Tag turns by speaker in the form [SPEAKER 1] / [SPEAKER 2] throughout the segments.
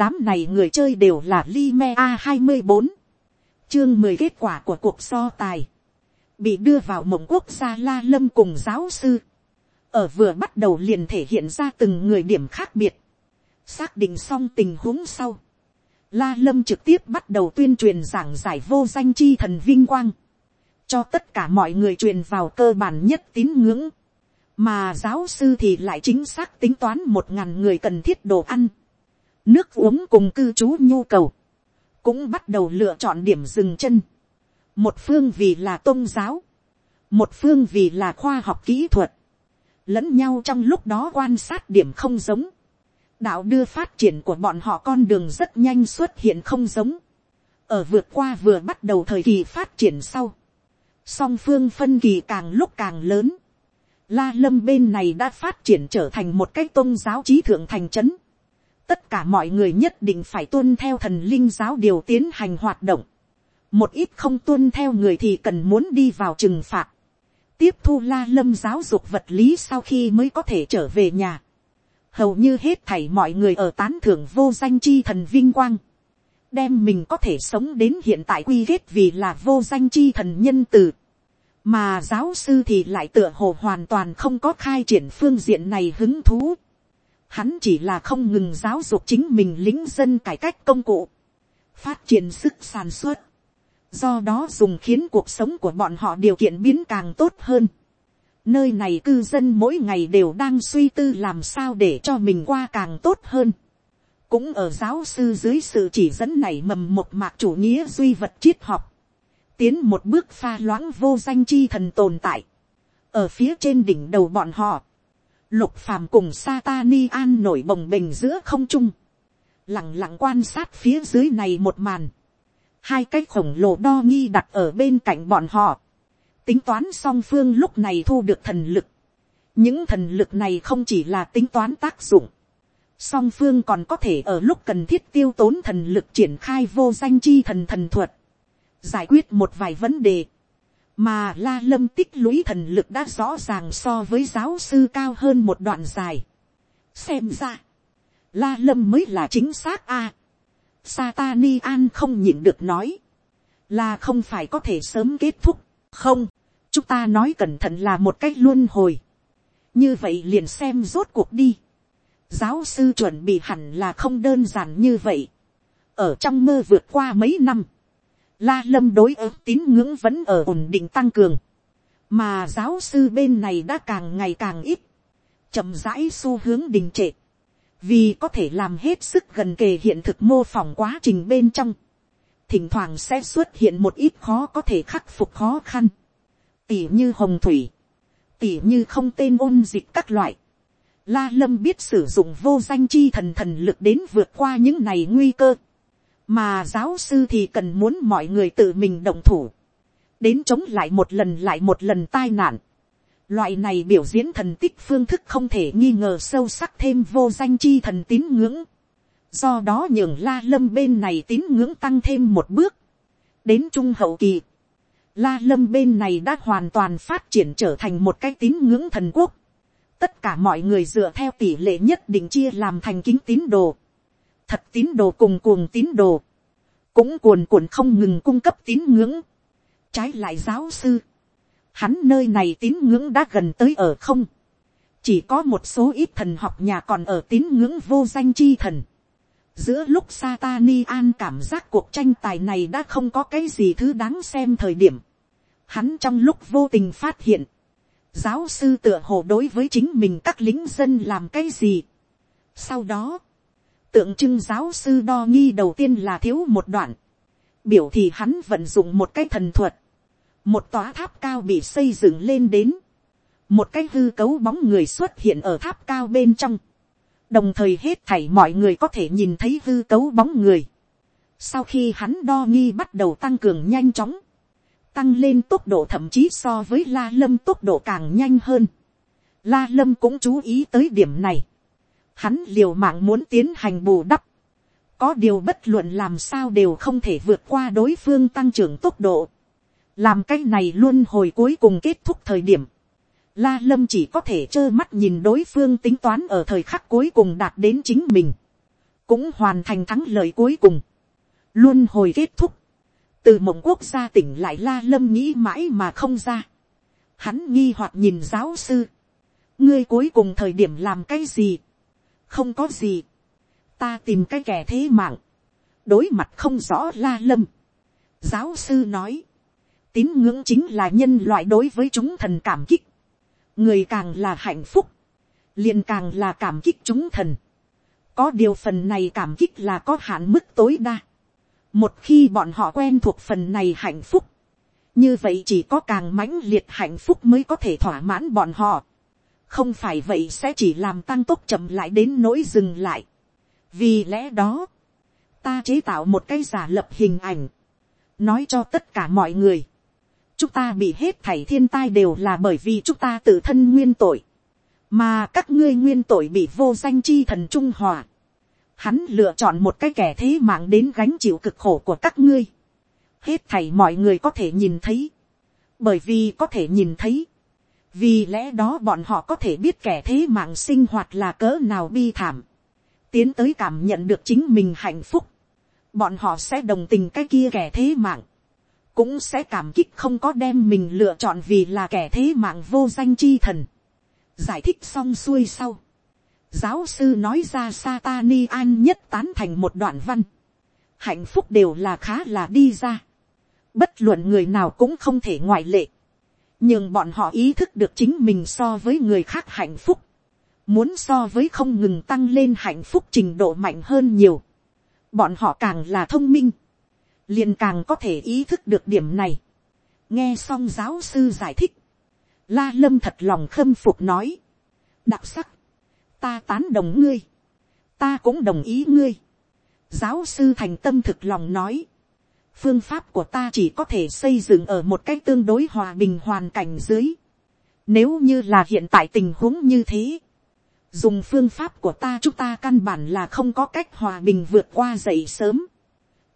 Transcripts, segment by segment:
[SPEAKER 1] đám này người chơi đều là Lime A24. Chương 10 kết quả của cuộc so tài. Bị đưa vào mộng quốc gia La Lâm cùng giáo sư. Ở vừa bắt đầu liền thể hiện ra từng người điểm khác biệt. Xác định xong tình huống sau. La Lâm trực tiếp bắt đầu tuyên truyền giảng giải vô danh chi thần vinh quang. Cho tất cả mọi người truyền vào cơ bản nhất tín ngưỡng. Mà giáo sư thì lại chính xác tính toán một ngàn người cần thiết đồ ăn nước uống cùng cư trú nhu cầu, cũng bắt đầu lựa chọn điểm dừng chân. một phương vì là tôn giáo, một phương vì là khoa học kỹ thuật, lẫn nhau trong lúc đó quan sát điểm không giống. đạo đưa phát triển của bọn họ con đường rất nhanh xuất hiện không giống. ở vượt qua vừa bắt đầu thời kỳ phát triển sau, song phương phân kỳ càng lúc càng lớn. La lâm bên này đã phát triển trở thành một cái tôn giáo trí thượng thành trấn tất cả mọi người nhất định phải tuân theo thần linh giáo điều tiến hành hoạt động. một ít không tuân theo người thì cần muốn đi vào trừng phạt. tiếp thu la lâm giáo dục vật lý sau khi mới có thể trở về nhà. hầu như hết thảy mọi người ở tán thưởng vô danh chi thần vinh quang. đem mình có thể sống đến hiện tại quy kết vì là vô danh chi thần nhân từ. mà giáo sư thì lại tựa hồ hoàn toàn không có khai triển phương diện này hứng thú hắn chỉ là không ngừng giáo dục chính mình lính dân cải cách công cụ, phát triển sức sản xuất, do đó dùng khiến cuộc sống của bọn họ điều kiện biến càng tốt hơn. Nơi này cư dân mỗi ngày đều đang suy tư làm sao để cho mình qua càng tốt hơn. Cũng ở giáo sư dưới sự chỉ dẫn này mầm một mạc chủ nghĩa duy vật triết học. Tiến một bước pha loãng vô danh chi thần tồn tại. Ở phía trên đỉnh đầu bọn họ Lục phàm cùng Satani an nổi bồng bềnh giữa không trung. Lặng lặng quan sát phía dưới này một màn. Hai cái khổng lồ đo nghi đặt ở bên cạnh bọn họ. Tính toán song phương lúc này thu được thần lực. Những thần lực này không chỉ là tính toán tác dụng. Song phương còn có thể ở lúc cần thiết tiêu tốn thần lực triển khai vô danh chi thần thần thuật. Giải quyết một vài vấn đề mà la lâm tích lũy thần lực đã rõ ràng so với giáo sư cao hơn một đoạn dài. xem ra, la lâm mới là chính xác a. À, Satani an không nhịn được nói, là không phải có thể sớm kết thúc, không, chúng ta nói cẩn thận là một cách luôn hồi. như vậy liền xem rốt cuộc đi. giáo sư chuẩn bị hẳn là không đơn giản như vậy. ở trong mơ vượt qua mấy năm, La lâm đối ứng tín ngưỡng vẫn ở ổn định tăng cường. Mà giáo sư bên này đã càng ngày càng ít. chậm rãi xu hướng đình trệ. Vì có thể làm hết sức gần kề hiện thực mô phỏng quá trình bên trong. Thỉnh thoảng sẽ xuất hiện một ít khó có thể khắc phục khó khăn. Tỉ như hồng thủy. Tỉ như không tên ôn dịch các loại. La lâm biết sử dụng vô danh chi thần thần lực đến vượt qua những này nguy cơ mà giáo sư thì cần muốn mọi người tự mình động thủ, đến chống lại một lần lại một lần tai nạn. Loại này biểu diễn thần tích phương thức không thể nghi ngờ sâu sắc thêm vô danh chi thần tín ngưỡng. Do đó nhường la lâm bên này tín ngưỡng tăng thêm một bước. Đến trung hậu kỳ, la lâm bên này đã hoàn toàn phát triển trở thành một cái tín ngưỡng thần quốc. Tất cả mọi người dựa theo tỷ lệ nhất định chia làm thành kính tín đồ thật tín đồ cùng cuồng tín đồ, cũng cuồn cuộn không ngừng cung cấp tín ngưỡng, trái lại giáo sư, hắn nơi này tín ngưỡng đã gần tới ở không, chỉ có một số ít thần học nhà còn ở tín ngưỡng vô danh chi thần, giữa lúc Satani an cảm giác cuộc tranh tài này đã không có cái gì thứ đáng xem thời điểm, hắn trong lúc vô tình phát hiện, giáo sư tựa hồ đối với chính mình các lính dân làm cái gì. Sau đó, tượng trưng giáo sư đo nghi đầu tiên là thiếu một đoạn, biểu thì hắn vận dụng một cái thần thuật, một tòa tháp cao bị xây dựng lên đến, một cái hư cấu bóng người xuất hiện ở tháp cao bên trong, đồng thời hết thảy mọi người có thể nhìn thấy hư cấu bóng người. Sau khi hắn đo nghi bắt đầu tăng cường nhanh chóng, tăng lên tốc độ thậm chí so với la lâm tốc độ càng nhanh hơn. La lâm cũng chú ý tới điểm này hắn liều mạng muốn tiến hành bù đắp, có điều bất luận làm sao đều không thể vượt qua đối phương tăng trưởng tốc độ, làm cái này luôn hồi cuối cùng kết thúc thời điểm, la lâm chỉ có thể trơ mắt nhìn đối phương tính toán ở thời khắc cuối cùng đạt đến chính mình, cũng hoàn thành thắng lợi cuối cùng, luôn hồi kết thúc, từ mộng quốc gia tỉnh lại la lâm nghĩ mãi mà không ra, hắn nghi hoặc nhìn giáo sư, ngươi cuối cùng thời điểm làm cái gì, không có gì, ta tìm cái kẻ thế mạng, đối mặt không rõ la lâm, giáo sư nói, tín ngưỡng chính là nhân loại đối với chúng thần cảm kích, người càng là hạnh phúc, liền càng là cảm kích chúng thần, có điều phần này cảm kích là có hạn mức tối đa, một khi bọn họ quen thuộc phần này hạnh phúc, như vậy chỉ có càng mãnh liệt hạnh phúc mới có thể thỏa mãn bọn họ, không phải vậy sẽ chỉ làm tăng tốc chậm lại đến nỗi dừng lại. vì lẽ đó, ta chế tạo một cái giả lập hình ảnh, nói cho tất cả mọi người, chúng ta bị hết thảy thiên tai đều là bởi vì chúng ta tự thân nguyên tội, mà các ngươi nguyên tội bị vô danh chi thần trung hòa. Hắn lựa chọn một cái kẻ thế mạng đến gánh chịu cực khổ của các ngươi. Hết thảy mọi người có thể nhìn thấy. Bởi vì có thể nhìn thấy. Vì lẽ đó bọn họ có thể biết kẻ thế mạng sinh hoạt là cỡ nào bi thảm. Tiến tới cảm nhận được chính mình hạnh phúc. Bọn họ sẽ đồng tình cái kia kẻ thế mạng cũng sẽ cảm kích không có đem mình lựa chọn vì là kẻ thế mạng vô danh chi thần. giải thích xong xuôi sau. giáo sư nói ra Satani an nhất tán thành một đoạn văn. hạnh phúc đều là khá là đi ra. bất luận người nào cũng không thể ngoại lệ nhưng bọn họ ý thức được chính mình so với người khác hạnh phúc. muốn so với không ngừng tăng lên hạnh phúc trình độ mạnh hơn nhiều. bọn họ càng là thông minh liền càng có thể ý thức được điểm này. nghe xong giáo sư giải thích, la lâm thật lòng khâm phục nói, đặc sắc, ta tán đồng ngươi, ta cũng đồng ý ngươi. giáo sư thành tâm thực lòng nói, phương pháp của ta chỉ có thể xây dựng ở một cách tương đối hòa bình hoàn cảnh dưới. Nếu như là hiện tại tình huống như thế, dùng phương pháp của ta chúng ta căn bản là không có cách hòa bình vượt qua dậy sớm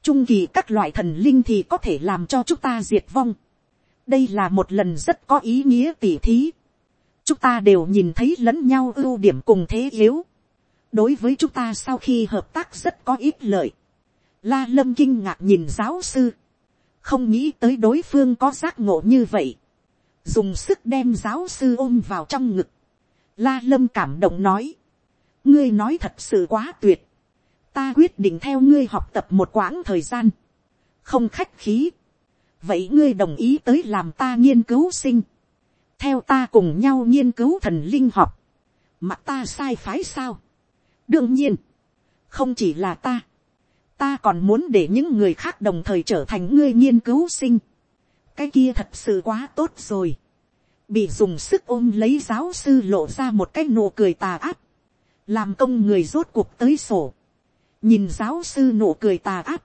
[SPEAKER 1] trung kỳ các loại thần linh thì có thể làm cho chúng ta diệt vong. đây là một lần rất có ý nghĩa tỉ thí. chúng ta đều nhìn thấy lẫn nhau ưu điểm cùng thế yếu. đối với chúng ta sau khi hợp tác rất có ít lợi la lâm kinh ngạc nhìn giáo sư. không nghĩ tới đối phương có giác ngộ như vậy. dùng sức đem giáo sư ôm vào trong ngực. la lâm cảm động nói. ngươi nói thật sự quá tuyệt ta quyết định theo ngươi học tập một quãng thời gian, không khách khí, vậy ngươi đồng ý tới làm ta nghiên cứu sinh, theo ta cùng nhau nghiên cứu thần linh học, mặt ta sai phái sao, đương nhiên, không chỉ là ta, ta còn muốn để những người khác đồng thời trở thành ngươi nghiên cứu sinh, cái kia thật sự quá tốt rồi, bị dùng sức ôm lấy giáo sư lộ ra một cái nụ cười tà áp, làm công người rốt cuộc tới sổ, nhìn giáo sư nụ cười tà áp,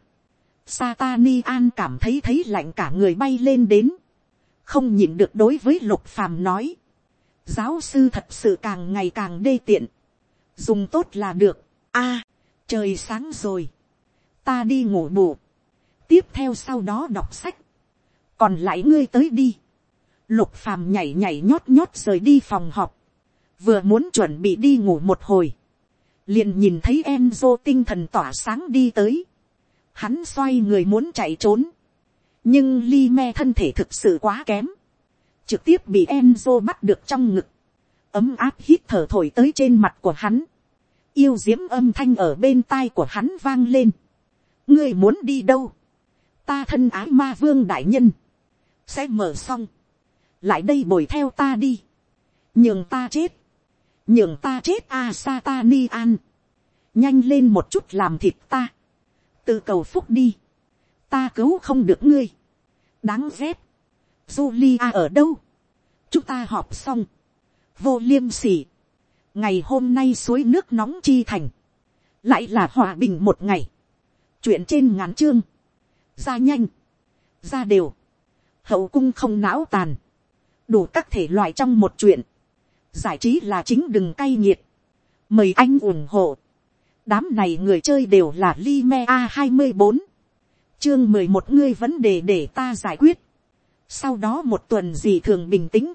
[SPEAKER 1] Satani an cảm thấy thấy lạnh cả người bay lên đến, không nhìn được đối với lục phàm nói, giáo sư thật sự càng ngày càng đê tiện, dùng tốt là được, a, trời sáng rồi, ta đi ngủ bù, tiếp theo sau đó đọc sách, còn lại ngươi tới đi, lục phàm nhảy nhảy nhót nhót rời đi phòng họp, vừa muốn chuẩn bị đi ngủ một hồi, liền nhìn thấy em dô tinh thần tỏa sáng đi tới. Hắn xoay người muốn chạy trốn. Nhưng Li me thân thể thực sự quá kém. Trực tiếp bị em dô bắt được trong ngực. Ấm áp hít thở thổi tới trên mặt của hắn. Yêu diễm âm thanh ở bên tai của hắn vang lên. Ngươi muốn đi đâu? Ta thân ái ma vương đại nhân. Sẽ mở xong. Lại đây bồi theo ta đi. Nhường ta chết. Nhường ta chết a à, satani an, nhanh lên một chút làm thịt ta, tự cầu phúc đi, ta cứu không được ngươi, đáng ghét, Julia ở đâu, chúng ta họp xong, vô liêm sỉ, ngày hôm nay suối nước nóng chi thành, lại là hòa bình một ngày, chuyện trên ngắn chương, ra nhanh, ra đều, hậu cung không não tàn, đủ các thể loại trong một chuyện, giải trí là chính đừng cay nghiệt, mời anh ủng hộ, đám này người chơi đều là Lime a hai mươi bốn, chương mười một ngươi vấn đề để ta giải quyết, sau đó một tuần gì thường bình tĩnh,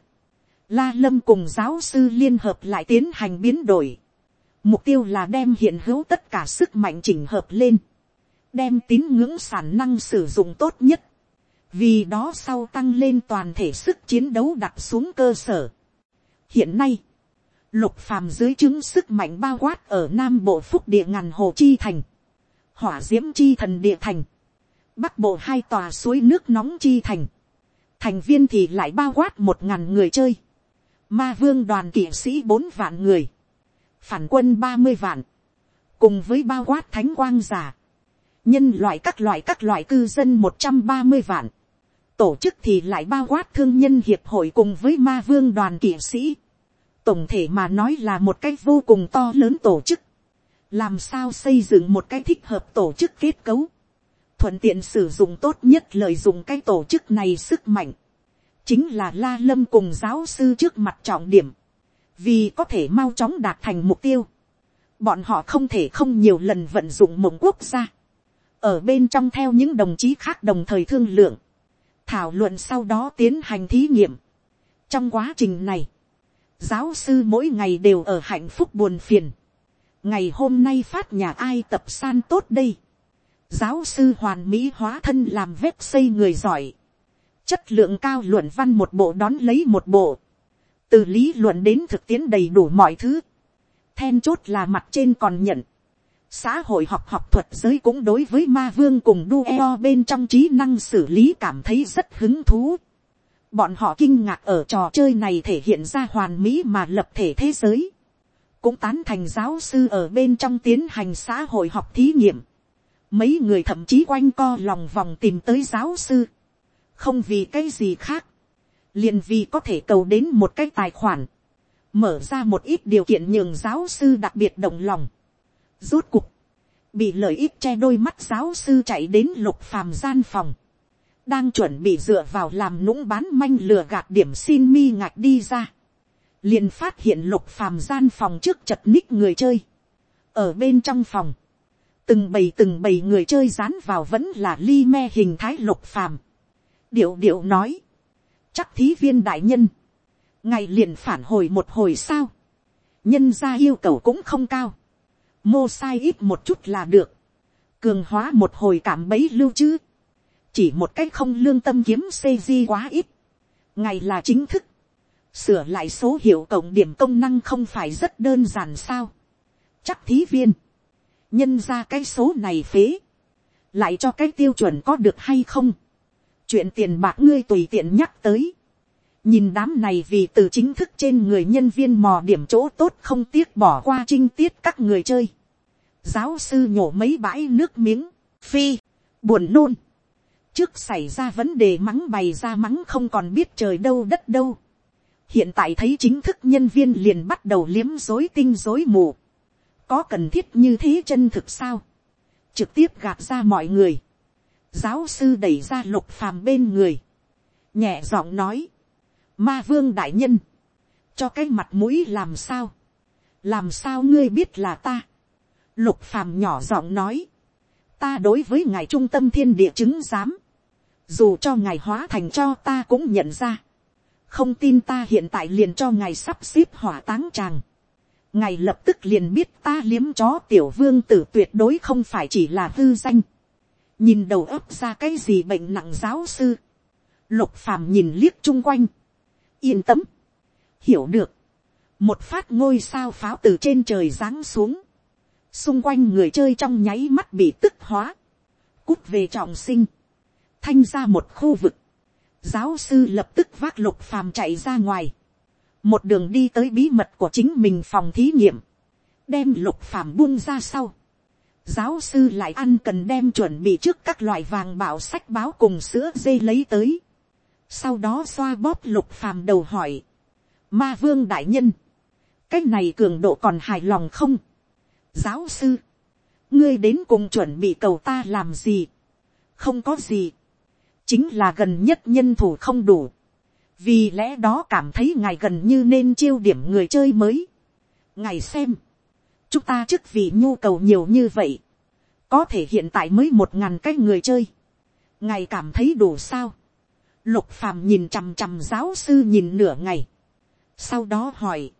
[SPEAKER 1] la lâm cùng giáo sư liên hợp lại tiến hành biến đổi, Mục tiêu là đem hiện hữu tất cả sức mạnh chỉnh hợp lên. Đem tín ngưỡng sản năng sử dụng tốt nhất. Vì đó sau tăng lên toàn thể sức chiến đấu đặt xuống cơ sở. Hiện nay, lục phàm dưới chứng sức mạnh bao quát ở Nam Bộ Phúc Địa Ngàn Hồ Chi Thành. Hỏa Diễm Chi Thần Địa Thành. Bắc Bộ hai tòa suối nước nóng Chi Thành. Thành viên thì lại bao quát một ngàn người chơi. Ma vương đoàn kỵ sĩ bốn vạn người phản quân ba mươi vạn, cùng với bao quát thánh quang giả, nhân loại các loại các loại cư dân một trăm ba mươi vạn, tổ chức thì lại bao quát thương nhân hiệp hội cùng với ma vương đoàn kỵ sĩ, tổng thể mà nói là một cái vô cùng to lớn tổ chức, làm sao xây dựng một cái thích hợp tổ chức kết cấu, thuận tiện sử dụng tốt nhất lợi dụng cái tổ chức này sức mạnh, chính là la lâm cùng giáo sư trước mặt trọng điểm, vì có thể mau chóng đạt thành mục tiêu, bọn họ không thể không nhiều lần vận dụng mộng quốc gia, ở bên trong theo những đồng chí khác đồng thời thương lượng, thảo luận sau đó tiến hành thí nghiệm. trong quá trình này, giáo sư mỗi ngày đều ở hạnh phúc buồn phiền, ngày hôm nay phát nhà ai tập san tốt đây, giáo sư hoàn mỹ hóa thân làm vết xây người giỏi, chất lượng cao luận văn một bộ đón lấy một bộ, từ lý luận đến thực tiễn đầy đủ mọi thứ, then chốt là mặt trên còn nhận, xã hội học học thuật giới cũng đối với ma vương cùng đu eo bên trong trí năng xử lý cảm thấy rất hứng thú. Bọn họ kinh ngạc ở trò chơi này thể hiện ra hoàn mỹ mà lập thể thế giới. Cũng tán thành giáo sư ở bên trong tiến hành xã hội học thí nghiệm. Mấy người thậm chí quanh co lòng vòng tìm tới giáo sư. Không vì cái gì khác liền vì có thể cầu đến một cái tài khoản, mở ra một ít điều kiện nhường giáo sư đặc biệt động lòng. Rốt cục, bị lợi ích che đôi mắt giáo sư chạy đến lục phàm gian phòng, đang chuẩn bị dựa vào làm nũng bán manh lừa gạt điểm xin mi ngạch đi ra, liền phát hiện lục phàm gian phòng trước chật ních người chơi, ở bên trong phòng, từng bầy từng bầy người chơi dán vào vẫn là ly me hình thái lục phàm, điệu điệu nói, chắc thí viên đại nhân, ngày liền phản hồi một hồi sao, nhân ra yêu cầu cũng không cao, mô sai ít một chút là được, cường hóa một hồi cảm bấy lưu chứ, chỉ một cách không lương tâm kiếm xây di quá ít, ngày là chính thức, sửa lại số hiệu cộng điểm công năng không phải rất đơn giản sao, chắc thí viên, nhân ra cái số này phế, lại cho cái tiêu chuẩn có được hay không, chuyện tiền bạc ngươi tùy tiện nhắc tới nhìn đám này vì từ chính thức trên người nhân viên mò điểm chỗ tốt không tiếc bỏ qua trinh tiết các người chơi. giáo sư nhổ mấy bãi nước miếng, phi, buồn nôn. trước xảy ra vấn đề mắng bày ra mắng không còn biết trời đâu đất đâu. hiện tại thấy chính thức nhân viên liền bắt đầu liếm dối tinh dối mù. có cần thiết như thế chân thực sao. trực tiếp gạt ra mọi người giáo sư đẩy ra lục phàm bên người, nhẹ giọng nói, ma vương đại nhân, cho cái mặt mũi làm sao, làm sao ngươi biết là ta, lục phàm nhỏ giọng nói, ta đối với ngài trung tâm thiên địa chứng giám, dù cho ngài hóa thành cho ta cũng nhận ra, không tin ta hiện tại liền cho ngài sắp xếp hỏa táng tràng, ngài lập tức liền biết ta liếm chó tiểu vương tử tuyệt đối không phải chỉ là hư danh, nhìn đầu ấp ra cái gì bệnh nặng giáo sư, lục phàm nhìn liếc chung quanh, yên tâm, hiểu được, một phát ngôi sao pháo từ trên trời giáng xuống, xung quanh người chơi trong nháy mắt bị tức hóa, cút về trọng sinh, thanh ra một khu vực, giáo sư lập tức vác lục phàm chạy ra ngoài, một đường đi tới bí mật của chính mình phòng thí nghiệm, đem lục phàm buông ra sau, giáo sư lại ăn cần đem chuẩn bị trước các loại vàng bảo sách báo cùng sữa dê lấy tới sau đó xoa bóp lục phàm đầu hỏi. ma vương đại nhân, cái này cường độ còn hài lòng không. giáo sư, ngươi đến cùng chuẩn bị cầu ta làm gì. không có gì. chính là gần nhất nhân thủ không đủ. vì lẽ đó cảm thấy ngài gần như nên chiêu điểm người chơi mới. ngài xem chúng ta trước vì nhu cầu nhiều như vậy, có thể hiện tại mới một ngàn cái người chơi, ngài cảm thấy đủ sao, lục phàm nhìn chằm chằm giáo sư nhìn nửa ngày, sau đó hỏi,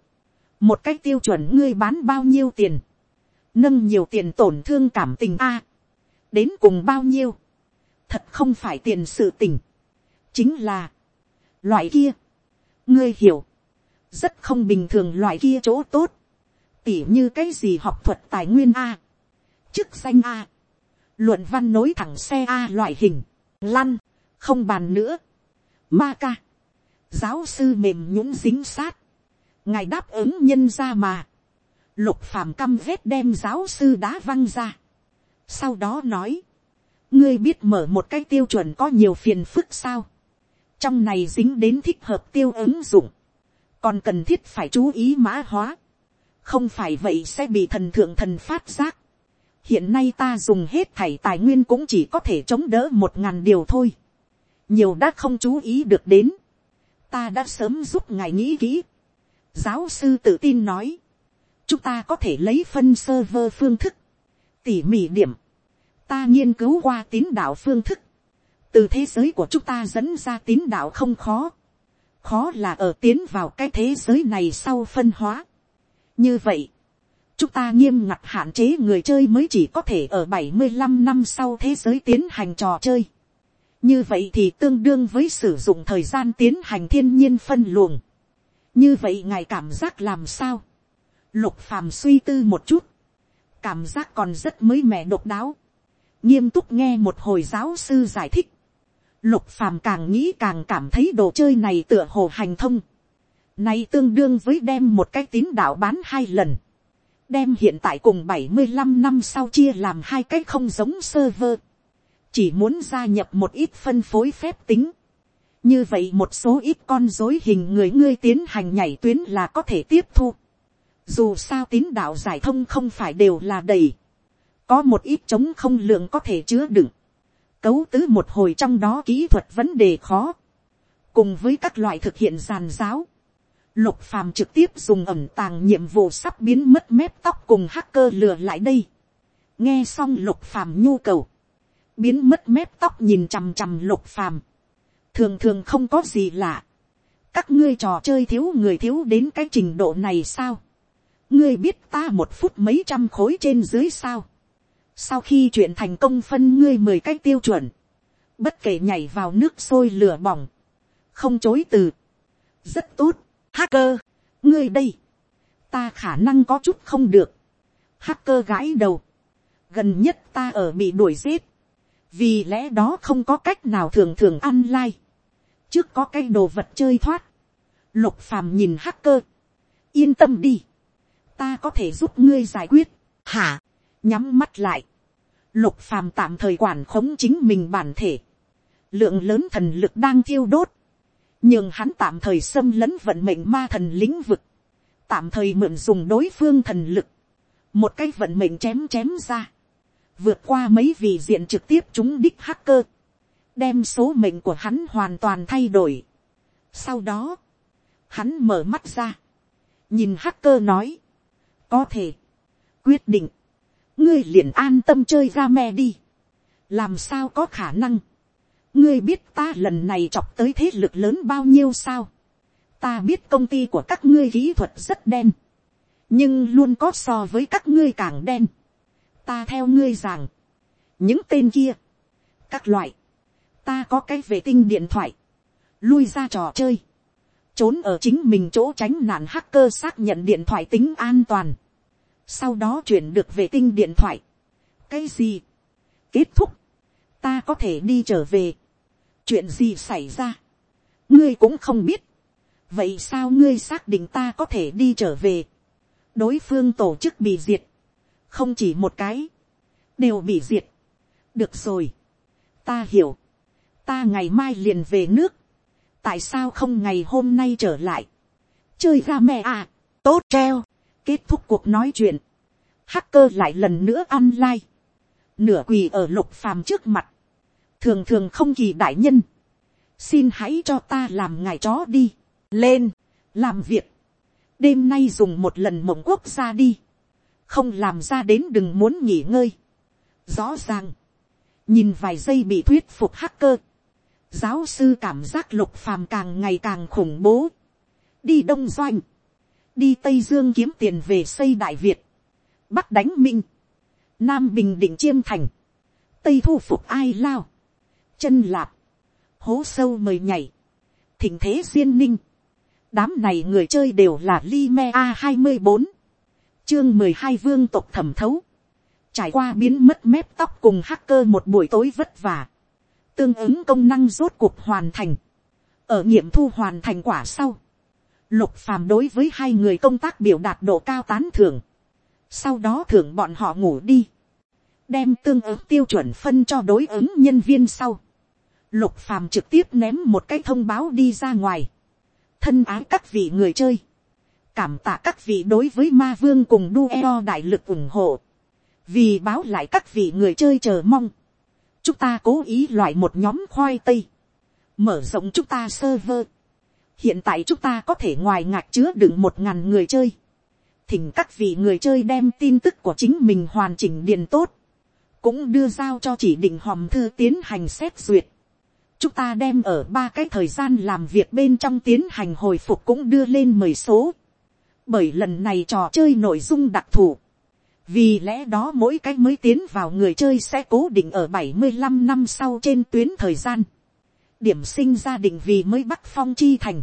[SPEAKER 1] một cách tiêu chuẩn ngươi bán bao nhiêu tiền, nâng nhiều tiền tổn thương cảm tình a, đến cùng bao nhiêu, thật không phải tiền sự tình, chính là, loại kia, ngươi hiểu, rất không bình thường loại kia chỗ tốt, tỉ như cái gì học thuật tài nguyên a, chức danh a, luận văn nối thẳng xe a loại hình, lăn, không bàn nữa, ma ca, giáo sư mềm nhũng dính sát, ngài đáp ứng nhân ra mà, lục phàm căm vết đem giáo sư đá văng ra, sau đó nói, ngươi biết mở một cái tiêu chuẩn có nhiều phiền phức sao, trong này dính đến thích hợp tiêu ứng dụng, còn cần thiết phải chú ý mã hóa, không phải vậy sẽ bị thần thượng thần phát giác. hiện nay ta dùng hết thảy tài nguyên cũng chỉ có thể chống đỡ một ngàn điều thôi nhiều đã không chú ý được đến. ta đã sớm giúp ngài nghĩ kỹ. giáo sư tự tin nói, chúng ta có thể lấy phân server phương thức, tỉ mỉ điểm, ta nghiên cứu qua tín đạo phương thức, từ thế giới của chúng ta dẫn ra tín đạo không khó, khó là ở tiến vào cái thế giới này sau phân hóa. như vậy, chúng ta nghiêm ngặt hạn chế người chơi mới chỉ có thể ở bảy mươi 75 năm sau thế giới tiến hành trò chơi như vậy thì tương đương với sử dụng thời gian tiến hành thiên nhiên phân luồng. như vậy ngài cảm giác làm sao. lục phàm suy tư một chút, cảm giác còn rất mới mẻ độc đáo. nghiêm túc nghe một hồi giáo sư giải thích Lục phàm càng nghĩ càng cảm thấy đồ chơi này tựa hồ hành thông. Này tương đương với đem một cái tín đạo bán hai lần. Đem hiện tại cùng 75 năm sau chia làm hai cái không giống server. Chỉ muốn gia nhập một ít phân phối phép tính. Như vậy một số ít con dối hình người ngươi tiến hành nhảy tuyến là có thể tiếp thu. Dù sao tín đạo giải thông không phải đều là đầy. Có một ít chống không lượng có thể chứa đựng cấu tứ một hồi trong đó kỹ thuật vấn đề khó, cùng với các loại thực hiện giàn giáo, lục phàm trực tiếp dùng ẩm tàng nhiệm vụ sắp biến mất mép tóc cùng hacker lừa lại đây, nghe xong lục phàm nhu cầu, biến mất mép tóc nhìn chằm chằm lục phàm, thường thường không có gì lạ, các ngươi trò chơi thiếu người thiếu đến cái trình độ này sao, ngươi biết ta một phút mấy trăm khối trên dưới sao, sau khi chuyện thành công phân ngươi mười cách tiêu chuẩn. Bất kể nhảy vào nước sôi lửa bỏng. Không chối từ. Rất tốt. Hacker. Ngươi đây. Ta khả năng có chút không được. Hacker gãi đầu. Gần nhất ta ở bị đuổi giết. Vì lẽ đó không có cách nào thường thường ăn lai. Trước có cái đồ vật chơi thoát. Lục phàm nhìn hacker. Yên tâm đi. Ta có thể giúp ngươi giải quyết. Hả? nhắm mắt lại, lục phàm tạm thời quản khống chính mình bản thể, lượng lớn thần lực đang thiêu đốt, nhưng hắn tạm thời xâm lấn vận mệnh ma thần lĩnh vực, tạm thời mượn dùng đối phương thần lực, một cái vận mệnh chém chém ra, vượt qua mấy vị diện trực tiếp chúng đích hacker, đem số mệnh của hắn hoàn toàn thay đổi. Sau đó, hắn mở mắt ra, nhìn hacker nói, có thể, quyết định, ngươi liền an tâm chơi ra me đi. làm sao có khả năng. ngươi biết ta lần này chọc tới thế lực lớn bao nhiêu sao. ta biết công ty của các ngươi kỹ thuật rất đen. nhưng luôn có so với các ngươi càng đen ta theo ngươi rằng, những tên kia, các loại, ta có cái vệ tinh điện thoại, lui ra trò chơi, trốn ở chính mình chỗ tránh nạn hacker xác nhận điện thoại tính an toàn sau đó chuyển được vệ tinh điện thoại. cái gì, kết thúc, ta có thể đi trở về, chuyện gì xảy ra, ngươi cũng không biết, vậy sao ngươi xác định ta có thể đi trở về, đối phương tổ chức bị diệt, không chỉ một cái, đều bị diệt, được rồi, ta hiểu, ta ngày mai liền về nước, tại sao không ngày hôm nay trở lại, chơi ra mẹ à, tốt treo, kết thúc cuộc nói chuyện, hacker lại lần nữa ăn lai, nửa quỳ ở lục phàm trước mặt, thường thường không kỳ đại nhân, xin hãy cho ta làm ngài chó đi, lên, làm việc, đêm nay dùng một lần mộng quốc ra đi, không làm ra đến đừng muốn nghỉ ngơi, rõ ràng, nhìn vài giây bị thuyết phục hacker, giáo sư cảm giác lục phàm càng ngày càng khủng bố, đi đông doanh, đi tây dương kiếm tiền về xây đại việt, bắc đánh minh, nam bình định chiêm thành, tây thu phục ai lao, chân lạp, hố sâu mời nhảy, thỉnh thế duyên ninh, đám này người chơi đều là li me a hai mươi bốn, chương mười hai vương tộc thẩm thấu, trải qua biến mất mép tóc cùng hacker một buổi tối vất vả, tương ứng công năng rốt cuộc hoàn thành, ở nghiệm thu hoàn thành quả sau, lục phàm đối với hai người công tác biểu đạt độ cao tán thưởng, sau đó thưởng bọn họ ngủ đi, đem tương ứng tiêu chuẩn phân cho đối ứng nhân viên sau, lục phàm trực tiếp ném một cái thông báo đi ra ngoài, thân ái các vị người chơi, cảm tạ các vị đối với ma vương cùng đu eo đại lực ủng hộ, vì báo lại các vị người chơi chờ mong, chúng ta cố ý loại một nhóm khoai tây, mở rộng chúng ta server, hiện tại chúng ta có thể ngoài ngạc chứa đựng một ngàn người chơi, thỉnh các vị người chơi đem tin tức của chính mình hoàn chỉnh điền tốt, cũng đưa giao cho chỉ định hòm thư tiến hành xét duyệt. chúng ta đem ở ba cái thời gian làm việc bên trong tiến hành hồi phục cũng đưa lên mười số, bởi lần này trò chơi nội dung đặc thù, vì lẽ đó mỗi cái mới tiến vào người chơi sẽ cố định ở bảy mươi 75 năm sau trên tuyến thời gian. điểm sinh gia đình vì mới bắc phong chi thành.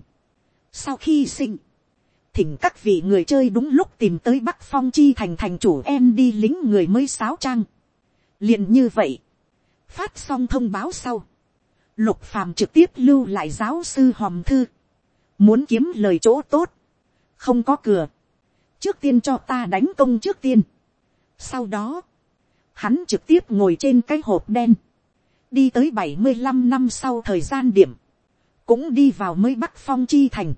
[SPEAKER 1] sau khi sinh, thỉnh các vị người chơi đúng lúc tìm tới bắc phong chi thành thành chủ em đi lính người mới sáo trang. liền như vậy, phát xong thông báo sau, lục phàm trực tiếp lưu lại giáo sư hòm thư, muốn kiếm lời chỗ tốt, không có cửa, trước tiên cho ta đánh công trước tiên, sau đó, hắn trực tiếp ngồi trên cái hộp đen, đi tới bảy mươi 75 năm sau thời gian điểm, cũng đi vào mới bắc phong chi thành,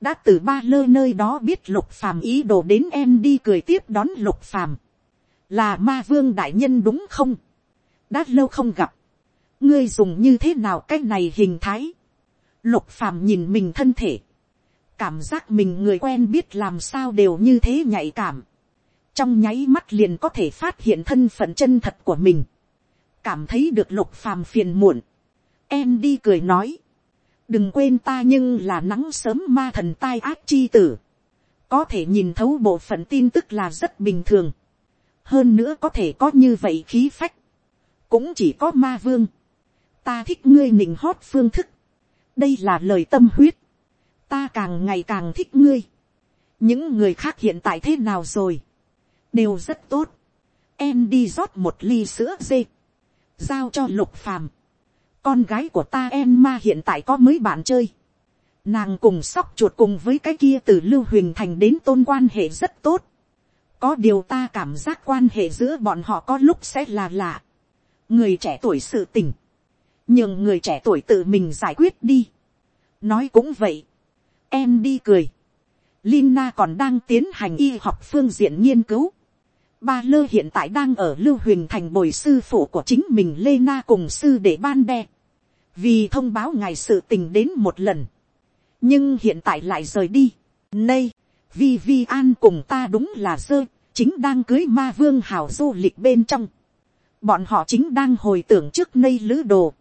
[SPEAKER 1] đã từ ba lơ nơi đó biết lục phàm ý đồ đến em đi cười tiếp đón lục phàm, là ma vương đại nhân đúng không, đã lâu không gặp, ngươi dùng như thế nào cái này hình thái, lục phàm nhìn mình thân thể, cảm giác mình người quen biết làm sao đều như thế nhạy cảm, trong nháy mắt liền có thể phát hiện thân phận chân thật của mình, cảm thấy được lục phàm phiền muộn, em đi cười nói, đừng quên ta nhưng là nắng sớm ma thần tai ác chi tử, có thể nhìn thấu bộ phận tin tức là rất bình thường, hơn nữa có thể có như vậy khí phách, cũng chỉ có ma vương, ta thích ngươi nịnh hót phương thức, đây là lời tâm huyết, ta càng ngày càng thích ngươi, những người khác hiện tại thế nào rồi, đều rất tốt. Em đi rót một ly sữa dê. Giao cho lục phàm. Con gái của ta em ma hiện tại có mấy bạn chơi. Nàng cùng sóc chuột cùng với cái kia từ Lưu Huỳnh Thành đến tôn quan hệ rất tốt. Có điều ta cảm giác quan hệ giữa bọn họ có lúc sẽ là lạ. Người trẻ tuổi sự tình. Nhưng người trẻ tuổi tự mình giải quyết đi. Nói cũng vậy. Em đi cười. Lina còn đang tiến hành y học phương diện nghiên cứu. Ba lơ hiện tại đang ở lưu huyền thành bồi sư phụ của chính mình Lê Na cùng sư để ban đe. Vì thông báo ngài sự tình đến một lần. Nhưng hiện tại lại rời đi. Nay, Vi Vi An cùng ta đúng là dơ, chính đang cưới ma vương hào du lịch bên trong. Bọn họ chính đang hồi tưởng trước nay lữ đồ.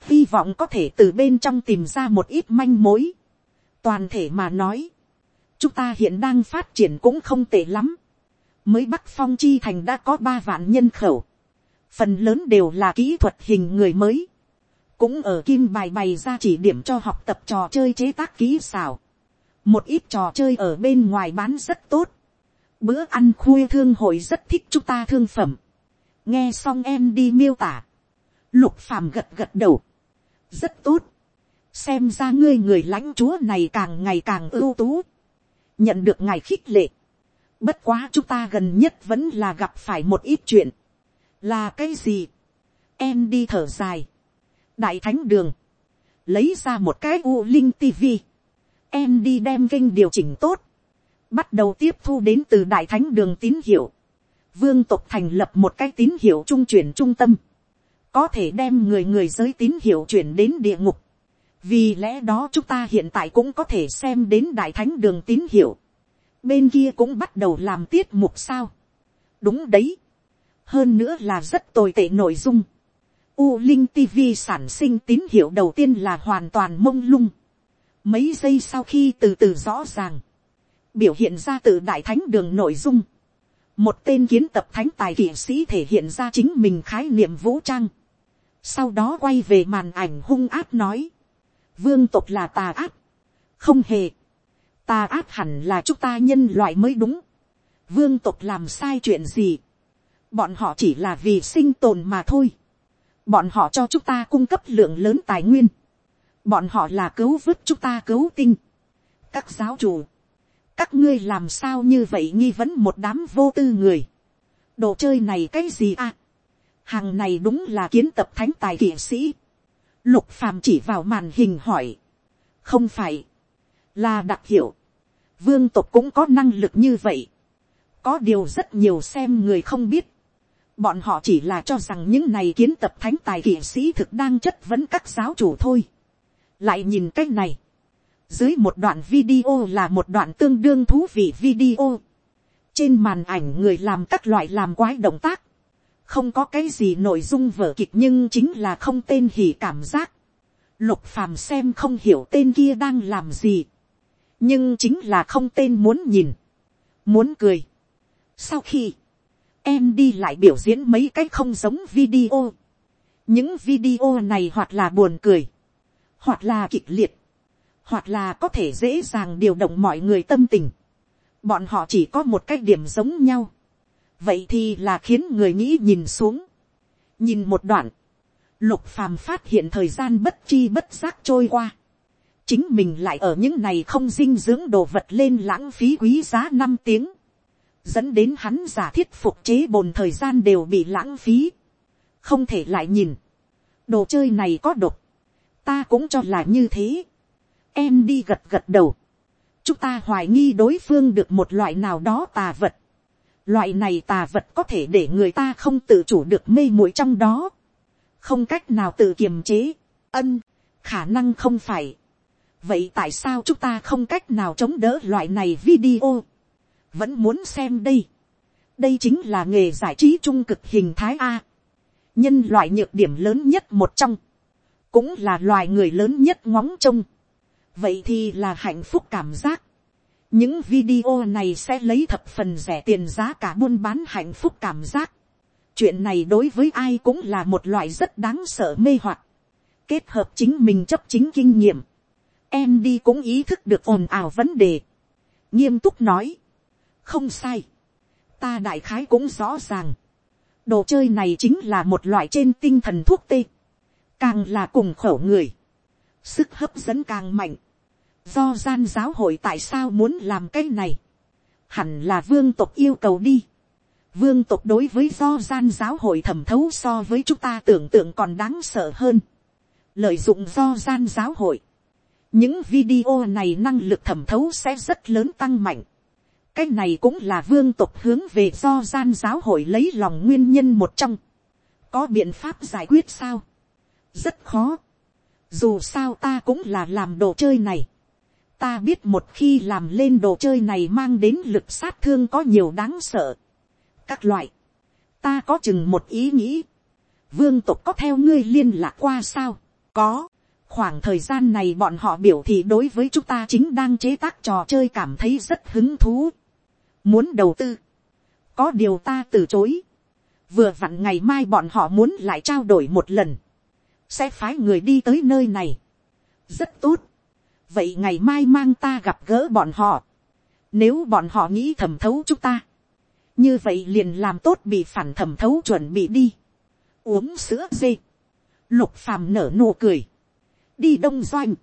[SPEAKER 1] Hy vọng có thể từ bên trong tìm ra một ít manh mối. Toàn thể mà nói. Chúng ta hiện đang phát triển cũng không tệ lắm. Mới bắc phong chi thành đã có ba vạn nhân khẩu, phần lớn đều là kỹ thuật hình người mới, cũng ở kim bài bày ra chỉ điểm cho học tập trò chơi chế tác kỹ xảo, một ít trò chơi ở bên ngoài bán rất tốt, bữa ăn khuya thương hội rất thích chúng ta thương phẩm, nghe xong em đi miêu tả, lục phàm gật gật đầu, rất tốt, xem ra ngươi người lãnh chúa này càng ngày càng ưu tú, nhận được ngài khích lệ, Bất quá chúng ta gần nhất vẫn là gặp phải một ít chuyện. Là cái gì? Em đi thở dài. Đại thánh đường. Lấy ra một cái u linh tivi. Em đi đem kênh điều chỉnh tốt. Bắt đầu tiếp thu đến từ đại thánh đường tín hiệu. Vương tộc thành lập một cái tín hiệu trung chuyển trung tâm. Có thể đem người người giới tín hiệu chuyển đến địa ngục. Vì lẽ đó chúng ta hiện tại cũng có thể xem đến đại thánh đường tín hiệu bên kia cũng bắt đầu làm tiết mục sao. đúng đấy. hơn nữa là rất tồi tệ nội dung. U Linh TV sản sinh tín hiệu đầu tiên là hoàn toàn mông lung. Mấy giây sau khi từ từ rõ ràng, biểu hiện ra từ đại thánh đường nội dung, một tên kiến tập thánh tài kỵ sĩ thể hiện ra chính mình khái niệm vũ trang, sau đó quay về màn ảnh hung áp nói, vương tộc là tà ác, không hề, tà ác hẳn là chúng ta nhân loại mới đúng, vương tộc làm sai chuyện gì, bọn họ chỉ là vì sinh tồn mà thôi, bọn họ cho chúng ta cung cấp lượng lớn tài nguyên, bọn họ là cứu vớt chúng ta cứu tinh, các giáo chủ, các ngươi làm sao như vậy nghi vấn một đám vô tư người, đồ chơi này cái gì à, hàng này đúng là kiến tập thánh tài kỵ sĩ, lục phàm chỉ vào màn hình hỏi, không phải, là đặc hiệu, vương tộc cũng có năng lực như vậy, có điều rất nhiều xem người không biết, bọn họ chỉ là cho rằng những này kiến tập thánh tài kỷ sĩ thực đang chất vấn các giáo chủ thôi. lại nhìn cái này, dưới một đoạn video là một đoạn tương đương thú vị video, trên màn ảnh người làm các loại làm quái động tác, không có cái gì nội dung vở kịch nhưng chính là không tên hỉ cảm giác. Lục phàm xem không hiểu tên kia đang làm gì, nhưng chính là không tên muốn nhìn, muốn cười. Sau khi em đi lại biểu diễn mấy cái không giống video. những video này hoặc là buồn cười, hoặc là kịch liệt, hoặc là có thể dễ dàng điều động mọi người tâm tình. bọn họ chỉ có một cái điểm giống nhau vậy thì là khiến người nghĩ nhìn xuống. nhìn một đoạn, lục phàm phát hiện thời gian bất chi bất giác trôi qua. chính mình lại ở những này không dinh dưỡng đồ vật lên lãng phí quý giá năm tiếng. Dẫn đến hắn giả thiết phục chế bồn thời gian đều bị lãng phí, không thể lại nhìn, đồ chơi này có độc, ta cũng cho là như thế, em đi gật gật đầu, chúng ta hoài nghi đối phương được một loại nào đó tà vật, loại này tà vật có thể để người ta không tự chủ được mê muội trong đó, không cách nào tự kiềm chế, ân, khả năng không phải. vậy tại sao chúng ta không cách nào chống đỡ loại này video, vẫn muốn xem đây. đây chính là nghề giải trí trung cực hình thái a. nhân loại nhược điểm lớn nhất một trong, cũng là loài người lớn nhất ngóng trông. vậy thì là hạnh phúc cảm giác những video này sẽ lấy thập phần rẻ tiền giá cả buôn bán hạnh phúc cảm giác. chuyện này đối với ai cũng là một loại rất đáng sợ mê hoặc. kết hợp chính mình chấp chính kinh nghiệm. em đi cũng ý thức được ồn ào vấn đề. nghiêm túc nói không sai, ta đại khái cũng rõ ràng, đồ chơi này chính là một loại trên tinh thần thuốc tê, càng là cùng khẩu người, sức hấp dẫn càng mạnh, do gian giáo hội tại sao muốn làm cái này, hẳn là vương tộc yêu cầu đi, vương tộc đối với do gian giáo hội thẩm thấu so với chúng ta tưởng tượng còn đáng sợ hơn, lợi dụng do gian giáo hội, những video này năng lực thẩm thấu sẽ rất lớn tăng mạnh, cái này cũng là vương tộc hướng về do gian giáo hội lấy lòng nguyên nhân một trong. có biện pháp giải quyết sao. rất khó. dù sao ta cũng là làm đồ chơi này ta biết một khi làm lên đồ chơi này mang đến lực sát thương có nhiều đáng sợ. các loại. ta có chừng một ý nghĩ. vương tộc có theo ngươi liên lạc qua sao. có khoảng thời gian này bọn họ biểu thị đối với chúng ta chính đang chế tác trò chơi cảm thấy rất hứng thú muốn đầu tư, có điều ta từ chối, vừa vặn ngày mai bọn họ muốn lại trao đổi một lần, sẽ phái người đi tới nơi này, rất tốt, vậy ngày mai mang ta gặp gỡ bọn họ, nếu bọn họ nghĩ thẩm thấu chúng ta, như vậy liền làm tốt bị phản thẩm thấu chuẩn bị đi, uống sữa dê, lục phàm nở nụ cười, đi đông doanh,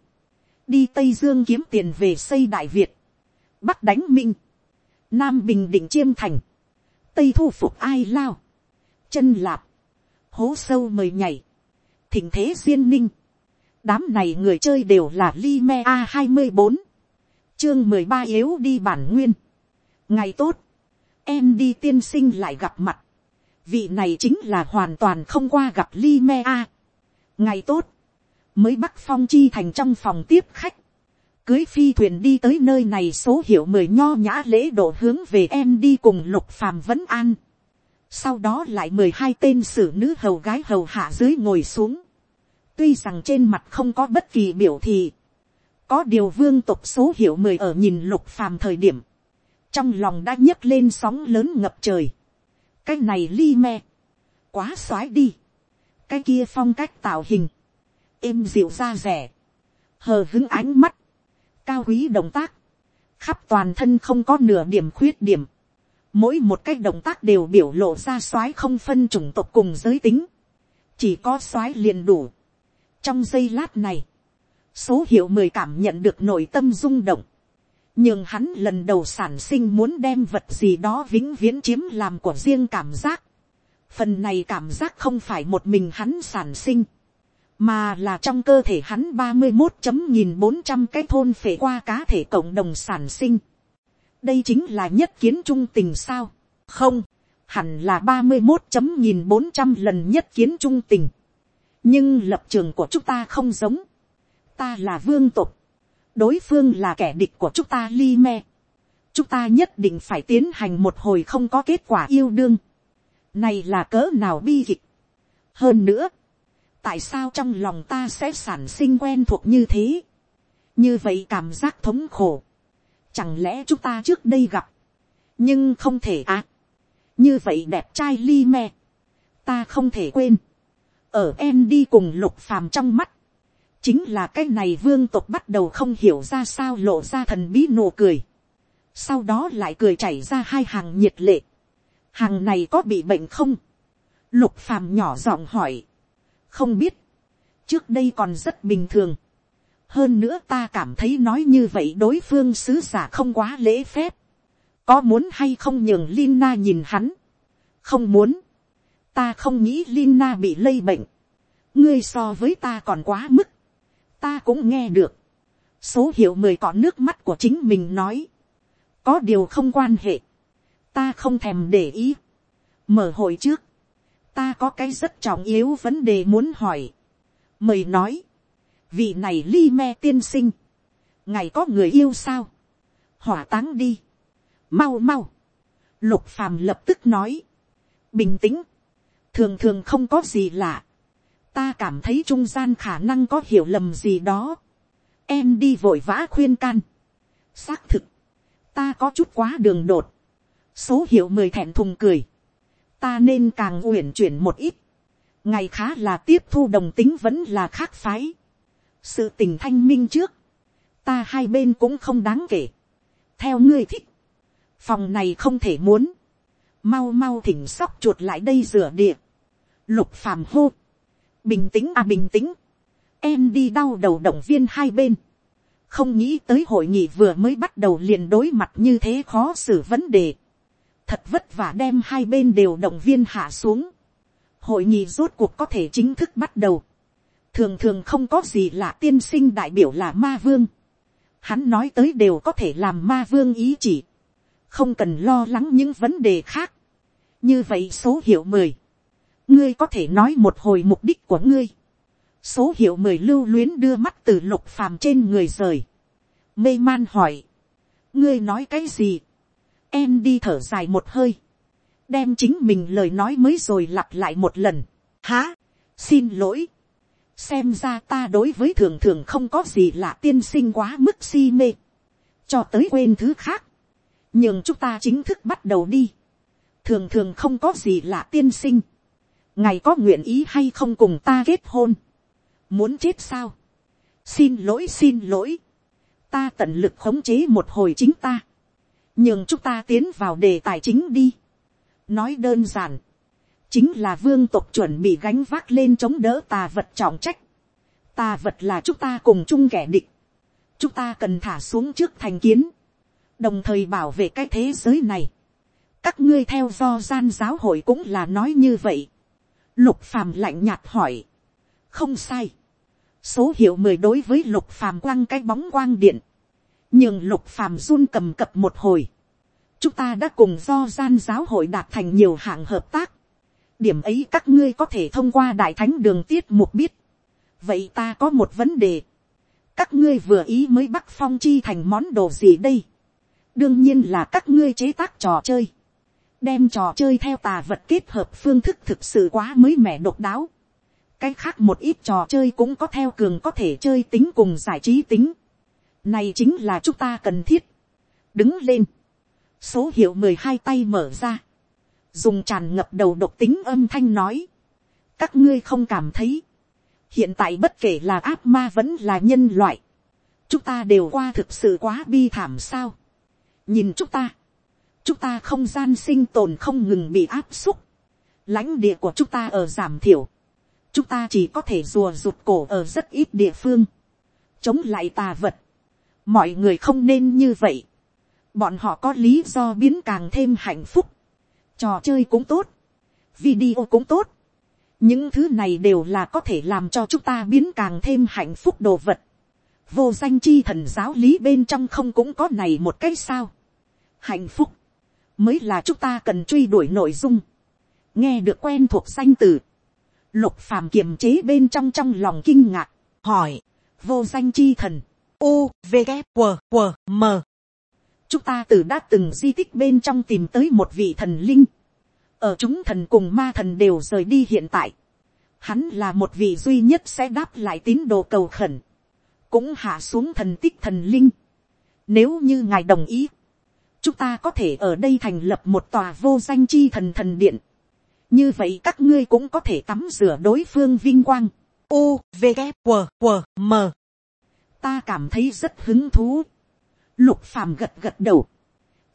[SPEAKER 1] đi tây dương kiếm tiền về xây đại việt, bắc đánh minh, nam bình định chiêm thành, tây thu phục ai lao, chân lạp, hố sâu mời nhảy, thỉnh thế duyên ninh, đám này người chơi đều là li me a hai mươi bốn, chương mười ba yếu đi bản nguyên, ngày tốt, em đi tiên sinh lại gặp mặt, vị này chính là hoàn toàn không qua gặp li me a, ngày tốt, mới bắc phong chi thành trong phòng tiếp khách, cưới phi thuyền đi tới nơi này số hiệu mười nho nhã lễ độ hướng về em đi cùng lục phàm vấn an. Sau đó lại mười hai tên sử nữ hầu gái hầu hạ dưới ngồi xuống. Tuy rằng trên mặt không có bất kỳ biểu thị. Có điều vương tục số hiệu mười ở nhìn lục phàm thời điểm. trong lòng đã nhấc lên sóng lớn ngập trời, cái này li me, quá x đi, cái kia phong cách tạo hình, êm dịu da rẻ, hờ hứng ánh mắt, cao quý động tác, khắp toàn thân không có nửa điểm khuyết điểm, mỗi một cái động tác đều biểu lộ ra soái không phân chủng tộc cùng giới tính, chỉ có soái liền đủ trong giây lát này, số hiệu mười cảm nhận được nội tâm rung động, nhưng hắn lần đầu sản sinh muốn đem vật gì đó vĩnh viễn chiếm làm của riêng cảm giác. phần này cảm giác không phải một mình hắn sản sinh, mà là trong cơ thể hắn ba mươi một chấm nghìn bốn trăm cái thôn phể qua cá thể cộng đồng sản sinh. đây chính là nhất kiến trung tình sao. không, hẳn là ba mươi một chấm nghìn bốn trăm lần nhất kiến trung tình nhưng lập trường của chúng ta không giống. ta là vương tục. đối phương là kẻ địch của chúng ta li me. chúng ta nhất định phải tiến hành một hồi không có kết quả yêu đương. này là cỡ nào bi kịch. hơn nữa, tại sao trong lòng ta sẽ sản sinh quen thuộc như thế. như vậy cảm giác thống khổ. chẳng lẽ chúng ta trước đây gặp. nhưng không thể à. như vậy đẹp trai li me. ta không thể quên ở em đi cùng lục phàm trong mắt. chính là cái này vương tộc bắt đầu không hiểu ra sao lộ ra thần bí nụ cười. sau đó lại cười chảy ra hai hàng nhiệt lệ. hàng này có bị bệnh không. lục phàm nhỏ giọng hỏi không biết, trước đây còn rất bình thường. hơn nữa ta cảm thấy nói như vậy đối phương sứ giả không quá lễ phép. có muốn hay không nhường Lina nhìn hắn. không muốn ta không nghĩ Lina bị lây bệnh. ngươi so với ta còn quá mức. ta cũng nghe được. số hiệu mười có nước mắt của chính mình nói. có điều không quan hệ. ta không thèm để ý. mở hội trước ta có cái rất trọng yếu vấn đề muốn hỏi. mời nói, vị này ly me tiên sinh, ngày có người yêu sao, hỏa táng đi, mau mau, lục phàm lập tức nói, bình tĩnh, thường thường không có gì lạ, ta cảm thấy trung gian khả năng có hiểu lầm gì đó, em đi vội vã khuyên can, xác thực, ta có chút quá đường đột, số hiệu mười thẹn thùng cười, ta nên càng uyển chuyển một ít, ngày khá là tiếp thu đồng tính vẫn là khác phái, sự tình thanh minh trước, ta hai bên cũng không đáng kể, theo ngươi thích, phòng này không thể muốn, mau mau thỉnh sóc chuột lại đây rửa địa, lục phàm hô, bình tĩnh à bình tĩnh, em đi đau đầu động viên hai bên, không nghĩ tới hội nghị vừa mới bắt đầu liền đối mặt như thế khó xử vấn đề, thật vất vả đem hai bên đều động viên hạ xuống. hội nghị rốt cuộc có thể chính thức bắt đầu. thường thường không có gì là tiên sinh đại biểu là ma vương. hắn nói tới đều có thể làm ma vương ý chỉ. không cần lo lắng những vấn đề khác. như vậy số hiệu mười ngươi có thể nói một hồi mục đích của ngươi. số hiệu mười lưu luyến đưa mắt từ lục phàm trên người rời. mê man hỏi. ngươi nói cái gì Em đi thở dài một hơi. Đem chính mình lời nói mới rồi lặp lại một lần. Há, xin lỗi. Xem ra ta đối với thường thường không có gì lạ tiên sinh quá mức si mê. Cho tới quên thứ khác. Nhưng chúng ta chính thức bắt đầu đi. Thường thường không có gì lạ tiên sinh. Ngày có nguyện ý hay không cùng ta kết hôn. Muốn chết sao? Xin lỗi xin lỗi. Ta tận lực khống chế một hồi chính ta nhưng chúng ta tiến vào đề tài chính đi. nói đơn giản, chính là vương tộc chuẩn bị gánh vác lên chống đỡ tà vật trọng trách. tà vật là chúng ta cùng chung kẻ địch. chúng ta cần thả xuống trước thành kiến, đồng thời bảo vệ cái thế giới này. các ngươi theo do gian giáo hội cũng là nói như vậy lục phàm lạnh nhạt hỏi. không sai. số hiệu mười đối với lục phàm quăng cái bóng quang điện nhưng lục phàm run cầm cập một hồi. chúng ta đã cùng do gian giáo hội đạt thành nhiều hạng hợp tác. điểm ấy các ngươi có thể thông qua đại thánh đường tiết mục biết. vậy ta có một vấn đề. các ngươi vừa ý mới bắt phong chi thành món đồ gì đây. đương nhiên là các ngươi chế tác trò chơi đem trò chơi theo tà vật kết hợp phương thức thực sự quá mới mẻ độc đáo. cái khác một ít trò chơi cũng có theo cường có thể chơi tính cùng giải trí tính này chính là chúng ta cần thiết. Đứng lên. số hiệu mười hai tay mở ra, dùng tràn ngập đầu độc tính âm thanh nói, các ngươi không cảm thấy, hiện tại bất kể là áp ma vẫn là nhân loại, chúng ta đều qua thực sự quá bi thảm sao. nhìn chúng ta, chúng ta không gian sinh tồn không ngừng bị áp xúc, lãnh địa của chúng ta ở giảm thiểu, chúng ta chỉ có thể rùa rụt cổ ở rất ít địa phương, chống lại tà vật, mọi người không nên như vậy, bọn họ có lý do biến càng thêm hạnh phúc, trò chơi cũng tốt, video cũng tốt, những thứ này đều là có thể làm cho chúng ta biến càng thêm hạnh phúc đồ vật. vô danh chi thần giáo lý bên trong không cũng có này một cái sao. hạnh phúc mới là chúng ta cần truy đuổi nội dung. nghe được quen thuộc danh từ. lục phàm kiềm chế bên trong trong lòng kinh ngạc, hỏi, vô danh chi thần, u v g q q m chúng ta từ đã từng di tích bên trong tìm tới một vị thần linh ở chúng thần cùng ma thần đều rời đi hiện tại, hắn là một vị duy nhất sẽ đáp lại tín đồ cầu khẩn, cũng hạ xuống thần tích thần linh. Nếu như ngài đồng ý, chúng ta có thể ở đây thành lập một tòa vô danh chi thần thần điện. như vậy các ngươi cũng có thể tắm rửa đối phương vinh quang. U, V, K, W, W, M. ta cảm thấy rất hứng thú. lục phàm gật gật đầu.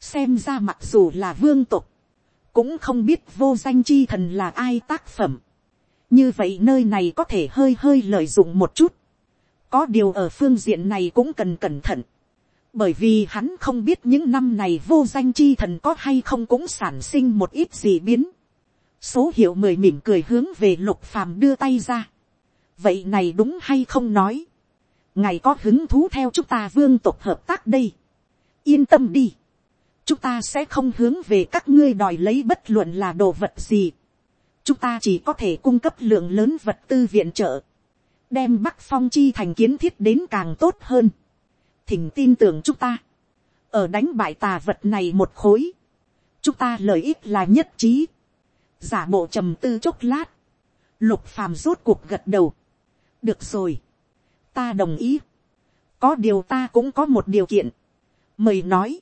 [SPEAKER 1] xem ra mặc dù là vương tục, cũng không biết vô danh chi thần là ai tác phẩm. như vậy nơi này có thể hơi hơi lợi dụng một chút. có điều ở phương diện này cũng cần cẩn thận bởi vì hắn không biết những năm này vô danh chi thần có hay không cũng sản sinh một ít gì biến. số hiệu mười mỉm cười hướng về lục phàm đưa tay ra. vậy này đúng hay không nói. ngài có hứng thú theo chúng ta vương tục hợp tác đây. yên tâm đi chúng ta sẽ không hướng về các ngươi đòi lấy bất luận là đồ vật gì. chúng ta chỉ có thể cung cấp lượng lớn vật tư viện trợ, đem bắc phong chi thành kiến thiết đến càng tốt hơn thỉnh tin tưởng chúng ta, ở đánh bại tà vật này một khối, chúng ta lợi ích là nhất trí, giả bộ trầm tư chốc lát, lục phàm rốt cuộc gật đầu, được rồi, ta đồng ý, có điều ta cũng có một điều kiện, mời nói,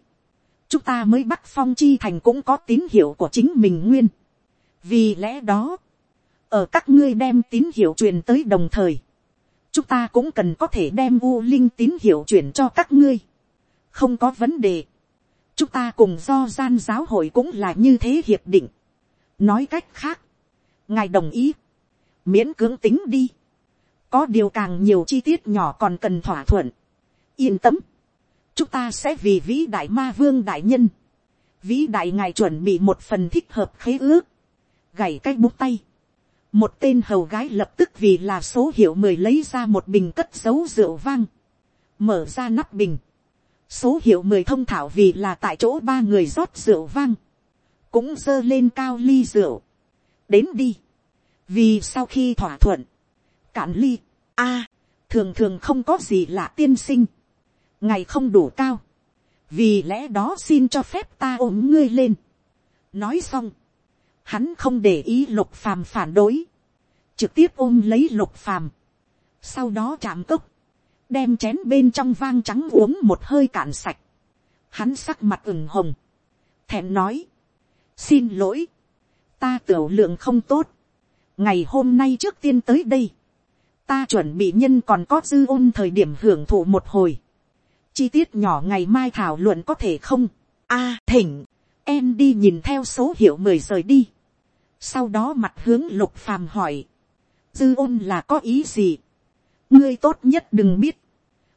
[SPEAKER 1] chúng ta mới bắt phong chi thành cũng có tín hiệu của chính mình nguyên. vì lẽ đó, ở các ngươi đem tín hiệu truyền tới đồng thời, chúng ta cũng cần có thể đem u linh tín hiệu chuyển cho các ngươi. không có vấn đề. chúng ta cùng do gian giáo hội cũng là như thế hiệp định. nói cách khác, ngài đồng ý, miễn cưỡng tính đi. có điều càng nhiều chi tiết nhỏ còn cần thỏa thuận. yên tâm chúng ta sẽ vì vĩ đại ma vương đại nhân, vĩ đại ngài chuẩn bị một phần thích hợp khế ước, gảy cái bút tay, một tên hầu gái lập tức vì là số hiệu mười lấy ra một bình cất dấu rượu vang, mở ra nắp bình, số hiệu mười thông thảo vì là tại chỗ ba người rót rượu vang, cũng giơ lên cao ly rượu, đến đi, vì sau khi thỏa thuận, cạn ly, a, thường thường không có gì lạ tiên sinh, ngày không đủ cao, vì lẽ đó xin cho phép ta ôm ngươi lên. nói xong, hắn không để ý lục phàm phản đối, trực tiếp ôm lấy lục phàm, sau đó chạm cốc, đem chén bên trong vang trắng uống một hơi cạn sạch, hắn sắc mặt ửng hồng, thẹn nói, xin lỗi, ta tiểu lượng không tốt, ngày hôm nay trước tiên tới đây, ta chuẩn bị nhân còn có dư ôn thời điểm hưởng thụ một hồi, chi tiết nhỏ ngày mai thảo luận có thể không. a thỉnh, em đi nhìn theo số hiệu mười rời đi sau đó mặt hướng lục phàm hỏi, dư ôn là có ý gì. ngươi tốt nhất đừng biết.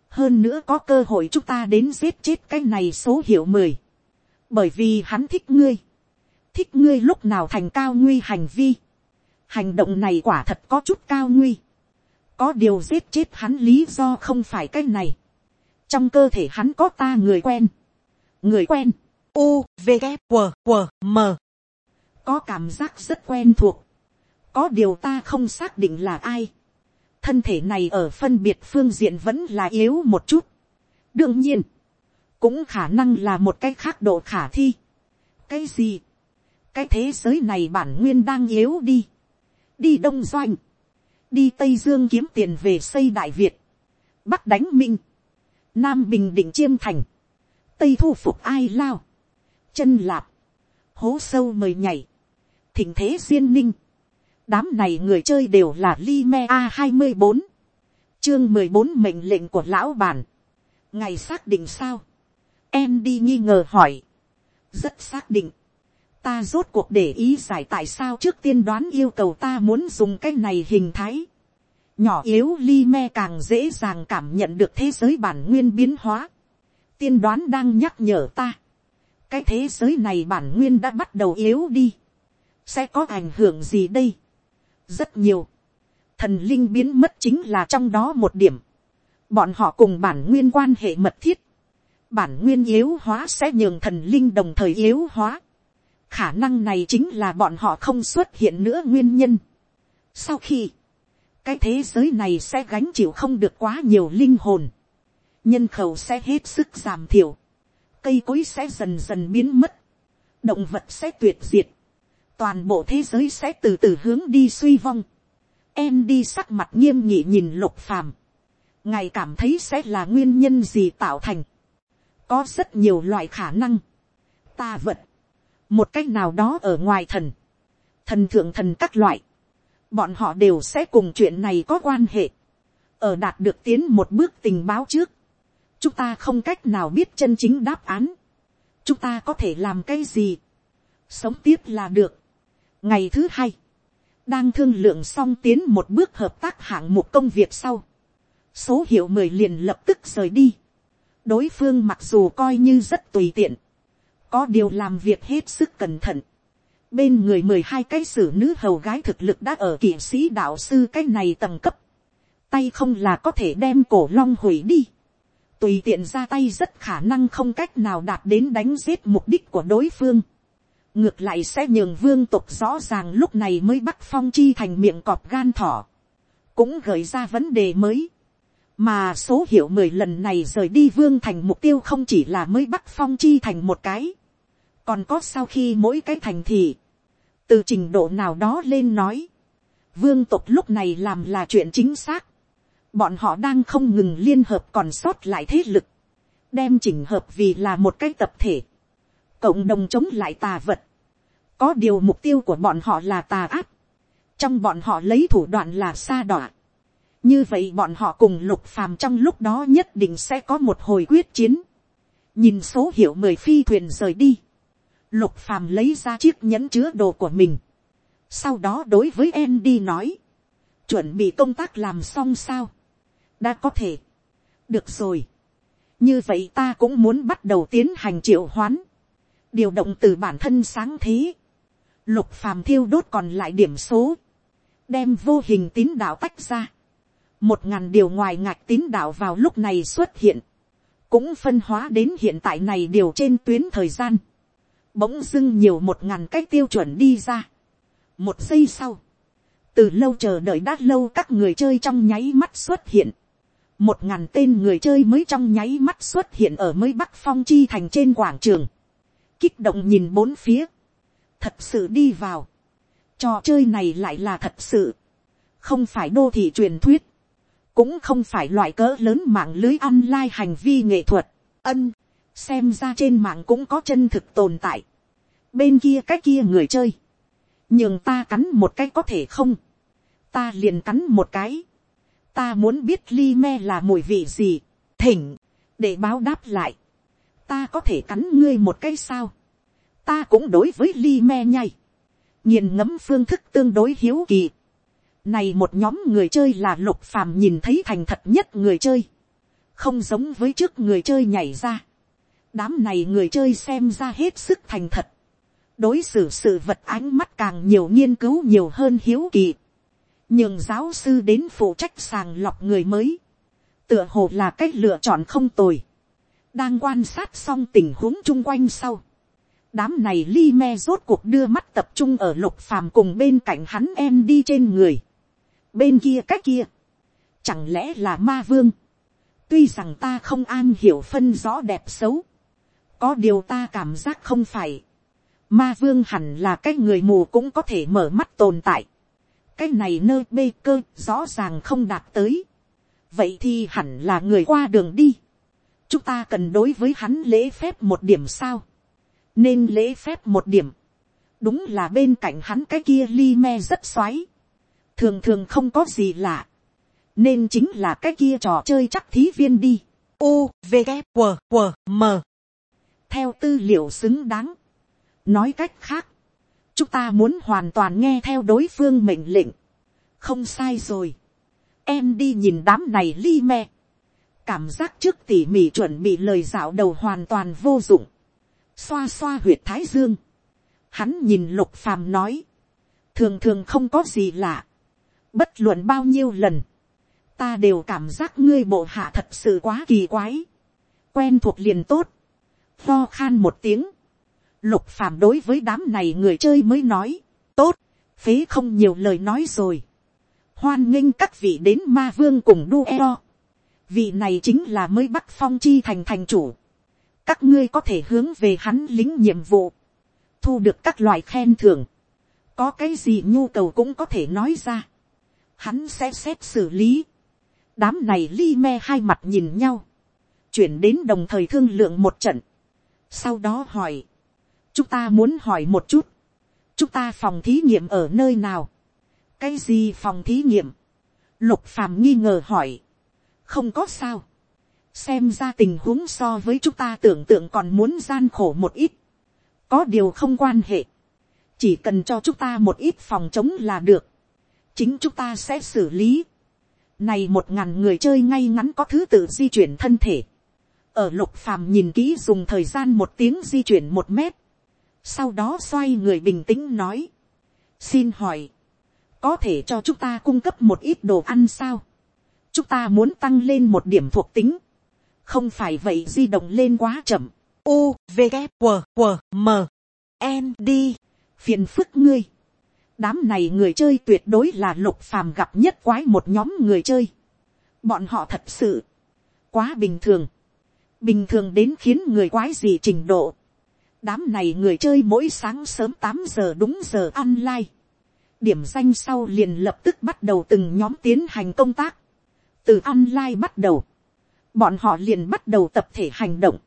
[SPEAKER 1] hơn nữa có cơ hội chúng ta đến giết chết cái này số hiệu mười. bởi vì hắn thích ngươi. thích ngươi lúc nào thành cao nguy hành vi. hành động này quả thật có chút cao nguy. có điều giết chết hắn lý do không phải cái này trong cơ thể hắn có ta người quen, người quen, u, v, g, q, q, m, có cảm giác rất quen thuộc, có điều ta không xác định là ai, thân thể này ở phân biệt phương diện vẫn là yếu một chút, đương nhiên, cũng khả năng là một cái khác độ khả thi, cái gì, cái thế giới này bản nguyên đang yếu đi, đi đông doanh, đi tây dương kiếm tiền về xây đại việt, bắc đánh minh, nam bình định chiêm thành, tây thu phục ai lao, chân lạp, hố sâu mời nhảy, thình thế duyên ninh, đám này người chơi đều là Lime a hai mươi bốn, chương mười bốn mệnh lệnh của lão bản, ngày xác định sao, em đi nghi ngờ hỏi, rất xác định, ta rốt cuộc để ý giải tại sao trước tiên đoán yêu cầu ta muốn dùng cái này hình thái, nhỏ yếu li me càng dễ dàng cảm nhận được thế giới bản nguyên biến hóa. tiên đoán đang nhắc nhở ta. cái thế giới này bản nguyên đã bắt đầu yếu đi sẽ có ảnh hưởng gì đây. rất nhiều. thần linh biến mất chính là trong đó một điểm. bọn họ cùng bản nguyên quan hệ mật thiết. bản nguyên yếu hóa sẽ nhường thần linh đồng thời yếu hóa. khả năng này chính là bọn họ không xuất hiện nữa nguyên nhân. sau khi cái thế giới này sẽ gánh chịu không được quá nhiều linh hồn, nhân khẩu sẽ hết sức giảm thiểu, cây cối sẽ dần dần biến mất, động vật sẽ tuyệt diệt, toàn bộ thế giới sẽ từ từ hướng đi suy vong. Em đi sắc mặt nghiêm nghị nhìn lục phàm, ngài cảm thấy sẽ là nguyên nhân gì tạo thành, có rất nhiều loại khả năng, ta vật, một cách nào đó ở ngoài thần, thần thượng thần các loại, bọn họ đều sẽ cùng chuyện này có quan hệ. ở đạt được tiến một bước tình báo trước, chúng ta không cách nào biết chân chính đáp án. chúng ta có thể làm cái gì. sống tiếp là được ngày thứ hai, đang thương lượng xong tiến một bước hợp tác hạng mục công việc sau. số hiệu mười liền lập tức rời đi. đối phương mặc dù coi như rất tùy tiện, có điều làm việc hết sức cẩn thận bên người mười hai cái xử nữ hầu gái thực lực đã ở kỵ sĩ đạo sư cái này tầng cấp, tay không là có thể đem cổ long hủy đi, tùy tiện ra tay rất khả năng không cách nào đạt đến đánh giết mục đích của đối phương, ngược lại sẽ nhường vương tục rõ ràng lúc này mới bắt phong chi thành miệng cọp gan thỏ, cũng gợi ra vấn đề mới, mà số hiệu mười lần này rời đi vương thành mục tiêu không chỉ là mới bắt phong chi thành một cái, còn có sau khi mỗi cái thành thì từ trình độ nào đó lên nói, vương tộc lúc này làm là chuyện chính xác, bọn họ đang không ngừng liên hợp còn sót lại thế lực, đem chỉnh hợp vì là một cái tập thể, cộng đồng chống lại tà vật, có điều mục tiêu của bọn họ là tà ác. trong bọn họ lấy thủ đoạn là xa đọa, như vậy bọn họ cùng lục phàm trong lúc đó nhất định sẽ có một hồi quyết chiến, nhìn số hiệu mười phi thuyền rời đi, Lục phàm lấy ra chiếc nhẫn chứa đồ của mình. Sau đó đối với Andy nói. Chuẩn bị công tác làm xong sao? Đã có thể. Được rồi. Như vậy ta cũng muốn bắt đầu tiến hành triệu hoán. Điều động từ bản thân sáng thế. Lục phàm thiêu đốt còn lại điểm số. Đem vô hình tín đạo tách ra. Một ngàn điều ngoài ngạch tín đạo vào lúc này xuất hiện. Cũng phân hóa đến hiện tại này điều trên tuyến thời gian bỗng dưng nhiều một ngàn cái tiêu chuẩn đi ra. một giây sau, từ lâu chờ đợi đã lâu các người chơi trong nháy mắt xuất hiện. một ngàn tên người chơi mới trong nháy mắt xuất hiện ở mới bắc phong chi thành trên quảng trường kích động nhìn bốn phía. thật sự đi vào. trò chơi này lại là thật sự. không phải đô thị truyền thuyết. cũng không phải loại cỡ lớn mạng lưới online hành vi nghệ thuật. ân xem ra trên mạng cũng có chân thực tồn tại. bên kia cái kia người chơi, nhưng ta cắn một cái có thể không, ta liền cắn một cái, ta muốn biết ly me là mùi vị gì, thỉnh, để báo đáp lại, ta có thể cắn ngươi một cái sao, ta cũng đối với li me nhai, nhìn ngấm phương thức tương đối hiếu kỳ, này một nhóm người chơi là lục phàm nhìn thấy thành thật nhất người chơi, không giống với trước người chơi nhảy ra, đám này người chơi xem ra hết sức thành thật, đối xử sự vật ánh mắt càng nhiều nghiên cứu nhiều hơn hiếu kỳ, nhường giáo sư đến phụ trách sàng lọc người mới, tựa hồ là cách lựa chọn không tồi, đang quan sát xong tình huống chung quanh sau, đám này li me rốt cuộc đưa mắt tập trung ở lục phàm cùng bên cạnh hắn em đi trên người, bên kia cách kia, chẳng lẽ là ma vương, tuy rằng ta không an hiểu phân rõ đẹp xấu, có điều ta cảm giác không phải. Ma vương hẳn là cái người mù cũng có thể mở mắt tồn tại. cái này nơi bê cơ rõ ràng không đạt tới. vậy thì hẳn là người qua đường đi chúng ta cần đối với hắn lễ phép một điểm sao. nên lễ phép một điểm, đúng là bên cạnh hắn cái kia li me rất xoáy, thường thường không có gì lạ, nên chính là cái kia trò chơi chắc thí viên đi. U, V, g q W, M. theo tư liệu xứng đáng, nói cách khác, chúng ta muốn hoàn toàn nghe theo đối phương mệnh lệnh, không sai rồi, em đi nhìn đám này li me, cảm giác trước tỉ mỉ chuẩn bị lời dạo đầu hoàn toàn vô dụng, xoa xoa huyệt thái dương, hắn nhìn lục phàm nói, thường thường không có gì lạ, bất luận bao nhiêu lần, ta đều cảm giác ngươi bộ hạ thật sự quá kỳ quái, quen thuộc liền tốt, lo khan một tiếng, lục phàm đối với đám này người chơi mới nói, tốt, phế không nhiều lời nói rồi, hoan nghênh các vị đến ma vương cùng đu eo, vị này chính là mới bắt phong chi thành thành chủ, các ngươi có thể hướng về hắn lính nhiệm vụ, thu được các loại khen thưởng, có cái gì nhu cầu cũng có thể nói ra, hắn sẽ xét xử lý, đám này li me hai mặt nhìn nhau, chuyển đến đồng thời thương lượng một trận, sau đó hỏi, chúng ta muốn hỏi một chút, chúng ta phòng thí nghiệm ở nơi nào, cái gì phòng thí nghiệm, lục phàm nghi ngờ hỏi, không có sao, xem ra tình huống so với chúng ta tưởng tượng còn muốn gian khổ một ít, có điều không quan hệ, chỉ cần cho chúng ta một ít phòng chống là được, chính chúng ta sẽ xử lý. Này một ngàn người chơi ngay ngắn có thứ tự di chuyển thân thể. Ở lục phàm nhìn kỹ dùng thời gian một tiếng di chuyển một mét. Sau đó xoay người bình tĩnh nói. Xin hỏi. Có thể cho chúng ta cung cấp một ít đồ ăn sao? Chúng ta muốn tăng lên một điểm thuộc tính. Không phải vậy di động lên quá chậm. U, V, W, W, M, N, D. Phiền phức ngươi đám này người chơi tuyệt đối là lục phàm gặp nhất quái một nhóm người chơi. bọn họ thật sự quá bình thường, bình thường đến khiến người quái gì trình độ. đám này người chơi mỗi sáng sớm tám giờ đúng giờ lai. điểm danh sau liền lập tức bắt đầu từng nhóm tiến hành công tác từ ăn lai bắt đầu, bọn họ liền bắt đầu tập thể hành động.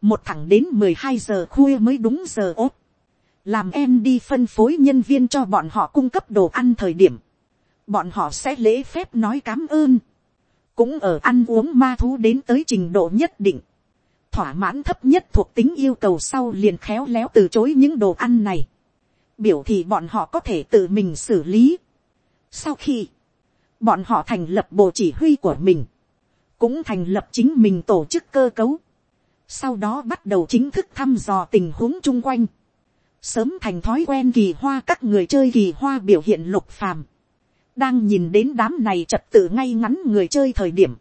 [SPEAKER 1] một thẳng đến mười hai giờ khuya mới đúng giờ ốt làm em đi phân phối nhân viên cho bọn họ cung cấp đồ ăn thời điểm, bọn họ sẽ lễ phép nói cám ơn, cũng ở ăn uống ma thú đến tới trình độ nhất định, thỏa mãn thấp nhất thuộc tính yêu cầu sau liền khéo léo từ chối những đồ ăn này, biểu thì bọn họ có thể tự mình xử lý. Sau khi, bọn họ thành lập bộ chỉ huy của mình, cũng thành lập chính mình tổ chức cơ cấu, sau đó bắt đầu chính thức thăm dò tình huống chung quanh, sớm thành thói quen kỳ hoa các người chơi kỳ hoa biểu hiện lục phàm, đang nhìn đến đám này trật tự ngay ngắn người chơi thời điểm,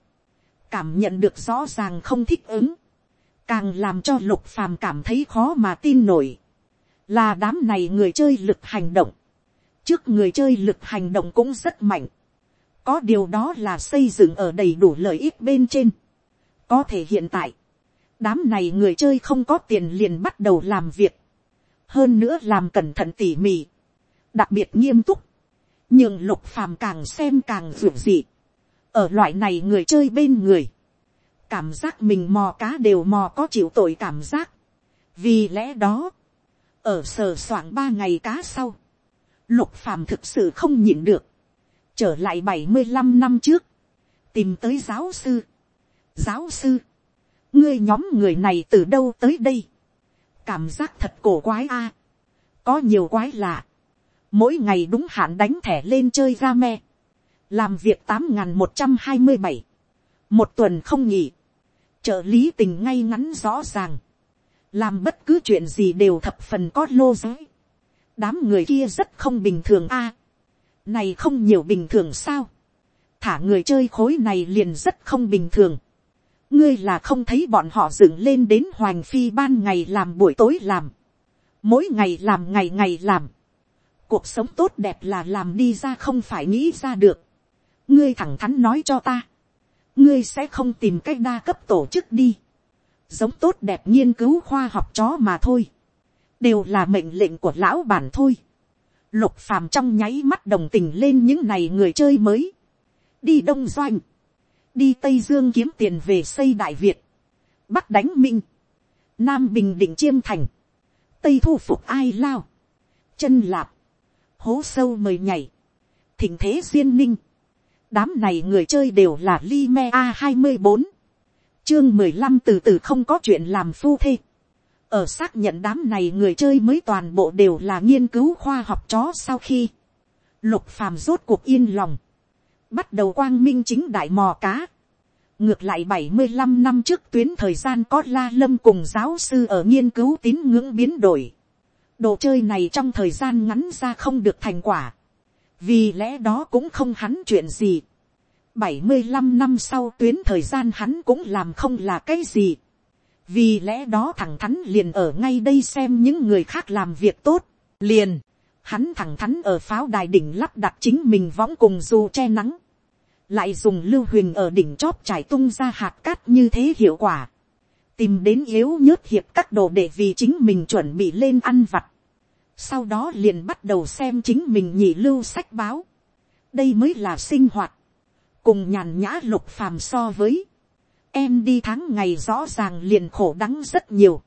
[SPEAKER 1] cảm nhận được rõ ràng không thích ứng, càng làm cho lục phàm cảm thấy khó mà tin nổi, là đám này người chơi lực hành động, trước người chơi lực hành động cũng rất mạnh, có điều đó là xây dựng ở đầy đủ lợi ích bên trên, có thể hiện tại, đám này người chơi không có tiền liền bắt đầu làm việc, hơn nữa làm cẩn thận tỉ mỉ, đặc biệt nghiêm túc, nhưng lục phàm càng xem càng ruột dị. ở loại này người chơi bên người, cảm giác mình mò cá đều mò có chịu tội cảm giác. vì lẽ đó, ở sờ soạng ba ngày cá sau, lục phàm thực sự không nhịn được, trở lại bảy mươi 75 năm trước, tìm tới giáo sư. giáo sư, ngươi nhóm người này từ đâu tới đây, cảm giác thật cổ quái a. có nhiều quái lạ. mỗi ngày đúng hạn đánh thẻ lên chơi ra me. làm việc tám n một trăm hai mươi bảy. một tuần không nghỉ. trợ lý tình ngay ngắn rõ ràng. làm bất cứ chuyện gì đều thập phần có lô giới. đám người kia rất không bình thường a này không nhiều bình thường sao. thả người chơi khối này liền rất không bình thường. Ngươi là không thấy bọn họ dựng lên đến hoành phi ban ngày làm buổi tối làm, mỗi ngày làm ngày ngày làm, cuộc sống tốt đẹp là làm đi ra không phải nghĩ ra được, ngươi thẳng thắn nói cho ta, ngươi sẽ không tìm cách đa cấp tổ chức đi, giống tốt đẹp nghiên cứu khoa học chó mà thôi, đều là mệnh lệnh của lão bản thôi, lục phàm trong nháy mắt đồng tình lên những này người chơi mới, đi đông doanh, đi tây dương kiếm tiền về xây đại việt, bắc đánh minh, nam bình định chiêm thành, tây thu phục ai lao, chân lạp, hố sâu mời nhảy, thỉnh thế duyên ninh, đám này người chơi đều là li me a hai mươi bốn, chương mười lăm từ từ không có chuyện làm phu thê, ở xác nhận đám này người chơi mới toàn bộ đều là nghiên cứu khoa học chó sau khi lục phàm rốt cuộc yên lòng, bắt đầu quang minh chính đại mò cá, ngược lại bảy mươi 75 năm trước tuyến thời gian có la lâm cùng giáo sư ở nghiên cứu tín ngưỡng biến đổi, đồ chơi này trong thời gian ngắn ra không được thành quả, vì lẽ đó cũng không hắn chuyện gì, bảy mươi 75 năm sau tuyến thời gian hắn cũng làm không là cái gì, vì lẽ đó thẳng thắn liền ở ngay đây xem những người khác làm việc tốt, liền, hắn thẳng thắn ở pháo đài đỉnh lắp đặt chính mình võng cùng dù che nắng, lại dùng lưu huỳnh ở đỉnh chóp trải tung ra hạt cát như thế hiệu quả, tìm đến yếu nhớt hiệp các đồ để vì chính mình chuẩn bị lên ăn vặt, sau đó liền bắt đầu xem chính mình nhị lưu sách báo, đây mới là sinh hoạt, cùng nhàn nhã lục phàm so với, em đi tháng ngày rõ ràng liền khổ đắng rất nhiều,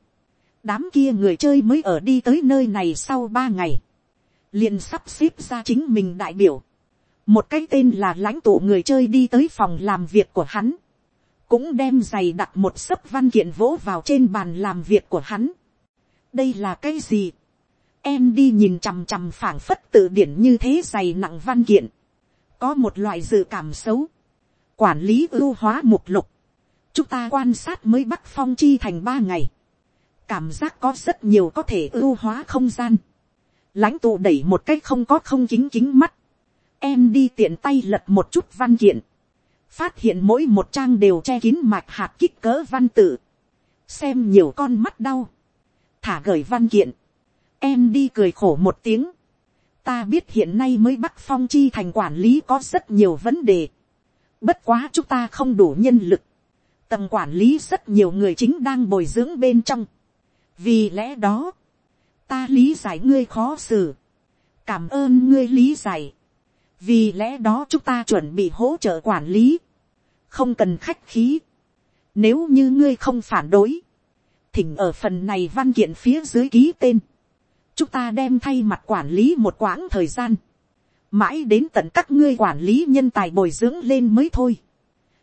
[SPEAKER 1] đám kia người chơi mới ở đi tới nơi này sau ba ngày, liền sắp xếp ra chính mình đại biểu, một cái tên là lãnh tụ người chơi đi tới phòng làm việc của hắn, cũng đem giày đặt một sấp văn kiện vỗ vào trên bàn làm việc của hắn. đây là cái gì, em đi nhìn chằm chằm phảng phất tự điển như thế giày nặng văn kiện, có một loại dự cảm xấu, quản lý ưu hóa mục lục, chúng ta quan sát mới bắt phong chi thành ba ngày, cảm giác có rất nhiều có thể ưu hóa không gian, lãnh tụ đẩy một cách không có không chính chính mắt, em đi tiện tay lật một chút văn kiện, phát hiện mỗi một trang đều che kín mạch hạt kích cỡ văn tự, xem nhiều con mắt đau, thả gởi văn kiện, em đi cười khổ một tiếng, ta biết hiện nay mới bắc phong chi thành quản lý có rất nhiều vấn đề, bất quá chúng ta không đủ nhân lực, tầng quản lý rất nhiều người chính đang bồi dưỡng bên trong, vì lẽ đó, ta lý giải ngươi khó xử, cảm ơn ngươi lý giải, vì lẽ đó chúng ta chuẩn bị hỗ trợ quản lý, không cần khách khí, nếu như ngươi không phản đối, thỉnh ở phần này văn kiện phía dưới ký tên, chúng ta đem thay mặt quản lý một quãng thời gian, mãi đến tận các ngươi quản lý nhân tài bồi dưỡng lên mới thôi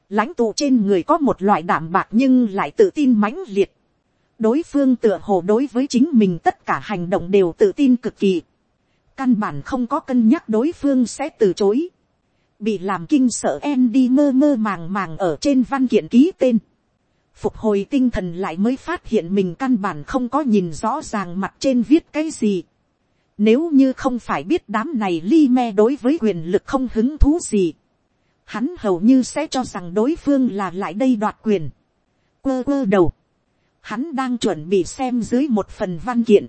[SPEAKER 1] lãnh tụ trên người có một loại đảm bạc nhưng lại tự tin mãnh liệt. đối phương tựa hồ đối với chính mình tất cả hành động đều tự tin cực kỳ căn bản không có cân nhắc đối phương sẽ từ chối, bị làm kinh sợ em đi mơ mơ màng màng ở trên văn kiện ký tên, phục hồi tinh thần lại mới phát hiện mình căn bản không có nhìn rõ ràng mặt trên viết cái gì. Nếu như không phải biết đám này li me đối với quyền lực không hứng thú gì, hắn hầu như sẽ cho rằng đối phương là lại đây đoạt quyền. quơ quơ đầu, hắn đang chuẩn bị xem dưới một phần văn kiện,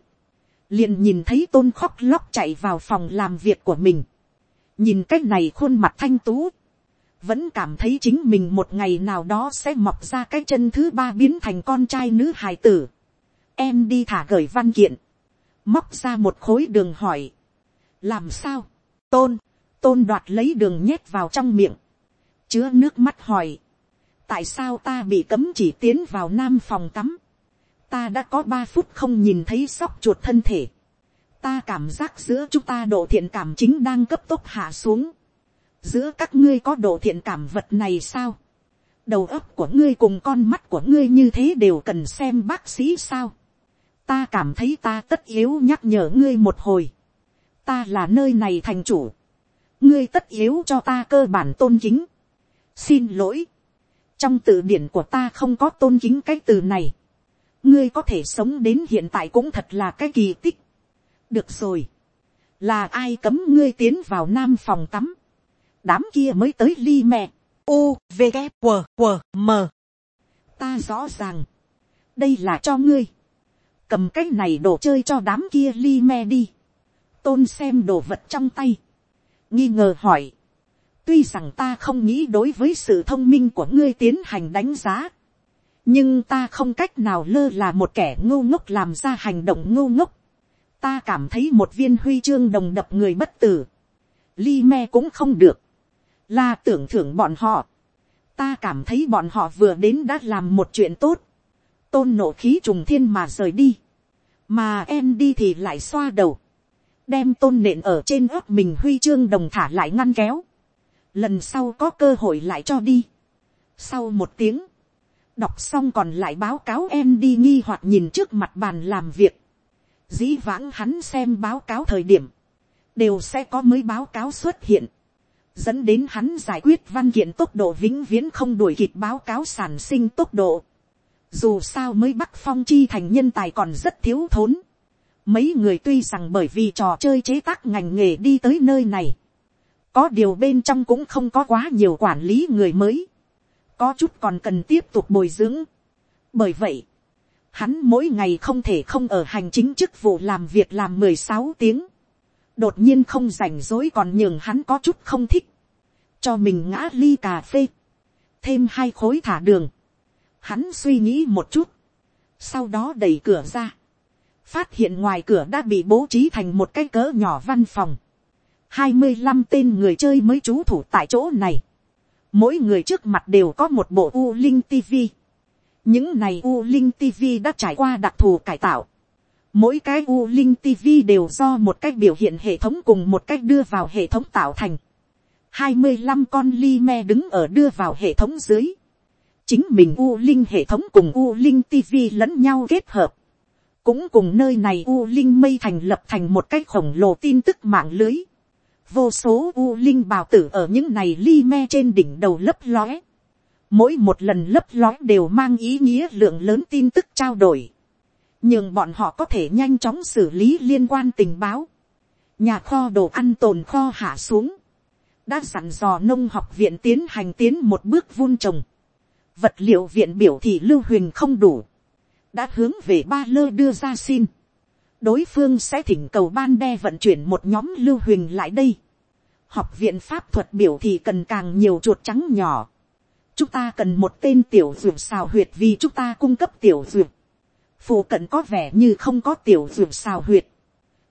[SPEAKER 1] liền nhìn thấy tôn khóc lóc chạy vào phòng làm việc của mình, nhìn cách này khuôn mặt thanh tú, vẫn cảm thấy chính mình một ngày nào đó sẽ mọc ra cái chân thứ ba biến thành con trai nữ hài tử. em đi thả gửi văn kiện, móc ra một khối đường hỏi, làm sao, tôn, tôn đoạt lấy đường nhét vào trong miệng, chứa nước mắt hỏi, tại sao ta bị cấm chỉ tiến vào nam phòng tắm, ta đã có ba phút không nhìn thấy sóc chuột thân thể. ta cảm giác giữa chúng ta độ thiện cảm chính đang cấp tốc hạ xuống. giữa các ngươi có độ thiện cảm vật này sao. đầu óc của ngươi cùng con mắt của ngươi như thế đều cần xem bác sĩ sao. ta cảm thấy ta tất yếu nhắc nhở ngươi một hồi. ta là nơi này thành chủ. ngươi tất yếu cho ta cơ bản tôn kính xin lỗi. trong từ điển của ta không có tôn kính cái từ này. Ngươi có thể sống đến hiện tại cũng thật là cái kỳ tích. được rồi, là ai cấm ngươi tiến vào nam phòng tắm, đám kia mới tới ly mẹ, u v g q q m. Ta rõ ràng, đây là cho ngươi, cầm cái này đồ chơi cho đám kia ly me đi, tôn xem đồ vật trong tay, nghi ngờ hỏi, tuy rằng ta không nghĩ đối với sự thông minh của ngươi tiến hành đánh giá, nhưng ta không cách nào lơ là một kẻ ngô ngốc làm ra hành động ngô ngốc. ta cảm thấy một viên huy chương đồng đập người bất tử. li me cũng không được. là tưởng thưởng bọn họ. ta cảm thấy bọn họ vừa đến đã làm một chuyện tốt. tôn nộ khí trùng thiên mà rời đi. mà em đi thì lại xoa đầu, đem tôn nện ở trên ớt mình huy chương đồng thả lại ngăn kéo, lần sau có cơ hội lại cho đi. Sau một tiếng, đọc xong còn lại báo cáo em đi nghi hoặc nhìn trước mặt bàn làm việc, dĩ vãng hắn xem báo cáo thời điểm, đều sẽ có mới báo cáo xuất hiện, dẫn đến hắn giải quyết văn kiện tốc độ vĩnh viễn không đuổi kịp báo cáo sản sinh tốc độ. Dù sao mới bắc phong chi thành nhân tài còn rất thiếu thốn. Mấy người tuy rằng bởi vì trò chơi chế tác ngành nghề đi tới nơi này. Có điều bên trong cũng không có quá nhiều quản lý người mới. Có chút còn cần tiếp tục bồi dưỡng. Bởi vậy, hắn mỗi ngày không thể không ở hành chính chức vụ làm việc làm mười sáu tiếng. Đột nhiên không rảnh rối còn nhường hắn có chút không thích, cho mình ngã ly cà phê, thêm hai khối thả đường, hắn suy nghĩ một chút, sau đó đẩy cửa ra, phát hiện ngoài cửa đã bị bố trí thành một cái cỡ nhỏ văn phòng, hai mươi năm tên người chơi mới trú thủ tại chỗ này, mỗi người trước mặt đều có một bộ u linh tv, những này u linh tv đã trải qua đặc thù cải tạo, Mỗi cái U Linh TV đều do một cách biểu hiện hệ thống cùng một cách đưa vào hệ thống tạo thành. 25 con ly me đứng ở đưa vào hệ thống dưới. Chính mình U Linh hệ thống cùng U Linh TV lẫn nhau kết hợp. Cũng cùng nơi này U Linh mây thành lập thành một cách khổng lồ tin tức mạng lưới. Vô số U Linh bào tử ở những này ly me trên đỉnh đầu lấp lóe. Mỗi một lần lấp lóe đều mang ý nghĩa lượng lớn tin tức trao đổi nhưng bọn họ có thể nhanh chóng xử lý liên quan tình báo. nhà kho đồ ăn tồn kho hạ xuống, đã dặn dò nông học viện tiến hành tiến một bước vun trồng. vật liệu viện biểu thị lưu huyền không đủ, đã hướng về ba lơ đưa ra xin đối phương sẽ thỉnh cầu ban đe vận chuyển một nhóm lưu huỳnh lại đây. học viện pháp thuật biểu thị cần càng nhiều chuột trắng nhỏ. chúng ta cần một tên tiểu dược xào huyệt vì chúng ta cung cấp tiểu dược phù cận có vẻ như không có tiểu dược xào huyệt.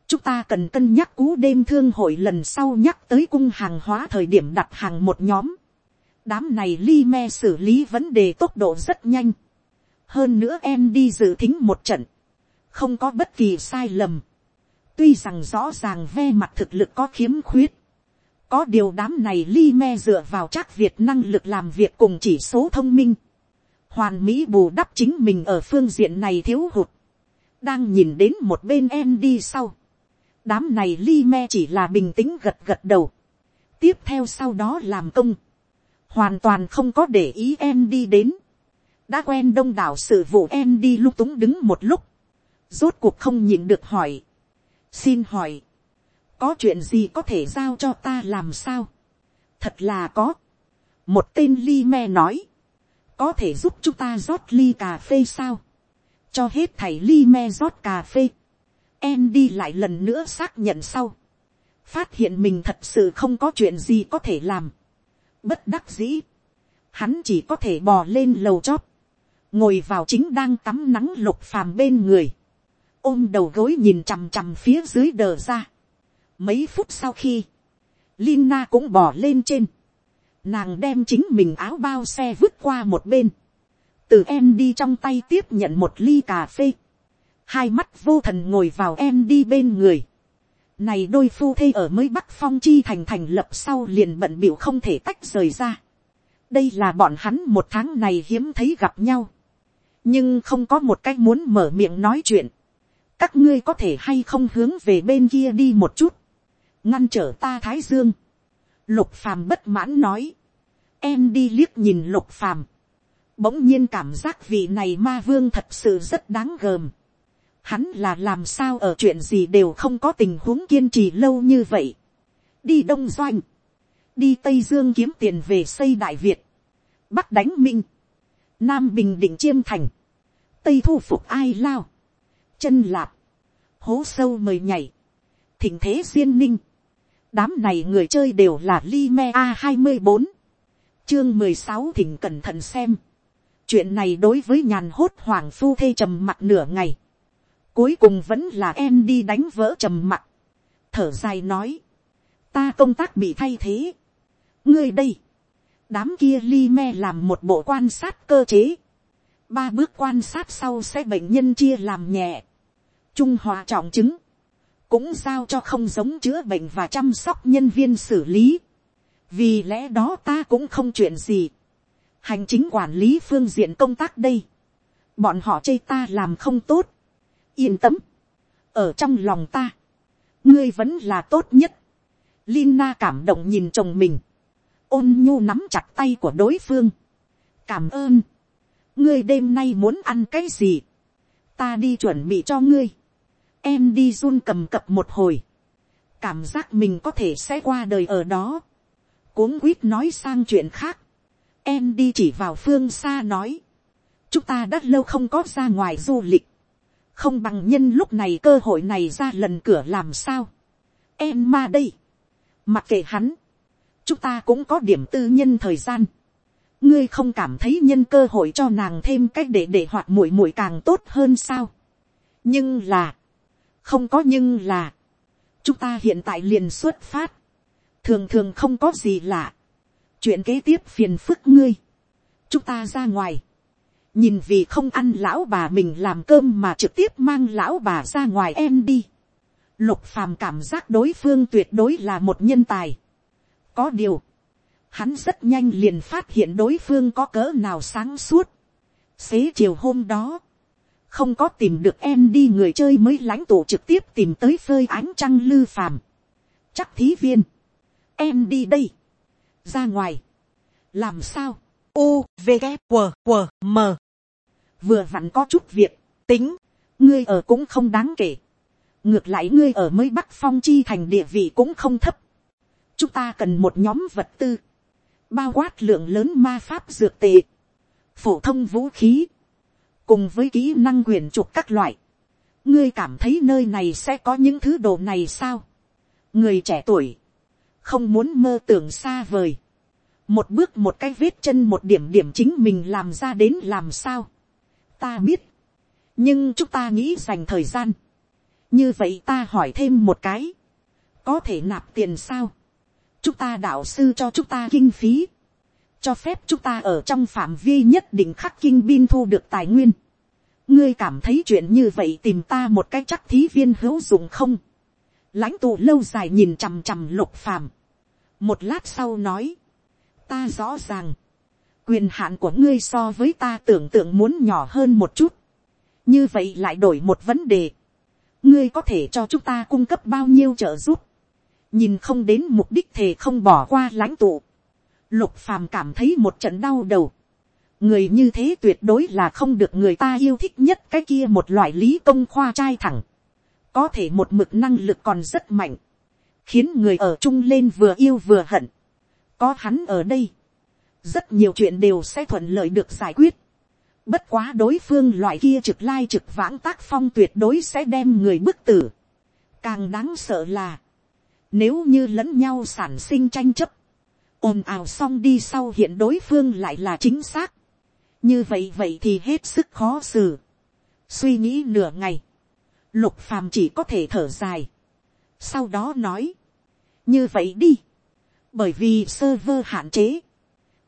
[SPEAKER 1] chúng ta cần cân nhắc cú đêm thương hội lần sau nhắc tới cung hàng hóa thời điểm đặt hàng một nhóm. đám này li me xử lý vấn đề tốc độ rất nhanh. hơn nữa em đi dự thính một trận không có bất kỳ sai lầm. tuy rằng rõ ràng ve mặt thực lực có khiếm khuyết. có điều đám này li me dựa vào chắc việt năng lực làm việc cùng chỉ số thông minh. Hoàn mỹ bù đắp chính mình ở phương diện này thiếu hụt, đang nhìn đến một bên em đi sau, đám này li me chỉ là bình tĩnh gật gật đầu, tiếp theo sau đó làm công, hoàn toàn không có để ý em đi đến, đã quen đông đảo sự vụ em đi lung túng đứng một lúc, rốt cuộc không nhịn được hỏi, xin hỏi, có chuyện gì có thể giao cho ta làm sao, thật là có, một tên li me nói, có thể giúp chúng ta rót ly cà phê sao, cho hết thầy ly me rót cà phê, em đi lại lần nữa xác nhận sau, phát hiện mình thật sự không có chuyện gì có thể làm, bất đắc dĩ, hắn chỉ có thể bò lên lầu chót, ngồi vào chính đang tắm nắng lục phàm bên người, ôm đầu gối nhìn chằm chằm phía dưới đờ ra. Mấy phút sau khi, Lina cũng bò lên trên, Nàng đem chính mình áo bao xe vứt qua một bên. Từ em đi trong tay tiếp nhận một ly cà phê. Hai mắt vô thần ngồi vào em đi bên người. Này đôi phu thê ở mới Bắc Phong Chi thành thành lập sau liền bận biểu không thể tách rời ra. Đây là bọn hắn một tháng này hiếm thấy gặp nhau. Nhưng không có một cách muốn mở miệng nói chuyện. Các ngươi có thể hay không hướng về bên kia đi một chút. Ngăn trở ta Thái Dương. Lục phàm bất mãn nói em đi liếc nhìn lục phàm, bỗng nhiên cảm giác vị này ma vương thật sự rất đáng gờm. Hắn là làm sao ở chuyện gì đều không có tình huống kiên trì lâu như vậy. đi đông doanh, đi tây dương kiếm tiền về xây đại việt, bắc đánh minh, nam bình định chiêm thành, tây thu phục ai lao, chân lạp, hố sâu mời nhảy, thỉnh thế duyên ninh, đám này người chơi đều là li me a hai mươi bốn chương mười sáu thỉnh cẩn thận xem. chuyện này đối với nhàn hốt hoàng phu thê trầm mặt nửa ngày. cuối cùng vẫn là em đi đánh vỡ trầm mặt. thở dài nói. ta công tác bị thay thế. ngươi đây. đám kia li me làm một bộ quan sát cơ chế. ba bước quan sát sau sẽ bệnh nhân chia làm nhẹ trung hòa trọng chứng, cũng giao cho không giống chữa bệnh và chăm sóc nhân viên xử lý. vì lẽ đó ta cũng không chuyện gì. hành chính quản lý phương diện công tác đây. bọn họ chê ta làm không tốt. yên tâm. ở trong lòng ta, ngươi vẫn là tốt nhất. Lina cảm động nhìn chồng mình. ôn nhu nắm chặt tay của đối phương. cảm ơn. ngươi đêm nay muốn ăn cái gì. ta đi chuẩn bị cho ngươi em đi run cầm cập một hồi, cảm giác mình có thể sẽ qua đời ở đó, cuống quýt nói sang chuyện khác, em đi chỉ vào phương xa nói, chúng ta đã lâu không có ra ngoài du lịch, không bằng nhân lúc này cơ hội này ra lần cửa làm sao, em ma đây, mặc kệ hắn, chúng ta cũng có điểm tư nhân thời gian, ngươi không cảm thấy nhân cơ hội cho nàng thêm cách để để hoạt muội muội càng tốt hơn sao, nhưng là, không có nhưng là, chúng ta hiện tại liền xuất phát, thường thường không có gì lạ, chuyện kế tiếp phiền phức ngươi, chúng ta ra ngoài, nhìn vì không ăn lão bà mình làm cơm mà trực tiếp mang lão bà ra ngoài em đi, lục phàm cảm giác đối phương tuyệt đối là một nhân tài, có điều, hắn rất nhanh liền phát hiện đối phương có cỡ nào sáng suốt, xế chiều hôm đó, không có tìm được em đi người chơi mới lãnh tụ trực tiếp tìm tới phơi ánh trăng lư phàm. chắc thí viên, em đi đây, ra ngoài, làm sao, u v g q q m. Vừa vặn có chút việc, tính, ngươi ở cũng không đáng kể, ngược lại ngươi ở mới bắc phong chi thành địa vị cũng không thấp, chúng ta cần một nhóm vật tư, bao quát lượng lớn ma pháp dược tệ, phổ thông vũ khí, cùng với kỹ năng quyền trục các loại, ngươi cảm thấy nơi này sẽ có những thứ đồ này sao. người trẻ tuổi, không muốn mơ tưởng xa vời, một bước một cái vết chân một điểm điểm chính mình làm ra đến làm sao. ta biết, nhưng chúng ta nghĩ dành thời gian, như vậy ta hỏi thêm một cái, có thể nạp tiền sao, chúng ta đạo sư cho chúng ta kinh phí, cho phép chúng ta ở trong phạm vi nhất định khắc kinh bin thu được tài nguyên. ngươi cảm thấy chuyện như vậy tìm ta một cái chắc thí viên hữu dụng không. lãnh tụ lâu dài nhìn chằm chằm lục phàm. một lát sau nói, ta rõ ràng, quyền hạn của ngươi so với ta tưởng tượng muốn nhỏ hơn một chút. như vậy lại đổi một vấn đề. ngươi có thể cho chúng ta cung cấp bao nhiêu trợ giúp. nhìn không đến mục đích thề không bỏ qua lãnh tụ Lục phàm cảm thấy một trận đau đầu. Người như thế tuyệt đối là không được người ta yêu thích nhất cái kia một loại lý công khoa trai thẳng. Có thể một mực năng lực còn rất mạnh. Khiến người ở chung lên vừa yêu vừa hận. Có hắn ở đây. Rất nhiều chuyện đều sẽ thuận lợi được giải quyết. Bất quá đối phương loại kia trực lai trực vãng tác phong tuyệt đối sẽ đem người bức tử. Càng đáng sợ là. Nếu như lẫn nhau sản sinh tranh chấp ồn ào xong đi sau hiện đối phương lại là chính xác. như vậy vậy thì hết sức khó xử. suy nghĩ nửa ngày, lục phàm chỉ có thể thở dài. sau đó nói, như vậy đi, bởi vì server hạn chế,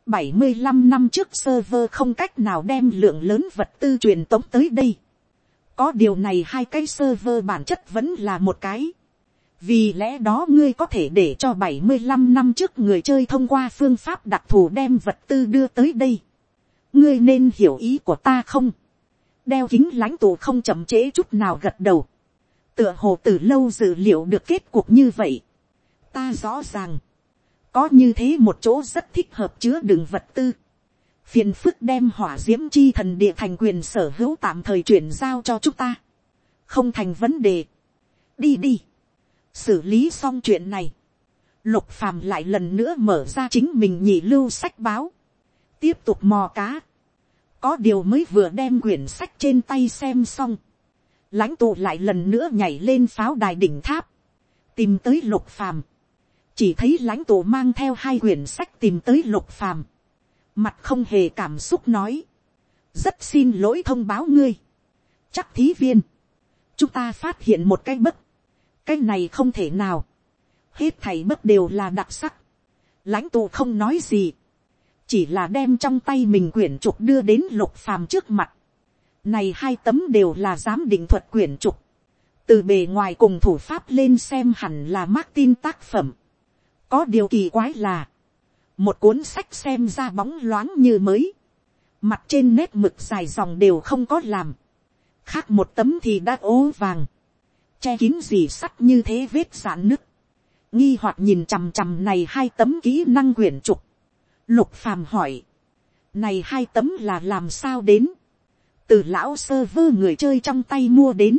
[SPEAKER 1] bảy mươi 75 năm trước server không cách nào đem lượng lớn vật tư truyền tống tới đây. Có điều này hai cái server bản chất vẫn là một cái vì lẽ đó ngươi có thể để cho bảy mươi 75 năm trước người chơi thông qua phương pháp đặc thù đem vật tư đưa tới đây. ngươi nên hiểu ý của ta không. đeo kính lãnh tụ không chậm chế chút nào gật đầu. tựa hồ từ lâu dự liệu được kết cuộc như vậy. ta rõ ràng, có như thế một chỗ rất thích hợp chứa đựng vật tư. phiền phức đem hỏa diễm chi thần địa thành quyền sở hữu tạm thời chuyển giao cho chúng ta. không thành vấn đề. đi đi xử lý xong chuyện này, lục phàm lại lần nữa mở ra chính mình nhị lưu sách báo, tiếp tục mò cá, có điều mới vừa đem quyển sách trên tay xem xong, lãnh tụ lại lần nữa nhảy lên pháo đài đỉnh tháp, tìm tới lục phàm, chỉ thấy lãnh tụ mang theo hai quyển sách tìm tới lục phàm, mặt không hề cảm xúc nói, rất xin lỗi thông báo ngươi, chắc thí viên, chúng ta phát hiện một cái bất cái này không thể nào, hết thầy bất đều là đặc sắc, lãnh tụ không nói gì, chỉ là đem trong tay mình quyển trục đưa đến lục phàm trước mặt, này hai tấm đều là giám định thuật quyển trục, từ bề ngoài cùng thủ pháp lên xem hẳn là Martin tác phẩm. Có điều kỳ quái là, một cuốn sách xem ra bóng loáng như mới, mặt trên nét mực dài dòng đều không có làm, khác một tấm thì đã ố vàng, che kín gì sắt như thế vết giãn nứt, nghi hoặc nhìn chằm chằm này hai tấm kỹ năng quyển trục, lục phàm hỏi, này hai tấm là làm sao đến, từ lão sơ vơ người chơi trong tay mua đến,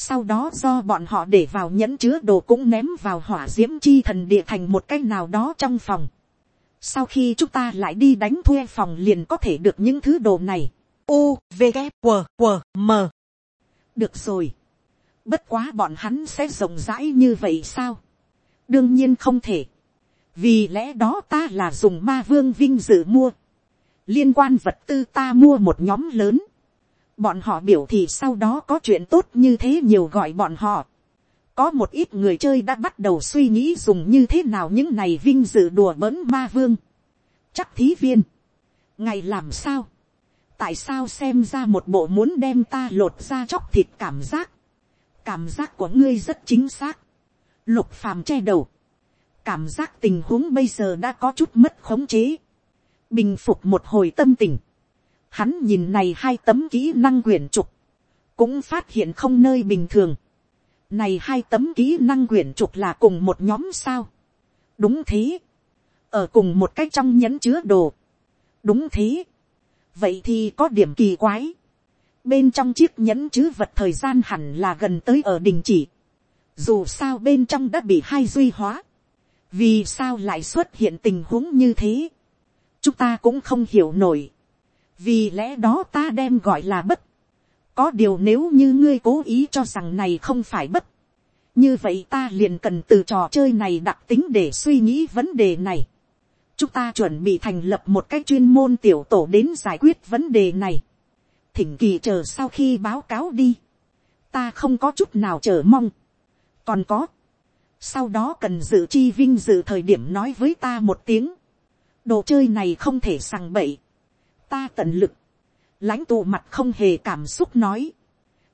[SPEAKER 1] sau đó do bọn họ để vào nhẫn chứa đồ cũng ném vào hỏa d i ễ m chi thần địa thành một cái nào đó trong phòng. sau khi chúng ta lại đi đánh thuê phòng liền có thể được những thứ đồ này. u v g q q m được rồi bất quá bọn hắn sẽ rộng rãi như vậy sao. đương nhiên không thể. vì lẽ đó ta là dùng ma vương vinh dự mua. liên quan vật tư ta mua một nhóm lớn bọn họ biểu thì sau đó có chuyện tốt như thế nhiều gọi bọn họ. có một ít người chơi đã bắt đầu suy nghĩ dùng như thế nào những này vinh dự đùa bỡn ma vương. chắc thí viên. ngày làm sao. tại sao xem ra một bộ muốn đem ta lột ra chóc thịt cảm giác cảm giác của ngươi rất chính xác. lục phàm che đầu. cảm giác tình huống bây giờ đã có chút mất khống chế. bình phục một hồi tâm tình Hắn nhìn này hai tấm kỹ năng quyển trục. Cũng phát hiện không nơi bình thường. Này hai tấm kỹ năng quyển trục là cùng một nhóm sao. Đúng thế. Ở cùng một cách trong nhẫn chứa đồ. Đúng thế. Vậy thì có điểm kỳ quái. Bên trong chiếc nhẫn chứa vật thời gian hẳn là gần tới ở đình chỉ. Dù sao bên trong đã bị hai duy hóa. Vì sao lại xuất hiện tình huống như thế? Chúng ta cũng không hiểu nổi vì lẽ đó ta đem gọi là bất. có điều nếu như ngươi cố ý cho rằng này không phải bất. như vậy ta liền cần từ trò chơi này đặc tính để suy nghĩ vấn đề này. chúng ta chuẩn bị thành lập một cách chuyên môn tiểu tổ đến giải quyết vấn đề này thỉnh kỳ chờ sau khi báo cáo đi. ta không có chút nào chờ mong. còn có. sau đó cần dự chi vinh dự thời điểm nói với ta một tiếng. đồ chơi này không thể sằng bậy ta tận lực, lãnh tụ mặt không hề cảm xúc nói,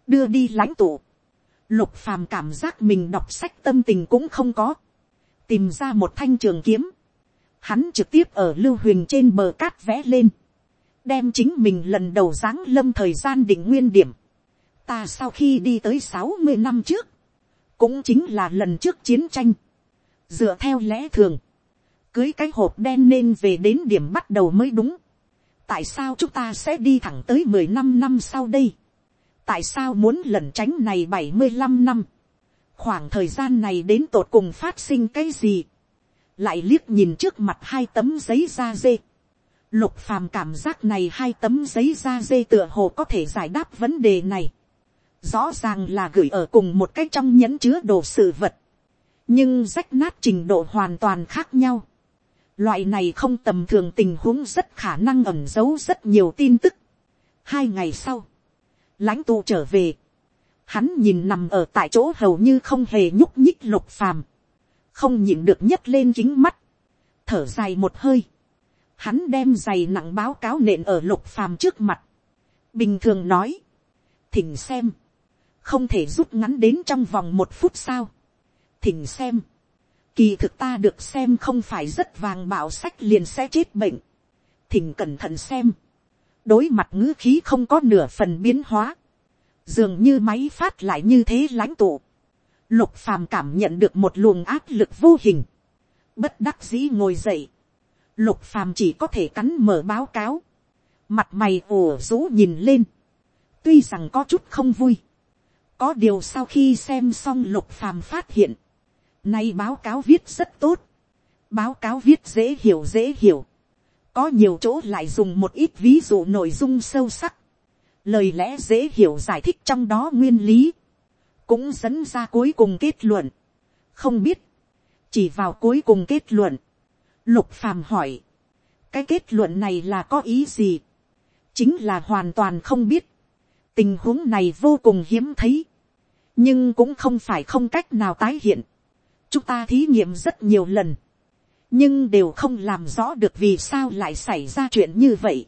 [SPEAKER 1] đưa đi lãnh tụ, lục phàm cảm giác mình đọc sách tâm tình cũng không có, tìm ra một thanh trường kiếm, hắn trực tiếp ở lưu huyền trên bờ cát vẽ lên, đem chính mình lần đầu giáng lâm thời gian định nguyên điểm, ta sau khi đi tới sáu mươi năm trước, cũng chính là lần trước chiến tranh, dựa theo lẽ thường, cưới cái hộp đen nên về đến điểm bắt đầu mới đúng. Tại sao chúng ta sẽ đi thẳng tới mười năm năm sau đây, tại sao muốn lẩn tránh này bảy mươi năm năm, khoảng thời gian này đến tột cùng phát sinh cái gì, lại liếc nhìn trước mặt hai tấm giấy da dê, lục phàm cảm giác này hai tấm giấy da dê tựa hồ có thể giải đáp vấn đề này, rõ ràng là gửi ở cùng một cách trong nhẫn chứa đồ sự vật, nhưng rách nát trình độ hoàn toàn khác nhau Loại này không tầm thường tình huống rất khả năng ẩn giấu rất nhiều tin tức. Hai ngày sau, lãnh tụ trở về. Hắn nhìn nằm ở tại chỗ hầu như không hề nhúc nhích lục phàm. Không nhịn được nhấc lên kính mắt. Thở dài một hơi. Hắn đem giày nặng báo cáo nện ở lục phàm trước mặt. Bình thường nói. Thỉnh xem. Không thể rút ngắn đến trong vòng một phút sao. Thỉnh xem Kỳ thực ta được xem không phải rất vàng bảo sách liền sẽ chết bệnh. Thỉnh cẩn thận xem. Đối mặt ngữ khí không có nửa phần biến hóa. Dường như máy phát lại như thế lãnh tụ. Lục phàm cảm nhận được một luồng áp lực vô hình. Bất đắc dĩ ngồi dậy. Lục phàm chỉ có thể cắn mở báo cáo. Mặt mày ồ rú nhìn lên. Tuy rằng có chút không vui. Có điều sau khi xem xong lục phàm phát hiện Nay báo cáo viết rất tốt. Báo cáo viết dễ hiểu dễ hiểu. Có nhiều chỗ lại dùng một ít ví dụ nội dung sâu sắc. Lời lẽ dễ hiểu giải thích trong đó nguyên lý. Cũng dẫn ra cuối cùng kết luận. Không biết. Chỉ vào cuối cùng kết luận. Lục phàm hỏi. Cái kết luận này là có ý gì? Chính là hoàn toàn không biết. Tình huống này vô cùng hiếm thấy. Nhưng cũng không phải không cách nào tái hiện chúng ta thí nghiệm rất nhiều lần, nhưng đều không làm rõ được vì sao lại xảy ra chuyện như vậy,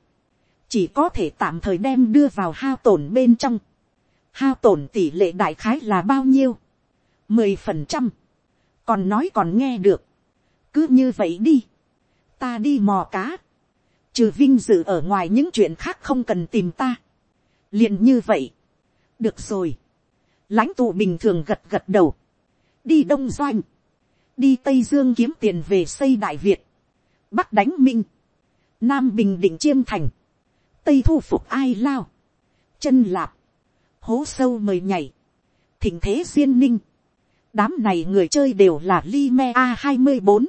[SPEAKER 1] chỉ có thể tạm thời đem đưa vào hao tổn bên trong. hao tổn tỷ lệ đại khái là bao nhiêu, mười phần trăm, còn nói còn nghe được, cứ như vậy đi, ta đi mò cá, trừ vinh dự ở ngoài những chuyện khác không cần tìm ta, liền như vậy, được rồi, lãnh tụ bình thường gật gật đầu, đi đông doanh, đi tây dương kiếm tiền về xây đại việt, bắc đánh minh, nam bình định chiêm thành, tây thu phục ai lao, chân lạp, hố sâu mời nhảy, thỉnh thế duyên ninh, đám này người chơi đều là li me a hai mươi bốn,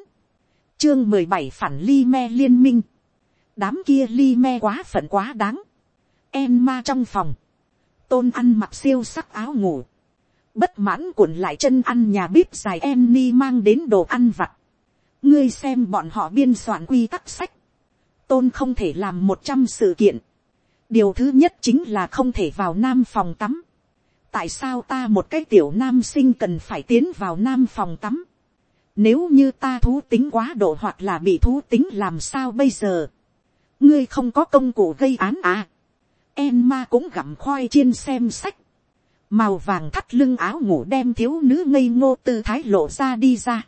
[SPEAKER 1] chương mười bảy phản li me liên minh, đám kia li me quá phận quá đáng, em ma trong phòng, tôn ăn mặc siêu sắc áo ngủ, bất mãn cuộn lại chân ăn nhà bếp dài em ni mang đến đồ ăn vặt, ngươi xem bọn họ biên soạn quy tắc sách, tôn không thể làm một trăm sự kiện, điều thứ nhất chính là không thể vào nam phòng tắm, tại sao ta một cái tiểu nam sinh cần phải tiến vào nam phòng tắm, nếu như ta thú tính quá độ hoặc là bị thú tính làm sao bây giờ, ngươi không có công cụ gây án à, em ma cũng gặm khoai chiên xem sách, màu vàng thắt lưng áo ngủ đem thiếu nữ ngây ngô tư thái lộ ra đi ra.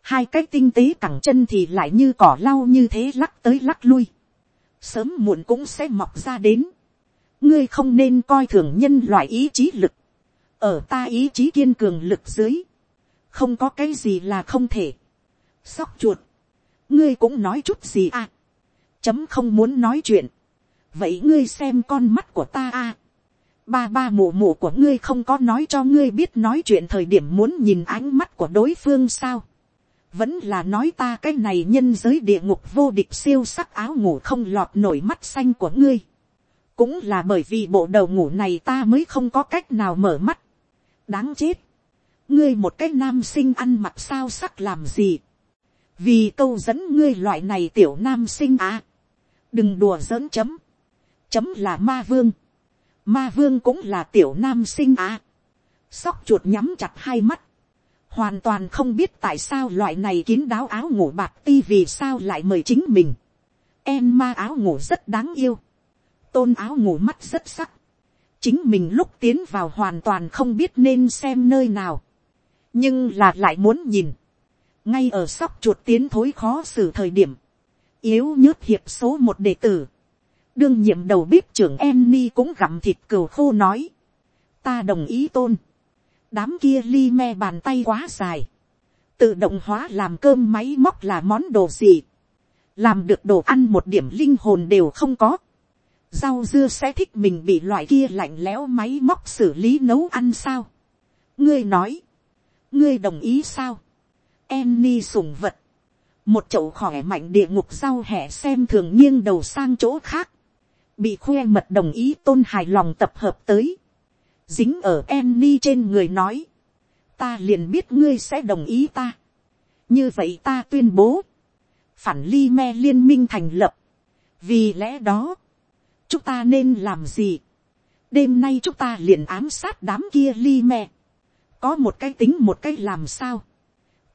[SPEAKER 1] hai cái tinh tế cẳng chân thì lại như cỏ lau như thế lắc tới lắc lui. sớm muộn cũng sẽ mọc ra đến. ngươi không nên coi thường nhân loại ý chí lực. ở ta ý chí kiên cường lực dưới không có cái gì là không thể. sóc chuột. ngươi cũng nói chút gì à. chấm không muốn nói chuyện. vậy ngươi xem con mắt của ta à ba ba mù mù của ngươi không có nói cho ngươi biết nói chuyện thời điểm muốn nhìn ánh mắt của đối phương sao. vẫn là nói ta cái này nhân giới địa ngục vô địch siêu sắc áo ngủ không lọt nổi mắt xanh của ngươi. cũng là bởi vì bộ đầu ngủ này ta mới không có cách nào mở mắt. đáng chết ngươi một cái nam sinh ăn mặc sao sắc làm gì. vì câu dẫn ngươi loại này tiểu nam sinh à. đừng đùa giỡn chấm. chấm là ma vương Ma vương cũng là tiểu nam sinh à. Sóc chuột nhắm chặt hai mắt. Hoàn toàn không biết tại sao loại này kín đáo áo ngủ bạc ti vì sao lại mời chính mình. Em ma áo ngủ rất đáng yêu. Tôn áo ngủ mắt rất sắc. Chính mình lúc tiến vào hoàn toàn không biết nên xem nơi nào. Nhưng là lại muốn nhìn. Ngay ở sóc chuột tiến thối khó xử thời điểm. Yếu nhớt hiệp số một đệ tử, đương nhiệm đầu bếp trưởng em ni cũng gặm thịt cừu khô nói. ta đồng ý tôn. đám kia li me bàn tay quá dài. tự động hóa làm cơm máy móc là món đồ gì. làm được đồ ăn một điểm linh hồn đều không có. rau dưa sẽ thích mình bị loại kia lạnh lẽo máy móc xử lý nấu ăn sao. ngươi nói ngươi đồng ý sao. em sùng vật. Một chậu khỏe mạnh địa ngục rau hẻ xem thường nghiêng đầu sang chỗ khác. Bị khoe mật đồng ý tôn hài lòng tập hợp tới, dính ở Annie trên người nói, ta liền biết ngươi sẽ đồng ý ta. như vậy ta tuyên bố, phản ly me liên minh thành lập, vì lẽ đó, chúng ta nên làm gì. đêm nay chúng ta liền ám sát đám kia ly me, có một cái tính một cái làm sao.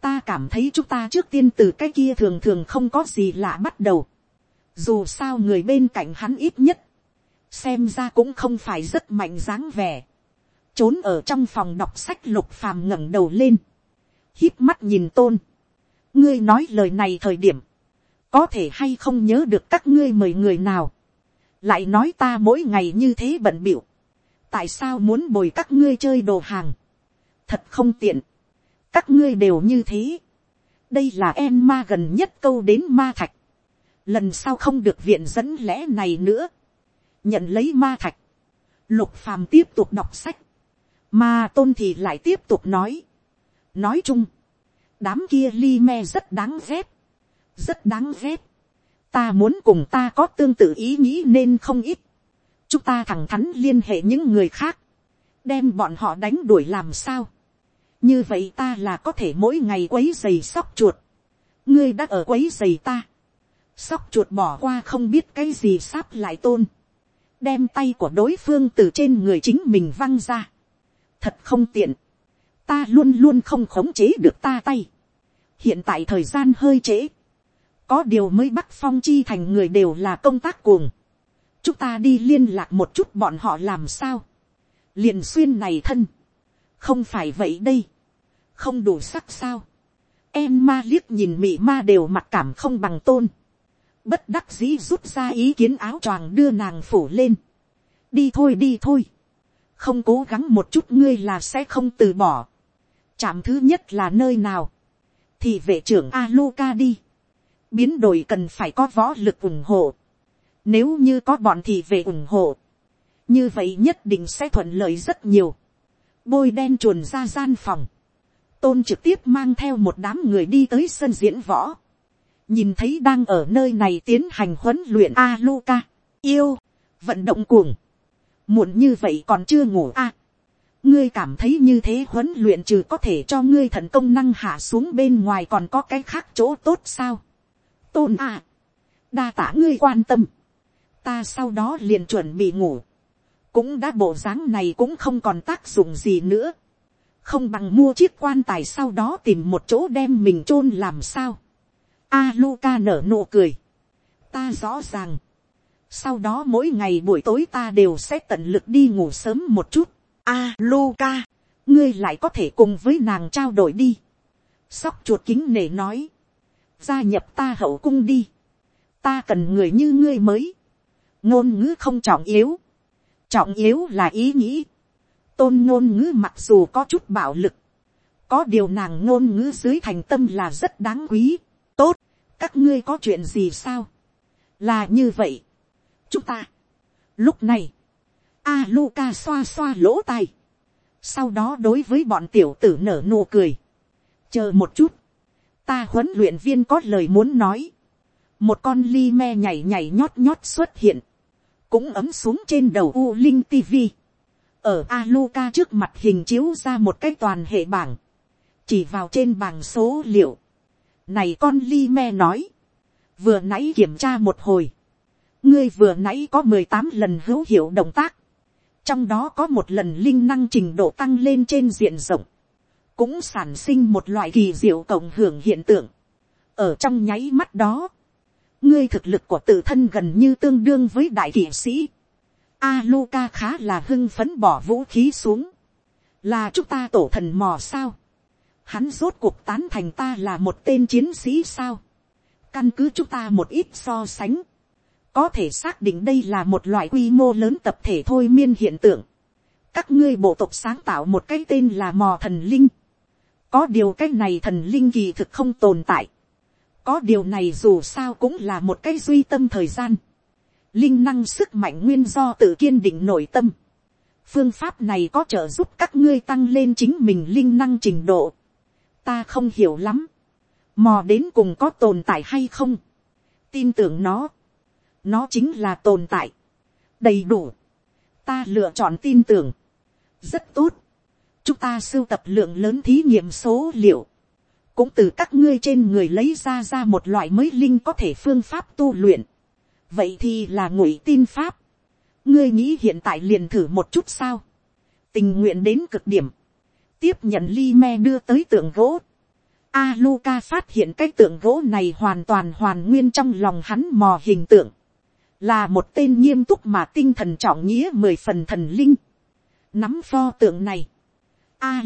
[SPEAKER 1] ta cảm thấy chúng ta trước tiên từ cái kia thường thường không có gì lạ bắt đầu. Dù sao người bên cạnh hắn ít nhất, xem ra cũng không phải rất mạnh dáng vẻ, trốn ở trong phòng đọc sách lục phàm ngẩng đầu lên, hít mắt nhìn tôn, ngươi nói lời này thời điểm, có thể hay không nhớ được các ngươi mời người nào, lại nói ta mỗi ngày như thế bận biểu, tại sao muốn bồi các ngươi chơi đồ hàng, thật không tiện, các ngươi đều như thế, đây là em ma gần nhất câu đến ma thạch, lần sau không được viện dẫn lẽ này nữa, nhận lấy ma thạch, lục phàm tiếp tục đọc sách, mà tôn thì lại tiếp tục nói, nói chung, đám kia li me rất đáng ghét, rất đáng ghét, ta muốn cùng ta có tương tự ý nghĩ nên không ít, chúng ta thẳng thắn liên hệ những người khác, đem bọn họ đánh đuổi làm sao, như vậy ta là có thể mỗi ngày quấy giày sóc chuột, ngươi đã ở quấy giày ta, sóc chuột bỏ qua không biết cái gì sắp lại tôn, đem tay của đối phương từ trên người chính mình văng ra. thật không tiện, ta luôn luôn không khống chế được ta tay. hiện tại thời gian hơi trễ, có điều mới bắt phong chi thành người đều là công tác cuồng. chúng ta đi liên lạc một chút bọn họ làm sao. liền xuyên này thân, không phải vậy đây, không đủ sắc sao, em ma liếc nhìn mị ma đều mặc cảm không bằng tôn, bất đắc dĩ rút ra ý kiến áo choàng đưa nàng phủ lên, đi thôi đi thôi, không cố gắng một chút ngươi là sẽ không từ bỏ, chạm thứ nhất là nơi nào, thì vệ trưởng Aluka đi, biến đổi cần phải có võ lực ủng hộ, nếu như có bọn thì về ủng hộ, như vậy nhất định sẽ thuận lợi rất nhiều, bôi đen chuồn ra gian phòng, tôn trực tiếp mang theo một đám người đi tới sân diễn võ, nhìn thấy đang ở nơi này tiến hành huấn luyện a Luca, yêu, vận động cuồng, muộn như vậy còn chưa ngủ a, ngươi cảm thấy như thế huấn luyện trừ có thể cho ngươi thần công năng hạ xuống bên ngoài còn có cái khác chỗ tốt sao, tôn a, đa tả ngươi quan tâm, ta sau đó liền chuẩn bị ngủ, cũng đã bộ dáng này cũng không còn tác dụng gì nữa, không bằng mua chiếc quan tài sau đó tìm một chỗ đem mình chôn làm sao. A Luca nở nụ cười. Ta rõ ràng. Sau đó mỗi ngày buổi tối ta đều sẽ tận lực đi ngủ sớm một chút. A Luca, ngươi lại có thể cùng với nàng trao đổi đi. Sóc chuột kính nể nói. Gia nhập ta hậu cung đi. Ta cần người như ngươi mới. Ngôn ngữ không trọng yếu. Trọng yếu là ý nghĩ tôn ngôn ngữ mặc dù có chút bạo lực, có điều nàng ngôn ngữ dưới thành tâm là rất đáng quý, tốt, các ngươi có chuyện gì sao, là như vậy, chúng ta, lúc này, a luka xoa xoa lỗ tai, sau đó đối với bọn tiểu tử nở nụ cười, chờ một chút, ta huấn luyện viên có lời muốn nói, một con ly me nhảy nhảy nhót nhót xuất hiện, cũng ấm xuống trên đầu u linh tivi, ở Aluka trước mặt hình chiếu ra một cái toàn hệ bảng, chỉ vào trên bảng số liệu. Này con Li Me nói, vừa nãy kiểm tra một hồi, ngươi vừa nãy có mười tám lần hữu hiệu động tác, trong đó có một lần linh năng trình độ tăng lên trên diện rộng, cũng sản sinh một loại kỳ diệu cộng hưởng hiện tượng. ở trong nháy mắt đó, ngươi thực lực của tự thân gần như tương đương với đại kỷ sĩ, Aluka khá là hưng phấn bỏ vũ khí xuống. Là chúng ta tổ thần mò sao? Hắn rốt cuộc tán thành ta là một tên chiến sĩ sao? Căn cứ chúng ta một ít so sánh. Có thể xác định đây là một loại quy mô lớn tập thể thôi miên hiện tượng. Các ngươi bộ tộc sáng tạo một cái tên là mò thần linh. Có điều cái này thần linh kỳ thực không tồn tại. Có điều này dù sao cũng là một cái duy tâm thời gian linh năng sức mạnh nguyên do tự kiên định nội tâm. phương pháp này có trợ giúp các ngươi tăng lên chính mình linh năng trình độ. ta không hiểu lắm. mò đến cùng có tồn tại hay không. tin tưởng nó. nó chính là tồn tại. đầy đủ. ta lựa chọn tin tưởng. rất tốt. chúng ta sưu tập lượng lớn thí nghiệm số liệu. cũng từ các ngươi trên người lấy ra ra một loại mới linh có thể phương pháp tu luyện vậy thì là ngụy tin pháp. ngươi nghĩ hiện tại liền thử một chút sao. tình nguyện đến cực điểm. tiếp nhận ly me đưa tới tượng gỗ. A phát hiện cái tượng gỗ này hoàn toàn hoàn nguyên trong lòng hắn mò hình tượng. Là một tên nghiêm túc mà tinh thần trọng nghĩa mười phần thần linh. Nắm pho tượng này. A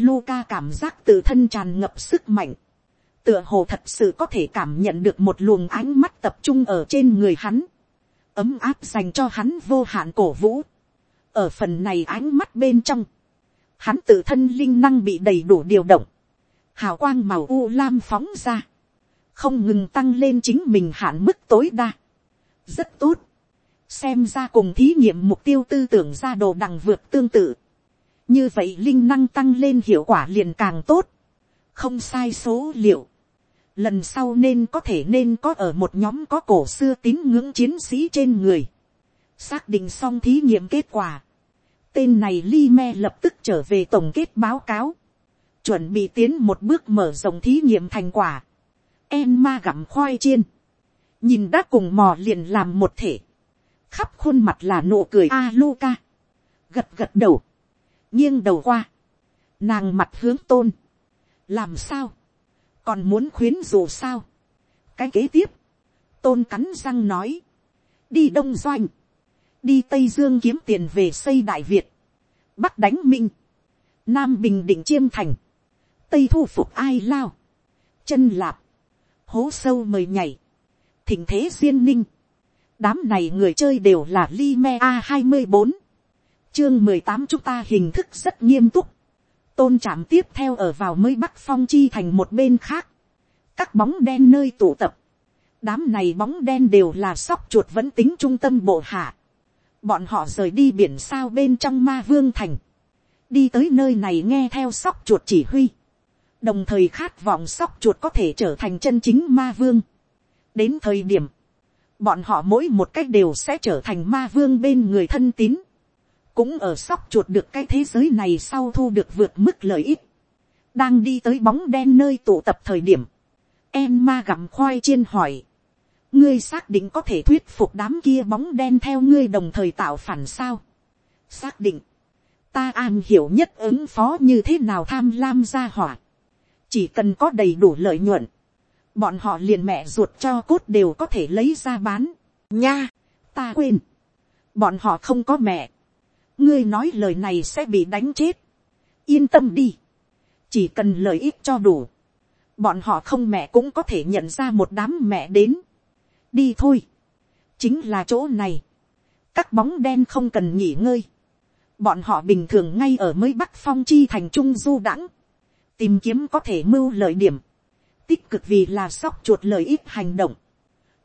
[SPEAKER 1] cảm giác tự thân tràn ngập sức mạnh. Tựa hồ thật sự có thể cảm nhận được một luồng ánh mắt tập trung ở trên người hắn ấm áp dành cho hắn vô hạn cổ vũ. ở phần này ánh mắt bên trong, hắn tự thân linh năng bị đầy đủ điều động, hào quang màu u lam phóng ra, không ngừng tăng lên chính mình hạn mức tối đa. rất tốt, xem ra cùng thí nghiệm mục tiêu tư tưởng ra đồ đằng vượt tương tự. như vậy linh năng tăng lên hiệu quả liền càng tốt, không sai số liệu lần sau nên có thể nên có ở một nhóm có cổ xưa tín ngưỡng chiến sĩ trên người. xác định xong thí nghiệm kết quả. tên này li me lập tức trở về tổng kết báo cáo. chuẩn bị tiến một bước mở rộng thí nghiệm thành quả. em ma gặm khoai chiên. nhìn đã cùng mò liền làm một thể. khắp khuôn mặt là nụ cười a luca. gật gật đầu. nghiêng đầu qua. nàng mặt hướng tôn. làm sao còn muốn khuyến dù sao. cái kế tiếp, tôn cắn răng nói, đi đông doanh, đi tây dương kiếm tiền về xây đại việt, bắc đánh minh, nam bình định chiêm thành, tây thu phục ai lao, chân lạp, hố sâu mời nhảy, thỉnh thế duyên ninh, đám này người chơi đều là li me a hai mươi bốn, chương mười tám chúng ta hình thức rất nghiêm túc, tôn trạm tiếp theo ở vào mới bắc phong chi thành một bên khác, các bóng đen nơi tụ tập, đám này bóng đen đều là sóc chuột vẫn tính trung tâm bộ hạ, bọn họ rời đi biển sao bên trong ma vương thành, đi tới nơi này nghe theo sóc chuột chỉ huy, đồng thời khát vọng sóc chuột có thể trở thành chân chính ma vương. đến thời điểm, bọn họ mỗi một cách đều sẽ trở thành ma vương bên người thân tín, cũng ở sóc chuột được cái thế giới này sau thu được vượt mức lợi ích, đang đi tới bóng đen nơi tụ tập thời điểm, em ma gặm khoai chiên hỏi, ngươi xác định có thể thuyết phục đám kia bóng đen theo ngươi đồng thời tạo phản sao. xác định, ta an hiểu nhất ứng phó như thế nào tham lam ra hỏa. chỉ cần có đầy đủ lợi nhuận, bọn họ liền mẹ ruột cho cốt đều có thể lấy ra bán. nha, ta quên, bọn họ không có mẹ ngươi nói lời này sẽ bị đánh chết. yên tâm đi, chỉ cần lợi ích cho đủ, bọn họ không mẹ cũng có thể nhận ra một đám mẹ đến. Đi thôi, chính là chỗ này, các bóng đen không cần nghỉ ngơi, bọn họ bình thường ngay ở mới bắc phong chi thành trung du đãng, tìm kiếm có thể mưu lợi điểm, tích cực vì là sóc chuột lợi ích hành động,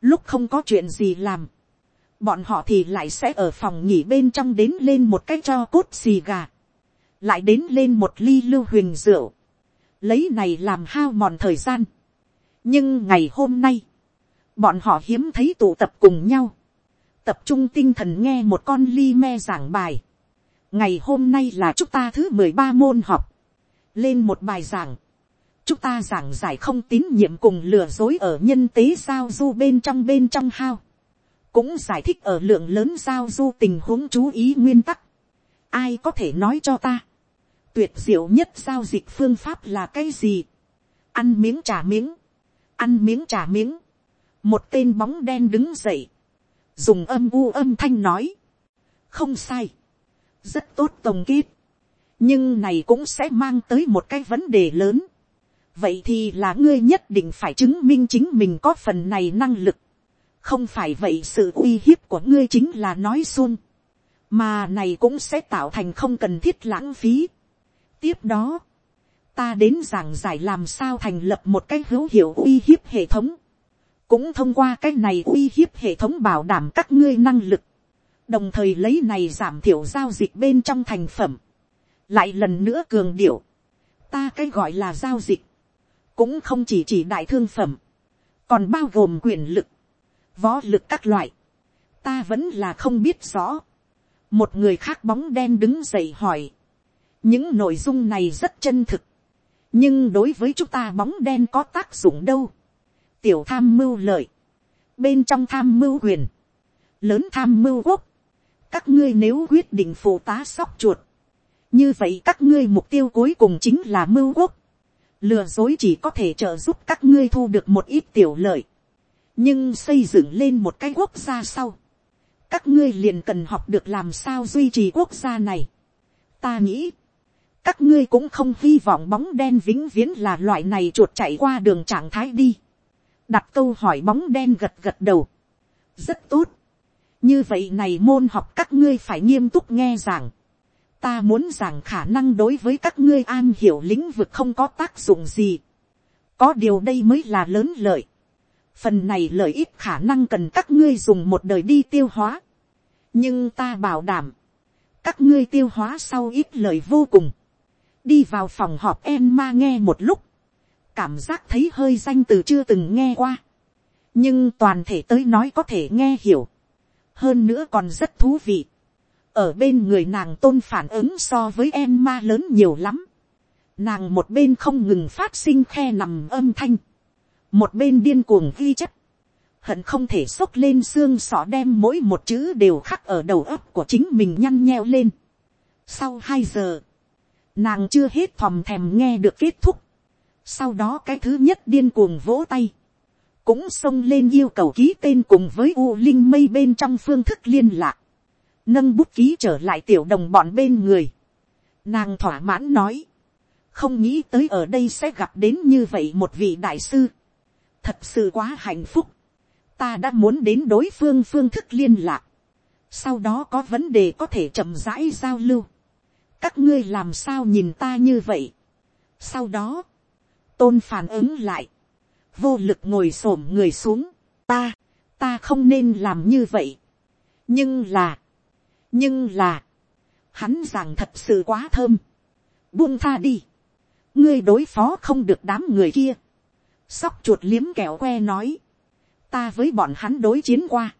[SPEAKER 1] lúc không có chuyện gì làm, bọn họ thì lại sẽ ở phòng nghỉ bên trong đến lên một cái cho cốt xì gà, lại đến lên một ly lưu huyền rượu, lấy này làm hao mòn thời gian. nhưng ngày hôm nay, bọn họ hiếm thấy tụ tập cùng nhau, tập trung tinh thần nghe một con ly me giảng bài. ngày hôm nay là chúng ta thứ mười ba môn học, lên một bài giảng, chúng ta giảng giải không tín nhiệm cùng lừa dối ở nhân tế giao du bên trong bên trong hao, cũng giải thích ở lượng lớn giao du tình huống chú ý nguyên tắc. ai có thể nói cho ta, tuyệt diệu nhất giao dịch phương pháp là cái gì, ăn miếng trả miếng, ăn miếng trả miếng, một tên bóng đen đứng dậy, dùng âm u âm thanh nói, không sai, rất tốt tổng kết, nhưng này cũng sẽ mang tới một cái vấn đề lớn. vậy thì là ngươi nhất định phải chứng minh chính mình có phần này năng lực, không phải vậy sự uy hiếp của ngươi chính là nói xuông, mà này cũng sẽ tạo thành không cần thiết lãng phí. tiếp đó, ta đến giảng giải làm sao thành lập một cái hữu hiệu uy hiếp hệ thống, cũng thông qua cái này uy hiếp hệ thống bảo đảm các ngươi năng lực, đồng thời lấy này giảm thiểu giao dịch bên trong thành phẩm, lại lần nữa cường điệu, ta cái gọi là giao dịch, cũng không chỉ chỉ đại thương phẩm, còn bao gồm quyền lực, võ lực các loại, ta vẫn là không biết rõ. một người khác bóng đen đứng dậy hỏi, những nội dung này rất chân thực, nhưng đối với chúng ta bóng đen có tác dụng đâu? Tiểu tham mưu lợi, bên trong tham mưu quyền, lớn tham mưu quốc, các ngươi nếu quyết định phụ tá sóc chuột, như vậy các ngươi mục tiêu cuối cùng chính là mưu quốc, lừa dối chỉ có thể trợ giúp các ngươi thu được một ít tiểu lợi, nhưng xây dựng lên một cái quốc gia sau, các ngươi liền cần học được làm sao duy trì quốc gia này. ta nghĩ, các ngươi cũng không hy vọng bóng đen vĩnh viễn là loại này chuột chạy qua đường trạng thái đi đặt câu hỏi bóng đen gật gật đầu. rất tốt. như vậy này môn học các ngươi phải nghiêm túc nghe giảng. ta muốn giảng khả năng đối với các ngươi an hiểu lĩnh vực không có tác dụng gì. có điều đây mới là lớn lợi phần này lợi ích khả năng cần các ngươi dùng một đời đi tiêu hóa. nhưng ta bảo đảm, các ngươi tiêu hóa sau ít lời vô cùng. đi vào phòng họp em ma nghe một lúc cảm giác thấy hơi danh từ chưa từng nghe qua. nhưng toàn thể tới nói có thể nghe hiểu. hơn nữa còn rất thú vị. ở bên người nàng tôn phản ứng so với em ma lớn nhiều lắm. nàng một bên không ngừng phát sinh khe nằm âm thanh một bên điên cuồng ghi chất. hận không thể xốc lên xương sọ đem mỗi một chữ đều khắc ở đầu óc của chính mình nhăn nheo lên. sau hai giờ, nàng chưa hết thòm thèm nghe được kết thúc sau đó cái thứ nhất điên cuồng vỗ tay. Cũng xông lên yêu cầu ký tên cùng với U Linh mây bên trong phương thức liên lạc. Nâng bút ký trở lại tiểu đồng bọn bên người. Nàng thỏa mãn nói. Không nghĩ tới ở đây sẽ gặp đến như vậy một vị đại sư. Thật sự quá hạnh phúc. Ta đã muốn đến đối phương phương thức liên lạc. Sau đó có vấn đề có thể chậm rãi giao lưu. Các ngươi làm sao nhìn ta như vậy. Sau đó. Tôn phản ứng lại. Vô lực ngồi xổm người xuống. Ta. Ta không nên làm như vậy. Nhưng là. Nhưng là hắn rằng thật sự quá thơm, buông tha đi, ngươi đối phó không được đám người kia, sóc chuột liếm kẹo que nói, ta với bọn hắn đối chiến qua,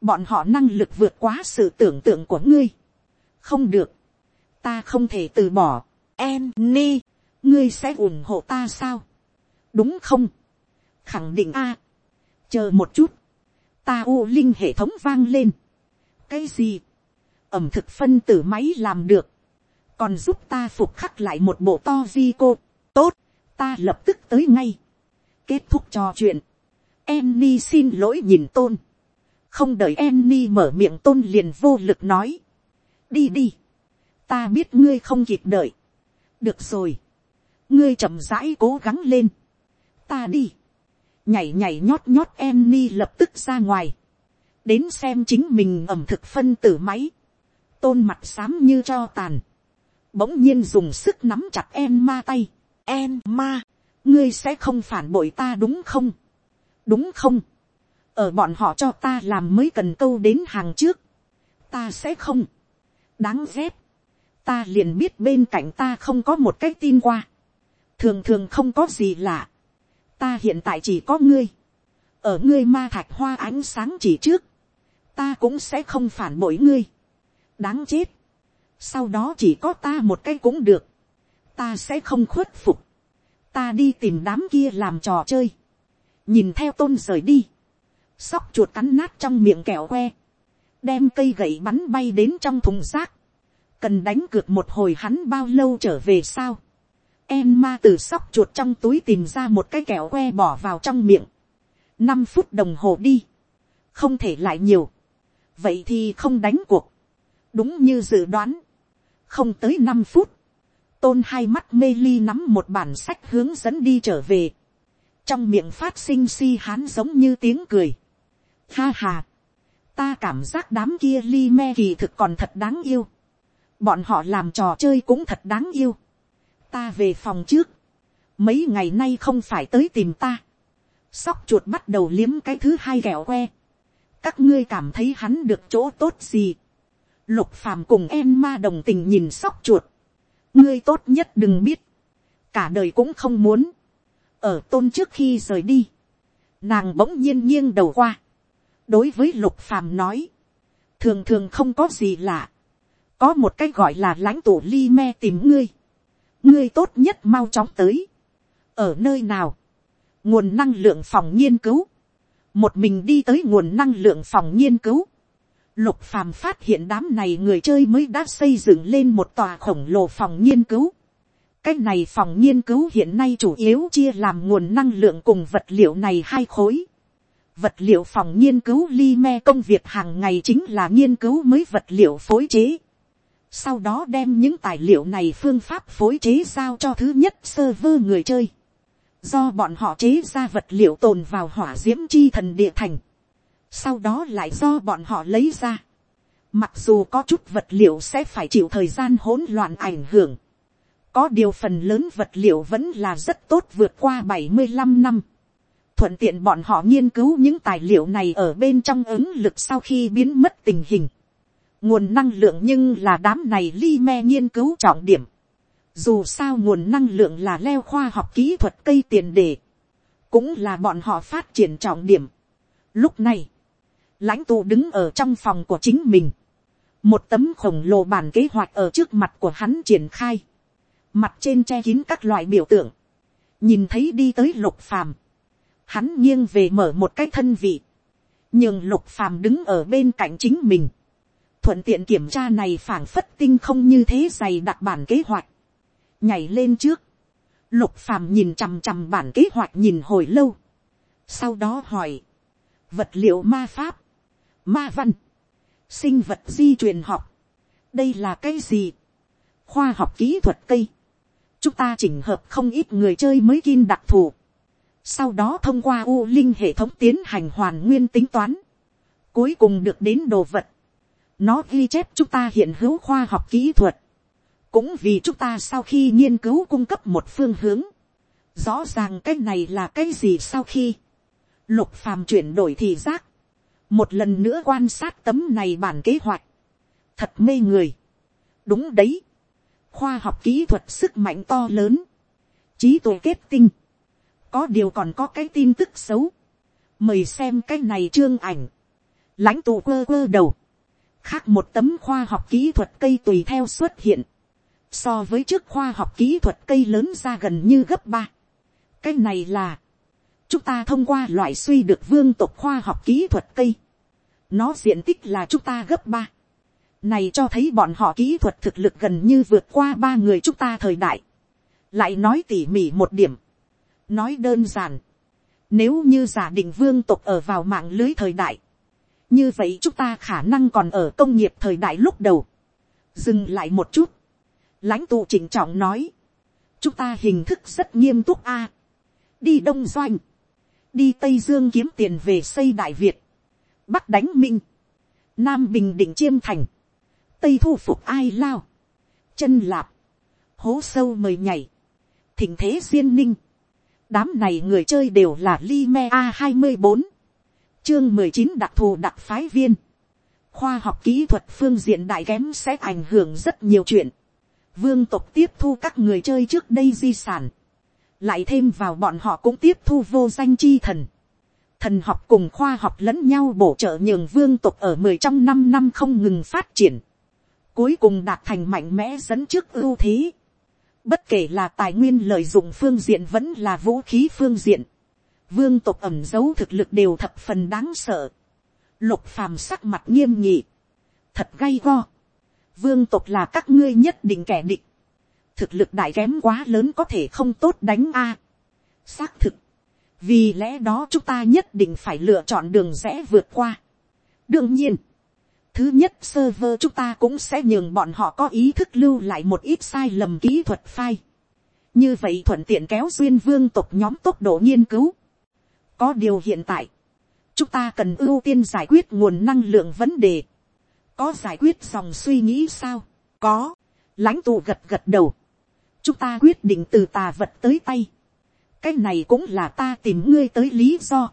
[SPEAKER 1] bọn họ năng lực vượt quá sự tưởng tượng của ngươi, không được, ta không thể từ bỏ, Annie, ngươi sẽ ủng hộ ta sao, đúng không, khẳng định a, chờ một chút, ta u linh hệ thống vang lên, cái gì, ẩm thực phân tử máy làm được, còn giúp ta phục khắc lại một bộ to di cô, tốt, ta lập tức tới ngay, kết thúc trò chuyện, Annie xin lỗi nhìn tôn, không đợi Annie mở miệng tôn liền vô lực nói, đi đi, ta biết ngươi không kịp đợi, được rồi, ngươi chậm rãi cố gắng lên, ta đi, nhảy nhảy nhót nhót Annie lập tức ra ngoài, đến xem chính mình ẩm thực phân tử máy, tôn mặt xám như cho tàn, bỗng nhiên dùng sức nắm chặt em ma tay, Em ma, ngươi sẽ không phản bội ta đúng không, đúng không, ở bọn họ cho ta làm mới cần câu đến hàng trước, ta sẽ không, đáng ghét, ta liền biết bên cạnh ta không có một cái tin qua, thường thường không có gì lạ, ta hiện tại chỉ có ngươi, ở ngươi ma thạch hoa ánh sáng chỉ trước, ta cũng sẽ không phản bội ngươi, đáng chết, sau đó chỉ có ta một cái cũng được, ta sẽ không khuất phục, ta đi tìm đám kia làm trò chơi, nhìn theo tôn rời đi, sóc chuột cắn nát trong miệng kẹo que, đem cây gậy bắn bay đến trong thùng rác, cần đánh cược một hồi hắn bao lâu trở về sao, em ma từ sóc chuột trong túi tìm ra một cái kẹo que bỏ vào trong miệng, năm phút đồng hồ đi, không thể lại nhiều, vậy thì không đánh cuộc, đúng như dự đoán, không tới năm phút, tôn hai mắt mê ly nắm một bản sách hướng dẫn đi trở về, trong miệng phát sinh si hán giống như tiếng cười, ha ha, ta cảm giác đám kia ly me kỳ thực còn thật đáng yêu, bọn họ làm trò chơi cũng thật đáng yêu, ta về phòng trước, mấy ngày nay không phải tới tìm ta, sóc chuột bắt đầu liếm cái thứ hai kẹo que, các ngươi cảm thấy hắn được chỗ tốt gì, Lục phàm cùng em ma đồng tình nhìn sóc chuột. Ngươi tốt nhất đừng biết. Cả đời cũng không muốn. Ở tôn trước khi rời đi. Nàng bỗng nhiên nghiêng đầu qua. Đối với lục phàm nói. Thường thường không có gì lạ. Có một cái gọi là lãnh tụ ly me tìm ngươi. Ngươi tốt nhất mau chóng tới. Ở nơi nào? Nguồn năng lượng phòng nghiên cứu. Một mình đi tới nguồn năng lượng phòng nghiên cứu Lục phàm phát hiện đám này người chơi mới đã xây dựng lên một tòa khổng lồ phòng nghiên cứu. Cái này phòng nghiên cứu hiện nay chủ yếu chia làm nguồn năng lượng cùng vật liệu này hai khối. Vật liệu phòng nghiên cứu ly me công việc hàng ngày chính là nghiên cứu mới vật liệu phối chế. Sau đó đem những tài liệu này phương pháp phối chế giao cho thứ nhất server người chơi. Do bọn họ chế ra vật liệu tồn vào hỏa diễm chi thần địa thành sau đó lại do bọn họ lấy ra. Mặc dù có chút vật liệu sẽ phải chịu thời gian hỗn loạn ảnh hưởng, có điều phần lớn vật liệu vẫn là rất tốt vượt qua bảy mươi 75 năm. Thuận tiện bọn họ nghiên cứu những tài liệu này ở bên trong ứng lực sau khi biến mất tình hình. Nguồn năng lượng nhưng là đám này ly me nghiên cứu trọng điểm. Dù sao nguồn năng lượng là leo khoa học kỹ thuật cây tiền đề. Cũng là bọn họ phát triển trọng điểm. Lúc này, lãnh tụ đứng ở trong phòng của chính mình, một tấm khổng lồ bản kế hoạch ở trước mặt của hắn triển khai, mặt trên che kín các loại biểu tượng, nhìn thấy đi tới lục phàm, hắn nghiêng về mở một cái thân vị, nhưng lục phàm đứng ở bên cạnh chính mình, thuận tiện kiểm tra này phảng phất tinh không như thế dày đặt bản kế hoạch, nhảy lên trước, lục phàm nhìn chằm chằm bản kế hoạch nhìn hồi lâu, sau đó hỏi, vật liệu ma pháp, ma văn, sinh vật di truyền học, đây là cái gì, khoa học kỹ thuật cây, chúng ta chỉnh hợp không ít người chơi mới kin đặc thù, sau đó thông qua u linh hệ thống tiến hành hoàn nguyên tính toán, cuối cùng được đến đồ vật, nó ghi chép chúng ta hiện hữu khoa học kỹ thuật, cũng vì chúng ta sau khi nghiên cứu cung cấp một phương hướng, rõ ràng cái này là cái gì sau khi, lục phàm chuyển đổi thị giác, một lần nữa quan sát tấm này bản kế hoạch, thật mê người, đúng đấy, khoa học kỹ thuật sức mạnh to lớn, trí tuệ kết tinh, có điều còn có cái tin tức xấu, mời xem cái này trương ảnh, lãnh tụ quơ quơ đầu, khác một tấm khoa học kỹ thuật cây tùy theo xuất hiện, so với trước khoa học kỹ thuật cây lớn ra gần như gấp ba. cái này là, chúng ta thông qua loại suy được vương tộc khoa học kỹ thuật cây, nó diện tích là chúng ta gấp ba. này cho thấy bọn họ kỹ thuật thực lực gần như vượt qua ba người chúng ta thời đại. lại nói tỉ mỉ một điểm, nói đơn giản, nếu như giả định vương tộc ở vào mạng lưới thời đại, như vậy chúng ta khả năng còn ở công nghiệp thời đại lúc đầu. dừng lại một chút, lãnh tụ chỉnh trọng nói, chúng ta hình thức rất nghiêm túc a, đi đông doanh, đi tây dương kiếm tiền về xây đại việt, bắc đánh minh, nam bình định chiêm thành, tây thu phục ai lao, chân lạp, hố sâu mời nhảy, thỉnh thế duyên ninh, đám này người chơi đều là li me a hai mươi bốn, chương mười chín đặc thù đặc phái viên, khoa học kỹ thuật phương diện đại kém sẽ ảnh hưởng rất nhiều chuyện, vương tộc tiếp thu các người chơi trước đây di sản, lại thêm vào bọn họ cũng tiếp thu vô danh chi thần, thần học cùng khoa học lẫn nhau bổ trợ nhường vương tộc ở mười trong năm năm không ngừng phát triển, cuối cùng đạt thành mạnh mẽ dẫn trước ưu thế, bất kể là tài nguyên lợi dụng phương diện vẫn là vũ khí phương diện, vương tộc ẩm giấu thực lực đều thập phần đáng sợ, lục phàm sắc mặt nghiêm nhị, thật gay go, vương tộc là các ngươi nhất định kẻ địch, thực lực đại kém quá lớn có thể không tốt đánh a. xác thực, vì lẽ đó chúng ta nhất định phải lựa chọn đường rẽ vượt qua. đương nhiên, thứ nhất server chúng ta cũng sẽ nhường bọn họ có ý thức lưu lại một ít sai lầm kỹ thuật phai. như vậy thuận tiện kéo duyên vương tộc nhóm tốc độ nghiên cứu. có điều hiện tại, chúng ta cần ưu tiên giải quyết nguồn năng lượng vấn đề. có giải quyết dòng suy nghĩ sao, có, lãnh tụ gật gật đầu. chúng ta quyết định từ tà vật tới tay cái này cũng là ta tìm ngươi tới lý do.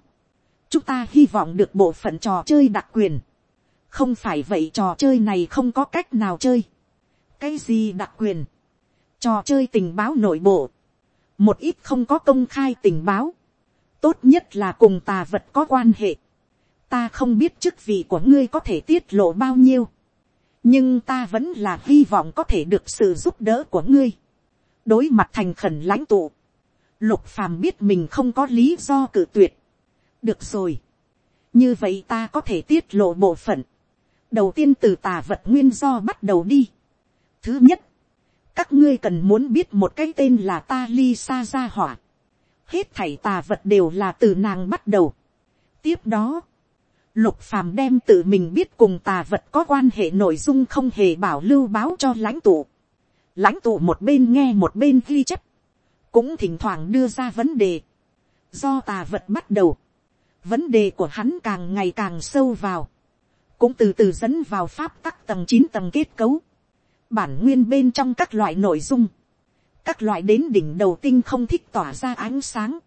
[SPEAKER 1] chúng ta hy vọng được bộ phận trò chơi đặc quyền. không phải vậy trò chơi này không có cách nào chơi. cái gì đặc quyền. trò chơi tình báo nội bộ. một ít không có công khai tình báo. tốt nhất là cùng tà vật có quan hệ. ta không biết chức vị của ngươi có thể tiết lộ bao nhiêu. nhưng ta vẫn là hy vọng có thể được sự giúp đỡ của ngươi. đối mặt thành khẩn lãnh tụ Lục phàm biết mình không có lý do cự tuyệt. Được rồi. Như vậy ta có thể tiết lộ bộ phận. Đầu tiên từ tà vật nguyên do bắt đầu đi. Thứ nhất. Các ngươi cần muốn biết một cái tên là ta ly sa gia hỏa. Hết thảy tà vật đều là từ nàng bắt đầu. Tiếp đó. Lục phàm đem tự mình biết cùng tà vật có quan hệ nội dung không hề bảo lưu báo cho lãnh tụ. Lãnh tụ một bên nghe một bên ghi chép cũng thỉnh thoảng đưa ra vấn đề, do tà vật bắt đầu, vấn đề của hắn càng ngày càng sâu vào, cũng từ từ dẫn vào pháp tắc tầng chín tầng kết cấu, bản nguyên bên trong các loại nội dung, các loại đến đỉnh đầu tinh không thích tỏa ra ánh sáng,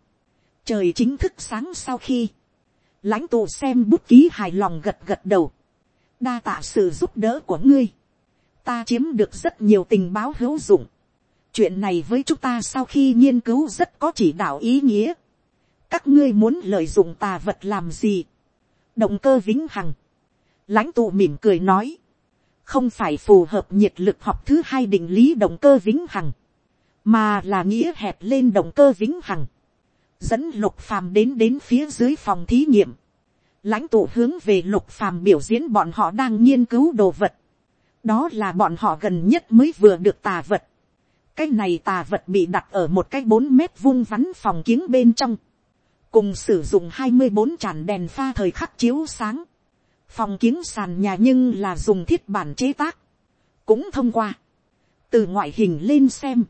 [SPEAKER 1] trời chính thức sáng sau khi, lãnh tụ xem bút ký hài lòng gật gật đầu, đa tạ sự giúp đỡ của ngươi, ta chiếm được rất nhiều tình báo hữu dụng, chuyện này với chúng ta sau khi nghiên cứu rất có chỉ đạo ý nghĩa. các ngươi muốn lợi dụng tà vật làm gì. động cơ vĩnh hằng. lãnh tụ mỉm cười nói. không phải phù hợp nhiệt lực học thứ hai định lý động cơ vĩnh hằng. mà là nghĩa hẹp lên động cơ vĩnh hằng. dẫn lục phàm đến đến phía dưới phòng thí nghiệm. lãnh tụ hướng về lục phàm biểu diễn bọn họ đang nghiên cứu đồ vật. đó là bọn họ gần nhất mới vừa được tà vật cái này tà vật bị đặt ở một cái bốn mét vuông vắn phòng kiếng bên trong, cùng sử dụng hai mươi bốn tràn đèn pha thời khắc chiếu sáng, phòng kiếng sàn nhà nhưng là dùng thiết bản chế tác, cũng thông qua, từ ngoại hình lên xem,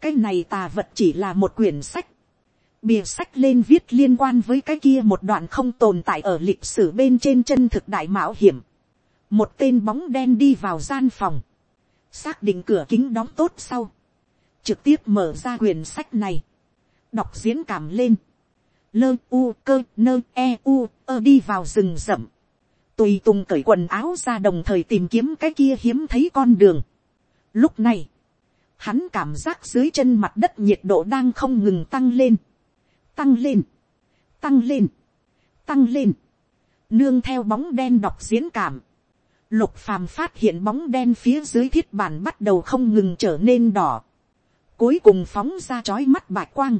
[SPEAKER 1] cái này tà vật chỉ là một quyển sách, bìa sách lên viết liên quan với cái kia một đoạn không tồn tại ở lịch sử bên trên chân thực đại mạo hiểm, một tên bóng đen đi vào gian phòng, xác định cửa kính đóng tốt sau, trực tiếp mở ra quyển sách này, đọc diễn cảm lên, lơ u cơ nơ e u ơ đi vào rừng rậm, tùy tùng cởi quần áo ra đồng thời tìm kiếm cái kia hiếm thấy con đường. Lúc này, hắn cảm giác dưới chân mặt đất nhiệt độ đang không ngừng tăng lên, tăng lên, tăng lên, tăng lên, nương theo bóng đen đọc diễn cảm, lục phàm phát hiện bóng đen phía dưới thiết bản bắt đầu không ngừng trở nên đỏ, cuối cùng phóng ra chói mắt bạch quang,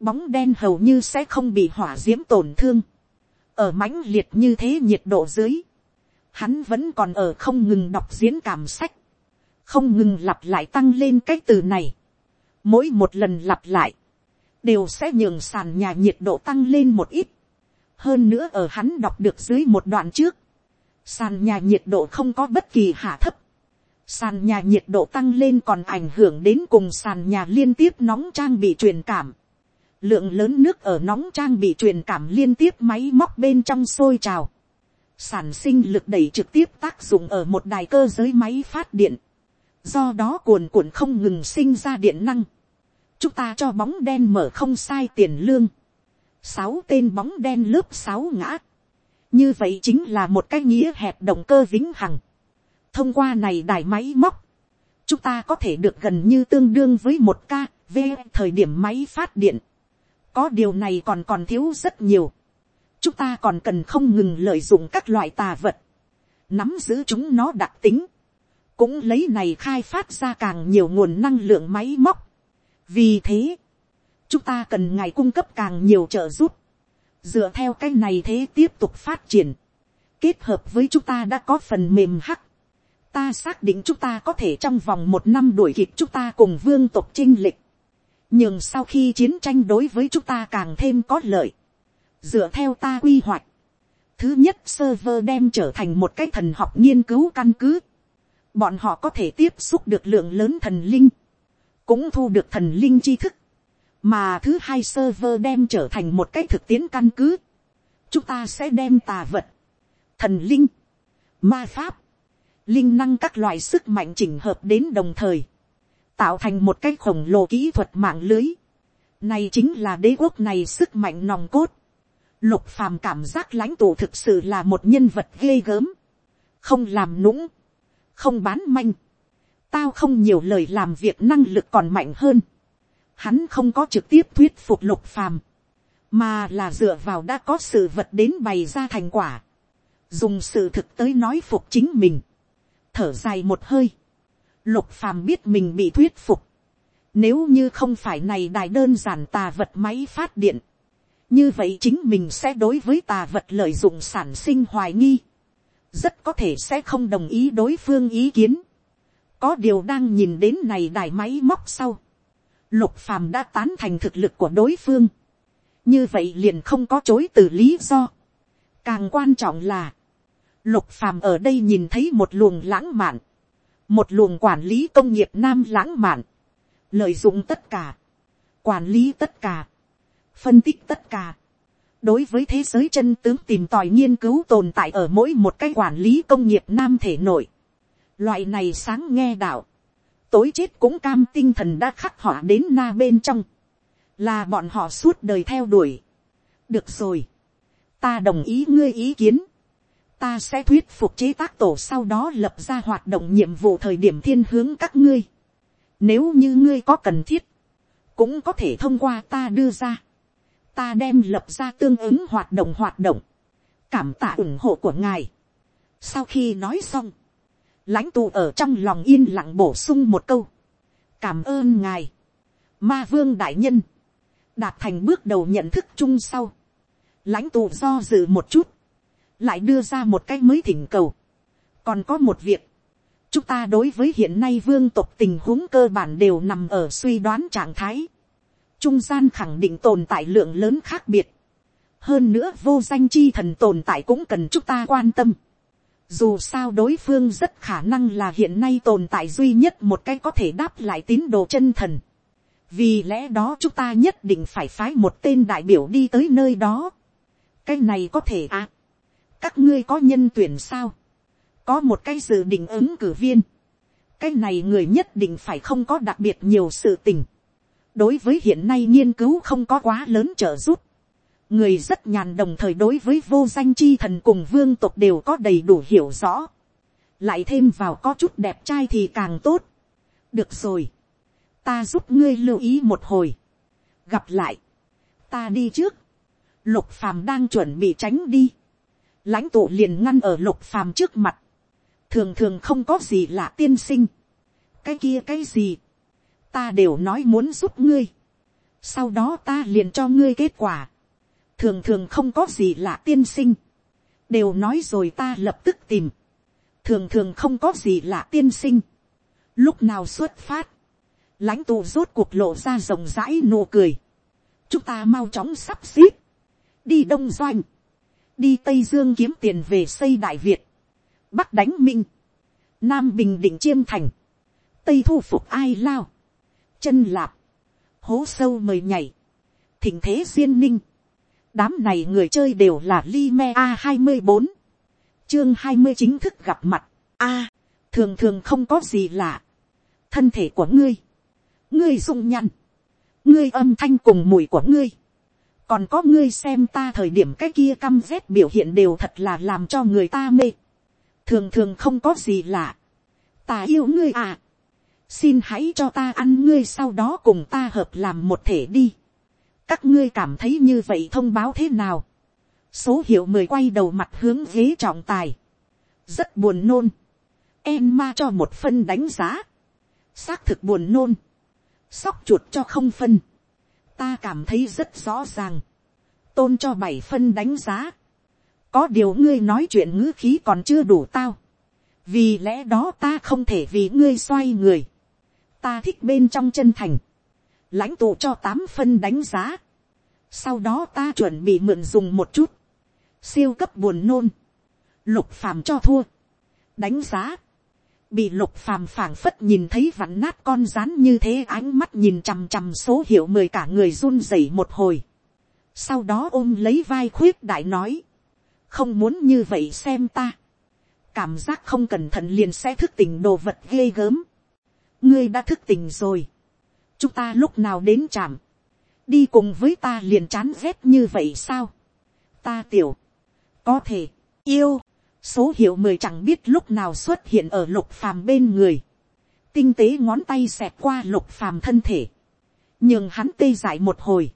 [SPEAKER 1] bóng đen hầu như sẽ không bị hỏa d i ễ m tổn thương, ở mãnh liệt như thế nhiệt độ dưới, hắn vẫn còn ở không ngừng đọc diễn cảm sách, không ngừng lặp lại tăng lên cái từ này, mỗi một lần lặp lại, đều sẽ nhường sàn nhà nhiệt độ tăng lên một ít, hơn nữa ở hắn đọc được dưới một đoạn trước, sàn nhà nhiệt độ không có bất kỳ hạ thấp, sàn nhà nhiệt độ tăng lên còn ảnh hưởng đến cùng sàn nhà liên tiếp nóng trang bị truyền cảm, lượng lớn nước ở nóng trang bị truyền cảm liên tiếp máy móc bên trong sôi trào, sản sinh lực đẩy trực tiếp tác dụng ở một đài cơ giới máy phát điện, do đó cuồn cuộn không ngừng sinh ra điện năng, chúng ta cho bóng đen mở không sai tiền lương, sáu tên bóng đen lớp sáu ngã, như vậy chính là một cái nghĩa hẹp động cơ vĩnh hằng, thông qua này đài máy móc, chúng ta có thể được gần như tương đương với một k v thời điểm máy phát điện, có điều này còn còn thiếu rất nhiều. chúng ta còn cần không ngừng lợi dụng các loại tà vật, nắm giữ chúng nó đặc tính, cũng lấy này khai phát ra càng nhiều nguồn năng lượng máy móc. vì thế, chúng ta cần ngày cung cấp càng nhiều trợ giúp, dựa theo cái này thế tiếp tục phát triển, kết hợp với chúng ta đã có phần mềm hắc, ta xác định chúng ta có thể trong vòng một năm đuổi kịp chúng ta cùng vương tộc chinh lịch, nhưng sau khi chiến tranh đối với chúng ta càng thêm có lợi, dựa theo ta quy hoạch, thứ nhất server đem trở thành một cái thần học nghiên cứu căn cứ, bọn họ có thể tiếp xúc được lượng lớn thần linh, cũng thu được thần linh tri thức, mà thứ hai server đem trở thành một cái thực tiễn căn cứ, chúng ta sẽ đem tà vật, thần linh, ma pháp, linh năng các loại sức mạnh chỉnh hợp đến đồng thời, tạo thành một cái khổng lồ kỹ thuật mạng lưới. Này chính là đế quốc này sức mạnh nòng cốt. Lục phàm cảm giác lãnh tụ thực sự là một nhân vật ghê gớm. Không làm nũng. Không bán manh. Tao không nhiều lời làm việc năng lực còn mạnh hơn. Hắn không có trực tiếp thuyết phục lục phàm. Mà là dựa vào đã có sự vật đến bày ra thành quả. Dùng sự thực tới nói phục chính mình. Thở dài một hơi Lục phàm biết mình bị thuyết phục. Nếu như không phải này đài đơn giản tà vật máy phát điện. Như vậy chính mình sẽ đối với tà vật lợi dụng sản sinh hoài nghi. Rất có thể sẽ không đồng ý đối phương ý kiến. Có điều đang nhìn đến này đài máy móc sau. Lục phàm đã tán thành thực lực của đối phương. Như vậy liền không có chối từ lý do. Càng quan trọng là. Lục phàm ở đây nhìn thấy một luồng lãng mạn. Một luồng quản lý công nghiệp nam lãng mạn, lợi dụng tất cả, quản lý tất cả, phân tích tất cả, đối với thế giới chân tướng tìm tòi nghiên cứu tồn tại ở mỗi một cái quản lý công nghiệp nam thể nội. Loại này sáng nghe đạo, tối chết cũng cam tinh thần đã khắc họa đến na bên trong, là bọn họ suốt đời theo đuổi. được rồi, ta đồng ý ngươi ý kiến, ta sẽ thuyết phục chế tác tổ sau đó lập ra hoạt động nhiệm vụ thời điểm thiên hướng các ngươi. Nếu như ngươi có cần thiết, cũng có thể thông qua ta đưa ra. Ta đem lập ra tương ứng hoạt động hoạt động. Cảm tạ ủng hộ của ngài. Sau khi nói xong, lãnh tụ ở trong lòng yên lặng bổ sung một câu. Cảm ơn ngài. Ma vương đại nhân. Đạt thành bước đầu nhận thức chung sau. Lãnh tụ do dự một chút lại đưa ra một cái mới thỉnh cầu. còn có một việc, chúng ta đối với hiện nay vương tộc tình huống cơ bản đều nằm ở suy đoán trạng thái. trung gian khẳng định tồn tại lượng lớn khác biệt. hơn nữa vô danh chi thần tồn tại cũng cần chúng ta quan tâm. dù sao đối phương rất khả năng là hiện nay tồn tại duy nhất một cái có thể đáp lại tín đồ chân thần. vì lẽ đó chúng ta nhất định phải phái một tên đại biểu đi tới nơi đó. cái này có thể à các ngươi có nhân tuyển sao. có một cái dự định ứng cử viên. cái này người nhất định phải không có đặc biệt nhiều sự tình. đối với hiện nay nghiên cứu không có quá lớn trợ giúp người rất nhàn đồng thời đối với vô danh chi thần cùng vương tộc đều có đầy đủ hiểu rõ. lại thêm vào có chút đẹp trai thì càng tốt. được rồi. ta giúp ngươi lưu ý một hồi. gặp lại. ta đi trước. lục phàm đang chuẩn bị tránh đi lãnh tụ liền ngăn ở lục phàm trước mặt. thường thường không có gì là tiên sinh. cái kia cái gì. ta đều nói muốn giúp ngươi. sau đó ta liền cho ngươi kết quả thường thường không có gì là tiên sinh, đều nói rồi ta lập tức tìm, thường thường không có gì là tiên sinh, lúc nào xuất phát, lãnh tụ rốt cuộc lộ ra rộng rãi nụ cười, chúng ta mau chóng sắp xếp, đi đông doanh, đi tây dương kiếm tiền về xây đại việt, bắc đánh minh, nam bình định chiêm thành, tây thu phục ai lao, chân lạp, hố sâu mời nhảy, thỉnh thế duyên ninh, đám này người chơi đều là li me a hai mươi bốn. Chương hai mươi chính thức gặp mặt. A thường thường không có gì lạ. Thân thể của ngươi. Ngươi dung nhăn. Ngươi âm thanh cùng mùi của ngươi còn có ngươi xem ta thời điểm cái kia căm rét biểu hiện đều thật là làm cho người ta mê thường thường không có gì lạ ta yêu ngươi à xin hãy cho ta ăn ngươi sau đó cùng ta hợp làm một thể đi các ngươi cảm thấy như vậy thông báo thế nào. số hiệu mười quay đầu mặt hướng ghế trọng tài. rất buồn nôn. em ma cho một phân đánh giá. xác thực buồn nôn. sóc chuột cho không phân ta cảm thấy rất rõ ràng. tôn cho bảy phân đánh giá. có điều ngươi nói chuyện ngữ khí còn chưa đủ tao. vì lẽ đó ta không thể vì ngươi xoay người. ta thích bên trong chân thành lãnh tụ cho tám phân đánh giá. sau đó ta chuẩn bị mượn dùng một chút. siêu cấp buồn nôn. lục phàm cho thua. đánh giá bị lục phàm phảng phất nhìn thấy vặn nát con rán như thế ánh mắt nhìn chằm chằm số hiệu mười cả người run rẩy một hồi. sau đó ôm lấy vai khuyết đại nói. không muốn như vậy xem ta. cảm giác không cẩn thận liền sẽ thức tỉnh đồ vật ghê gớm. ngươi đã thức tỉnh rồi chúng ta lúc nào đến chạm, đi cùng với ta liền chán rét như vậy sao, ta tiểu, có thể, yêu, số hiệu mười chẳng biết lúc nào xuất hiện ở lục phàm bên người, tinh tế ngón tay xẹp qua lục phàm thân thể, nhưng hắn tê dại một hồi,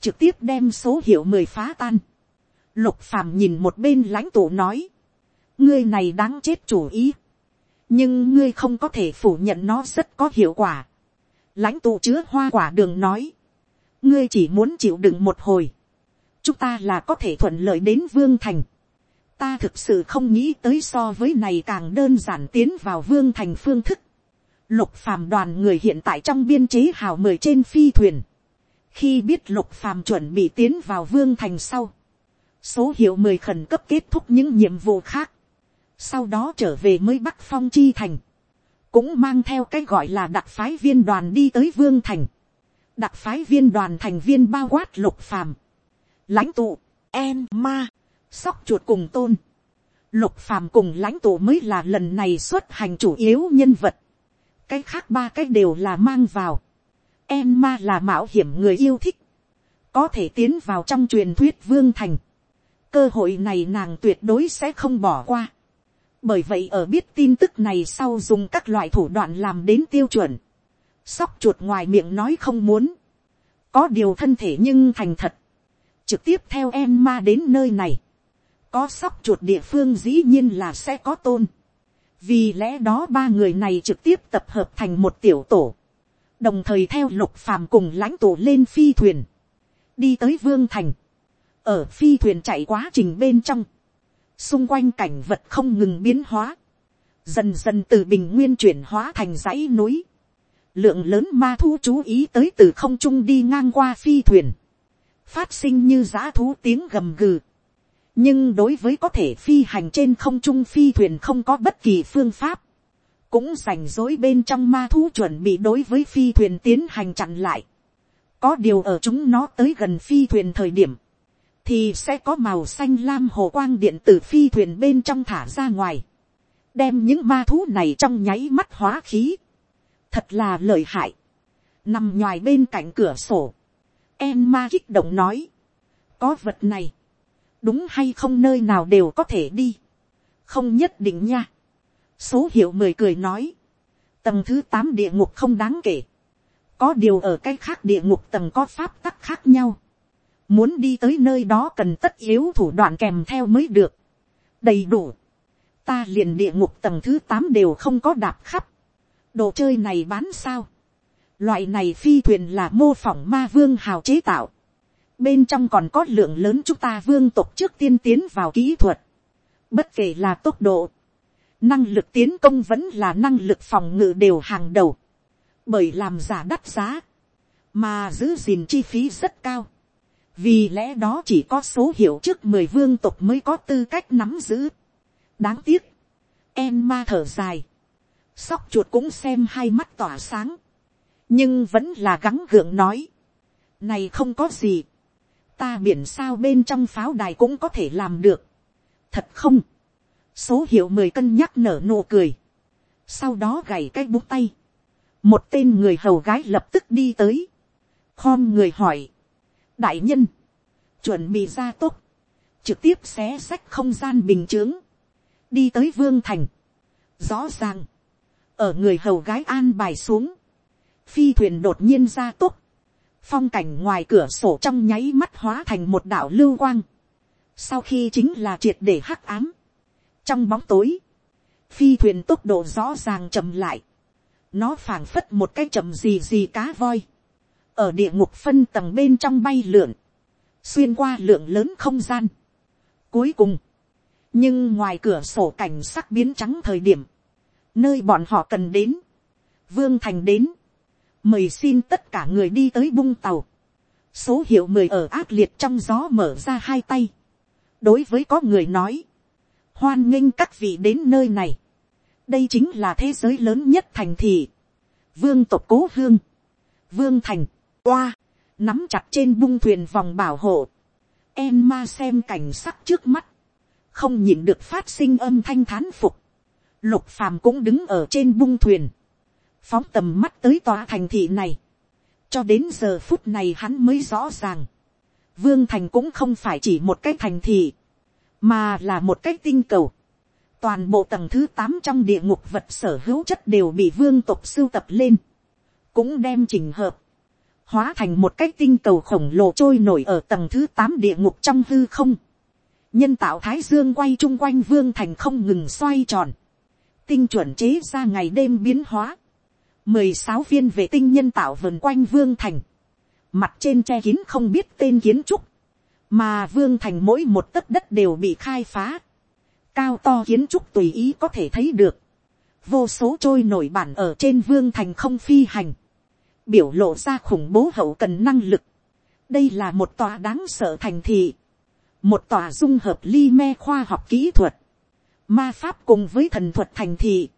[SPEAKER 1] trực tiếp đem số hiệu mười phá tan, lục phàm nhìn một bên lãnh tụ nói, ngươi này đáng chết chủ ý, nhưng ngươi không có thể phủ nhận nó rất có hiệu quả. Lãnh tụ chứa hoa quả đường nói, ngươi chỉ muốn chịu đựng một hồi, chúng ta là có thể thuận lợi đến vương thành ta thực sự không nghĩ tới so với này càng đơn giản tiến vào vương thành phương thức. lục phàm đoàn người hiện tại trong biên chế hào mời trên phi thuyền. khi biết lục phàm chuẩn bị tiến vào vương thành sau, số hiệu mười khẩn cấp kết thúc những nhiệm vụ khác, sau đó trở về mới bắc phong chi thành cũng mang theo cái gọi là đặc phái viên đoàn đi tới vương thành. đặc phái viên đoàn thành viên bao quát lục phàm, lãnh tụ, em ma, sóc chuột cùng tôn. lục phàm cùng lãnh tụ mới là lần này xuất hành chủ yếu nhân vật. cái khác ba cái đều là mang vào. em ma là mạo hiểm người yêu thích. có thể tiến vào trong truyền thuyết vương thành. cơ hội này nàng tuyệt đối sẽ không bỏ qua bởi vậy ở biết tin tức này sau dùng các loại thủ đoạn làm đến tiêu chuẩn, sóc chuột ngoài miệng nói không muốn, có điều thân thể nhưng thành thật, trực tiếp theo em ma đến nơi này, có sóc chuột địa phương dĩ nhiên là sẽ có tôn, vì lẽ đó ba người này trực tiếp tập hợp thành một tiểu tổ, đồng thời theo lục phàm cùng lãnh tổ lên phi thuyền, đi tới vương thành, ở phi thuyền chạy quá trình bên trong, xung quanh cảnh vật không ngừng biến hóa, dần dần từ bình nguyên chuyển hóa thành dãy núi, lượng lớn ma thu chú ý tới từ không trung đi ngang qua phi thuyền, phát sinh như giã thú tiếng gầm gừ, nhưng đối với có thể phi hành trên không trung phi thuyền không có bất kỳ phương pháp, cũng rảnh rối bên trong ma thú chuẩn bị đối với phi thuyền tiến hành chặn lại. có điều ở chúng nó tới gần phi thuyền thời điểm, thì sẽ có màu xanh lam hồ quang điện từ phi thuyền bên trong thả ra ngoài, đem những ma thú này trong nháy mắt hóa khí, thật là lợi hại, nằm ngoài bên cạnh cửa sổ, em ma kích động nói, có vật này, đúng hay không nơi nào đều có thể đi, không nhất định nha, số hiệu mười cười nói, tầng thứ tám địa ngục không đáng kể, có điều ở cái khác địa ngục tầng có pháp tắc khác nhau, muốn đi tới nơi đó cần tất yếu thủ đoạn kèm theo mới được, đầy đủ, ta liền địa ngục tầng thứ tám đều không có đạp khắp, đồ chơi này bán sao, loại này phi thuyền là mô phỏng ma vương hào chế tạo, bên trong còn có lượng lớn chúng ta vương tộc trước tiên tiến vào kỹ thuật, bất kể là tốc độ, năng lực tiến công vẫn là năng lực phòng ngự đều hàng đầu, bởi làm giả đắt giá, mà giữ gìn chi phí rất cao, vì lẽ đó chỉ có số hiệu trước mười vương tộc mới có tư cách nắm giữ. đáng tiếc, em ma thở dài, sóc chuột cũng xem hai mắt tỏa sáng, nhưng vẫn là gắng gượng nói, này không có gì, ta biển sao bên trong pháo đài cũng có thể làm được, thật không, số hiệu mười cân nhắc nở nụ cười, sau đó gảy cái bút tay, một tên người hầu gái lập tức đi tới, khom người hỏi, đại nhân, chuẩn bị ra tốt, trực tiếp xé sách không gian bình chướng. đi tới vương thành, rõ ràng, ở người hầu gái an bài xuống, phi thuyền đột nhiên ra tốt, phong cảnh ngoài cửa sổ trong nháy mắt hóa thành một đạo lưu quang, sau khi chính là triệt để hắc ám, trong bóng tối, phi thuyền tốc độ rõ ràng chậm lại, nó phảng phất một cái chậm gì gì cá voi, ở địa ngục phân tầng bên trong bay lượn, xuyên qua lượng lớn không gian. Cuối cùng, nhưng ngoài cửa sổ cảnh sắc biến trắng thời điểm, nơi bọn họ cần đến, vương thành đến, mời xin tất cả người đi tới bung tàu, số hiệu mười ở ác liệt trong gió mở ra hai tay, đối với có người nói, hoan nghênh các vị đến nơi này, đây chính là thế giới lớn nhất thành thị, vương tộc cố hương, vương thành, Oa, nắm chặt trên bung thuyền vòng bảo hộ. em ma xem cảnh sắc trước mắt. Không nhìn được phát sinh âm thanh thán phục. Lục phàm cũng đứng ở trên bung thuyền. Phóng tầm mắt tới tòa thành thị này. Cho đến giờ phút này hắn mới rõ ràng. Vương thành cũng không phải chỉ một cái thành thị. Mà là một cái tinh cầu. Toàn bộ tầng thứ tám trong địa ngục vật sở hữu chất đều bị vương tộc sưu tập lên. Cũng đem chỉnh hợp hóa thành một cái tinh cầu khổng lồ trôi nổi ở tầng thứ tám địa ngục trong hư không. nhân tạo thái dương quay chung quanh vương thành không ngừng xoay tròn. tinh chuẩn chế ra ngày đêm biến hóa mười sáu viên vệ tinh nhân tạo vần quanh vương thành. mặt trên che kín không biết tên kiến trúc. mà vương thành mỗi một tấc đất đều bị khai phá. cao to kiến trúc tùy ý có thể thấy được. vô số trôi nổi bản ở trên vương thành không phi hành biểu lộ ra khủng bố hậu cần năng lực. đây là một tòa đáng sợ thành thị, một tòa dung hợp ly me khoa học kỹ thuật, ma pháp cùng với thần thuật thành thị,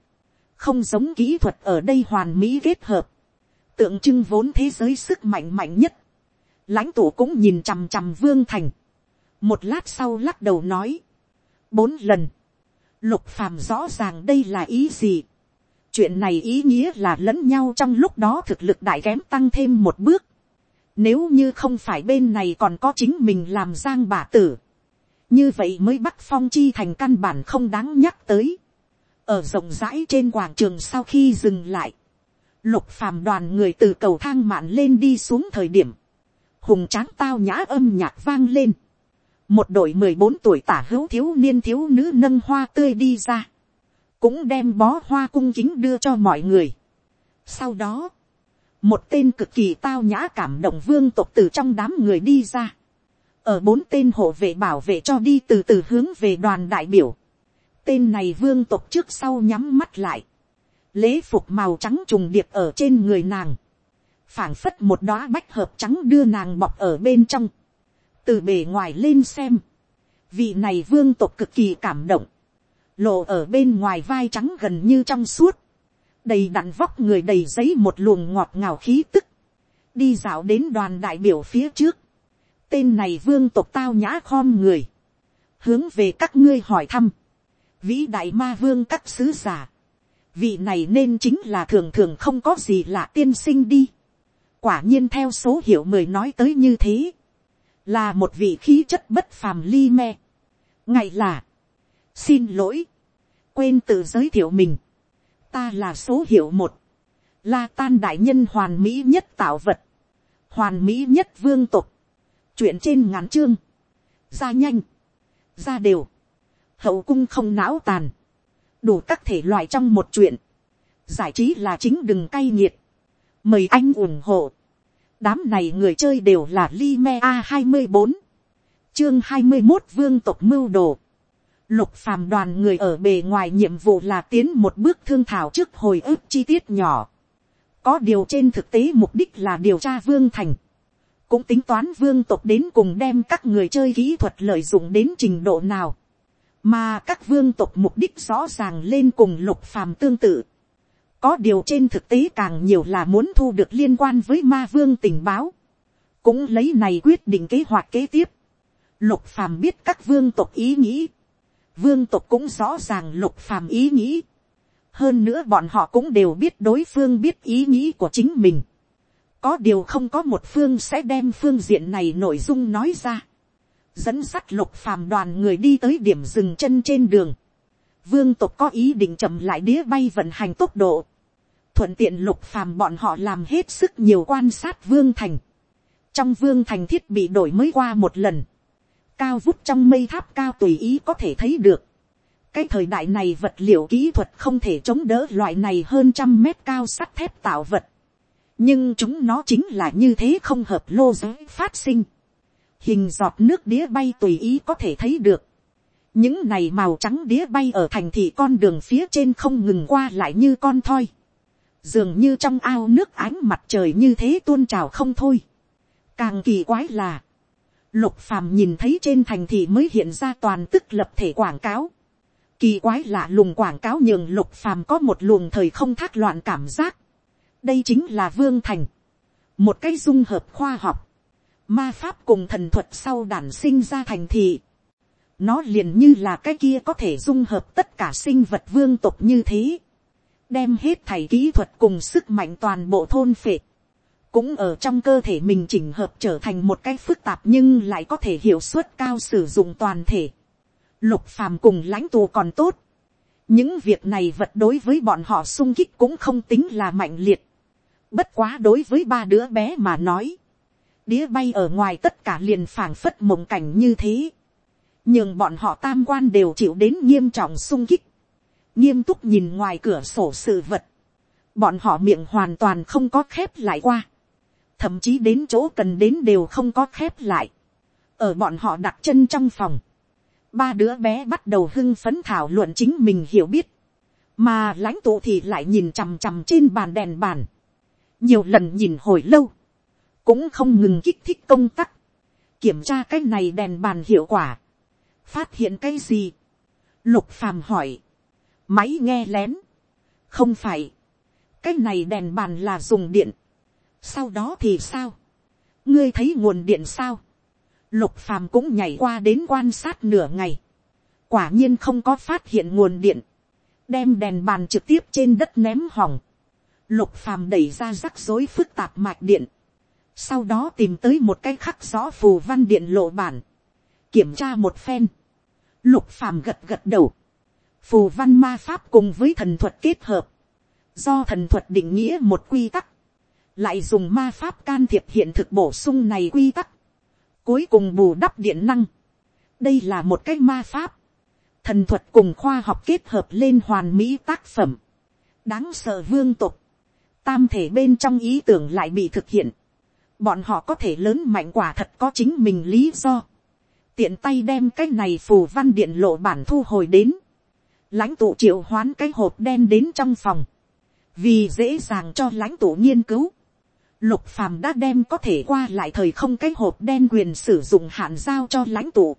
[SPEAKER 1] không giống kỹ thuật ở đây hoàn mỹ kết hợp, tượng trưng vốn thế giới sức mạnh mạnh nhất, lãnh tụ cũng nhìn chằm chằm vương thành, một lát sau lắc đầu nói, bốn lần, lục phàm rõ ràng đây là ý gì, chuyện này ý nghĩa là lẫn nhau trong lúc đó thực lực đại kém tăng thêm một bước. Nếu như không phải bên này còn có chính mình làm giang bà tử. Như vậy mới bắt phong chi thành căn bản không đáng nhắc tới. Ở rộng rãi trên quảng trường sau khi dừng lại. Lục phàm đoàn người từ cầu thang mạn lên đi xuống thời điểm. Hùng tráng tao nhã âm nhạc vang lên. Một đội mười bốn tuổi tả hữu thiếu niên thiếu nữ nâng hoa tươi đi ra cũng đem bó hoa cung kính đưa cho mọi người. Sau đó, một tên cực kỳ tao nhã cảm động vương tộc từ trong đám người đi ra. Ở bốn tên hộ vệ bảo vệ cho đi từ từ hướng về đoàn đại biểu. Tên này vương tộc trước sau nhắm mắt lại. Lễ phục màu trắng trùng điệp ở trên người nàng. phảng phất một đóa bách hợp trắng đưa nàng bọc ở bên trong. Từ bề ngoài lên xem. vị này vương tộc cực kỳ cảm động, lộ ở bên ngoài vai trắng gần như trong suốt, đầy đặn vóc người đầy giấy một luồng ngọt ngào khí tức, đi dạo đến đoàn đại biểu phía trước, tên này vương tộc tao nhã khom người, hướng về các ngươi hỏi thăm, vĩ đại ma vương các sứ giả, vị này nên chính là thường thường không có gì là tiên sinh đi, quả nhiên theo số hiệu mười nói tới như thế, là một vị khí chất bất phàm ly me, ngày là, xin lỗi, quên tự giới thiệu mình, ta là số hiệu một, la tan đại nhân hoàn mỹ nhất tạo vật, hoàn mỹ nhất vương tục, chuyện trên ngắn chương, ra nhanh, ra đều, hậu cung không não tàn, đủ các thể loại trong một chuyện, giải trí là chính đừng cay nghiệt, mời anh ủng hộ, đám này người chơi đều là Lime a hai mươi bốn, chương hai mươi một vương tộc mưu đồ, lục phàm đoàn người ở bề ngoài nhiệm vụ là tiến một bước thương thảo trước hồi ức chi tiết nhỏ, có điều trên thực tế mục đích là điều tra vương thành, cũng tính toán vương tộc đến cùng đem các người chơi kỹ thuật lợi dụng đến trình độ nào, mà các vương tộc mục đích rõ ràng lên cùng lục phàm tương tự. có điều trên thực tế càng nhiều là muốn thu được liên quan với ma vương tình báo, cũng lấy này quyết định kế hoạch kế tiếp. lục phàm biết các vương tộc ý nghĩ, vương tộc cũng rõ ràng lục phàm ý nghĩ. hơn nữa bọn họ cũng đều biết đối phương biết ý nghĩ của chính mình có điều không có một phương sẽ đem phương diện này nội dung nói ra dẫn sắt lục phàm đoàn người đi tới điểm dừng chân trên đường. vương tộc có ý định chậm lại đĩa bay vận hành tốc độ. thuận tiện lục phàm bọn họ làm hết sức nhiều quan sát vương thành. trong vương thành thiết bị đổi mới qua một lần. cao vút trong mây tháp cao tùy ý có thể thấy được. cái thời đại này vật liệu kỹ thuật không thể chống đỡ loại này hơn trăm mét cao sắt thép tạo vật nhưng chúng nó chính là như thế không hợp lô giới phát sinh hình giọt nước đĩa bay tùy ý có thể thấy được. những này màu trắng đĩa bay ở thành thị con đường phía trên không ngừng qua lại như con thoi. dường như trong ao nước ánh mặt trời như thế tuôn trào không thôi. càng kỳ quái là, lục phàm nhìn thấy trên thành thị mới hiện ra toàn tức lập thể quảng cáo. kỳ quái lạ lùng quảng cáo nhường lục phàm có một luồng thời không thác loạn cảm giác đây chính là vương thành, một cái dung hợp khoa học, ma pháp cùng thần thuật sau đản sinh ra thành thị. nó liền như là cái kia có thể dung hợp tất cả sinh vật vương tộc như thế, đem hết thảy kỹ thuật cùng sức mạnh toàn bộ thôn phệ, cũng ở trong cơ thể mình chỉnh hợp trở thành một cái phức tạp nhưng lại có thể hiệu suất cao sử dụng toàn thể. Lục phàm cùng lãnh tù còn tốt. những việc này vật đối với bọn họ sung kích cũng không tính là mạnh liệt. Bất quá đối với ba đứa bé mà nói. Đĩa bay ở ngoài tất cả liền phảng phất mộng cảnh như thế. Nhưng bọn họ tam quan đều chịu đến nghiêm trọng sung kích. Nghiêm túc nhìn ngoài cửa sổ sự vật. Bọn họ miệng hoàn toàn không có khép lại qua. Thậm chí đến chỗ cần đến đều không có khép lại. Ở bọn họ đặt chân trong phòng. Ba đứa bé bắt đầu hưng phấn thảo luận chính mình hiểu biết. Mà lãnh tụ thì lại nhìn chằm chằm trên bàn đèn bàn nhiều lần nhìn hồi lâu, cũng không ngừng kích thích công tắc, kiểm tra cái này đèn bàn hiệu quả, phát hiện cái gì, lục phàm hỏi, máy nghe lén, không phải, cái này đèn bàn là dùng điện, sau đó thì sao, ngươi thấy nguồn điện sao, lục phàm cũng nhảy qua đến quan sát nửa ngày, quả nhiên không có phát hiện nguồn điện, đem đèn bàn trực tiếp trên đất ném hỏng, lục phàm đẩy ra rắc rối phức tạp mạch điện, sau đó tìm tới một cái khắc rõ phù văn điện lộ bản, kiểm tra một phen, lục phàm gật gật đầu, phù văn ma pháp cùng với thần thuật kết hợp, do thần thuật định nghĩa một quy tắc, lại dùng ma pháp can thiệp hiện thực bổ sung này quy tắc, cuối cùng bù đắp điện năng, đây là một cái ma pháp, thần thuật cùng khoa học kết hợp lên hoàn mỹ tác phẩm, đáng sợ vương tục, tam thể bên trong ý tưởng lại bị thực hiện. Bọn họ có thể lớn mạnh quả thật có chính mình lý do. Tiện tay đem cái này phù văn điện lộ bản thu hồi đến. Lãnh tụ triệu hoán cái hộp đen đến trong phòng. Vì dễ dàng cho lãnh tụ nghiên cứu. Lục phàm đã đem có thể qua lại thời không cái hộp đen quyền sử dụng hạn giao cho lãnh tụ.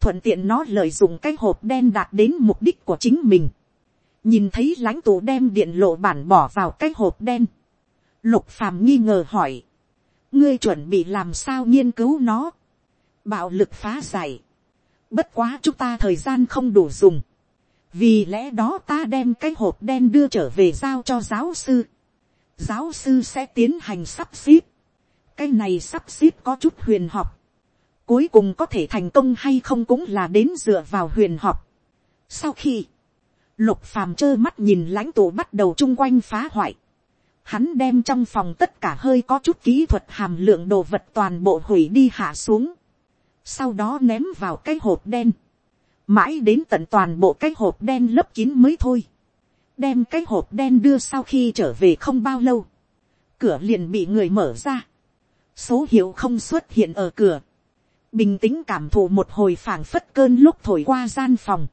[SPEAKER 1] thuận tiện nó lợi dụng cái hộp đen đạt đến mục đích của chính mình, nhìn thấy lãnh tụ đem điện lộ bản bỏ vào cái hộp đen, lục phàm nghi ngờ hỏi, ngươi chuẩn bị làm sao nghiên cứu nó, bạo lực phá giải, bất quá chúng ta thời gian không đủ dùng, vì lẽ đó ta đem cái hộp đen đưa trở về giao cho giáo sư, giáo sư sẽ tiến hành sắp xếp, cái này sắp xếp có chút huyền học, cuối cùng có thể thành công hay không cũng là đến dựa vào huyền học. Sau khi, lục phàm trơ mắt nhìn lãnh tụ bắt đầu chung quanh phá hoại, hắn đem trong phòng tất cả hơi có chút kỹ thuật hàm lượng đồ vật toàn bộ hủy đi hạ xuống, sau đó ném vào cái hộp đen, mãi đến tận toàn bộ cái hộp đen lấp kín mới thôi, đem cái hộp đen đưa sau khi trở về không bao lâu, cửa liền bị người mở ra, số hiệu không xuất hiện ở cửa, bình tĩnh cảm thụ một hồi phảng phất cơn lúc thổi qua gian phòng,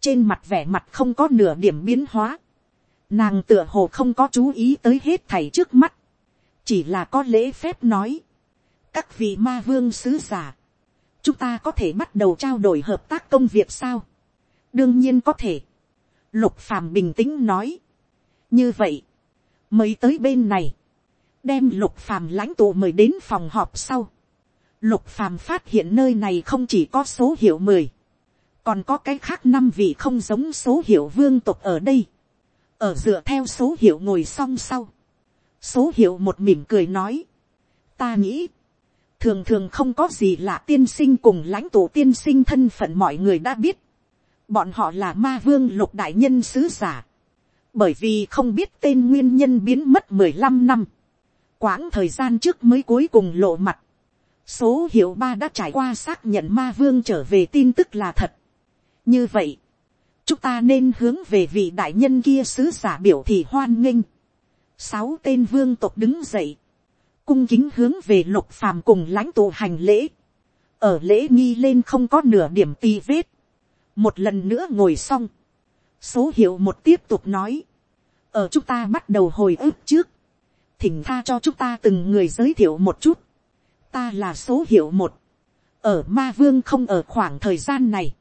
[SPEAKER 1] trên mặt vẻ mặt không có nửa điểm biến hóa, nàng tựa hồ không có chú ý tới hết thảy trước mắt, chỉ là có lễ phép nói, các vị ma vương sứ giả, chúng ta có thể bắt đầu trao đổi hợp tác công việc sao, đương nhiên có thể, lục phàm bình tĩnh nói, như vậy, mới tới bên này, đem lục phàm lãnh tụ mời đến phòng họp sau, lục phàm phát hiện nơi này không chỉ có số hiệu mười, còn có cái khác năm vị không giống số hiệu vương tộc ở đây, ở dựa theo số hiệu ngồi song sau, số hiệu một mỉm cười nói, ta nghĩ, thường thường không có gì lạ tiên sinh cùng lãnh tụ tiên sinh thân phận mọi người đã biết, bọn họ là ma vương lục đại nhân sứ giả, bởi vì không biết tên nguyên nhân biến mất mười lăm năm, quãng thời gian trước mới cuối cùng lộ mặt, số hiệu ba đã trải qua xác nhận ma vương trở về tin tức là thật. như vậy, chúng ta nên hướng về vị đại nhân kia sứ giả biểu thị hoan nghênh. sáu tên vương tộc đứng dậy, cung kính hướng về lục phàm cùng lãnh tụ hành lễ. ở lễ nghi lên không có nửa điểm tì vết. một lần nữa ngồi xong. số hiệu một tiếp tục nói. ở chúng ta bắt đầu hồi ức trước. thỉnh tha cho chúng ta từng người giới thiệu một chút ta là số hiệu một, ở ma vương không ở khoảng thời gian này,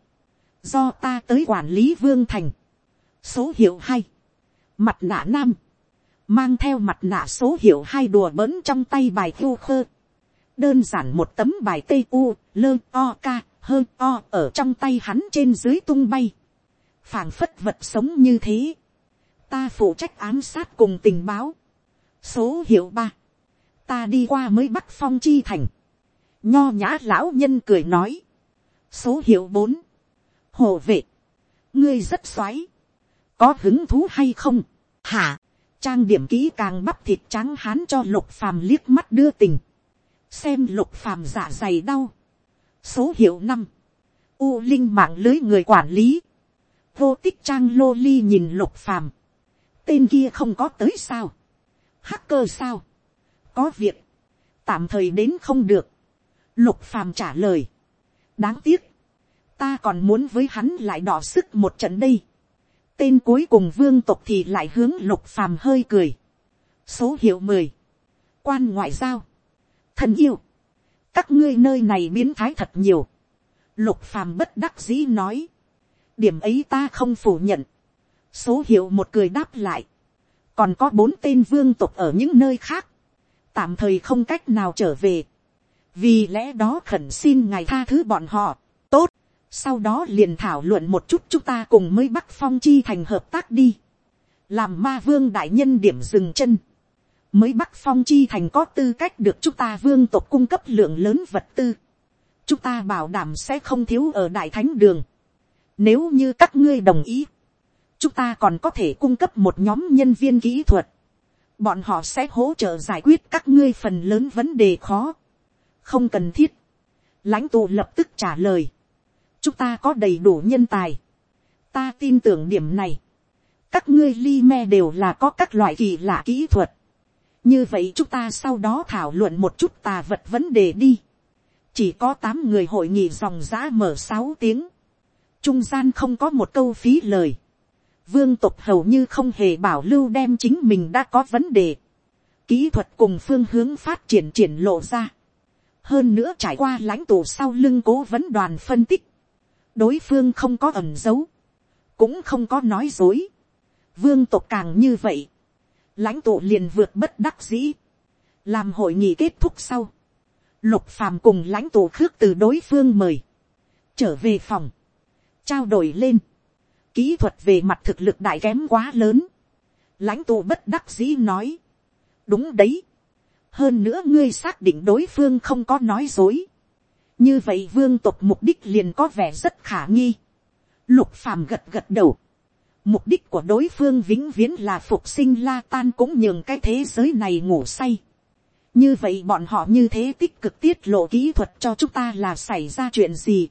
[SPEAKER 1] do ta tới quản lý vương thành, số hiệu hai, mặt nạ nam, mang theo mặt nạ số hiệu hai đùa bỡn trong tay bài khô khơ, đơn giản một tấm bài tây u, lơ o ca, hơn o ở trong tay hắn trên dưới tung bay, phảng phất vật sống như thế, ta phụ trách ám sát cùng tình báo, số hiệu ba, ta đi qua mới bắt phong chi thành. nho nhã lão nhân cười nói. số hiệu bốn, hồ vệ, ngươi rất xoáy, có hứng thú hay không, hả, trang điểm kỹ càng bắp thịt trắng hán cho lục phàm liếc mắt đưa tình, xem lục phàm giả dày đau, số hiệu năm, u linh mạng lưới người quản lý, vô tích trang lô ly nhìn lục phàm, tên kia không có tới sao, hacker sao, có việc, tạm thời đến không được. Lục phàm trả lời. đáng tiếc, ta còn muốn với hắn lại đỏ sức một trận đây. tên cuối cùng vương tộc thì lại hướng lục phàm hơi cười. số hiệu mười, quan ngoại giao, thân yêu, các ngươi nơi này biến thái thật nhiều. lục phàm bất đắc dĩ nói, điểm ấy ta không phủ nhận. số hiệu một cười đáp lại, còn có bốn tên vương tộc ở những nơi khác tạm thời không cách nào trở về. vì lẽ đó khẩn xin ngài tha thứ bọn họ. tốt, sau đó liền thảo luận một chút chúng ta cùng mới bắc phong chi thành hợp tác đi. làm ma vương đại nhân điểm dừng chân. mới bắc phong chi thành có tư cách được chúng ta vương tộc cung cấp lượng lớn vật tư. chúng ta bảo đảm sẽ không thiếu ở đại thánh đường. nếu như các ngươi đồng ý, chúng ta còn có thể cung cấp một nhóm nhân viên kỹ thuật bọn họ sẽ hỗ trợ giải quyết các ngươi phần lớn vấn đề khó. không cần thiết. lãnh tụ lập tức trả lời chúng ta có đầy đủ nhân tài. ta tin tưởng điểm này. các ngươi li me đều là có các loại kỳ lạ kỹ thuật. như vậy chúng ta sau đó thảo luận một chút tà vật vấn đề đi. chỉ có tám người hội nghị dòng giã mở sáu tiếng. trung gian không có một câu phí lời vương tộc hầu như không hề bảo lưu đem chính mình đã có vấn đề. Kỹ thuật cùng phương hướng phát triển triển lộ ra. Hơn nữa trải qua lãnh tụ sau lưng cố vấn đoàn phân tích đối phương không có ẩn giấu, cũng không có nói dối, vương tộc càng như vậy, lãnh tụ liền vượt bất đắc dĩ, làm hội nghị kết thúc sau, lục phàm cùng lãnh tụ khước từ đối phương mời, trở về phòng, trao đổi lên, kỹ thuật về mặt thực lực đại kém quá lớn, lãnh tụ bất đắc dĩ nói, đúng đấy, hơn nữa ngươi xác định đối phương không có nói dối, như vậy vương tộc mục đích liền có vẻ rất khả nghi, lục phàm gật gật đầu, mục đích của đối phương vĩnh viễn là phục sinh la tan cũng nhường cái thế giới này ngủ say, như vậy bọn họ như thế tích cực tiết lộ kỹ thuật cho chúng ta là xảy ra chuyện gì.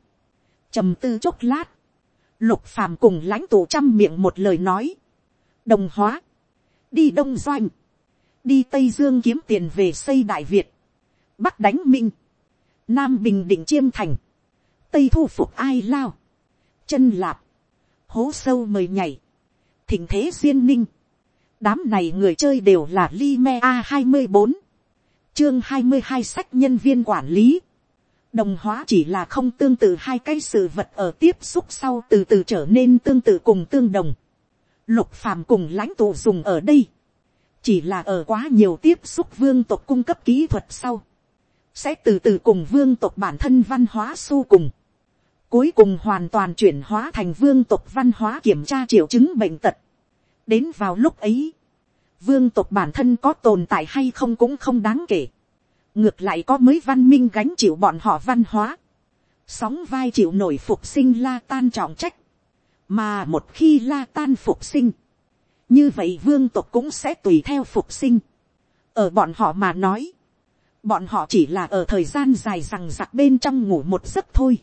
[SPEAKER 1] trầm tư chốc lát, lục phàm cùng lãnh tụ trăm miệng một lời nói, đồng hóa, đi đông doanh, đi tây dương kiếm tiền về xây đại việt, bắc đánh minh, nam bình định chiêm thành, tây thu phục ai lao, chân lạp, hố sâu mời nhảy, thỉnh thế duyên ninh, đám này người chơi đều là li me a hai mươi bốn, chương hai mươi hai sách nhân viên quản lý, đồng hóa chỉ là không tương tự hai cái sự vật ở tiếp xúc sau từ từ trở nên tương tự cùng tương đồng. Lục phàm cùng lãnh tụ dùng ở đây, chỉ là ở quá nhiều tiếp xúc vương tộc cung cấp kỹ thuật sau, sẽ từ từ cùng vương tộc bản thân văn hóa su cùng, cuối cùng hoàn toàn chuyển hóa thành vương tộc văn hóa kiểm tra triệu chứng bệnh tật. đến vào lúc ấy, vương tộc bản thân có tồn tại hay không cũng không đáng kể. ngược lại có mới văn minh gánh chịu bọn họ văn hóa. sóng vai chịu nổi phục sinh la tan trọng trách. mà một khi la tan phục sinh, như vậy vương tộc cũng sẽ tùy theo phục sinh. ở bọn họ mà nói, bọn họ chỉ là ở thời gian dài rằng giặc bên trong ngủ một giấc thôi.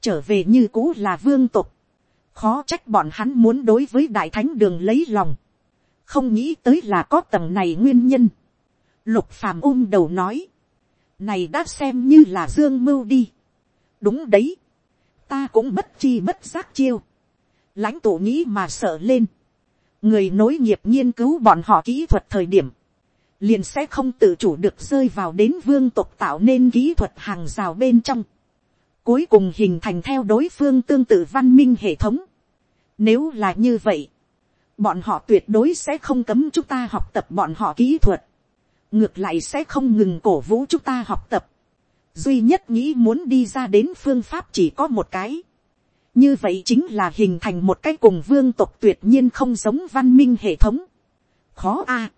[SPEAKER 1] trở về như cũ là vương tộc. khó trách bọn hắn muốn đối với đại thánh đường lấy lòng không nghĩ tới là có tầng này nguyên nhân. lục phàm ôm đầu nói, này đã xem như là dương mưu đi. đúng đấy, ta cũng bất chi bất giác chiêu. lãnh tụ nghĩ mà sợ lên. người nối nghiệp nghiên cứu bọn họ kỹ thuật thời điểm, liền sẽ không tự chủ được rơi vào đến vương tộc tạo nên kỹ thuật hàng rào bên trong. cuối cùng hình thành theo đối phương tương tự văn minh hệ thống. nếu là như vậy, bọn họ tuyệt đối sẽ không cấm chúng ta học tập bọn họ kỹ thuật, ngược lại sẽ không ngừng cổ vũ chúng ta học tập, duy nhất nghĩ muốn đi ra đến phương pháp chỉ có một cái, như vậy chính là hình thành một cái cùng vương tộc tuyệt nhiên không giống văn minh hệ thống, khó a,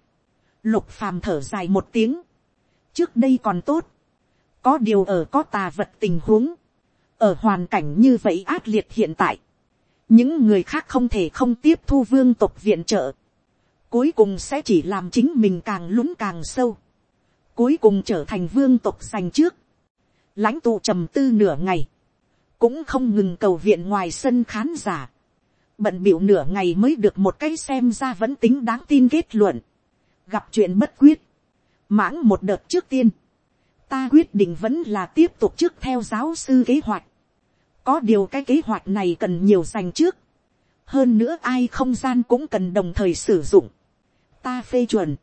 [SPEAKER 1] lục phàm thở dài một tiếng, trước đây còn tốt, có điều ở có tà vật tình huống, ở hoàn cảnh như vậy ác liệt hiện tại, những người khác không thể không tiếp thu vương tộc viện trợ, cuối cùng sẽ chỉ làm chính mình càng lún càng sâu, cuối cùng trở thành vương tộc giành trước, lãnh tụ trầm tư nửa ngày, cũng không ngừng cầu viện ngoài sân khán giả, bận biểu nửa ngày mới được một cái xem ra vẫn tính đáng tin kết luận, gặp chuyện bất quyết, mãng một đợt trước tiên, ta quyết định vẫn là tiếp tục trước theo giáo sư kế hoạch, có điều cái kế hoạch này cần nhiều dành trước. hơn nữa ai không gian cũng cần đồng thời sử dụng. ta phê chuẩn.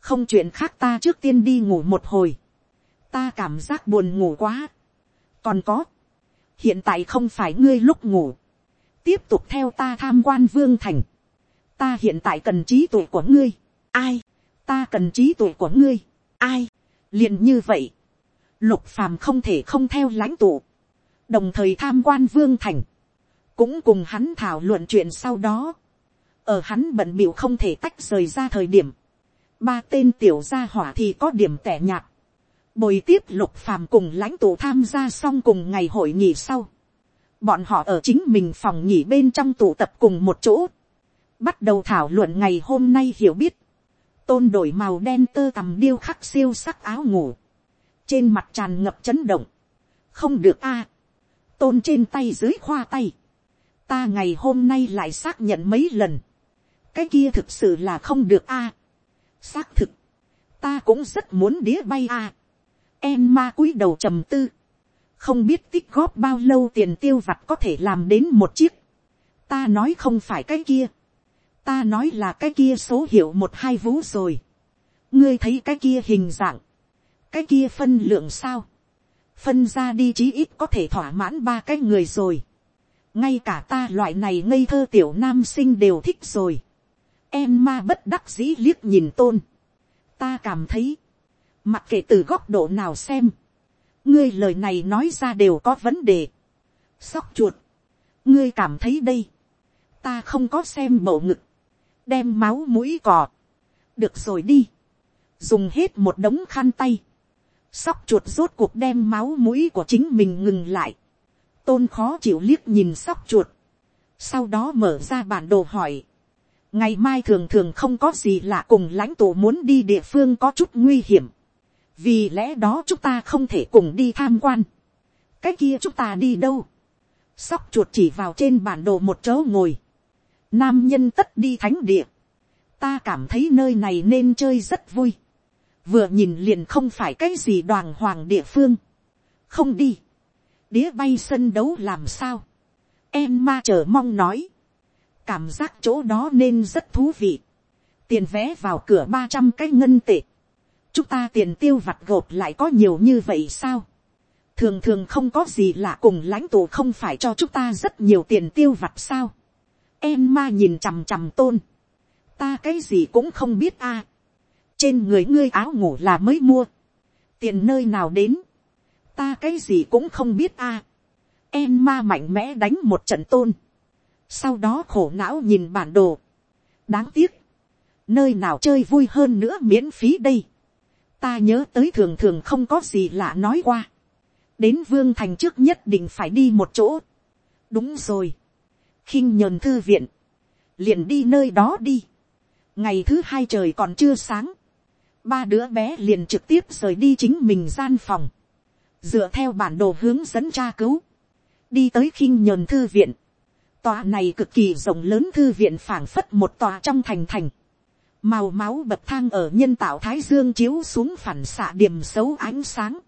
[SPEAKER 1] không chuyện khác ta trước tiên đi ngủ một hồi. ta cảm giác buồn ngủ quá. còn có. hiện tại không phải ngươi lúc ngủ. tiếp tục theo ta tham quan vương thành. ta hiện tại cần trí tuệ của ngươi. ai ta cần trí tuệ của ngươi. ai. liền như vậy. lục phàm không thể không theo lãnh tụ. Đồng thời tham quan vương thành, cũng cùng hắn thảo luận chuyện sau đó, ở hắn bận b không thể tách rời ra thời điểm, ba tên tiểu gia hỏa thì có điểm tẻ nhạt, bồi tiếp lục phàm cùng lãnh tụ tham gia xong cùng ngày hội nghị sau, bọn họ ở chính mình phòng nghỉ bên trong tụ tập cùng một chỗ, bắt đầu thảo luận ngày hôm nay hiểu biết, tôn đổi màu đen tơ tằm điêu khắc siêu sắc áo ngủ, trên mặt tràn ngập chấn động, không được a, tôn trên tay dưới khoa tay. Ta ngày hôm nay lại xác nhận mấy lần. Cái kia thực sự là không được a. Xác thực. Ta cũng rất muốn đĩa bay a. Em ma cúi đầu trầm tư. Không biết tích góp bao lâu tiền tiêu vặt có thể làm đến một chiếc. Ta nói không phải cái kia. Ta nói là cái kia số hiệu một hai vũ rồi. Ngươi thấy cái kia hình dạng. Cái kia phân lượng sao phân ra đi chí ít có thể thỏa mãn ba cái người rồi. ngay cả ta loại này ngây thơ tiểu nam sinh đều thích rồi. em ma bất đắc dĩ liếc nhìn tôn. ta cảm thấy, mặc kệ từ góc độ nào xem, ngươi lời này nói ra đều có vấn đề. sóc chuột, ngươi cảm thấy đây, ta không có xem bộ ngực, đem máu mũi cò, được rồi đi, dùng hết một đống khăn tay, sóc chuột rốt cuộc đem máu mũi của chính mình ngừng lại, tôn khó chịu liếc nhìn sóc chuột, sau đó mở ra bản đồ hỏi, ngày mai thường thường không có gì lạ cùng lãnh tụ muốn đi địa phương có chút nguy hiểm, vì lẽ đó chúng ta không thể cùng đi tham quan, cái kia chúng ta đi đâu, sóc chuột chỉ vào trên bản đồ một chỗ ngồi, nam nhân tất đi thánh địa, ta cảm thấy nơi này nên chơi rất vui, vừa nhìn liền không phải cái gì đoàn hoàng địa phương, không đi, đĩa bay sân đấu làm sao, em ma chờ mong nói, cảm giác chỗ đó nên rất thú vị, tiền vé vào cửa ba trăm cái ngân tệ, chúng ta tiền tiêu vặt gộp lại có nhiều như vậy sao, thường thường không có gì lạ cùng lãnh tụ không phải cho chúng ta rất nhiều tiền tiêu vặt sao, em ma nhìn chằm chằm tôn, ta cái gì cũng không biết a, trên người ngươi áo ngủ là mới mua, tiền nơi nào đến, ta cái gì cũng không biết a. em ma mạnh mẽ đánh một trận tôn, sau đó khổ não nhìn bản đồ, đáng tiếc, nơi nào chơi vui hơn nữa miễn phí đây, ta nhớ tới thường thường không có gì lạ nói qua, đến vương thành trước nhất định phải đi một chỗ, đúng rồi, khinh nhờn thư viện, liền đi nơi đó đi, ngày thứ hai trời còn chưa sáng, ba đứa bé liền trực tiếp rời đi chính mình gian phòng, dựa theo bản đồ hướng dẫn tra cứu, đi tới khinh nhờn thư viện, tòa này cực kỳ rộng lớn thư viện phảng phất một tòa trong thành thành, màu máu bậc thang ở nhân tạo thái dương chiếu xuống phản xạ điểm xấu ánh sáng,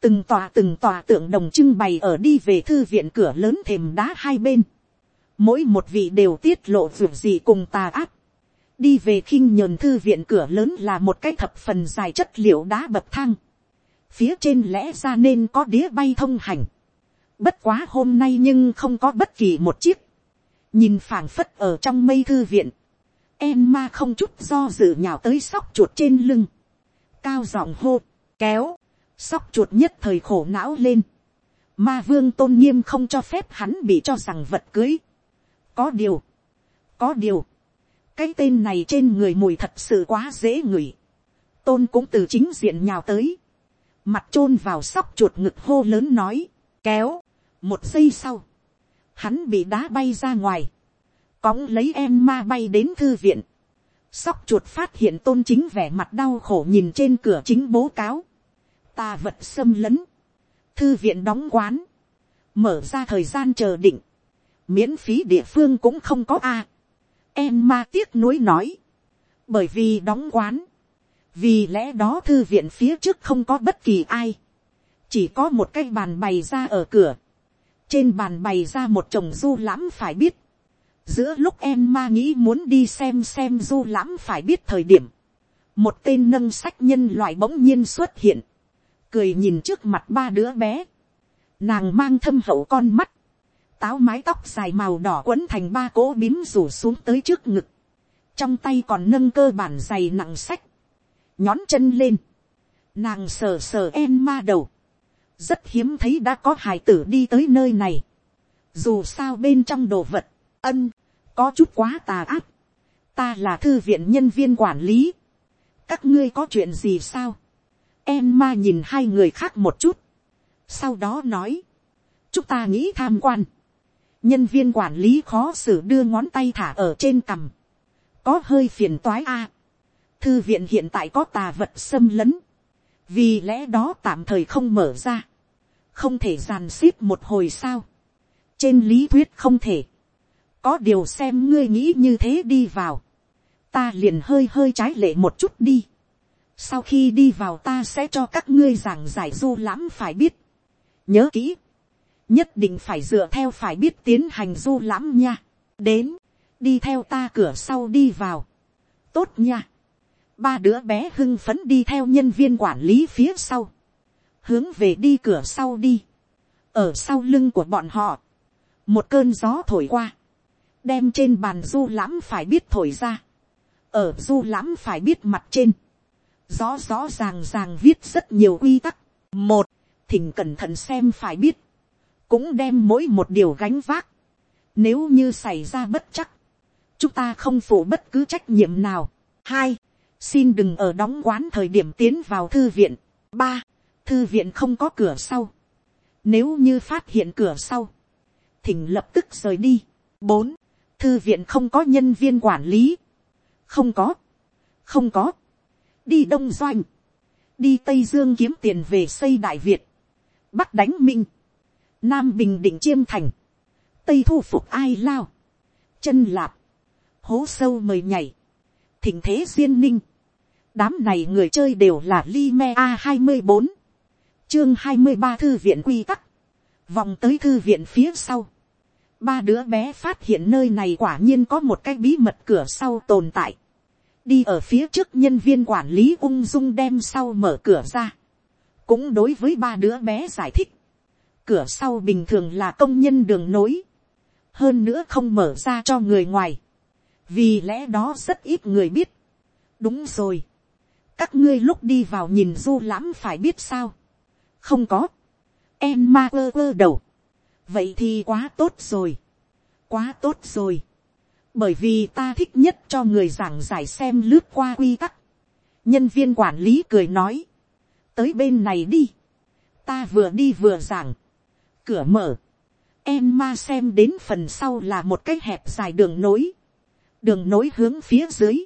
[SPEAKER 1] từng tòa từng tòa tượng đồng trưng bày ở đi về thư viện cửa lớn thềm đá hai bên, mỗi một vị đều tiết lộ việc gì cùng tà ác, đi về khinh nhờn thư viện cửa lớn là một cái thập phần dài chất liệu đá bậc thang, phía trên lẽ ra nên có đĩa bay thông hành, bất quá hôm nay nhưng không có bất kỳ một chiếc, nhìn phảng phất ở trong mây thư viện, em ma không chút do dự nhào tới sóc chuột trên lưng, cao giọng hô, kéo, sóc chuột nhất thời khổ não lên, ma vương tôn nghiêm không cho phép hắn bị cho rằng vật cưới, có điều, có điều, cái tên này trên người mùi thật sự quá dễ ngửi, tôn cũng từ chính diện nhào tới, mặt chôn vào sóc chuột ngực hô lớn nói, kéo, một giây sau, hắn bị đá bay ra ngoài, cóng lấy em ma bay đến thư viện, sóc chuột phát hiện tôn chính vẻ mặt đau khổ nhìn trên cửa chính bố cáo, ta vật xâm lấn, thư viện đóng quán, mở ra thời gian chờ định, miễn phí địa phương cũng không có a, em ma tiếc nuối nói, bởi vì đóng quán, vì lẽ đó thư viện phía trước không có bất kỳ ai, chỉ có một cái bàn bày ra ở cửa, trên bàn bày ra một chồng du lãm phải biết, giữa lúc em ma nghĩ muốn đi xem xem du lãm phải biết thời điểm, một tên nâng sách nhân loại bỗng nhiên xuất hiện, cười nhìn trước mặt ba đứa bé, nàng mang thâm hậu con mắt, táo mái tóc dài màu đỏ quấn thành ba cỗ bím rủ xuống tới trước ngực, trong tay còn nâng cơ bản dày nặng sách, nhón chân lên, nàng sờ sờ em ma đầu, rất hiếm thấy đã có hải tử đi tới nơi này, dù sao bên trong đồ vật, ân, có chút quá tà ác, ta là thư viện nhân viên quản lý, các ngươi có chuyện gì sao, em ma nhìn hai người khác một chút, sau đó nói, chúng ta nghĩ tham quan, nhân viên quản lý khó xử đưa ngón tay thả ở trên cằm, có hơi phiền toái a, thư viện hiện tại có tà vật xâm lấn, vì lẽ đó tạm thời không mở ra, không thể dàn xếp một hồi sao, trên lý thuyết không thể, có điều xem ngươi nghĩ như thế đi vào, ta liền hơi hơi trái lệ một chút đi, sau khi đi vào ta sẽ cho các ngươi giảng giải du lãm phải biết, nhớ kỹ, nhất định phải dựa theo phải biết tiến hành du lãm nha, đến, đi theo ta cửa sau đi vào, tốt nha, ba đứa bé hưng phấn đi theo nhân viên quản lý phía sau, hướng về đi cửa sau đi, ở sau lưng của bọn họ, một cơn gió thổi qua, đem trên bàn du lãm phải biết thổi ra, ở du lãm phải biết mặt trên, rõ rõ ràng ràng viết rất nhiều quy tắc. một, thỉnh cẩn thận xem phải biết, cũng đem mỗi một điều gánh vác. Nếu như xảy ra bất chắc, chúng ta không phụ bất cứ trách nhiệm nào. hai, xin đừng ở đóng quán thời điểm tiến vào thư viện. ba, thư viện không có cửa sau. Nếu như phát hiện cửa sau, thỉnh lập tức rời đi. bốn, thư viện không có nhân viên quản lý. không có, không có đi đông doanh, đi tây dương kiếm tiền về xây đại việt, bắc đánh minh, nam bình định chiêm thành, tây thu phục ai lao, chân lạp, hố sâu mời nhảy, thỉnh thế duyên ninh, đám này người chơi đều là li me a hai mươi bốn, chương hai mươi ba thư viện quy tắc, vòng tới thư viện phía sau, ba đứa bé phát hiện nơi này quả nhiên có một cái bí mật cửa sau tồn tại, đi ở phía trước nhân viên quản lý ung dung đem sau mở cửa ra, cũng đối với ba đứa bé giải thích, cửa sau bình thường là công nhân đường nối, hơn nữa không mở ra cho người ngoài, vì lẽ đó rất ít người biết. đúng rồi, các ngươi lúc đi vào nhìn du lãm phải biết sao, không có, em ma ơ ơ đầu, vậy thì quá tốt rồi, quá tốt rồi, bởi vì ta thích nhất cho người giảng giải xem lướt qua quy tắc. nhân viên quản lý cười nói, tới bên này đi, ta vừa đi vừa giảng, cửa mở, em ma xem đến phần sau là một cái hẹp dài đường nối, đường nối hướng phía dưới,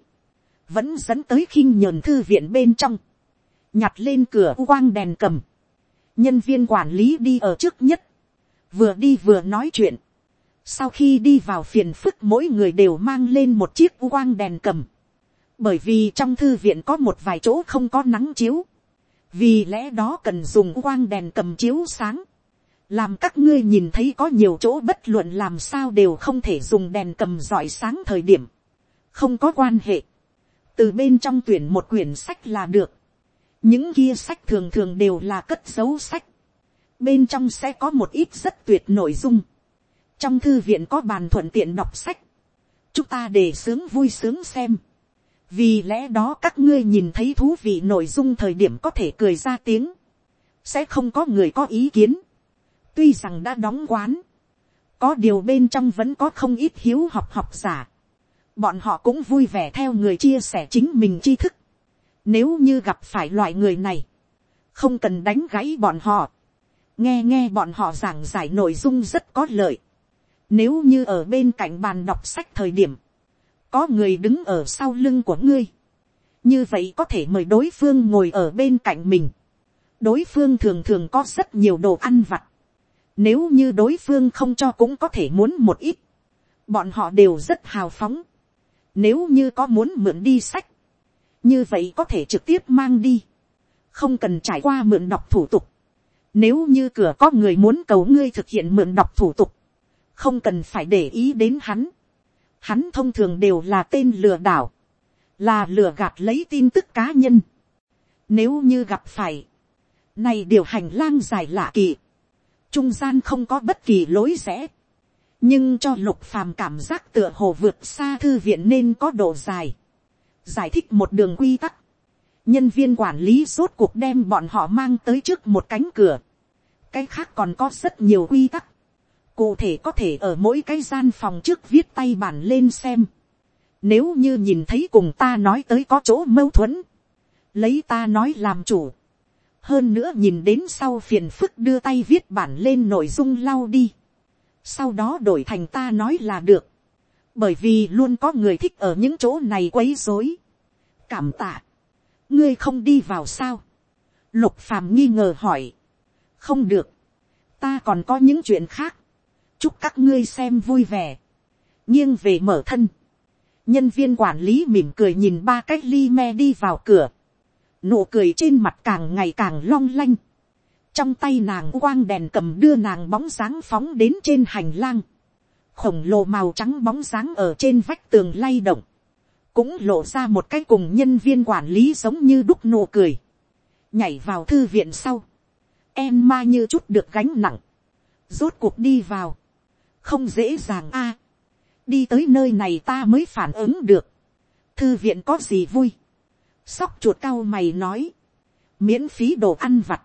[SPEAKER 1] vẫn dẫn tới khinh nhờn thư viện bên trong, nhặt lên cửa quang đèn cầm, nhân viên quản lý đi ở trước nhất, vừa đi vừa nói chuyện, sau khi đi vào phiền phức mỗi người đều mang lên một chiếc quang đèn cầm. Bởi vì trong thư viện có một vài chỗ không có nắng chiếu. Vì lẽ đó cần dùng quang đèn cầm chiếu sáng. Làm các ngươi nhìn thấy có nhiều chỗ bất luận làm sao đều không thể dùng đèn cầm giỏi sáng thời điểm. Không có quan hệ. Từ bên trong tuyển một quyển sách là được. Những kia sách thường thường đều là cất dấu sách. Bên trong sẽ có một ít rất tuyệt nội dung trong thư viện có bàn thuận tiện đọc sách, chúng ta để sướng vui sướng xem, vì lẽ đó các ngươi nhìn thấy thú vị nội dung thời điểm có thể cười ra tiếng, sẽ không có người có ý kiến, tuy rằng đã đóng quán, có điều bên trong vẫn có không ít hiếu học học giả, bọn họ cũng vui vẻ theo người chia sẻ chính mình tri thức, nếu như gặp phải loại người này, không cần đánh gãy bọn họ, nghe nghe bọn họ giảng giải nội dung rất có lợi, nếu như ở bên cạnh bàn đọc sách thời điểm, có người đứng ở sau lưng của ngươi, như vậy có thể mời đối phương ngồi ở bên cạnh mình. đối phương thường thường có rất nhiều đồ ăn vặt nếu như đối phương không cho cũng có thể muốn một ít. bọn họ đều rất hào phóng. nếu như có muốn mượn đi sách, như vậy có thể trực tiếp mang đi. không cần trải qua mượn đọc thủ tục. nếu như cửa có người muốn cầu ngươi thực hiện mượn đọc thủ tục, không cần phải để ý đến hắn. Hắn thông thường đều là tên lừa đảo, là lừa gạt lấy tin tức cá nhân. Nếu như gặp phải, này điều hành lang dài lạ kỳ, trung gian không có bất kỳ lối rẽ, nhưng cho lục phàm cảm giác tựa hồ vượt xa thư viện nên có độ dài, giải thích một đường quy tắc, nhân viên quản lý rốt cuộc đem bọn họ mang tới trước một cánh cửa, cái khác còn có rất nhiều quy tắc, cụ thể có thể ở mỗi cái gian phòng trước viết tay bản lên xem. Nếu như nhìn thấy cùng ta nói tới có chỗ mâu thuẫn, lấy ta nói làm chủ. Hơn nữa nhìn đến sau phiền phức đưa tay viết bản lên nội dung lau đi. Sau đó đổi thành ta nói là được. Bởi vì luôn có người thích ở những chỗ này quấy rối. Cảm tạ. Ngươi không đi vào sao? Lục phàm nghi ngờ hỏi. Không được. Ta còn có những chuyện khác chúc các ngươi xem vui vẻ, nghiêng về mở thân, nhân viên quản lý mỉm cười nhìn ba cách ly me đi vào cửa, nụ cười trên mặt càng ngày càng long lanh, trong tay nàng quang đèn cầm đưa nàng bóng dáng phóng đến trên hành lang, khổng lồ màu trắng bóng dáng ở trên vách tường lay động, cũng lộ ra một cái cùng nhân viên quản lý giống như đúc nụ cười, nhảy vào thư viện sau, em ma như chút được gánh nặng, rốt cuộc đi vào, không dễ dàng a. đi tới nơi này ta mới phản ứng được. thư viện có gì vui sóc chuột cao mày nói. miễn phí đồ ăn vặt.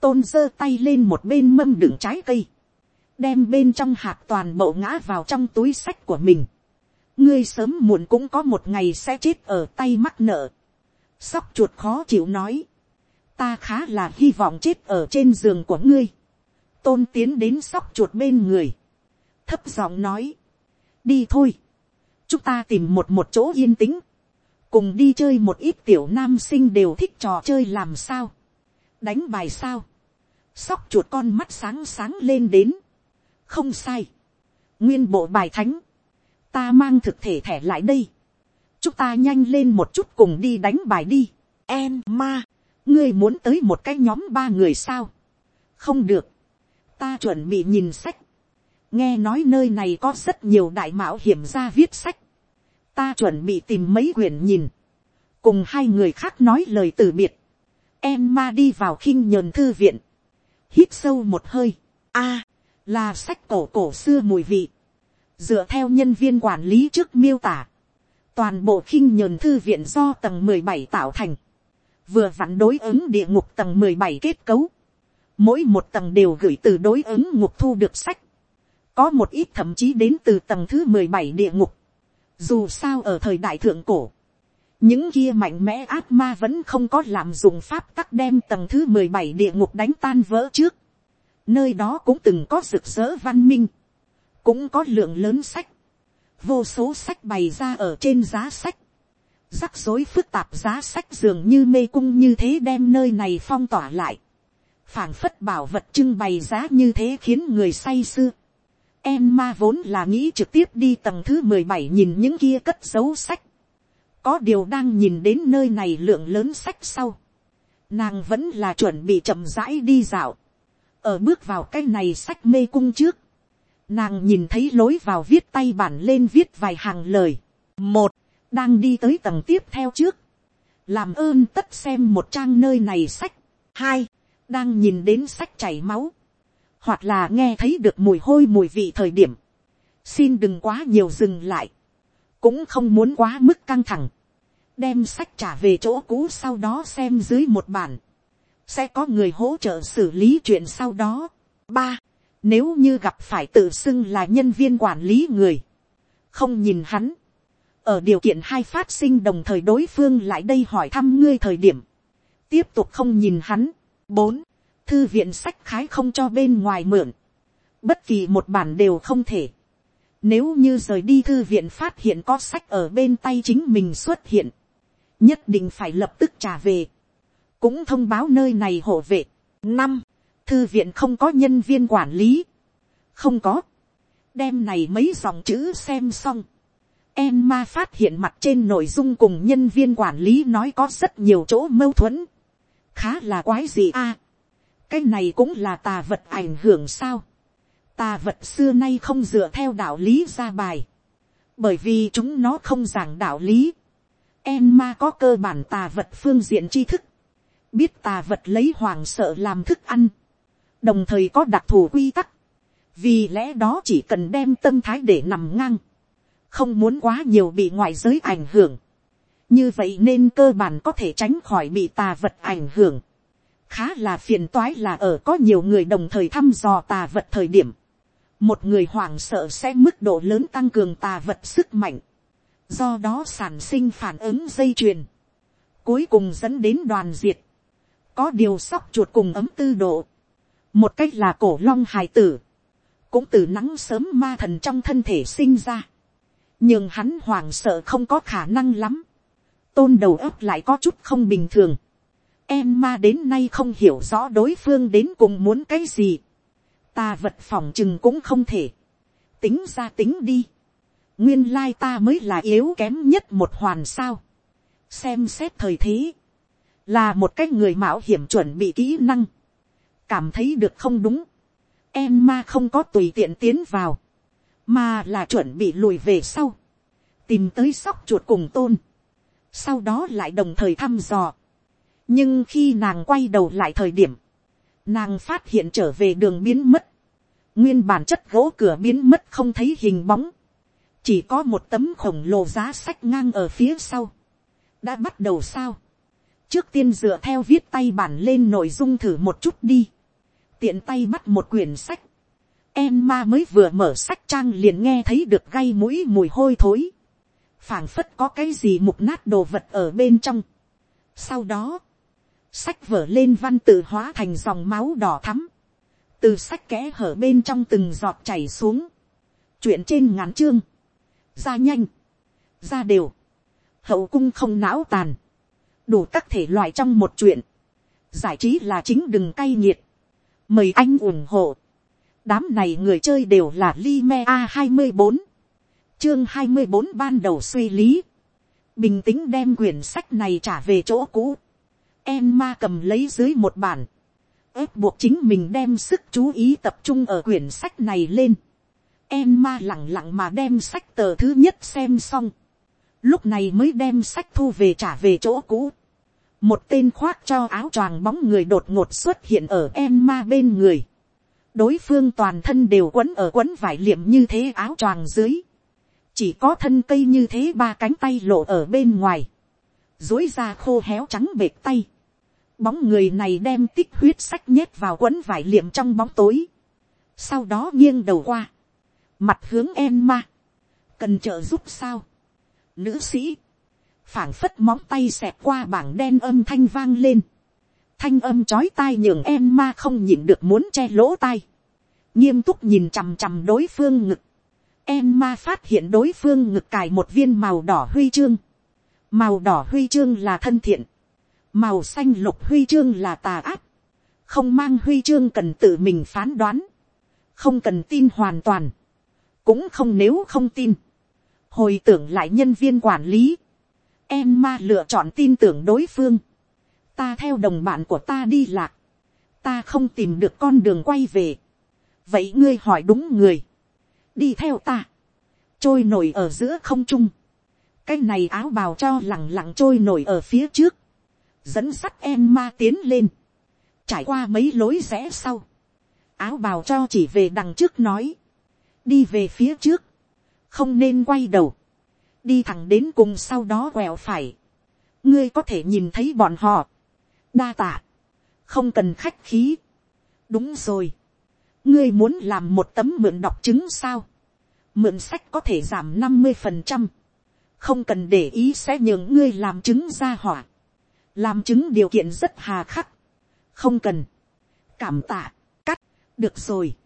[SPEAKER 1] tôn giơ tay lên một bên mâm đựng trái cây. đem bên trong hạt toàn bộ ngã vào trong túi sách của mình. ngươi sớm muộn cũng có một ngày sẽ chết ở tay mắc nợ. sóc chuột khó chịu nói. ta khá là hy vọng chết ở trên giường của ngươi. tôn tiến đến sóc chuột bên người thấp giọng nói, đi thôi, chúng ta tìm một một chỗ yên tĩnh, cùng đi chơi một ít tiểu nam sinh đều thích trò chơi làm sao, đánh bài sao, sóc chuột con mắt sáng sáng lên đến, không sai, nguyên bộ bài thánh, ta mang thực thể thẻ lại đây, chúng ta nhanh lên một chút cùng đi đánh bài đi, em ma, ngươi muốn tới một cái nhóm ba người sao, không được, ta chuẩn bị nhìn sách, nghe nói nơi này có rất nhiều đại mạo hiểm ra viết sách, ta chuẩn bị tìm mấy quyển nhìn, cùng hai người khác nói lời từ biệt, em ma đi vào khinh nhờn thư viện, hít sâu một hơi, a, là sách cổ cổ xưa mùi vị, dựa theo nhân viên quản lý trước miêu tả, toàn bộ khinh nhờn thư viện do tầng mười bảy tạo thành, vừa vặn đối ứng địa ngục tầng mười bảy kết cấu, mỗi một tầng đều gửi từ đối ứng ngục thu được sách, có một ít thậm chí đến từ tầng thứ mười bảy địa ngục. Dù sao ở thời đại thượng cổ, những kia mạnh mẽ ác ma vẫn không có làm dùng pháp tắc đem tầng thứ mười bảy địa ngục đánh tan vỡ trước. Nơi đó cũng từng có rực rỡ văn minh, cũng có lượng lớn sách, vô số sách bày ra ở trên giá sách. Rắc rối phức tạp giá sách dường như mê cung như thế đem nơi này phong tỏa lại. phảng phất bảo vật trưng bày giá như thế khiến người say sưa Emma vốn là nghĩ trực tiếp đi tầng thứ mười bảy nhìn những kia cất dấu sách. Có điều đang nhìn đến nơi này lượng lớn sách sau. Nàng vẫn là chuẩn bị chậm rãi đi dạo. Ở bước vào cái này sách mê cung trước. Nàng nhìn thấy lối vào viết tay bản lên viết vài hàng lời. Một, đang đi tới tầng tiếp theo trước. Làm ơn tất xem một trang nơi này sách. Hai, đang nhìn đến sách chảy máu hoặc là nghe thấy được mùi hôi mùi vị thời điểm, xin đừng quá nhiều dừng lại, cũng không muốn quá mức căng thẳng, đem sách trả về chỗ cũ sau đó xem dưới một bản, sẽ có người hỗ trợ xử lý chuyện sau đó. ba, nếu như gặp phải tự xưng là nhân viên quản lý người, không nhìn hắn, ở điều kiện hai phát sinh đồng thời đối phương lại đây hỏi thăm ngươi thời điểm, tiếp tục không nhìn hắn. bốn, thư viện sách khái không cho bên ngoài mượn, bất kỳ một bản đều không thể. Nếu như rời đi thư viện phát hiện có sách ở bên tay chính mình xuất hiện, nhất định phải lập tức trả về. Cũng thông báo nơi này hộ vệ. năm Thư viện không có nhân viên quản lý. Không có. Đem này mấy dòng chữ xem xong. em ma phát hiện mặt trên nội dung cùng nhân viên quản lý nói có rất nhiều chỗ mâu thuẫn. Khá là quái gì a cái này cũng là tà vật ảnh hưởng sao. tà vật xưa nay không dựa theo đạo lý ra bài. bởi vì chúng nó không giảng đạo lý. Enma có cơ bản tà vật phương diện tri thức. biết tà vật lấy hoàng sợ làm thức ăn. đồng thời có đặc thù quy tắc. vì lẽ đó chỉ cần đem tâm thái để nằm ngang. không muốn quá nhiều bị ngoại giới ảnh hưởng. như vậy nên cơ bản có thể tránh khỏi bị tà vật ảnh hưởng khá là phiền toái là ở có nhiều người đồng thời thăm dò tà vật thời điểm. Một người hoảng sợ sẽ mức độ lớn tăng cường tà vật sức mạnh. Do đó sản sinh phản ứng dây chuyền. Cuối cùng dẫn đến đoàn diệt. Có điều sóc chuột cùng ấm tư độ. Một cách là cổ long hài tử. Cũng từ nắng sớm ma thần trong thân thể sinh ra. Nhưng hắn hoảng sợ không có khả năng lắm. Tôn đầu ấp lại có chút không bình thường Em ma đến nay không hiểu rõ đối phương đến cùng muốn cái gì. Ta vật phòng chừng cũng không thể. Tính ra tính đi. Nguyên lai ta mới là yếu kém nhất một hoàn sao. Xem xét thời thế. Là một cái người mạo hiểm chuẩn bị kỹ năng. Cảm thấy được không đúng. Em ma không có tùy tiện tiến vào. Mà là chuẩn bị lùi về sau. Tìm tới sóc chuột cùng tôn. Sau đó lại đồng thời thăm dò nhưng khi nàng quay đầu lại thời điểm, nàng phát hiện trở về đường biến mất, nguyên bản chất gỗ cửa biến mất không thấy hình bóng, chỉ có một tấm khổng lồ giá sách ngang ở phía sau, đã bắt đầu sao, trước tiên dựa theo viết tay bản lên nội dung thử một chút đi, tiện tay bắt một quyển sách, em ma mới vừa mở sách trang liền nghe thấy được gay mũi mùi hôi thối. phảng phất có cái gì mục nát đồ vật ở bên trong. Sau đó, sách vở lên văn tự hóa thành dòng máu đỏ thắm. Từ sách kẽ hở bên trong từng giọt chảy xuống. Chuyện trên ngắn chương. Ra nhanh. Ra đều. Hậu cung không não tàn. Đủ các thể loại trong một chuyện. Giải trí là chính đừng cay nghiệt. Mời anh ủng hộ đám này người chơi đều là Lime A24. Chương 24 ban đầu suy lý. Bình tĩnh đem quyển sách này trả về chỗ cũ. Emma cầm lấy dưới một bản. ép buộc chính mình đem sức chú ý tập trung ở quyển sách này lên. Emma lặng lặng mà đem sách tờ thứ nhất xem xong. Lúc này mới đem sách thu về trả về chỗ cũ. Một tên khoác cho áo choàng bóng người đột ngột xuất hiện ở Emma bên người đối phương toàn thân đều quấn ở quấn vải liệm như thế áo choàng dưới, chỉ có thân cây như thế ba cánh tay lộ ở bên ngoài, dối ra khô héo trắng bệt tay, bóng người này đem tích huyết sách nhét vào quấn vải liệm trong bóng tối, sau đó nghiêng đầu qua, mặt hướng em ma, cần trợ giúp sao, nữ sĩ, phảng phất móng tay xẹp qua bảng đen âm thanh vang lên, thanh âm chói tai nhường em ma không nhịn được muốn che lỗ tai. nghiêm túc nhìn chằm chằm đối phương ngực. em ma phát hiện đối phương ngực cài một viên màu đỏ huy chương. màu đỏ huy chương là thân thiện màu xanh lục huy chương là tà ác. không mang huy chương cần tự mình phán đoán. không cần tin hoàn toàn. cũng không nếu không tin. hồi tưởng lại nhân viên quản lý. em ma lựa chọn tin tưởng đối phương ta theo đồng bạn của ta đi lạc, ta không tìm được con đường quay về, vậy ngươi hỏi đúng người, đi theo ta, trôi nổi ở giữa không trung, cái này áo bào cho lẳng lặng trôi nổi ở phía trước, dẫn sắt em ma tiến lên, trải qua mấy lối rẽ sau, áo bào cho chỉ về đằng trước nói, đi về phía trước, không nên quay đầu, đi thẳng đến cùng sau đó quẹo phải, ngươi có thể nhìn thấy bọn họ, đa tạ, không cần khách khí. đúng rồi, ngươi muốn làm một tấm mượn đọc chứng sao, mượn sách có thể giảm năm mươi phần trăm, không cần để ý sẽ nhường ngươi làm chứng ra hỏa, làm chứng điều kiện rất hà khắc, không cần, cảm tạ, cắt, được rồi,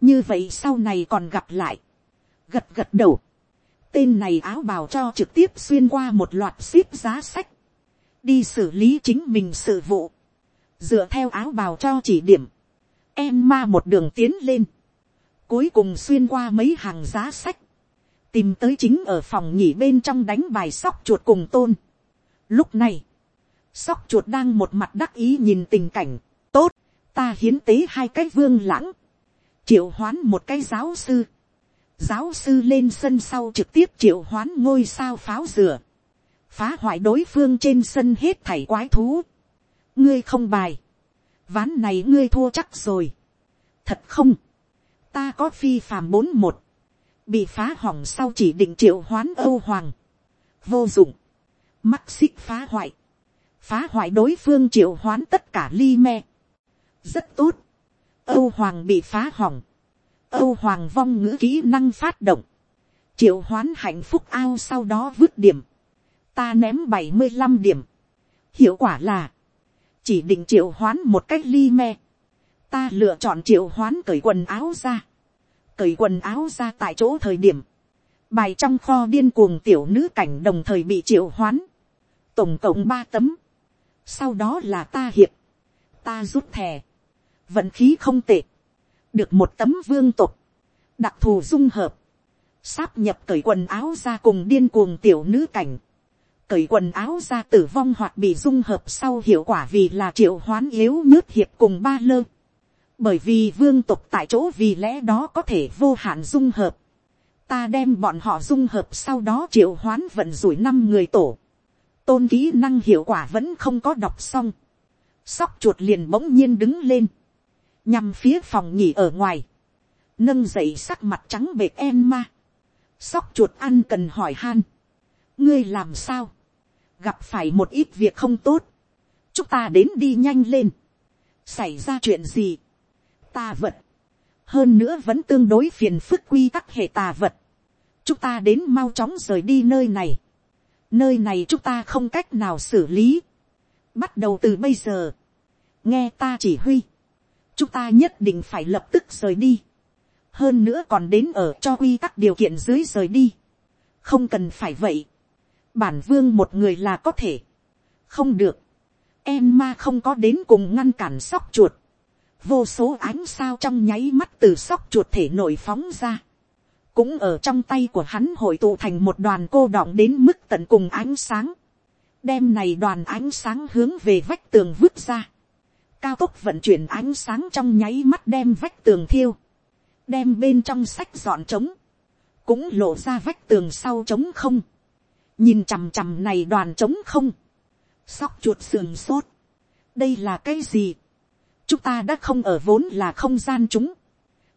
[SPEAKER 1] như vậy sau này còn gặp lại, gật gật đầu, tên này áo bào cho trực tiếp xuyên qua một loạt ship giá sách, đi xử lý chính mình sự vụ, dựa theo áo bào cho chỉ điểm, em ma một đường tiến lên, cuối cùng xuyên qua mấy hàng giá sách, tìm tới chính ở phòng nghỉ bên trong đánh bài sóc chuột cùng tôn. Lúc này, sóc chuột đang một mặt đắc ý nhìn tình cảnh, tốt, ta hiến tế hai cái vương lãng, triệu hoán một cái giáo sư, giáo sư lên sân sau trực tiếp triệu hoán ngôi sao pháo dừa, phá hoại đối phương trên sân hết thảy quái thú. ngươi không bài, ván này ngươi thua chắc rồi. thật không, ta có phi phàm bốn một, bị phá hỏng sau chỉ định triệu hoán âu hoàng, vô dụng, mắc xích phá hoại, phá hoại đối phương triệu hoán tất cả ly me. rất tốt, âu hoàng bị phá hỏng, âu hoàng vong ngữ kỹ năng phát động, triệu hoán hạnh phúc ao sau đó vứt điểm, ta ném bảy mươi năm điểm. Hiệu quả là, chỉ định triệu hoán một cách ly me. Ta lựa chọn triệu hoán cởi quần áo ra. Cởi quần áo ra tại chỗ thời điểm. Bài trong kho điên cuồng tiểu nữ cảnh đồng thời bị triệu hoán. Tổng cộng ba tấm. Sau đó là ta hiệp. Ta rút thẻ. Vận khí không tệ. Được một tấm vương tục. Đặc thù dung hợp. Sáp nhập cởi quần áo ra cùng điên cuồng tiểu nữ cảnh cởi quần áo ra tử vong hoặc bị dung hợp sau hiệu quả vì là triệu hoán yếu nhớt hiệp cùng ba lơ. Bởi vì vương tục tại chỗ vì lẽ đó có thể vô hạn dung hợp. Ta đem bọn họ dung hợp sau đó triệu hoán vận rủi năm người tổ. Tôn kỹ năng hiệu quả vẫn không có đọc xong. Sóc chuột liền bỗng nhiên đứng lên. Nhằm phía phòng nghỉ ở ngoài. nâng dậy sắc mặt trắng bệt em ma, sóc chuột ăn cần hỏi han, ngươi làm sao, gặp phải một ít việc không tốt, chúng ta đến đi nhanh lên, xảy ra chuyện gì, ta vật, hơn nữa vẫn tương đối phiền phức quy tắc hệ tà vật, chúng ta đến mau chóng rời đi nơi này, nơi này chúng ta không cách nào xử lý, bắt đầu từ bây giờ, nghe ta chỉ huy, chúng ta nhất định phải lập tức rời đi, hơn nữa còn đến ở cho quy tắc điều kiện dưới rời đi, không cần phải vậy, bản vương một người là có thể, không được, em ma không có đến cùng ngăn cản sóc chuột, vô số ánh sao trong nháy mắt từ sóc chuột thể nổi phóng ra, cũng ở trong tay của hắn hội tụ thành một đoàn cô đọng đến mức tận cùng ánh sáng, đem này đoàn ánh sáng hướng về vách tường vứt ra, cao tốc vận chuyển ánh sáng trong nháy mắt đem vách tường thiêu, đem bên trong sách dọn trống, cũng lộ ra vách tường sau trống không, nhìn chằm chằm này đoàn trống không, sóc chuột sườn sốt, đây là cái gì, chúng ta đã không ở vốn là không gian chúng,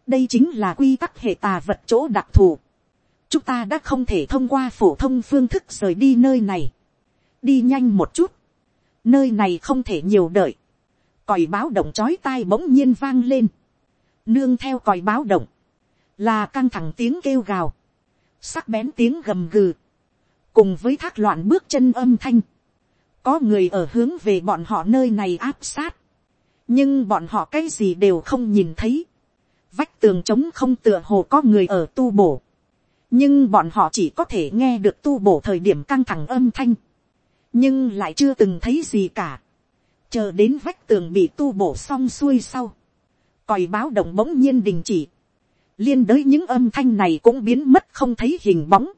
[SPEAKER 1] đây chính là quy tắc hệ tà vật chỗ đặc thù, chúng ta đã không thể thông qua phổ thông phương thức rời đi nơi này, đi nhanh một chút, nơi này không thể nhiều đợi, còi báo động chói tai bỗng nhiên vang lên, nương theo còi báo động, là căng thẳng tiếng kêu gào, sắc bén tiếng gầm gừ, cùng với thác loạn bước chân âm thanh, có người ở hướng về bọn họ nơi này áp sát, nhưng bọn họ cái gì đều không nhìn thấy, vách tường trống không tựa hồ có người ở tu bổ, nhưng bọn họ chỉ có thể nghe được tu bổ thời điểm căng thẳng âm thanh, nhưng lại chưa từng thấy gì cả, chờ đến vách tường bị tu bổ xong xuôi sau, còi báo động bỗng nhiên đình chỉ, liên đới những âm thanh này cũng biến mất không thấy hình bóng,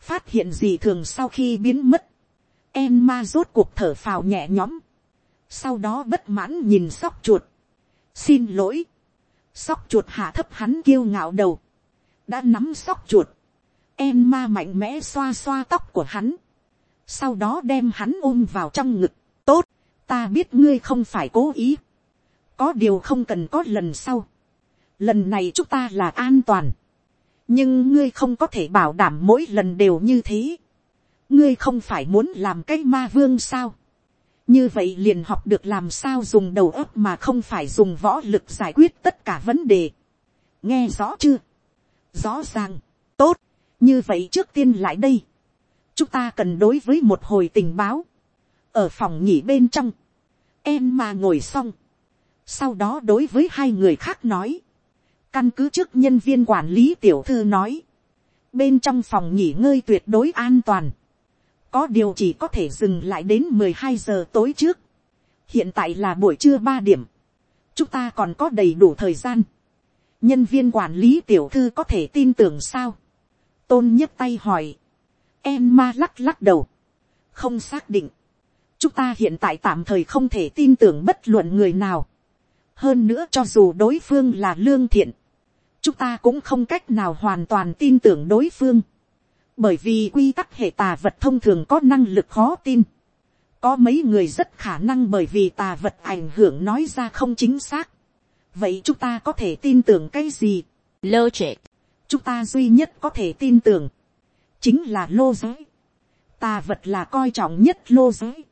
[SPEAKER 1] phát hiện gì thường sau khi biến mất, em ma rốt cuộc thở phào nhẹ nhõm, sau đó bất mãn nhìn sóc chuột, xin lỗi, sóc chuột hạ thấp hắn kiêu ngạo đầu, đã nắm sóc chuột, em ma mạnh mẽ xoa xoa tóc của hắn, sau đó đem hắn ôm vào trong ngực, tốt, ta biết ngươi không phải cố ý, có điều không cần có lần sau, lần này chúng ta là an toàn, nhưng ngươi không có thể bảo đảm mỗi lần đều như thế, ngươi không phải muốn làm cái ma vương sao, như vậy liền học được làm sao dùng đầu óc mà không phải dùng võ lực giải quyết tất cả vấn đề. nghe rõ chưa, rõ ràng, tốt, như vậy trước tiên lại đây, chúng ta cần đối với một hồi tình báo, ở phòng nghỉ bên trong, em mà ngồi xong, sau đó đối với hai người khác nói, căn cứ trước nhân viên quản lý tiểu thư nói, bên trong phòng nghỉ ngơi tuyệt đối an toàn, có điều chỉ có thể dừng lại đến mười hai giờ tối trước, hiện tại là buổi trưa ba điểm, chúng ta còn có đầy đủ thời gian, nhân viên quản lý tiểu thư có thể tin tưởng sao, tôn nhấc tay hỏi, em ma lắc lắc đầu, không xác định, chúng ta hiện tại tạm thời không thể tin tưởng bất luận người nào, hơn nữa cho dù đối phương là lương thiện, chúng ta cũng không cách nào hoàn toàn tin tưởng đối phương, bởi vì quy tắc hệ tà vật thông thường có năng lực khó tin, có mấy người rất khả năng bởi vì tà vật ảnh hưởng nói ra không chính xác, vậy chúng ta có thể tin tưởng cái gì, logic, chúng ta duy nhất có thể tin tưởng, chính là lô giới, tà vật là coi trọng nhất lô giới,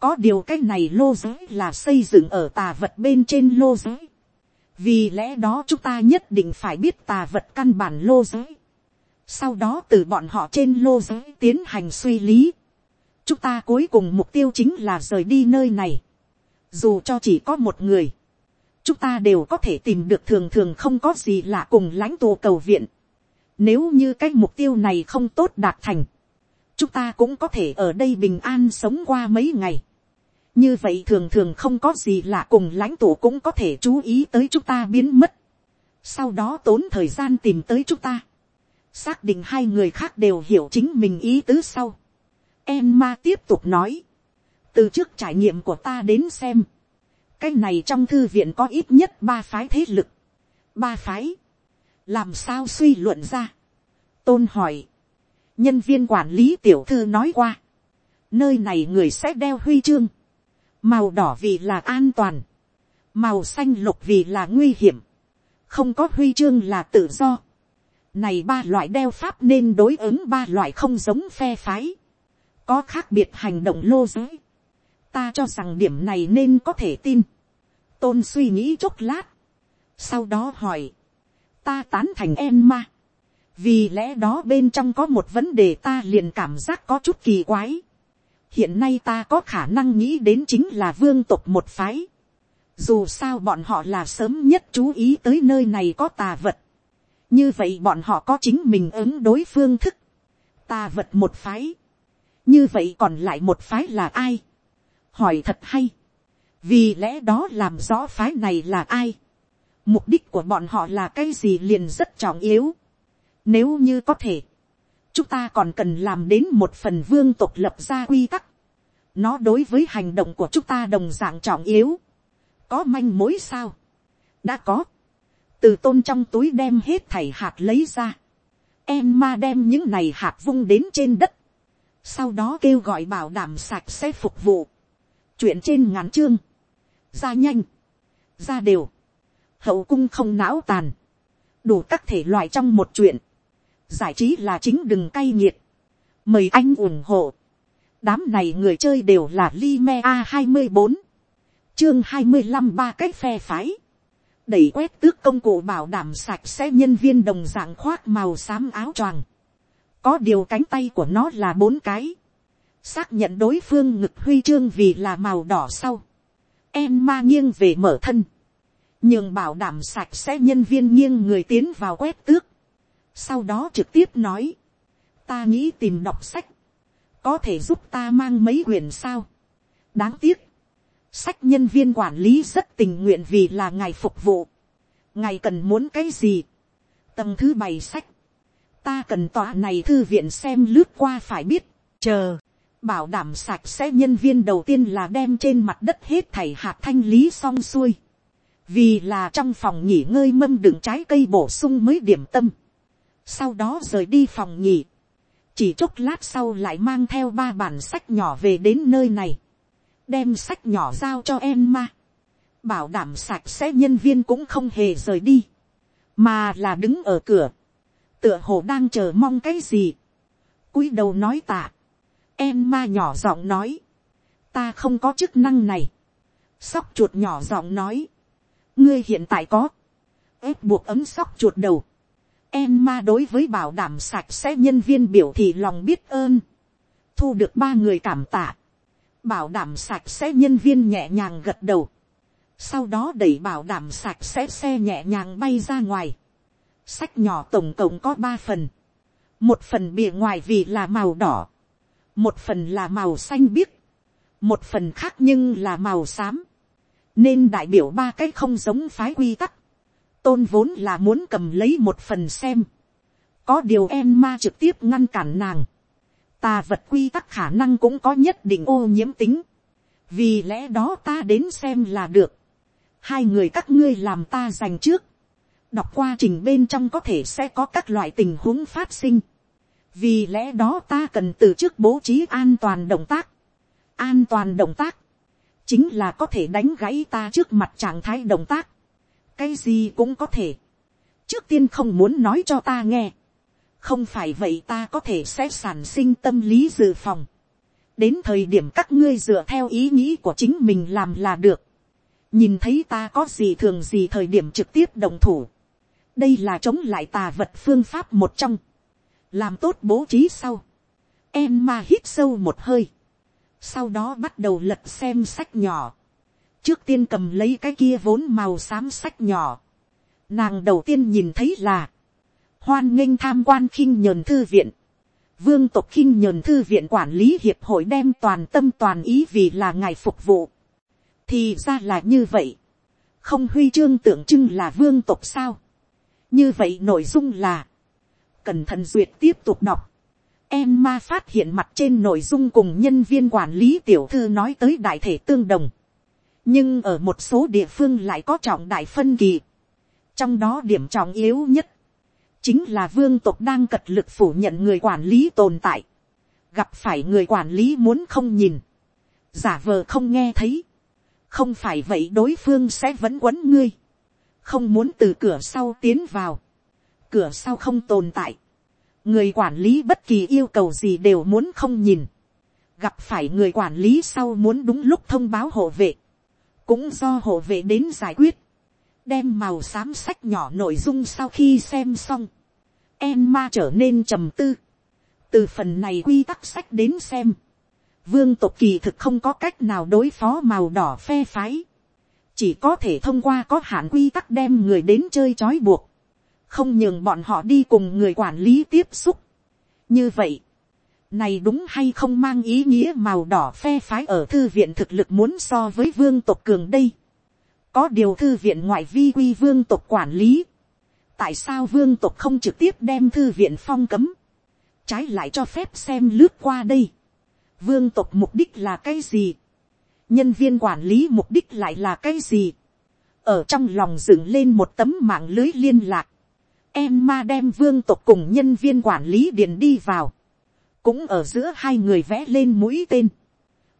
[SPEAKER 1] có điều cái này lô giới là xây dựng ở tà vật bên trên lô giới, vì lẽ đó chúng ta nhất định phải biết tà vật căn bản lô giới, sau đó từ bọn họ trên lô giới tiến hành suy lý, chúng ta cuối cùng mục tiêu chính là rời đi nơi này, dù cho chỉ có một người, chúng ta đều có thể tìm được thường thường không có gì lạ cùng lãnh tù cầu viện. Nếu như cái mục tiêu này không tốt đạt thành, chúng ta cũng có thể ở đây bình an sống qua mấy ngày. như vậy thường thường không có gì lạ cùng lãnh tụ cũng có thể chú ý tới chúng ta biến mất. sau đó tốn thời gian tìm tới chúng ta xác định hai người khác đều hiểu chính mình ý tứ sau. Emma tiếp tục nói, từ trước trải nghiệm của ta đến xem, cái này trong thư viện có ít nhất ba phái thế lực, ba phái, làm sao suy luận ra. tôn hỏi, nhân viên quản lý tiểu thư nói qua, nơi này người sẽ đeo huy chương, màu đỏ vì là an toàn, màu xanh lục vì là nguy hiểm, không có huy chương là tự do. Này ba loại đeo pháp nên đối ứng ba loại không giống phe phái. Có khác biệt hành động lô giới. Ta cho rằng điểm này nên có thể tin. Tôn suy nghĩ chốc lát. Sau đó hỏi. Ta tán thành em ma. Vì lẽ đó bên trong có một vấn đề ta liền cảm giác có chút kỳ quái. Hiện nay ta có khả năng nghĩ đến chính là vương tộc một phái. Dù sao bọn họ là sớm nhất chú ý tới nơi này có tà vật như vậy bọn họ có chính mình ứng đối phương thức, ta vật một phái, như vậy còn lại một phái là ai, hỏi thật hay, vì lẽ đó làm rõ phái này là ai, mục đích của bọn họ là cái gì liền rất trọng yếu, nếu như có thể, chúng ta còn cần làm đến một phần vương tục lập ra quy tắc, nó đối với hành động của chúng ta đồng dạng trọng yếu, có manh mối sao, đã có, từ tôn trong túi đem hết thảy hạt lấy ra. Em ma đem những này hạt vung đến trên đất. Sau đó kêu gọi bảo đảm sạch sẽ phục vụ. Chuyện trên ngắn chương. Ra nhanh. Ra đều. Hậu cung không não tàn. Đủ các thể loại trong một chuyện. Giải trí là chính đừng cay nghiệt. Mời anh ủng hộ. Đám này người chơi đều là Lime A24. Chương 25 ba cách phe phái đẩy quét tước công cụ bảo đảm sạch sẽ nhân viên đồng dạng khoác màu xám áo choàng. Có điều cánh tay của nó là bốn cái. Xác nhận đối phương ngực huy chương vì là màu đỏ sau. Em ma nghiêng về mở thân. Nhưng bảo đảm sạch sẽ nhân viên nghiêng người tiến vào quét tước. Sau đó trực tiếp nói. Ta nghĩ tìm đọc sách. Có thể giúp ta mang mấy quyển sao. Đáng tiếc sách nhân viên quản lý rất tình nguyện vì là ngài phục vụ. ngài cần muốn cái gì. tầng thứ bảy sách. ta cần tòa này thư viện xem lướt qua phải biết. chờ. bảo đảm sạch sẽ nhân viên đầu tiên là đem trên mặt đất hết thảy hạt thanh lý xong xuôi. vì là trong phòng nghỉ ngơi mâm đựng trái cây bổ sung mới điểm tâm. sau đó rời đi phòng nghỉ. chỉ chốc lát sau lại mang theo ba bản sách nhỏ về đến nơi này đem sách nhỏ giao cho em ma, bảo đảm sạch sẽ nhân viên cũng không hề rời đi, mà là đứng ở cửa, tựa hồ đang chờ mong cái gì, cúi đầu nói tạ, em ma nhỏ giọng nói, ta không có chức năng này, sóc chuột nhỏ giọng nói, ngươi hiện tại có, ép buộc ấm sóc chuột đầu, em ma đối với bảo đảm sạch sẽ nhân viên biểu thị lòng biết ơn, thu được ba người cảm tạ, bảo đảm sạch sẽ nhân viên nhẹ nhàng gật đầu, sau đó đẩy bảo đảm sạch sẽ xe nhẹ nhàng bay ra ngoài, sách nhỏ tổng cộng có ba phần, một phần bìa ngoài vì là màu đỏ, một phần là màu xanh biếc, một phần khác nhưng là màu xám, nên đại biểu ba cái không giống phái quy tắc, tôn vốn là muốn cầm lấy một phần xem, có điều em ma trực tiếp ngăn cản nàng, tà vật quy tắc khả năng cũng có nhất định ô nhiễm tính. vì lẽ đó ta đến xem là được. hai người các ngươi làm ta dành trước. đọc qua trình bên trong có thể sẽ có các loại tình huống phát sinh. vì lẽ đó ta cần từ trước bố trí an toàn động tác. an toàn động tác chính là có thể đánh gãy ta trước mặt trạng thái động tác. cái gì cũng có thể. trước tiên không muốn nói cho ta nghe không phải vậy ta có thể sẽ sản sinh tâm lý dự phòng. đến thời điểm các ngươi dựa theo ý nghĩ của chính mình làm là được. nhìn thấy ta có gì thường gì thời điểm trực tiếp đồng thủ. đây là chống lại tà vật phương pháp một trong. làm tốt bố trí sau. em ma hít sâu một hơi. sau đó bắt đầu lật xem sách nhỏ. trước tiên cầm lấy cái kia vốn màu xám sách nhỏ. nàng đầu tiên nhìn thấy là hoan nghênh tham quan khinh nhờn thư viện. Vương tộc khinh nhờn thư viện quản lý hiệp hội đem toàn tâm toàn ý vì là ngài phục vụ. Thì ra là như vậy. Không huy chương tượng trưng là vương tộc sao. Như vậy nội dung là. Cẩn thận duyệt tiếp tục đọc. Em ma phát hiện mặt trên nội dung cùng nhân viên quản lý tiểu thư nói tới đại thể tương đồng. Nhưng ở một số địa phương lại có trọng đại phân kỳ. Trong đó điểm trọng yếu nhất chính là vương tộc đang cật lực phủ nhận người quản lý tồn tại, gặp phải người quản lý muốn không nhìn, giả vờ không nghe thấy, không phải vậy đối phương sẽ vẫn quấn ngươi, không muốn từ cửa sau tiến vào, cửa sau không tồn tại, người quản lý bất kỳ yêu cầu gì đều muốn không nhìn, gặp phải người quản lý sau muốn đúng lúc thông báo hộ vệ, cũng do hộ vệ đến giải quyết, đem màu xám sách nhỏ nội dung sau khi xem xong, Emma trở nên trầm tư, từ phần này quy tắc sách đến xem, vương tộc kỳ thực không có cách nào đối phó màu đỏ phe phái, chỉ có thể thông qua có hạn quy tắc đem người đến chơi trói buộc, không nhường bọn họ đi cùng người quản lý tiếp xúc. như vậy, này đúng hay không mang ý nghĩa màu đỏ phe phái ở thư viện thực lực muốn so với vương tộc cường đây có điều thư viện ngoại vi quy vương tộc quản lý. tại sao vương tộc không trực tiếp đem thư viện phong cấm, trái lại cho phép xem lướt qua đây. vương tộc mục đích là cái gì? Nhân viên quản lý mục đích lại là cái gì, ở trong lòng dựng lên một tấm mạng lưới liên lạc, em ma đem vương tộc cùng nhân viên quản lý điện đi vào, cũng ở giữa hai người vẽ lên mũi tên,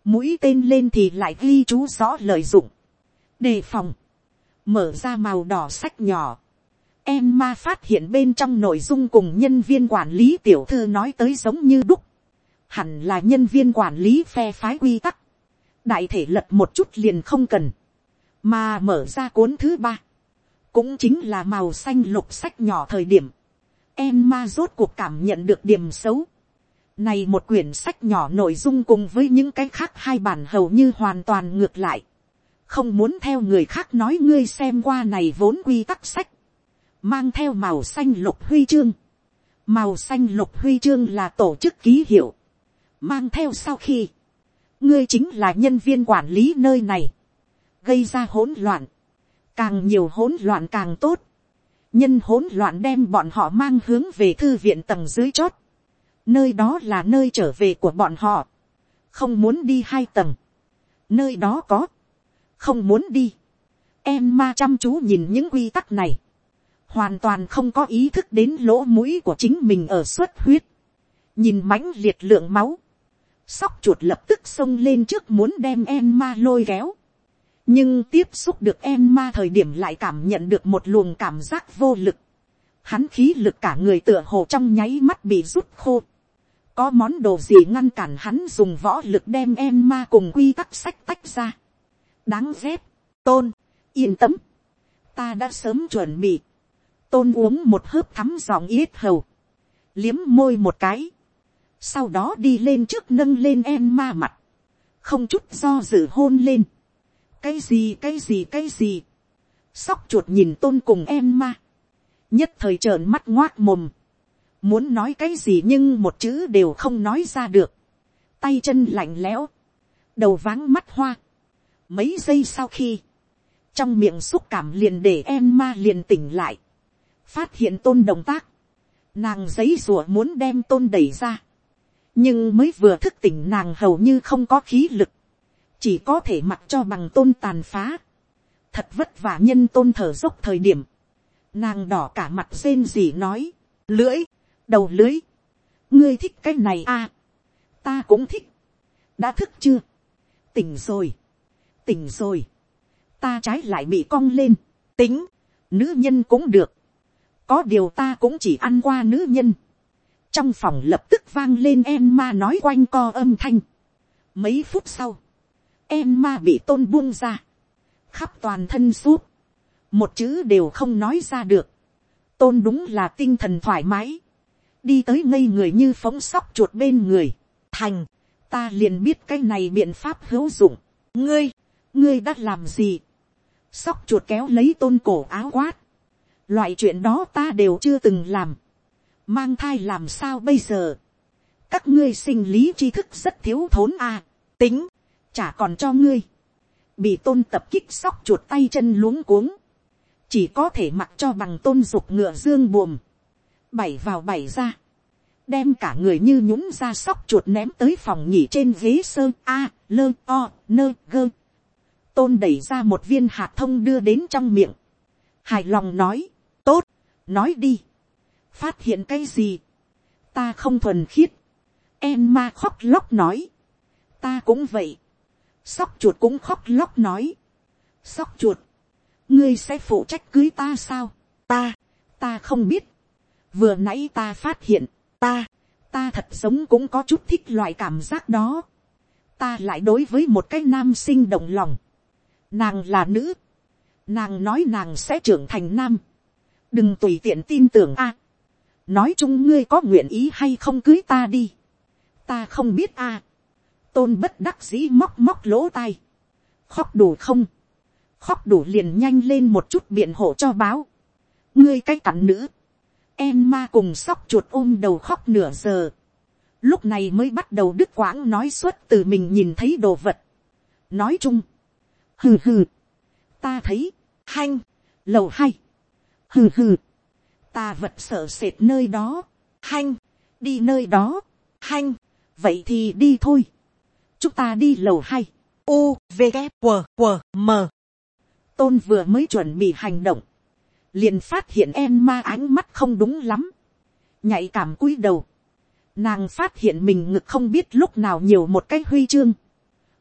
[SPEAKER 1] mũi tên lên thì lại ghi chú rõ lợi dụng, đề phòng, mở ra màu đỏ sách nhỏ, em ma phát hiện bên trong nội dung cùng nhân viên quản lý tiểu thư nói tới giống như đúc, hẳn là nhân viên quản lý phe phái quy tắc, đại thể lật một chút liền không cần, mà mở ra cuốn thứ ba, cũng chính là màu xanh lục sách nhỏ thời điểm, em ma rốt cuộc cảm nhận được điểm xấu. Này một quyển sách nhỏ nội dung cùng với những cái khác hai bản hầu như hoàn toàn ngược lại. Không muốn theo người khác nói ngươi xem qua này vốn quy tắc sách. Mang theo màu xanh lục huy chương. Màu xanh lục huy chương là tổ chức ký hiệu. Mang theo sau khi ngươi chính là nhân viên quản lý nơi này, gây ra hỗn loạn, càng nhiều hỗn loạn càng tốt, nhân hỗn loạn đem bọn họ mang hướng về thư viện tầng dưới chót, nơi đó là nơi trở về của bọn họ, không muốn đi hai tầng, nơi đó có, không muốn đi, em ma chăm chú nhìn những quy tắc này, hoàn toàn không có ý thức đến lỗ mũi của chính mình ở suất huyết, nhìn mãnh liệt lượng máu, Sóc chuột lập tức xông lên trước muốn đem em ma lôi kéo. Nhưng tiếp xúc được em ma thời điểm lại cảm nhận được một luồng cảm giác vô lực. Hắn khí lực cả người tựa hồ trong nháy mắt bị rút khô. Có món đồ gì ngăn cản hắn dùng võ lực đem em ma cùng quy tắc sách tách ra. Đáng ghét. Tôn. Yên tâm. Ta đã sớm chuẩn bị. Tôn uống một hớp thắm giọng yết hầu. Liếm môi một cái sau đó đi lên trước nâng lên em ma mặt, không chút do dự hôn lên, cái gì cái gì cái gì, sóc chuột nhìn tôn cùng em ma, nhất thời trợn mắt ngoác mồm, muốn nói cái gì nhưng một chữ đều không nói ra được, tay chân lạnh lẽo, đầu váng mắt hoa, mấy giây sau khi, trong miệng xúc cảm liền để em ma liền tỉnh lại, phát hiện tôn động tác, nàng giấy rùa muốn đem tôn đẩy ra, nhưng mới vừa thức tỉnh nàng hầu như không có khí lực, chỉ có thể mặc cho bằng tôn tàn phá, thật vất vả nhân tôn thở dốc thời điểm, nàng đỏ cả mặt rên gì nói, lưỡi, đầu lưới, ngươi thích cái này à, ta cũng thích, đã thức chưa, tỉnh rồi, tỉnh rồi, ta trái lại bị cong lên, tính, nữ nhân cũng được, có điều ta cũng chỉ ăn qua nữ nhân, trong phòng lập tức vang lên em ma nói quanh co âm thanh. Mấy phút sau, em ma bị tôn buông ra, khắp toàn thân suốt, một chữ đều không nói ra được. Tôn đúng là tinh thần thoải mái, đi tới ngây người như phóng sóc chuột bên người, thành, ta liền biết cái này biện pháp hữu dụng, ngươi, ngươi đã làm gì, sóc chuột kéo lấy tôn cổ áo quát, loại chuyện đó ta đều chưa từng làm, mang thai làm sao bây giờ, các ngươi sinh lý tri thức rất thiếu thốn à, tính, chả còn cho ngươi, bị tôn tập kích sóc chuột tay chân luống cuống, chỉ có thể mặc cho bằng tôn dục ngựa dương buồm, bảy vào bảy ra, đem cả người như nhũng ra sóc chuột ném tới phòng nghỉ trên ghế sơ a, lơ o, nơ gơ tôn đẩy ra một viên hạt thông đưa đến trong miệng, hài lòng nói, tốt, nói đi, phát hiện cái gì, ta không thuần khiết, em ma khóc lóc nói, ta cũng vậy, sóc chuột cũng khóc lóc nói, sóc chuột, ngươi sẽ phụ trách cưới ta sao, ta, ta không biết, vừa nãy ta phát hiện, ta, ta thật giống cũng có chút thích loại cảm giác đó, ta lại đối với một cái nam sinh động lòng, nàng là nữ, nàng nói nàng sẽ trưởng thành nam, đừng tùy tiện tin tưởng a, nói chung ngươi có nguyện ý hay không cưới ta đi, ta không biết a, tôn bất đắc dĩ móc móc lỗ tai, khóc đủ không, khóc đủ liền nhanh lên một chút biện hộ cho báo, ngươi cái cặn nữ, em ma cùng sóc chuột ôm đầu khóc nửa giờ, lúc này mới bắt đầu đứt quãng nói suốt từ mình nhìn thấy đồ vật, nói chung, hừ hừ, ta thấy, hanh, lầu hay, hừ hừ, ta vật sợ sệt nơi đó, hanh, đi nơi đó, hanh, vậy thì đi thôi, chúng ta đi lầu hay, u v g q q m. Tôn vừa mới chuẩn bị hành động, liền phát hiện em ma ánh mắt không đúng lắm, nhạy cảm cúi đầu, nàng phát hiện mình ngực không biết lúc nào nhiều một cái huy chương,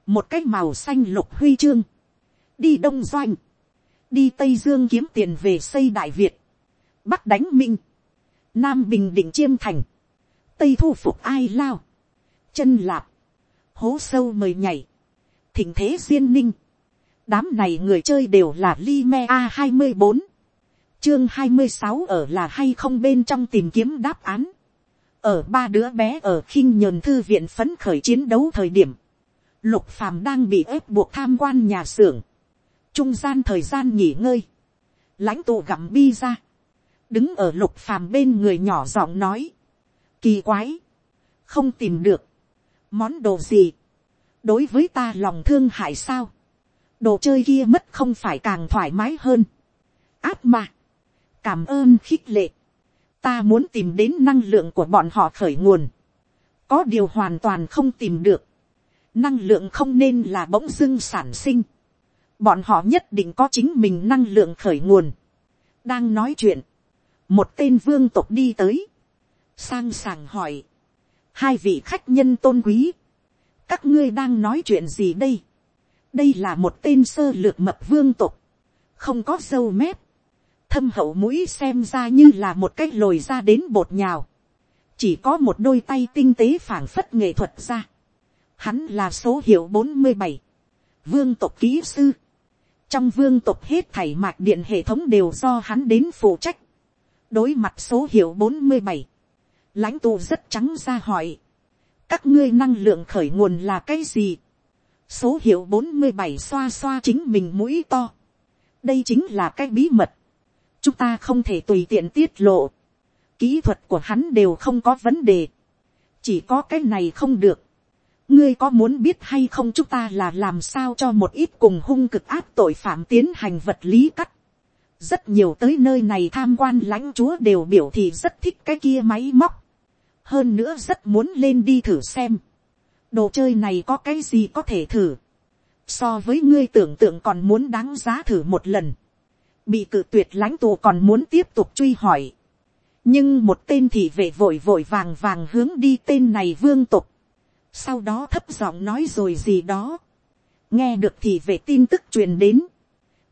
[SPEAKER 1] một cái màu xanh lục huy chương, đi đông doanh, đi tây dương kiếm tiền về xây đại việt, bắc đánh minh, nam bình định chiêm thành, tây thu phục ai lao, chân lạp, hố sâu mời nhảy, thỉnh thế duyên ninh, đám này người chơi đều là li me a hai mươi bốn, chương hai mươi sáu ở là hay không bên trong tìm kiếm đáp án, ở ba đứa bé ở khinh nhờn thư viện phấn khởi chiến đấu thời điểm, lục phàm đang bị ép buộc tham quan nhà xưởng, trung gian thời gian nghỉ ngơi, lãnh tụ gặm bi ra, đứng ở lục phàm bên người nhỏ giọng nói, kỳ quái, không tìm được, món đồ gì, đối với ta lòng thương hại sao, đồ chơi kia mất không phải càng thoải mái hơn, áp mà, cảm ơn khích lệ, ta muốn tìm đến năng lượng của bọn họ khởi nguồn, có điều hoàn toàn không tìm được, năng lượng không nên là bỗng dưng sản sinh, bọn họ nhất định có chính mình năng lượng khởi nguồn. đang nói chuyện, một tên vương tộc đi tới, sang sàng hỏi, hai vị khách nhân tôn quý, các ngươi đang nói chuyện gì đây, đây là một tên sơ lược mập vương tộc, không có dâu mép, thâm hậu mũi xem ra như là một cái lồi ra đến bột nhào, chỉ có một đôi tay tinh tế phảng phất nghệ thuật ra, hắn là số hiệu bốn mươi bảy, vương tộc kỹ sư, trong vương tộc hết thảy mạch điện hệ thống đều do hắn đến phụ trách. đối mặt số hiệu bốn mươi bảy, lãnh tụ rất trắng ra hỏi, các ngươi năng lượng khởi nguồn là cái gì. số hiệu bốn mươi bảy xoa xoa chính mình mũi to. đây chính là cái bí mật. chúng ta không thể tùy tiện tiết lộ. kỹ thuật của hắn đều không có vấn đề. chỉ có cái này không được ngươi có muốn biết hay không chúng ta là làm sao cho một ít cùng hung cực áp tội phạm tiến hành vật lý cắt. rất nhiều tới nơi này tham quan lãnh chúa đều biểu thị rất thích cái kia máy móc. hơn nữa rất muốn lên đi thử xem. đồ chơi này có cái gì có thể thử. so với ngươi tưởng tượng còn muốn đáng giá thử một lần. bị cự tuyệt lãnh tù còn muốn tiếp tục truy hỏi. nhưng một tên thị vệ vội vội vàng vàng hướng đi tên này vương tục sau đó thấp giọng nói rồi gì đó, nghe được thì về tin tức truyền đến,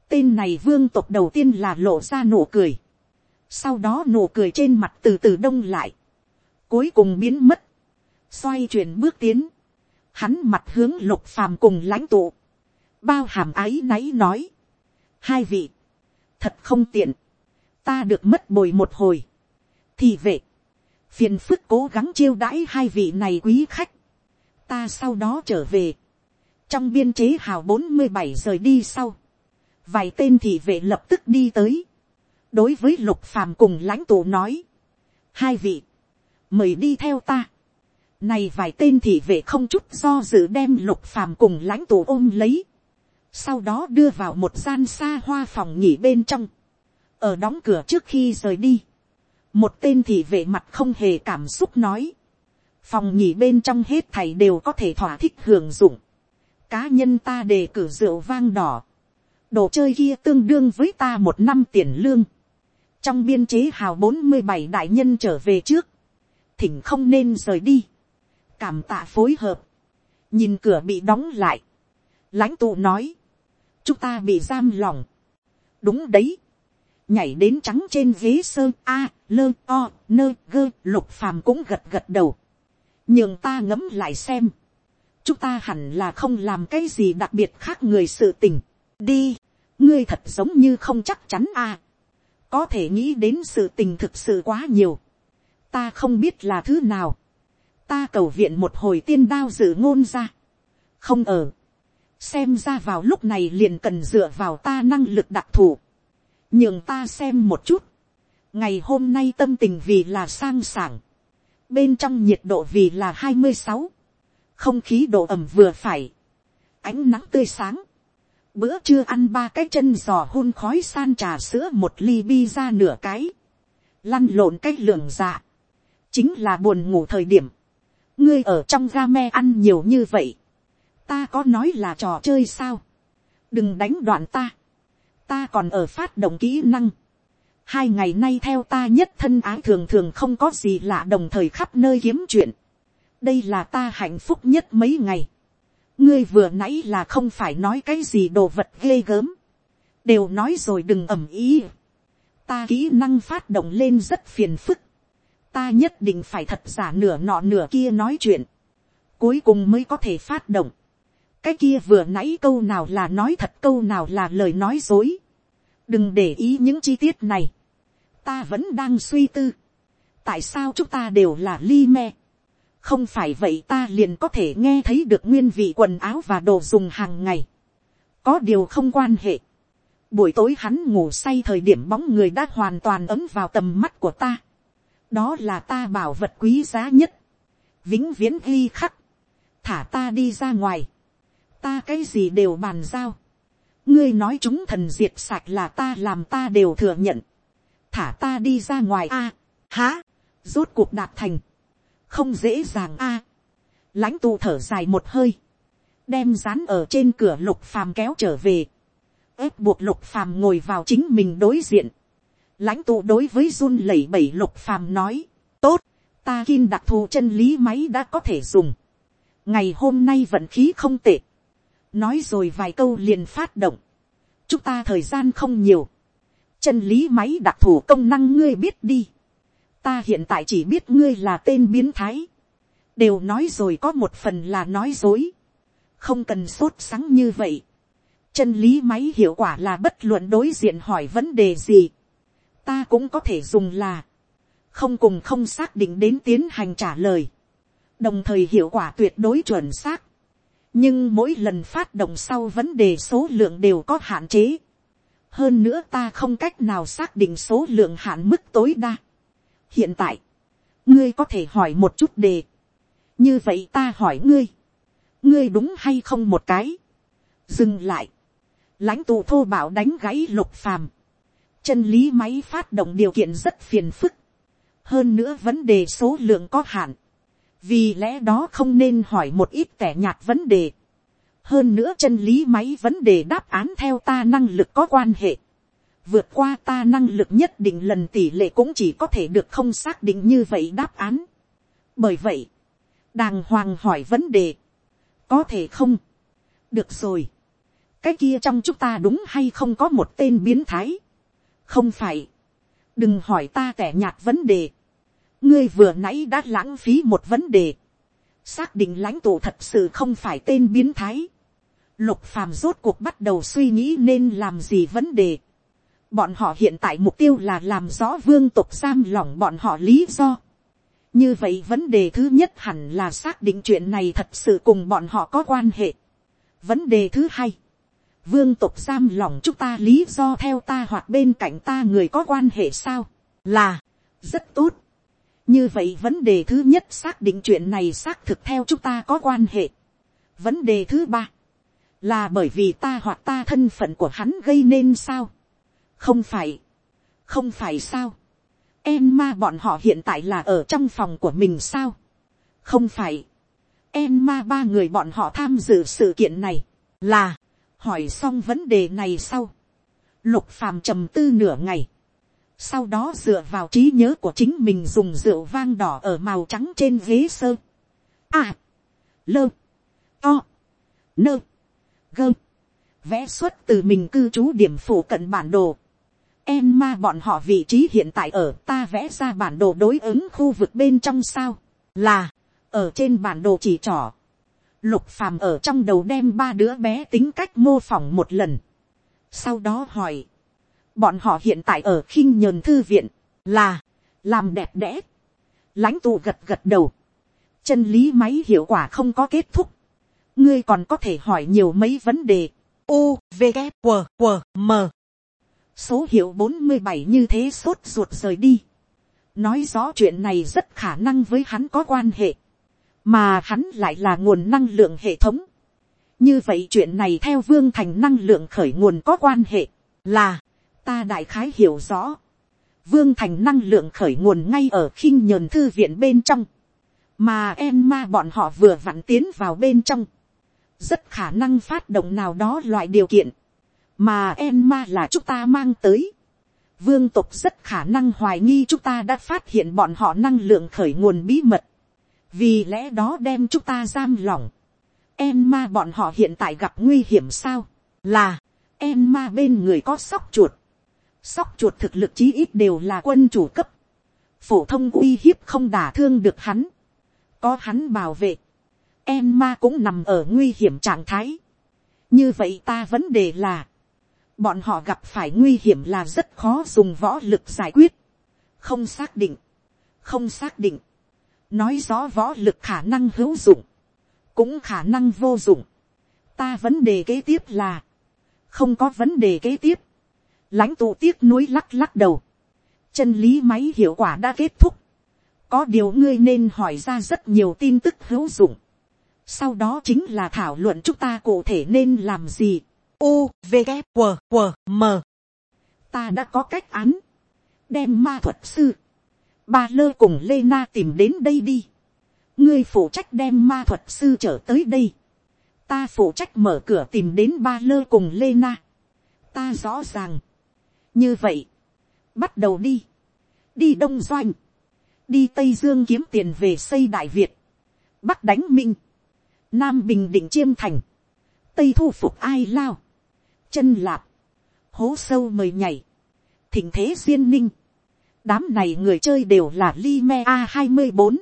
[SPEAKER 1] tên này vương tộc đầu tiên là lộ ra nụ cười, sau đó nụ cười trên mặt từ từ đông lại, cuối cùng biến mất, xoay chuyển bước tiến, hắn mặt hướng lục phàm cùng lãnh tụ, bao hàm ái náy nói, hai vị, thật không tiện, ta được mất bồi một hồi, thì vệ, phiền phức cố gắng chiêu đãi hai vị này quý khách, ta sau đó trở về, trong biên chế hào bốn mươi bảy rời đi sau, vài tên thị vệ lập tức đi tới, đối với lục phàm cùng lãnh tụ nói, hai vị, mời đi theo ta, này vài tên thị vệ không chút do dự đem lục phàm cùng lãnh tụ ôm lấy, sau đó đưa vào một gian xa hoa phòng nghỉ bên trong, ở đóng cửa trước khi rời đi, một tên thị vệ mặt không hề cảm xúc nói, phòng nhỉ bên trong hết thầy đều có thể thỏa thích hưởng dụng. cá nhân ta đề cử rượu vang đỏ. đồ chơi kia tương đương với ta một năm tiền lương. trong biên chế hào bốn mươi bảy đại nhân trở về trước. thỉnh không nên rời đi. cảm tạ phối hợp. nhìn cửa bị đóng lại. lãnh tụ nói. chúng ta bị giam lòng. đúng đấy, nhảy đến trắng trên ghế sơ a, lơ o, nơ gơ, lục phàm cũng gật gật đầu, nhường ta ngẫm lại xem, chúng ta hẳn là không làm cái gì đặc biệt khác người sự tình, đi, ngươi thật giống như không chắc chắn a, có thể nghĩ đến sự tình thực sự quá nhiều, ta không biết là thứ nào, ta cầu viện một hồi tiên đao dự ngôn ra, không ở, xem ra vào lúc này liền cần dựa vào ta năng lực đặc thù, nhường ta xem một chút, ngày hôm nay tâm tình vì là sang sảng, bên trong nhiệt độ vì là hai mươi sáu, không khí độ ẩm vừa phải, ánh nắng tươi sáng, bữa trưa ăn ba cái chân giò hun khói san trà sữa một ly bi ra nửa cái, lăn lộn cái lượng dạ, chính là buồn ngủ thời điểm, ngươi ở trong ga me ăn nhiều như vậy, ta có nói là trò chơi sao, đừng đánh đoạn ta, ta còn ở phát động kỹ năng, hai ngày nay theo ta nhất thân ái thường thường không có gì lạ đồng thời khắp nơi kiếm chuyện, đây là ta hạnh phúc nhất mấy ngày, ngươi vừa nãy là không phải nói cái gì đồ vật ghê gớm, đều nói rồi đừng ầm ý, ta kỹ năng phát động lên rất phiền phức, ta nhất định phải thật giả nửa nọ nửa kia nói chuyện, cuối cùng mới có thể phát động, cái kia vừa nãy câu nào là nói thật câu nào là lời nói dối, đừng để ý những chi tiết này, ta vẫn đang suy tư, tại sao chúng ta đều là li me, không phải vậy ta liền có thể nghe thấy được nguyên vị quần áo và đồ dùng hàng ngày, có điều không quan hệ, buổi tối hắn ngủ say thời điểm bóng người đã hoàn toàn ấm vào tầm mắt của ta, đó là ta bảo vật quý giá nhất, vĩnh viễn ghi khắc, thả ta đi ra ngoài, ta cái gì đều bàn giao, ngươi nói chúng thần diệt sạch là ta làm ta đều thừa nhận, thả ta đi ra ngoài a, há, rốt cuộc đạt thành, không dễ dàng a, lãnh tụ thở dài một hơi, đem rán ở trên cửa lục phàm kéo trở về, ép buộc lục phàm ngồi vào chính mình đối diện, lãnh tụ đối với run lẩy bẩy lục phàm nói, tốt, ta kim đặc thù chân lý máy đã có thể dùng, ngày hôm nay vận khí không tệ, nói rồi vài câu liền phát động, chúng ta thời gian không nhiều, chân lý máy đặc thù công năng ngươi biết đi, ta hiện tại chỉ biết ngươi là tên biến thái, đều nói rồi có một phần là nói dối, không cần sốt sắng như vậy, chân lý máy hiệu quả là bất luận đối diện hỏi vấn đề gì, ta cũng có thể dùng là, không cùng không xác định đến tiến hành trả lời, đồng thời hiệu quả tuyệt đối chuẩn xác, nhưng mỗi lần phát động sau vấn đề số lượng đều có hạn chế. hơn nữa ta không cách nào xác định số lượng hạn mức tối đa. hiện tại, ngươi có thể hỏi một chút đề. như vậy ta hỏi ngươi, ngươi đúng hay không một cái. dừng lại, lãnh tụ thô bảo đánh gãy lục phàm. chân lý máy phát động điều kiện rất phiền phức. hơn nữa vấn đề số lượng có hạn vì lẽ đó không nên hỏi một ít tẻ nhạt vấn đề. hơn nữa chân lý máy vấn đề đáp án theo ta năng lực có quan hệ. vượt qua ta năng lực nhất định lần tỷ lệ cũng chỉ có thể được không xác định như vậy đáp án. bởi vậy, đàng hoàng hỏi vấn đề, có thể không. được rồi. cái kia trong chúng ta đúng hay không có một tên biến thái. không phải. đừng hỏi ta tẻ nhạt vấn đề ngươi vừa nãy đã lãng phí một vấn đề, xác định lãnh tụ thật sự không phải tên biến thái, lục phàm rốt cuộc bắt đầu suy nghĩ nên làm gì vấn đề. bọn họ hiện tại mục tiêu là làm rõ vương tục giam lỏng bọn họ lý do. như vậy vấn đề thứ nhất hẳn là xác định chuyện này thật sự cùng bọn họ có quan hệ. vấn đề thứ hai, vương tục giam lỏng chúng ta lý do theo ta hoặc bên cạnh ta người có quan hệ sao, là, rất tốt như vậy vấn đề thứ nhất xác định chuyện này xác thực theo chúng ta có quan hệ. vấn đề thứ ba, là bởi vì ta hoặc ta thân phận của hắn gây nên sao. không phải, không phải sao. em ma bọn họ hiện tại là ở trong phòng của mình sao. không phải, em ma ba người bọn họ tham dự sự kiện này, là, hỏi xong vấn đề này sau. lục phàm trầm tư nửa ngày, sau đó dựa vào trí nhớ của chính mình dùng rượu vang đỏ ở màu trắng trên ghế sơ. À, lơ, to, nơ, gơ, vẽ xuất từ mình cư trú điểm phủ cận bản đồ. Em ma bọn họ vị trí hiện tại ở ta vẽ ra bản đồ đối ứng khu vực bên trong sao, là, ở trên bản đồ chỉ trỏ. Lục phàm ở trong đầu đem ba đứa bé tính cách mô phỏng một lần. Sau đó hỏi, bọn họ hiện tại ở khinh nhờn thư viện, là, làm đẹp đẽ. lãnh tụ gật gật đầu, chân lý máy hiệu quả không có kết thúc. ngươi còn có thể hỏi nhiều mấy vấn đề. U, V, K, M. Số hiệu bốn mươi bảy như thế sốt ruột rời đi. Nói rõ chuyện này rất khả năng với hắn có quan hệ. Mà hắn lại là nguồn năng lượng hệ thống. Như vậy chuyện này theo vương thành năng lượng khởi nguồn có quan hệ. Là, ta đại khái hiểu rõ. Vương thành năng lượng khởi nguồn ngay ở khinh nhờn thư viện bên trong. Mà em ma bọn họ vừa vặn tiến vào bên trong rất khả năng phát động nào đó loại điều kiện, mà em ma là chúng ta mang tới. Vương tục rất khả năng hoài nghi chúng ta đã phát hiện bọn họ năng lượng khởi nguồn bí mật, vì lẽ đó đem chúng ta giam lỏng. Em ma bọn họ hiện tại gặp nguy hiểm sao, là, em ma bên người có sóc chuột. Sóc chuột thực lực chí ít đều là quân chủ cấp. Phổ thông uy hiếp không đả thương được hắn. Có hắn bảo vệ em ma cũng nằm ở nguy hiểm trạng thái. như vậy ta vấn đề là, bọn họ gặp phải nguy hiểm là rất khó dùng võ lực giải quyết, không xác định, không xác định, nói rõ võ lực khả năng hữu dụng, cũng khả năng vô dụng. ta vấn đề kế tiếp là, không có vấn đề kế tiếp, lãnh tụ tiếc nuối lắc lắc đầu, chân lý máy hiệu quả đã kết thúc, có điều ngươi nên hỏi ra rất nhiều tin tức hữu dụng, sau đó chính là thảo luận chúng ta cụ thể nên làm gì. U, V, K, W, W, M. Ta đã có cách án. Đem ma thuật sư. Ba lơ cùng Lê Na tìm đến đây đi. Ngươi phụ trách đem ma thuật sư trở tới đây. Ta phụ trách mở cửa tìm đến ba lơ cùng Lê Na. Ta rõ ràng. Như vậy. Bắt đầu đi. Đi Đông Doanh. Đi Tây Dương kiếm tiền về xây Đại Việt. Bắc đánh Minh nam bình định chiêm thành, tây thu phục ai lao, chân lạp, hố sâu mời nhảy, thỉnh thế duyên ninh, đám này người chơi đều là li me a hai mươi bốn,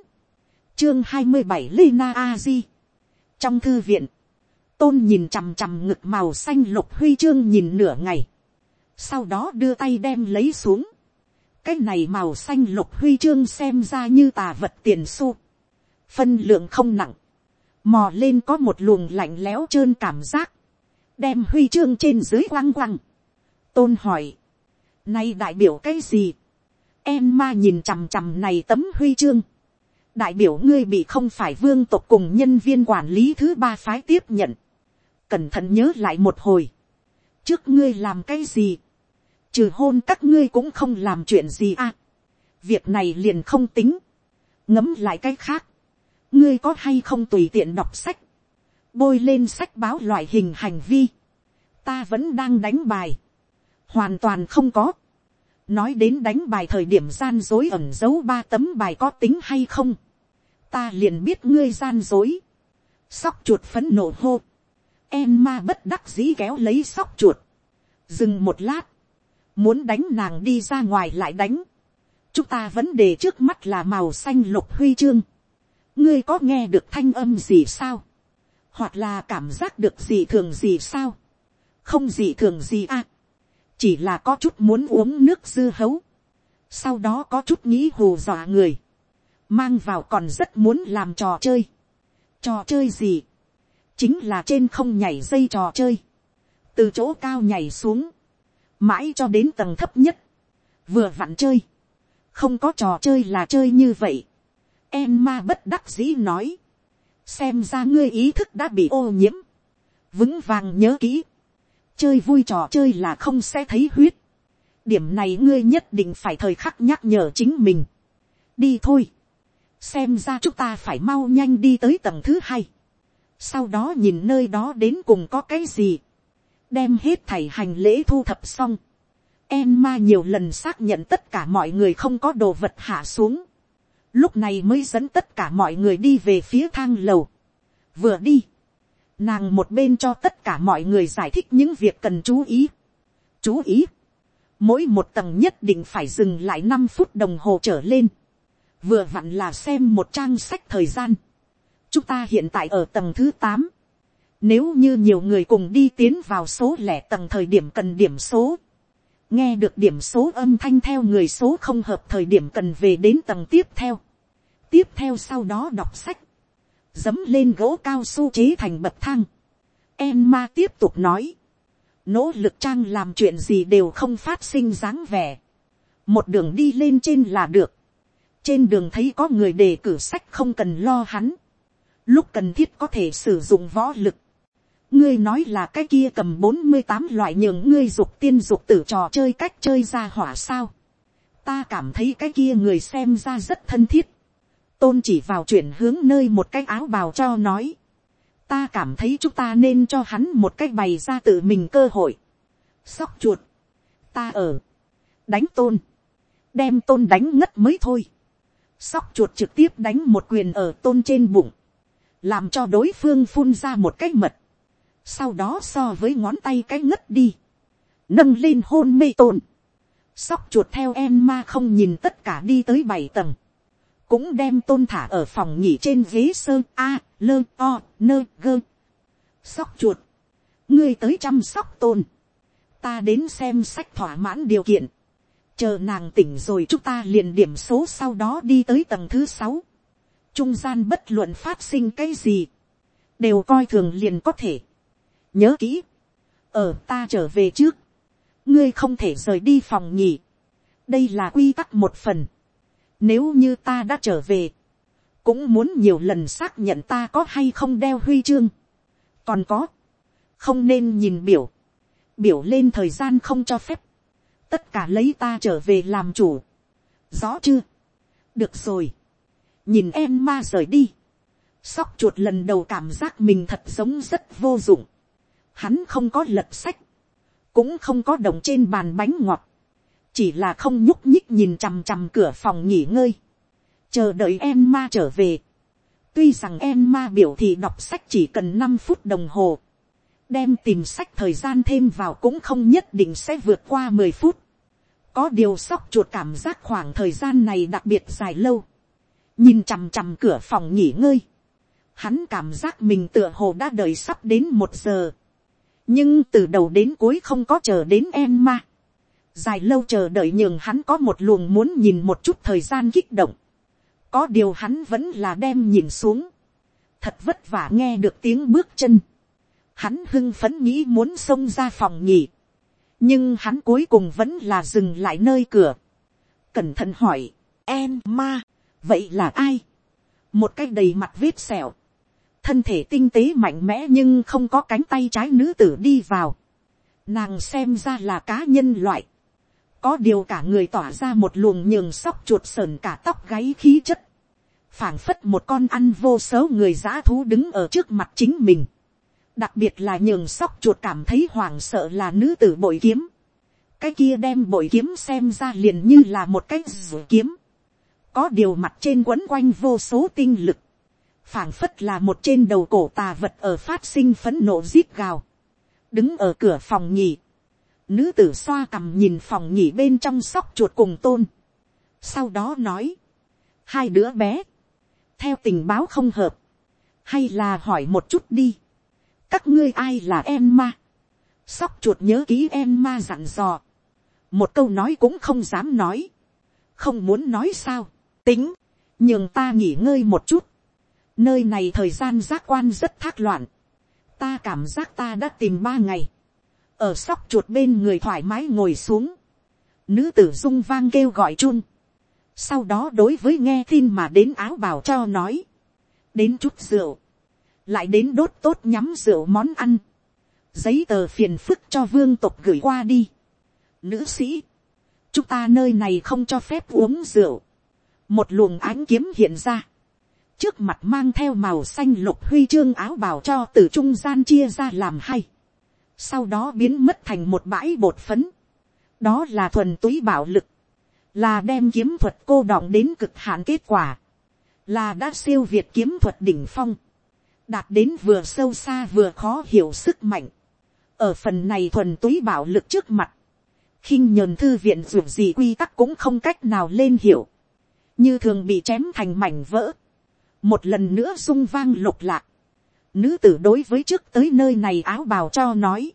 [SPEAKER 1] chương hai mươi bảy lina a di. trong thư viện, tôn nhìn chằm chằm ngực màu xanh lục huy chương nhìn nửa ngày, sau đó đưa tay đem lấy xuống, cái này màu xanh lục huy chương xem ra như tà vật tiền xu, phân lượng không nặng, mò lên có một luồng lạnh lẽo trơn cảm giác, đem huy chương trên dưới quăng quăng. tôn hỏi, nay đại biểu cái gì, em ma nhìn chằm chằm này tấm huy chương, đại biểu ngươi bị không phải vương tộc cùng nhân viên quản lý thứ ba phái tiếp nhận, cẩn thận nhớ lại một hồi, trước ngươi làm cái gì, trừ hôn các ngươi cũng không làm chuyện gì à, việc này liền không tính, ngấm lại cái khác, ngươi có hay không tùy tiện đọc sách, bôi lên sách báo loại hình hành vi, ta vẫn đang đánh bài, hoàn toàn không có, nói đến đánh bài thời điểm gian dối ẩn giấu ba tấm bài có tính hay không, ta liền biết ngươi gian dối, sóc chuột phấn nổ hô, em ma bất đắc dĩ kéo lấy sóc chuột, dừng một lát, muốn đánh nàng đi ra ngoài lại đánh, chúng ta vấn đề trước mắt là màu xanh lục huy chương, ngươi có nghe được thanh âm gì sao, hoặc là cảm giác được gì thường gì sao, không gì thường gì à, chỉ là có chút muốn uống nước dư hấu, sau đó có chút nghĩ hù dọa người, mang vào còn rất muốn làm trò chơi, trò chơi gì, chính là trên không nhảy dây trò chơi, từ chỗ cao nhảy xuống, mãi cho đến tầng thấp nhất, vừa vặn chơi, không có trò chơi là chơi như vậy, Em ma bất đắc dĩ nói. Xem ra ngươi ý thức đã bị ô nhiễm. Vững vàng nhớ kỹ. Chơi vui trò chơi là không sẽ thấy huyết. Điểm này ngươi nhất định phải thời khắc nhắc nhở chính mình. Đi thôi. Xem ra chúng ta phải mau nhanh đi tới tầng thứ hai. Sau đó nhìn nơi đó đến cùng có cái gì. Đem hết thảy hành lễ thu thập xong. Em ma nhiều lần xác nhận tất cả mọi người không có đồ vật hạ xuống lúc này mới dẫn tất cả mọi người đi về phía thang lầu. vừa đi, Nàng một bên cho tất cả mọi người giải thích những việc cần chú ý. Chú ý. Mỗi một tầng nhất định phải dừng lại năm phút đồng hồ trở lên. Vừa vặn là xem một trang sách thời gian. Chúng ta hiện tại ở tầng thứ tám nếu như nhiều người cùng đi tiến vào số lẻ tầng thời điểm cần điểm số. Nghe được điểm số âm thanh theo người số không hợp thời điểm cần về đến tầng tiếp theo. Tiếp theo sau đó đọc sách dấm lên gỗ cao su chế thành bậc thang. Emma tiếp tục nói, nỗ lực trang làm chuyện gì đều không phát sinh dáng vẻ. một đường đi lên trên là được. trên đường thấy có người đề cử sách không cần lo hắn. lúc cần thiết có thể sử dụng võ lực ngươi nói là cái kia cầm bốn mươi tám loại nhường ngươi dục tiên dục tử trò chơi cách chơi ra hỏa sao. ta cảm thấy cái kia người xem ra rất thân thiết tôn chỉ vào chuyển hướng nơi một cái áo bào cho nói. ta cảm thấy chúng ta nên cho hắn một cái bày ra tự mình cơ hội. sóc chuột. ta ở. đánh tôn. đem tôn đánh ngất mới thôi. sóc chuột trực tiếp đánh một quyền ở tôn trên bụng. làm cho đối phương phun ra một cái mật sau đó so với ngón tay cái ngất đi. nâng lên hôn mê tồn, sóc chuột theo em ma không nhìn tất cả đi tới bảy tầng. Cũng đem tôn thả ở phòng nghỉ trên ghế sơ a lơ o nơ gơ. Sóc chuột. Ngươi tới chăm sóc tôn. Ta đến xem sách thỏa mãn điều kiện. Chờ nàng tỉnh rồi chúng ta liền điểm số sau đó đi tới tầng thứ sáu. Trung gian bất luận phát sinh cái gì. Đều coi thường liền có thể nhớ kỹ ở ta trở về trước ngươi không thể rời đi phòng nhỉ? đây là quy tắc một phần nếu như ta đã trở về, cũng muốn nhiều lần xác nhận ta có hay không đeo huy chương. Còn có, không nên nhìn biểu, biểu lên thời gian không cho phép. Tất cả lấy ta trở về làm chủ. Rõ chưa? Được rồi. Nhìn em ma rời đi. Sóc chuột lần đầu cảm giác mình thật sống rất vô dụng. Hắn không có lật sách. Cũng không có đồng trên bàn bánh ngọt chỉ là không nhúc nhích nhìn chằm chằm cửa phòng nghỉ ngơi, chờ đợi em ma trở về. tuy rằng em ma biểu thị đọc sách chỉ cần năm phút đồng hồ, đem tìm sách thời gian thêm vào cũng không nhất định sẽ vượt qua mười phút. có điều sóc chuột cảm giác khoảng thời gian này đặc biệt dài lâu, nhìn chằm chằm cửa phòng nghỉ ngơi, hắn cảm giác mình tựa hồ đã đợi sắp đến một giờ, nhưng từ đầu đến cuối không có chờ đến em ma dài lâu chờ đợi nhường hắn có một luồng muốn nhìn một chút thời gian kích động. có điều hắn vẫn là đem nhìn xuống. thật vất vả nghe được tiếng bước chân. hắn hưng phấn nghĩ muốn xông ra phòng nhỉ. nhưng hắn cuối cùng vẫn là dừng lại nơi cửa. cẩn thận hỏi, em ma, vậy là ai. một cái đầy mặt vết sẹo thân thể tinh tế mạnh mẽ nhưng không có cánh tay trái nữ tử đi vào. Nàng xem ra là cá nhân loại. Có điều cả người tỏa ra một luồng nhường sóc chuột sờn cả tóc gáy khí chất, phảng phất một con ăn vô số người dã thú đứng ở trước mặt chính mình, đặc biệt là nhường sóc chuột cảm thấy hoảng sợ là nữ tử bội kiếm, cái kia đem bội kiếm xem ra liền như là một cái rủi kiếm, có điều mặt trên quấn quanh vô số tinh lực, phảng phất là một trên đầu cổ tà vật ở phát sinh phấn nộ rít gào, đứng ở cửa phòng nhỉ. Nữ tử xoa cằm nhìn phòng nhỉ bên trong sóc chuột cùng tôn. Sau đó nói. Hai đứa bé. Theo tình báo không hợp. Hay là hỏi một chút đi. Các ngươi ai là em ma? Sóc chuột nhớ ký em ma dặn dò. Một câu nói cũng không dám nói. Không muốn nói sao. Tính. Nhường ta nghỉ ngơi một chút. Nơi này thời gian giác quan rất thác loạn. Ta cảm giác ta đã tìm ba ngày. Ở sóc chuột bên người thoải mái ngồi xuống, nữ tử dung vang kêu gọi chun, sau đó đối với nghe tin mà đến áo bảo cho nói, đến chút rượu, lại đến đốt tốt nhắm rượu món ăn, giấy tờ phiền phức cho vương tộc gửi qua đi. Nữ sĩ, chúng ta nơi này không cho phép uống rượu, một luồng ánh kiếm hiện ra, trước mặt mang theo màu xanh lục huy chương áo bào cho từ trung gian chia ra làm hai, sau đó biến mất thành một bãi bột phấn, đó là thuần túy bạo lực, là đem kiếm thuật cô đọng đến cực hạn kết quả, là đã siêu việt kiếm thuật đỉnh phong, đạt đến vừa sâu xa vừa khó hiểu sức mạnh, ở phần này thuần túy bảo lực trước mặt, khinh nhờn thư viện dù gì quy tắc cũng không cách nào lên hiểu, như thường bị chém thành mảnh vỡ, một lần nữa sung vang lục lạc, nữ tử đối với trước tới nơi này áo bào cho nói,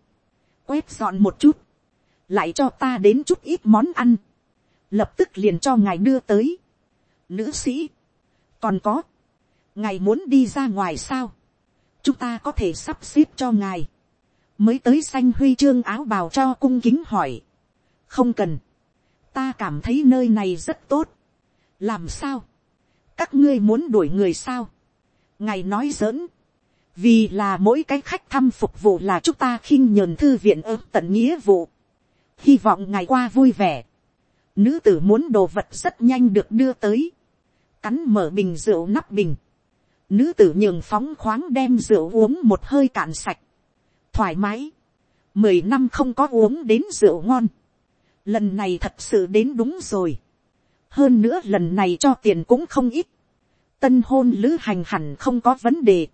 [SPEAKER 1] quét dọn một chút, lại cho ta đến chút ít món ăn, lập tức liền cho ngài đưa tới. Nữ sĩ, còn có, ngài muốn đi ra ngoài sao, chúng ta có thể sắp xếp cho ngài, mới tới xanh huy chương áo bào cho cung kính hỏi, không cần, ta cảm thấy nơi này rất tốt, làm sao, các ngươi muốn đuổi người sao, ngài nói giỡn, vì là mỗi cái khách thăm phục vụ là chúng ta khinh nhờn thư viện ớm tận nghĩa vụ, hy vọng ngày qua vui vẻ, nữ tử muốn đồ vật rất nhanh được đưa tới, cắn mở bình rượu nắp bình, nữ tử nhường phóng khoáng đem rượu uống một hơi cạn sạch, thoải mái, mười năm không có uống đến rượu ngon, lần này thật sự đến đúng rồi, hơn nữa lần này cho tiền cũng không ít, tân hôn lữ hành hẳn không có vấn đề,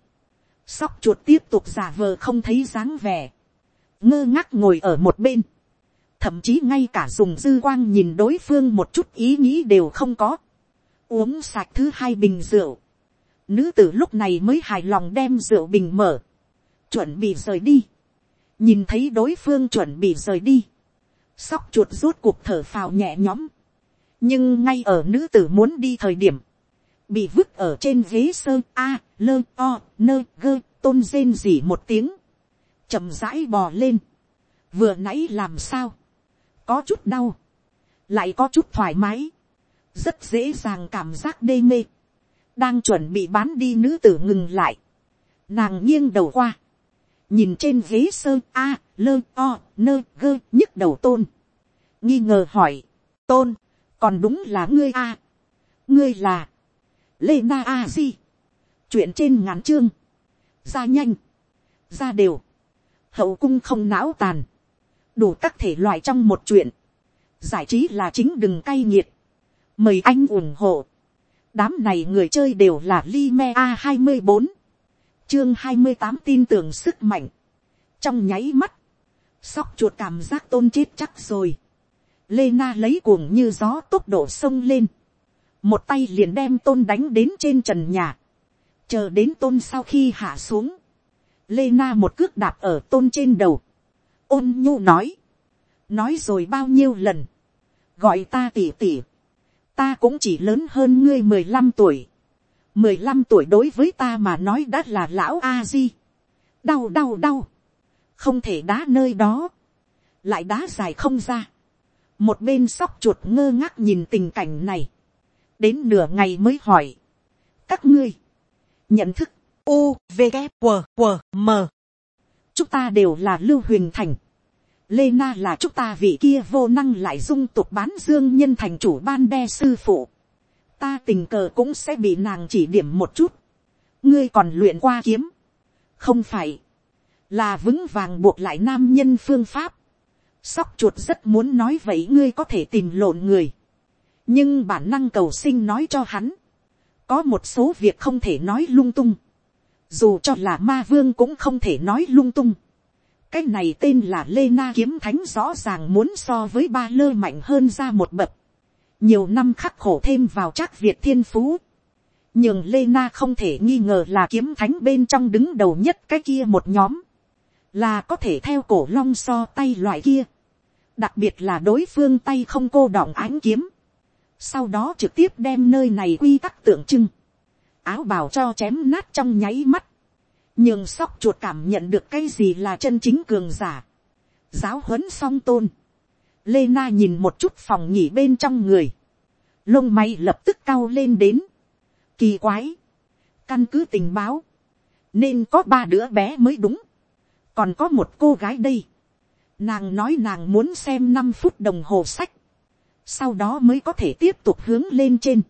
[SPEAKER 1] sóc chuột tiếp tục giả vờ không thấy dáng vẻ, ngơ ngác ngồi ở một bên, thậm chí ngay cả dùng dư quang nhìn đối phương một chút ý nghĩ đều không có, uống sạch thứ hai bình rượu, nữ tử lúc này mới hài lòng đem rượu bình mở, chuẩn bị rời đi, nhìn thấy đối phương chuẩn bị rời đi, sóc chuột rút cuộc thở phào nhẹ nhõm, nhưng ngay ở nữ tử muốn đi thời điểm, bị vứt ở trên ghế sơ a, lơ o, nơ gơ, tôn rên rỉ một tiếng, chậm rãi bò lên, vừa nãy làm sao, có chút đau, lại có chút thoải mái, rất dễ dàng cảm giác đê mê, đang chuẩn bị bán đi nữ tử ngừng lại, nàng nghiêng đầu qua, nhìn trên ghế sơ a, lơ o, nơ gơ nhức đầu tôn, nghi ngờ hỏi, tôn, còn đúng là ngươi a, ngươi là, lê na a di, chuyện trên ngắn chương, ra nhanh, ra đều, hậu cung không não tàn, đủ các thể loại trong một chuyện, giải trí là chính đừng cay nghiệt, mời anh ủng hộ, đám này người chơi đều là Lime a hai mươi bốn, chương hai mươi tám tin tưởng sức mạnh, trong nháy mắt, sóc chuột cảm giác tôn chết chắc rồi, lê na lấy cuồng như gió tốc độ sông lên, một tay liền đem tôn đánh đến trên trần nhà, chờ đến tôn sau khi hạ xuống, lê na một cước đạp ở tôn trên đầu, ôn nhu nói, nói rồi bao nhiêu lần, gọi ta tỉ tỉ, ta cũng chỉ lớn hơn ngươi mười lăm tuổi, mười lăm tuổi đối với ta mà nói đã là lão a di, đau đau đau, không thể đá nơi đó, lại đá dài không ra, một bên sóc chuột ngơ ngác nhìn tình cảnh này, đến nửa ngày mới hỏi, các ngươi, nhận thức, u, v, g, q, q, m, chúng ta đều là lưu huyền thành, lê na là chúng ta vị kia vô năng lại dung tục bán dương nhân thành chủ ban đe sư phụ, ta tình cờ cũng sẽ bị nàng chỉ điểm một chút, ngươi còn luyện qua kiếm, không phải, là vững vàng buộc lại nam nhân phương pháp, sóc chuột rất muốn nói vậy ngươi có thể tìm lộn người, nhưng bản năng cầu sinh nói cho hắn, có một số việc không thể nói lung tung, dù cho là ma vương cũng không thể nói lung tung. cái này tên là lê na kiếm thánh rõ ràng muốn so với ba lơ mạnh hơn ra một bậc, nhiều năm khắc khổ thêm vào chắc việt thiên phú, nhưng lê na không thể nghi ngờ là kiếm thánh bên trong đứng đầu nhất cái kia một nhóm, là có thể theo cổ long so tay loại kia, đặc biệt là đối phương tay không cô đọng ánh kiếm, sau đó trực tiếp đem nơi này quy tắc tượng trưng, áo bào cho chém nát trong nháy mắt, nhưng sóc chuột cảm nhận được cái gì là chân chính cường giả, giáo huấn song tôn, lê na nhìn một chút phòng nhỉ bên trong người, lông may lập tức cao lên đến, kỳ quái, căn cứ tình báo, nên có ba đứa bé mới đúng, còn có một cô gái đây, nàng nói nàng muốn xem năm phút đồng hồ sách, sau đó mới có thể tiếp tục hướng lên trên.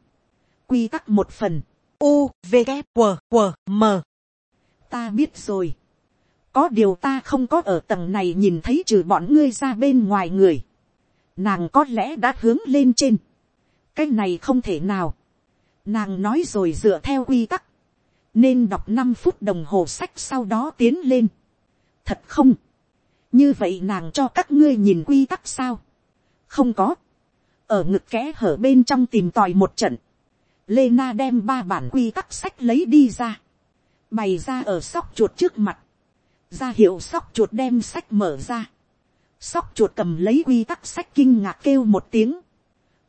[SPEAKER 1] quy tắc một phần, u, v, g, q, q, m. ta biết rồi. có điều ta không có ở tầng này nhìn thấy trừ bọn ngươi ra bên ngoài người. nàng có lẽ đã hướng lên trên. cái này không thể nào. nàng nói rồi dựa theo quy tắc. nên đọc năm phút đồng hồ sách sau đó tiến lên thật không, như vậy nàng cho các ngươi nhìn quy tắc sao, không có, ở ngực kẽ hở bên trong tìm tòi một trận, Lê Na đem ba bản quy tắc sách lấy đi ra, bày ra ở sóc chuột trước mặt, ra hiệu sóc chuột đem sách mở ra, sóc chuột cầm lấy quy tắc sách kinh ngạc kêu một tiếng,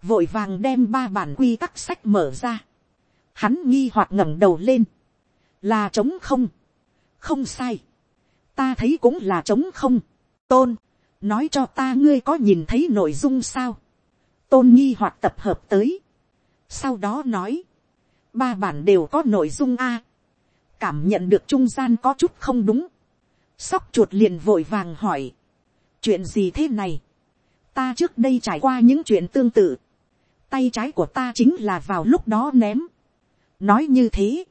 [SPEAKER 1] vội vàng đem ba bản quy tắc sách mở ra, hắn nghi hoặc ngẩng đầu lên, là trống không, không sai, ta thấy cũng là trống không, tôn, nói cho ta ngươi có nhìn thấy nội dung sao, tôn nghi hoạt tập hợp tới, sau đó nói, ba bản đều có nội dung a, cảm nhận được trung gian có chút không đúng, sóc chuột liền vội vàng hỏi, chuyện gì thế này, ta trước đây trải qua những chuyện tương tự, tay trái của ta chính là vào lúc đó ném, nói như thế,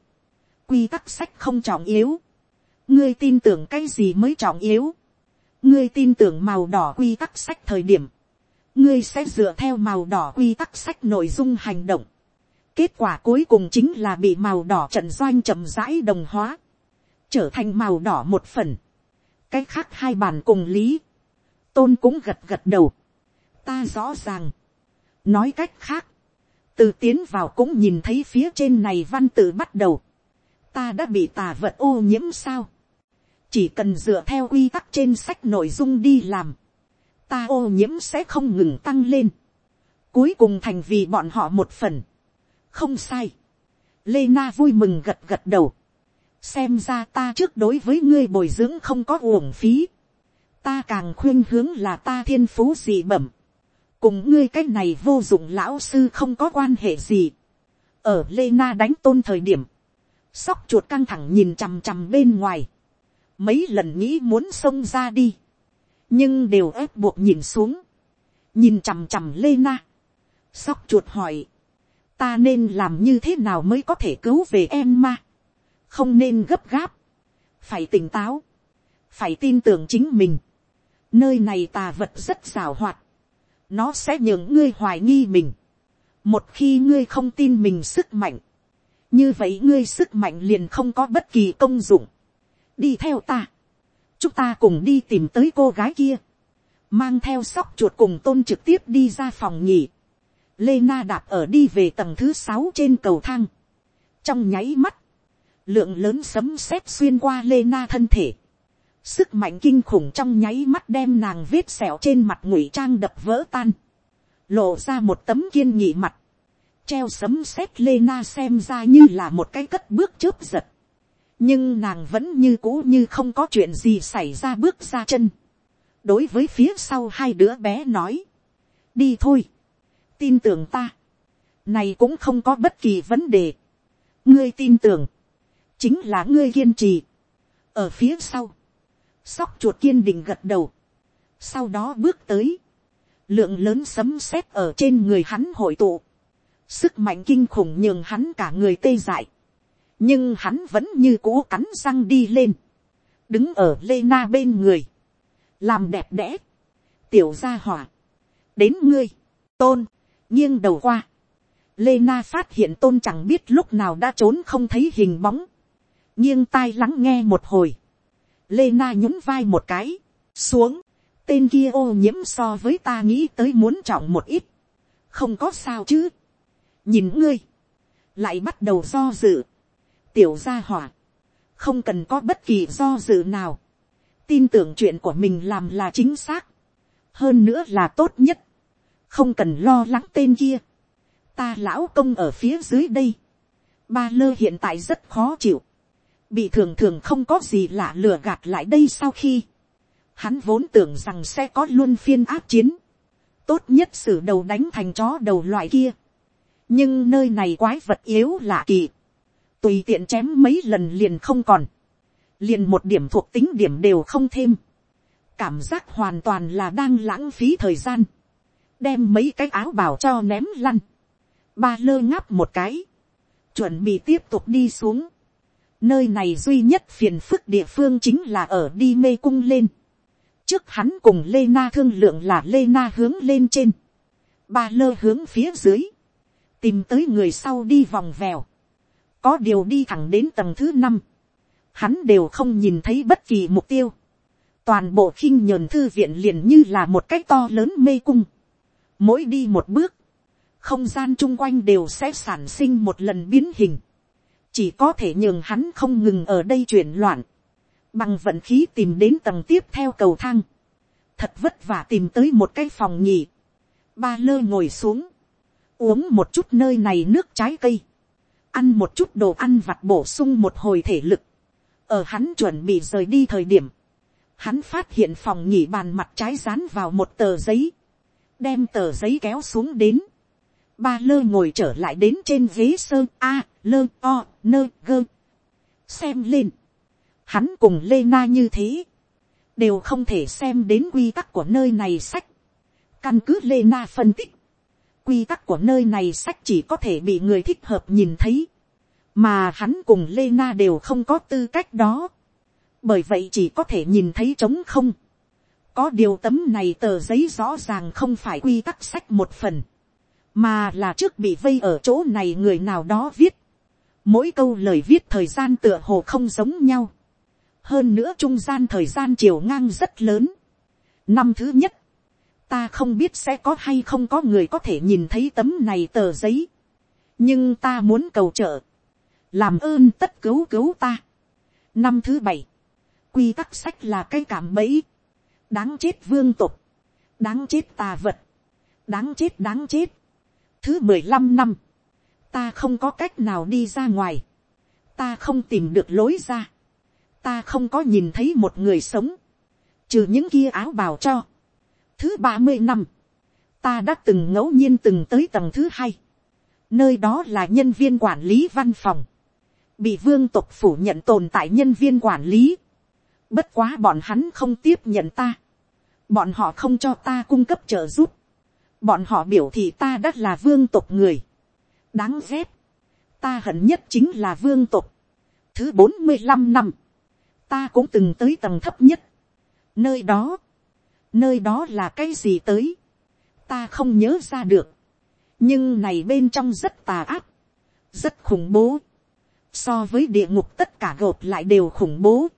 [SPEAKER 1] quy tắc sách không trọng yếu, ngươi tin tưởng cái gì mới trọng yếu, ngươi tin tưởng màu đỏ quy tắc sách thời điểm, ngươi sẽ dựa theo màu đỏ quy tắc sách nội dung hành động, kết quả cuối cùng chính là bị màu đỏ trận doanh chậm rãi đồng hóa, trở thành màu đỏ một phần, cái khác hai bàn cùng lý, tôn cũng gật gật đầu, ta rõ ràng, nói cách khác, từ tiến vào cũng nhìn thấy phía trên này văn tự bắt đầu, ta đã bị tà vật ô nhiễm sao, chỉ cần dựa theo quy tắc trên sách nội dung đi làm, ta ô nhiễm sẽ không ngừng tăng lên, cuối cùng thành vì bọn họ một phần, không sai, lê na vui mừng gật gật đầu, xem ra ta trước đối với ngươi bồi dưỡng không có uổng phí, ta càng khuyên hướng là ta thiên phú gì bẩm, cùng ngươi cái này vô dụng lão sư không có quan hệ gì. ở lê na đánh tôn thời điểm, sóc chuột căng thẳng nhìn chằm chằm bên ngoài, mấy lần nghĩ muốn xông ra đi, nhưng đều ép buộc nhìn xuống, nhìn chằm chằm lê na. sóc chuột hỏi, ta nên làm như thế nào mới có thể cứu về em ma, không nên gấp gáp, phải tỉnh táo, phải tin tưởng chính mình, nơi này tà vật rất xảo hoạt, nó sẽ nhường ngươi hoài nghi mình. một khi ngươi không tin mình sức mạnh, như vậy ngươi sức mạnh liền không có bất kỳ công dụng đi theo ta, chúng ta cùng đi tìm tới cô gái kia, mang theo sóc chuột cùng tôn trực tiếp đi ra phòng nhỉ. Lê Na đạp ở đi về tầng thứ sáu trên cầu thang. Trong nháy mắt, lượng lớn sấm sét xuyên qua Lê Na thân thể. Sức mạnh kinh khủng trong nháy mắt đem nàng vết sẹo trên mặt ngụy trang đập vỡ tan. Lộ ra một tấm kiên nhị mặt. Treo sấm sét lê na xem ra như là một cái cất bước chớp giật. Nhưng nàng vẫn như cũ như không có chuyện gì xảy ra bước ra chân. Đối với phía sau hai đứa bé nói. Đi thôi. Tin tưởng ta. Này cũng không có bất kỳ vấn đề. Ngươi tin tưởng. Chính là ngươi kiên trì. Ở phía sau Sóc chuột kiên định gật đầu. Sau đó bước tới. Lượng lớn sấm sét ở trên người hắn hội tụ. Sức mạnh kinh khủng nhường hắn cả người tê dại. Nhưng hắn vẫn như cũ cắn răng đi lên. Đứng ở lê na bên người. Làm đẹp đẽ. Tiểu gia hỏa. Đến ngươi. Tôn. Nghiêng đầu qua. Lê Na phát hiện tôn chẳng biết lúc nào đã trốn không thấy hình bóng. nghiêng tai lắng nghe một hồi. Lê Na nhún vai một cái, xuống, tên kia ô nhiễm so với ta nghĩ tới muốn trọng một ít. Không có sao chứ. Nhìn ngươi, lại bắt đầu do dự. Tiểu gia hỏa, không cần có bất kỳ do dự nào. Tin tưởng chuyện của mình làm là chính xác. Hơn nữa là tốt nhất. Không cần lo lắng tên kia. Ta lão công ở phía dưới đây. Ba lơ hiện tại rất khó chịu bị thường thường không có gì lạ lừa gạt lại đây sau khi, hắn vốn tưởng rằng sẽ có luôn phiên áp chiến, tốt nhất xử đầu đánh thành chó đầu loại kia, nhưng nơi này quái vật yếu lạ kỳ, tùy tiện chém mấy lần liền không còn, liền một điểm thuộc tính điểm đều không thêm, cảm giác hoàn toàn là đang lãng phí thời gian, đem mấy cái áo bảo cho ném lăn, ba lơ ngáp một cái, chuẩn bị tiếp tục đi xuống, Nơi này duy nhất phiền phức địa phương chính là ở đi mê cung lên. Trước hắn cùng Lê Na thương lượng là Lê Na hướng lên trên. Ba lơ hướng phía dưới. Tìm tới người sau đi vòng vèo có điều đi thẳng đến tầng thứ năm, hắn đều không nhìn thấy bất kỳ mục tiêu, toàn bộ khinh nhờn thư viện liền như là một cái to lớn mê cung, mỗi đi một bước, không gian chung quanh đều sẽ sản sinh một lần biến hình, chỉ có thể nhường hắn không ngừng ở đây chuyển loạn, bằng vận khí tìm đến tầng tiếp theo cầu thang, thật vất vả tìm tới một cái phòng nhì, ba lơ ngồi xuống, uống một chút nơi này nước trái cây, ăn một chút đồ ăn vặt bổ sung một hồi thể lực, ở hắn chuẩn bị rời đi thời điểm, hắn phát hiện phòng nghỉ bàn mặt trái dán vào một tờ giấy, đem tờ giấy kéo xuống đến, ba lơ ngồi trở lại đến trên ghế sơ a lơ o nơ gơ. Xem lên. Hắn cùng lê na như thế. Đều không thể xem đến quy tắc của nơi này sách. Căn cứ lê na phân tích quy tắc của nơi này sách chỉ có thể bị người thích hợp nhìn thấy mà hắn cùng lê na đều không có tư cách đó bởi vậy chỉ có thể nhìn thấy trống không có điều tấm này tờ giấy rõ ràng không phải quy tắc sách một phần mà là trước bị vây ở chỗ này người nào đó viết. mỗi câu lời viết thời gian tựa hồ không giống nhau. hơn nữa trung gian thời gian chiều ngang rất lớn. năm thứ nhất, ta không biết sẽ có hay không có người có thể nhìn thấy tấm này tờ giấy. nhưng ta muốn cầu trợ. làm ơn tất cứu cứu ta. năm thứ bảy, quy tắc sách là cái cảm bẫy. đáng chết vương tục. đáng chết tà vật. đáng chết đáng chết Thứ mười lăm năm. Ta không có cách nào đi ra ngoài. Ta không tìm được lối ra. Ta không có nhìn thấy một người sống. Trừ những kia áo bào cho. Thứ ba mươi năm. Ta đã từng ngẫu nhiên từng tới tầng thứ hai. Nơi đó là nhân viên quản lý văn phòng. Bị vương tộc phủ nhận tồn tại nhân viên quản lý. Bất quá bọn hắn không tiếp nhận ta. Bọn họ không cho ta cung cấp trợ giúp bọn họ biểu thị ta đã là vương tộc người, đáng ghét, ta hận nhất chính là vương tộc, thứ bốn mươi năm năm, ta cũng từng tới tầng thấp nhất, nơi đó, nơi đó là cái gì tới, ta không nhớ ra được, nhưng này bên trong rất tà ác, rất khủng bố, so với địa ngục tất cả gộp lại đều khủng bố.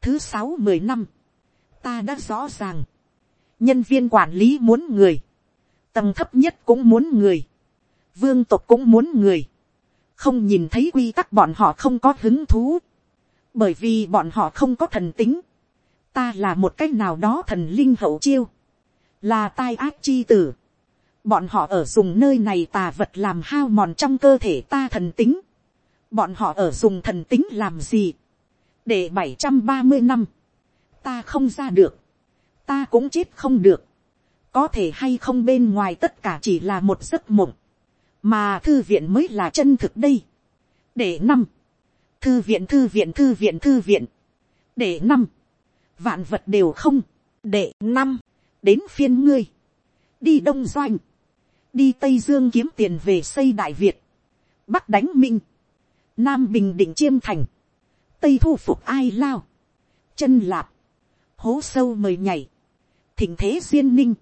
[SPEAKER 1] Thứ sáu mười năm, ta đã rõ ràng, nhân viên quản lý muốn người, tầng thấp nhất cũng muốn người, vương tộc cũng muốn người, không nhìn thấy quy tắc bọn họ không có hứng thú, bởi vì bọn họ không có thần tính, ta là một cách nào đó thần linh hậu chiêu, là tai ác chi tử, bọn họ ở dùng nơi này tà vật làm hao mòn trong cơ thể ta thần tính, bọn họ ở dùng thần tính làm gì, để bảy trăm ba mươi năm, ta không ra được, ta cũng chết không được, có thể hay không bên ngoài tất cả chỉ là một giấc mộng, mà thư viện mới là chân thực đây. để năm, thư viện thư viện thư viện thư viện, để năm, vạn vật đều không, để năm, đến phiên ngươi, đi đông doanh, đi tây dương kiếm tiền về xây đại việt, bắc đánh minh, nam bình định chiêm thành, tây thu phục ai lao, chân lạp, hố sâu mời nhảy, thỉnh thế duyên ninh,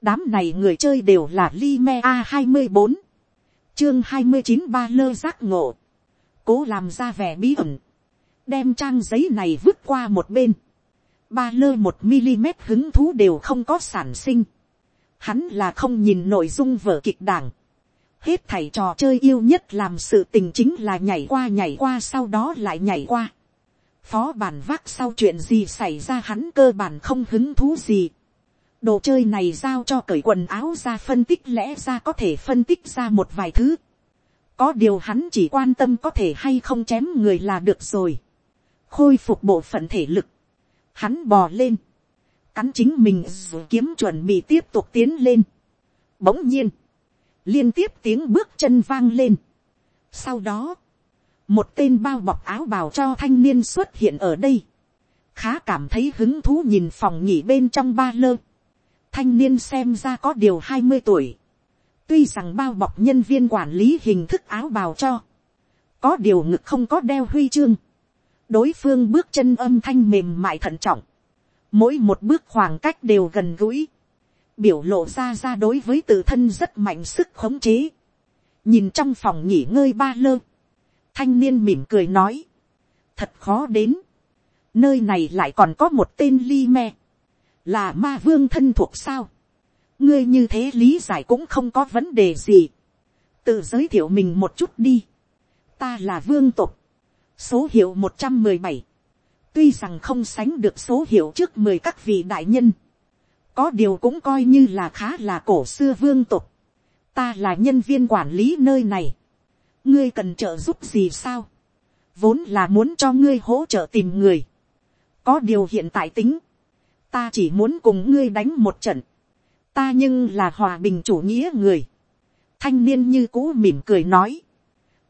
[SPEAKER 1] đám này người chơi đều là li me a hai mươi bốn. Chương hai mươi chín ba lơ giác ngộ, cố làm ra vẻ bí ẩn, đem trang giấy này vứt qua một bên, ba lơ một mm hứng thú đều không có sản sinh, hắn là không nhìn nội dung vở kịch đảng, hết thảy trò chơi yêu nhất làm sự tình chính là nhảy qua nhảy qua sau đó lại nhảy qua, phó bản vác sau chuyện gì xảy ra hắn cơ bản không hứng thú gì, đồ chơi này giao cho cởi quần áo ra phân tích lẽ ra có thể phân tích ra một vài thứ. có điều hắn chỉ quan tâm có thể hay không chém người là được rồi. khôi phục bộ phận thể lực hắn bò lên. cắn chính mình kiếm chuẩn bị tiếp tục tiến lên. bỗng nhiên, liên tiếp tiếng bước chân vang lên. sau đó, một tên bao bọc áo bào cho thanh niên xuất hiện ở đây. khá cảm thấy hứng thú nhìn phòng nhỉ bên trong ba lơ thanh niên xem ra có điều hai mươi tuổi, tuy rằng bao bọc nhân viên quản lý hình thức áo bào cho, có điều ngực không có đeo huy chương, đối phương bước chân âm thanh mềm mại thận trọng, mỗi một bước khoảng cách đều gần gũi, biểu lộ ra ra đối với tự thân rất mạnh sức khống chế, nhìn trong phòng nghỉ ngơi ba lơ, thanh niên mỉm cười nói, thật khó đến, nơi này lại còn có một tên li me, là ma vương thân thuộc sao, ngươi như thế lý giải cũng không có vấn đề gì, tự giới thiệu mình một chút đi, ta là vương tục, số hiệu một trăm mười bảy, tuy rằng không sánh được số hiệu trước mười các vị đại nhân, có điều cũng coi như là khá là cổ xưa vương tục, ta là nhân viên quản lý nơi này, ngươi cần trợ giúp gì sao, vốn là muốn cho ngươi hỗ trợ tìm người, có điều hiện tại tính, ta chỉ muốn cùng ngươi đánh một trận, ta nhưng là hòa bình chủ nghĩa người, thanh niên như cũ mỉm cười nói,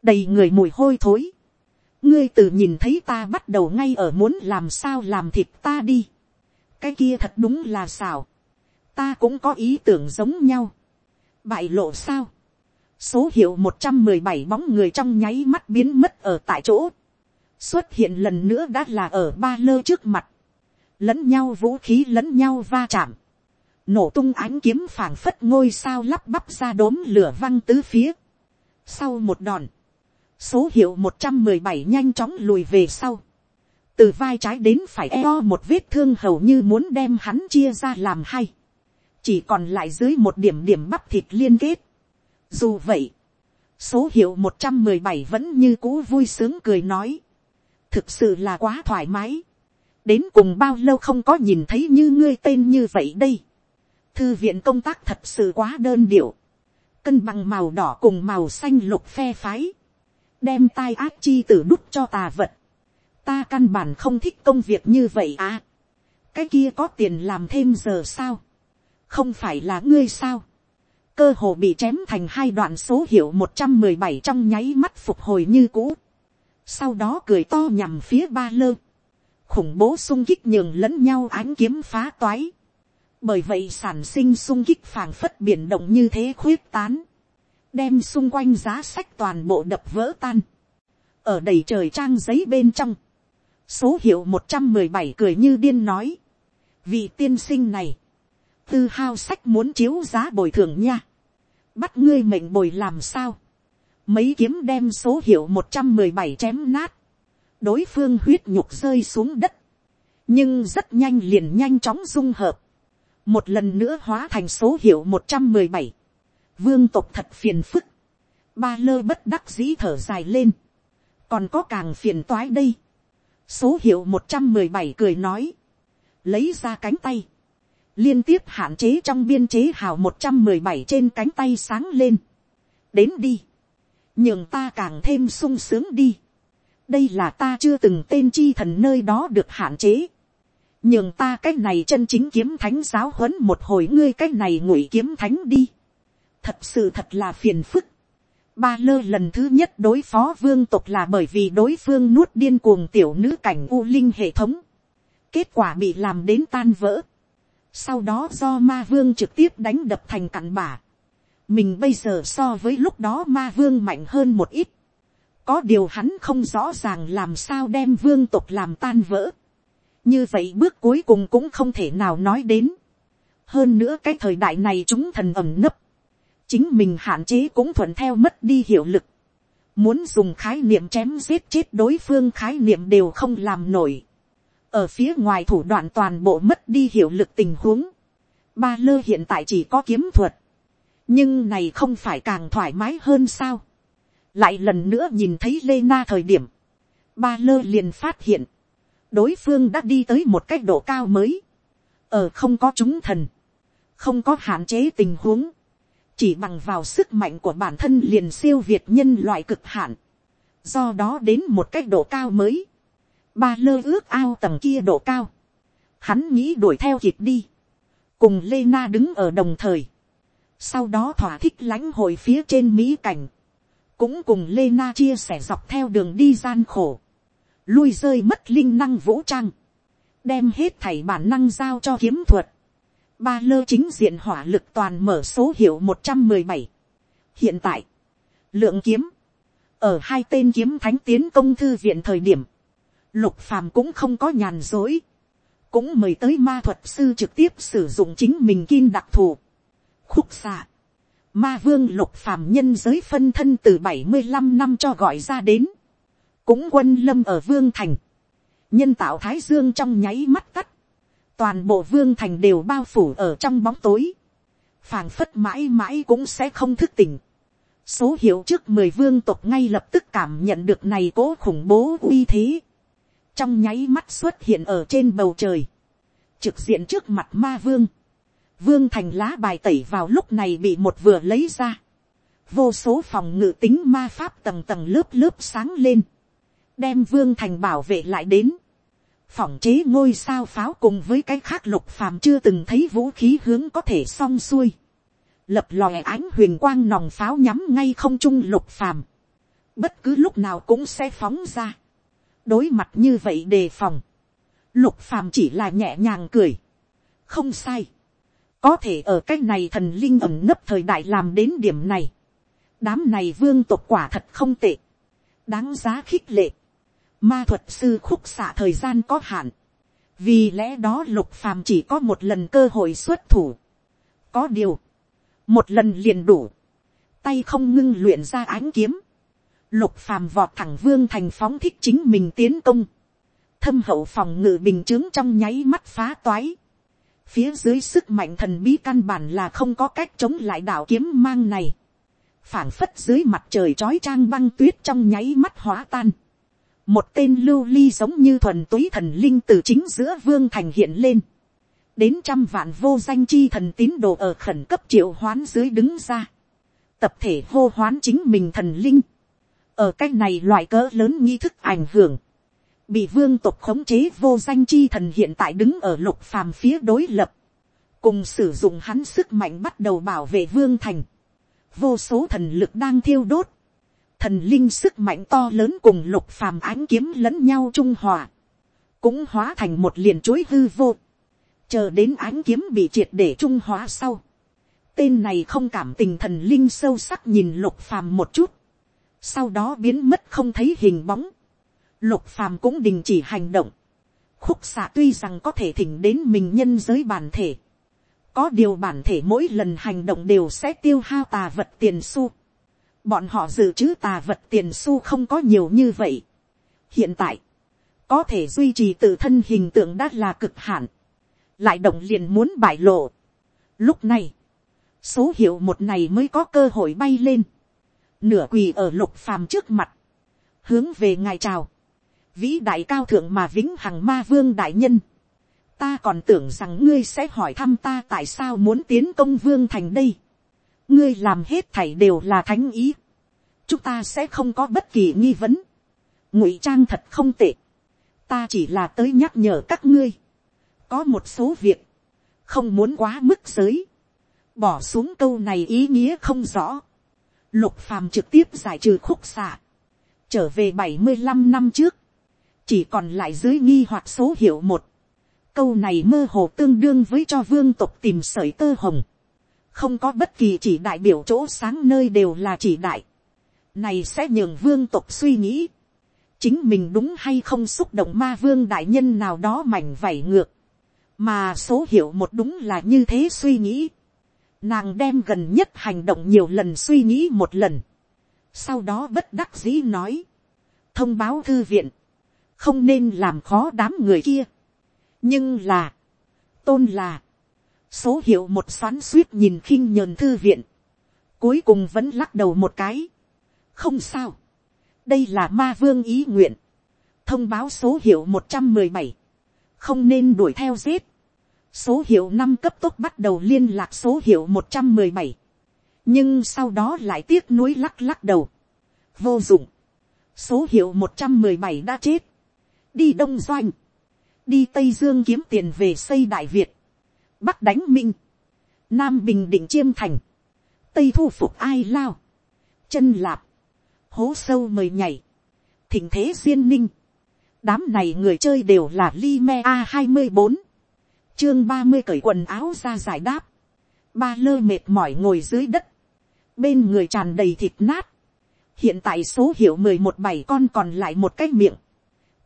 [SPEAKER 1] đầy người mùi hôi thối, ngươi từ nhìn thấy ta bắt đầu ngay ở muốn làm sao làm thịt ta đi, cái kia thật đúng là xào, ta cũng có ý tưởng giống nhau, bại lộ sao, số hiệu một trăm mười bảy bóng người trong nháy mắt biến mất ở tại chỗ, xuất hiện lần nữa đã là ở ba lơ trước mặt, lẫn nhau vũ khí lẫn nhau va chạm, nổ tung ánh kiếm phảng phất ngôi sao lắp bắp ra đốm lửa văng tứ phía. Sau một đòn, số hiệu một trăm mười bảy nhanh chóng lùi về sau, từ vai trái đến phải eo một vết thương hầu như muốn đem hắn chia ra làm hai, chỉ còn lại dưới một điểm điểm bắp thịt liên kết. Dù vậy, số hiệu một trăm mười bảy vẫn như cũ vui sướng cười nói, thực sự là quá thoải mái, đến cùng bao lâu không có nhìn thấy như ngươi tên như vậy đây. Thư viện công tác thật sự quá đơn điệu, cân bằng màu đỏ cùng màu xanh lục phe phái, đem tai ác chi tử đút cho tà vật. Ta căn bản không thích công việc như vậy à. Cái kia có tiền làm thêm giờ sao? Không phải là ngươi sao? Cơ hồ bị chém thành hai đoạn số hiệu một trăm mười bảy trong nháy mắt phục hồi như cũ. Sau đó cười to nhằm phía ba lơ. Khủng bố sung kích nhường lẫn nhau ánh kiếm phá toái. Bởi vậy sản sinh sung kích phảng phất biển động như thế khuyết tán đem xung quanh giá sách toàn bộ đập vỡ tan, ở đầy trời trang giấy bên trong, số hiệu một trăm mười bảy cười như điên nói, vị tiên sinh này, tư hao sách muốn chiếu giá bồi thường nha, bắt ngươi mệnh bồi làm sao, mấy kiếm đem số hiệu một trăm mười bảy chém nát, đối phương huyết nhục rơi xuống đất, nhưng rất nhanh liền nhanh chóng dung hợp, một lần nữa hóa thành số hiệu một trăm mười bảy, vương tộc thật phiền phức, ba lơ bất đắc dĩ thở dài lên, còn có càng phiền toái đây, số hiệu một trăm mười bảy cười nói, lấy ra cánh tay, liên tiếp hạn chế trong biên chế hào một trăm mười bảy trên cánh tay sáng lên, đến đi, nhường ta càng thêm sung sướng đi, đây là ta chưa từng tên chi thần nơi đó được hạn chế, nhường ta cái này chân chính kiếm thánh giáo huấn một hồi ngươi cái này ngụy kiếm thánh đi thật sự thật là phiền phức. Ba lơ lần thứ nhất đối phó vương tộc là bởi vì đối phương nuốt điên cuồng tiểu nữ cảnh u linh hệ thống. Kết quả bị làm đến tan vỡ. Sau đó do ma vương trực tiếp đánh đập thành cặn bả. Mình bây giờ so với lúc đó ma vương mạnh hơn một ít. Có điều hắn không rõ ràng làm sao đem vương tộc làm tan vỡ. Như vậy bước cuối cùng cũng không thể nào nói đến. Hơn nữa cái thời đại này chúng thần ẩm nấp chính mình hạn chế cũng thuận theo mất đi hiệu lực. Muốn dùng khái niệm chém giết chết đối phương khái niệm đều không làm nổi. Ở phía ngoài thủ đoạn toàn bộ mất đi hiệu lực tình huống. Ba lơ hiện tại chỉ có kiếm thuật. Nhưng này không phải càng thoải mái hơn sao. Lại lần nữa nhìn thấy Lê Na thời điểm. Ba lơ liền phát hiện. Đối phương đã đi tới một cách độ cao mới. Ở không có chúng thần. Không có hạn chế tình huống chỉ bằng vào sức mạnh của bản thân liền siêu việt nhân loại cực hạn, do đó đến một cách độ cao mới, ba lơ ước ao tầng kia độ cao, hắn nghĩ đuổi theo kịp đi, cùng lê na đứng ở đồng thời, sau đó thỏa thích lãnh hội phía trên mỹ cảnh, cũng cùng lê na chia sẻ dọc theo đường đi gian khổ, lui rơi mất linh năng vũ trang, đem hết thảy bản năng giao cho kiếm thuật, ba lơ chính diện hỏa lực toàn mở số hiệu một trăm mười bảy. hiện tại, lượng kiếm, ở hai tên kiếm thánh tiến công thư viện thời điểm, lục phàm cũng không có nhàn dối, cũng mời tới ma thuật sư trực tiếp sử dụng chính mình kim đặc thù. khúc xạ, ma vương lục phàm nhân giới phân thân từ bảy mươi 75 năm cho gọi ra đến, cũng quân lâm ở vương thành, nhân tạo thái dương trong nháy mắt tắt, toàn bộ vương thành đều bao phủ ở trong bóng tối, phảng phất mãi mãi cũng sẽ không thức tỉnh. số hiệu trước mười vương tộc ngay lập tức cảm nhận được này cố khủng bố uy thế, trong nháy mắt xuất hiện ở trên bầu trời, trực diện trước mặt ma vương, vương thành lá bài tẩy vào lúc này bị một vừa lấy ra, vô số phòng ngự tính ma pháp tầng tầng lớp lớp sáng lên, đem vương thành bảo vệ lại đến, phỏng chế ngôi sao pháo cùng với cái khác lục phàm chưa từng thấy vũ khí hướng có thể song xuôi, lập lòe ánh huyền quang nòng pháo nhắm ngay không trung lục phàm, bất cứ lúc nào cũng sẽ phóng ra, đối mặt như vậy đề phòng, lục phàm chỉ là nhẹ nhàng cười, không sai, có thể ở cái này thần linh ẩm nấp thời đại làm đến điểm này, đám này vương tộc quả thật không tệ, đáng giá khích lệ, ma thuật sư khúc xạ thời gian có hạn, vì lẽ đó lục phàm chỉ có một lần cơ hội xuất thủ, có điều, một lần liền đủ, tay không ngưng luyện ra ánh kiếm, lục phàm vọt thẳng vương thành phóng thích chính mình tiến công, thâm hậu phòng ngự bình chướng trong nháy mắt phá toái, phía dưới sức mạnh thần bí căn bản là không có cách chống lại đạo kiếm mang này, phảng phất dưới mặt trời trói trang băng tuyết trong nháy mắt hóa tan, một tên lưu ly giống như thuần túy thần linh từ chính giữa vương thành hiện lên, đến trăm vạn vô danh chi thần tín đồ ở khẩn cấp triệu hoán dưới đứng ra, tập thể hô hoán chính mình thần linh, ở cái này loại cỡ lớn nghi thức ảnh hưởng, bị vương tộc khống chế vô danh chi thần hiện tại đứng ở lục phàm phía đối lập, cùng sử dụng hắn sức mạnh bắt đầu bảo vệ vương thành, vô số thần lực đang thiêu đốt, thần linh sức mạnh to lớn cùng lục phàm ánh kiếm lẫn nhau trung hòa, cũng hóa thành một liền chối hư vô, chờ đến ánh kiếm bị triệt để trung hóa sau, tên này không cảm tình thần linh sâu sắc nhìn lục phàm một chút, sau đó biến mất không thấy hình bóng, lục phàm cũng đình chỉ hành động, khúc xạ tuy rằng có thể thỉnh đến mình nhân giới bản thể, có điều bản thể mỗi lần hành động đều sẽ tiêu hao tà vật tiền su, bọn họ dự trữ tà vật tiền su không có nhiều như vậy. hiện tại, có thể duy trì tự thân hình tượng đã là cực hạn, lại động liền muốn bại lộ. lúc này, số hiệu một này mới có cơ hội bay lên, nửa quỳ ở lục phàm trước mặt, hướng về ngài chào, vĩ đại cao thượng mà vĩnh hằng ma vương đại nhân, ta còn tưởng rằng ngươi sẽ hỏi thăm ta tại sao muốn tiến công vương thành đây, ngươi làm hết thảy đều là thánh ý, chúng ta sẽ không có bất kỳ nghi vấn, ngụy trang thật không tệ, ta chỉ là tới nhắc nhở các ngươi, có một số việc, không muốn quá mức giới, bỏ xuống câu này ý nghĩa không rõ, lục phàm trực tiếp giải trừ khúc xạ, trở về bảy mươi 75 năm trước, chỉ còn lại dưới nghi hoặc số hiệu một, câu này mơ hồ tương đương với cho vương tộc tìm sởi tơ hồng, không có bất kỳ chỉ đại biểu chỗ sáng nơi đều là chỉ đại, này sẽ nhường vương tộc suy nghĩ, chính mình đúng hay không xúc động ma vương đại nhân nào đó mảnh vảy ngược, mà số hiệu một đúng là như thế suy nghĩ, nàng đem gần nhất hành động nhiều lần suy nghĩ một lần, sau đó bất đắc dĩ nói, thông báo thư viện, không nên làm khó đám người kia, nhưng là, tôn là, số hiệu một xoắn suýt nhìn khinh nhờn thư viện, cuối cùng vẫn lắc đầu một cái, không sao, đây là ma vương ý nguyện, thông báo số hiệu một trăm mười bảy, không nên đuổi theo giết, số hiệu năm cấp tốc bắt đầu liên lạc số hiệu một trăm mười bảy, nhưng sau đó lại tiếc nuối lắc lắc đầu, vô dụng, số hiệu một trăm mười bảy đã chết, đi đông doanh, đi tây dương kiếm tiền về xây đại việt, bắc đánh minh, nam bình định chiêm thành, tây thu phục ai lao, chân lạp, hố sâu mời nhảy, thỉnh thế duyên ninh, đám này người chơi đều là li me a hai mươi bốn, chương ba mươi cởi quần áo ra giải đáp, ba lơ mệt mỏi ngồi dưới đất, bên người tràn đầy thịt nát, hiện tại số hiệu mười một bảy con còn lại một cái miệng,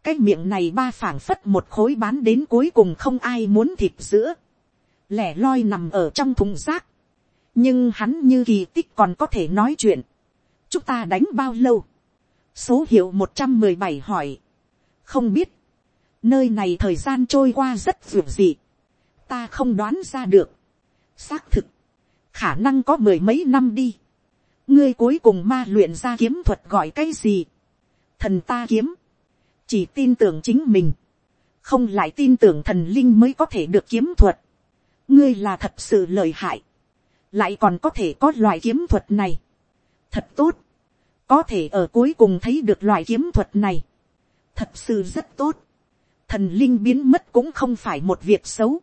[SPEAKER 1] cái miệng này ba phảng phất một khối bán đến cuối cùng không ai muốn thịt giữa, lẻ loi nằm ở trong thùng rác, nhưng hắn như kỳ tích còn có thể nói chuyện, chúng ta đánh bao lâu, số hiệu một trăm mười bảy hỏi, không biết, nơi này thời gian trôi qua rất vượt dị, ta không đoán ra được, xác thực, khả năng có mười mấy năm đi, ngươi cuối cùng ma luyện ra kiếm thuật gọi cái gì, thần ta kiếm, chỉ tin tưởng chính mình, không lại tin tưởng thần linh mới có thể được kiếm thuật, ngươi là thật sự lợi hại, lại còn có thể có loại kiếm thuật này, thật tốt, có thể ở cuối cùng thấy được loại kiếm thuật này, thật sự rất tốt, thần linh biến mất cũng không phải một việc xấu,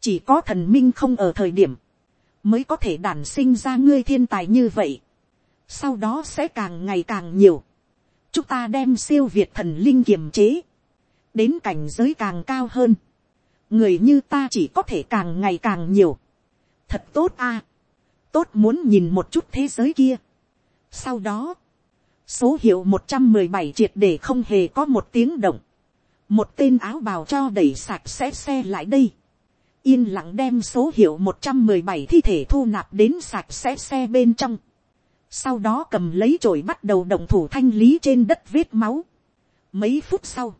[SPEAKER 1] chỉ có thần minh không ở thời điểm, mới có thể đản sinh ra ngươi thiên tài như vậy, sau đó sẽ càng ngày càng nhiều, chúng ta đem siêu việt thần linh kiềm chế, đến cảnh giới càng cao hơn, người như ta chỉ có thể càng ngày càng nhiều, thật tốt a, tốt muốn nhìn một chút thế giới kia. sau đó, số hiệu một trăm mười bảy triệt để không hề có một tiếng động, một tên áo bào cho đẩy sạch sẽ xe lại đây, yên lặng đem số hiệu một trăm mười bảy thi thể thu nạp đến sạch sẽ xe bên trong, sau đó cầm lấy chổi bắt đầu động thủ thanh lý trên đất vết máu. Mấy phút sau,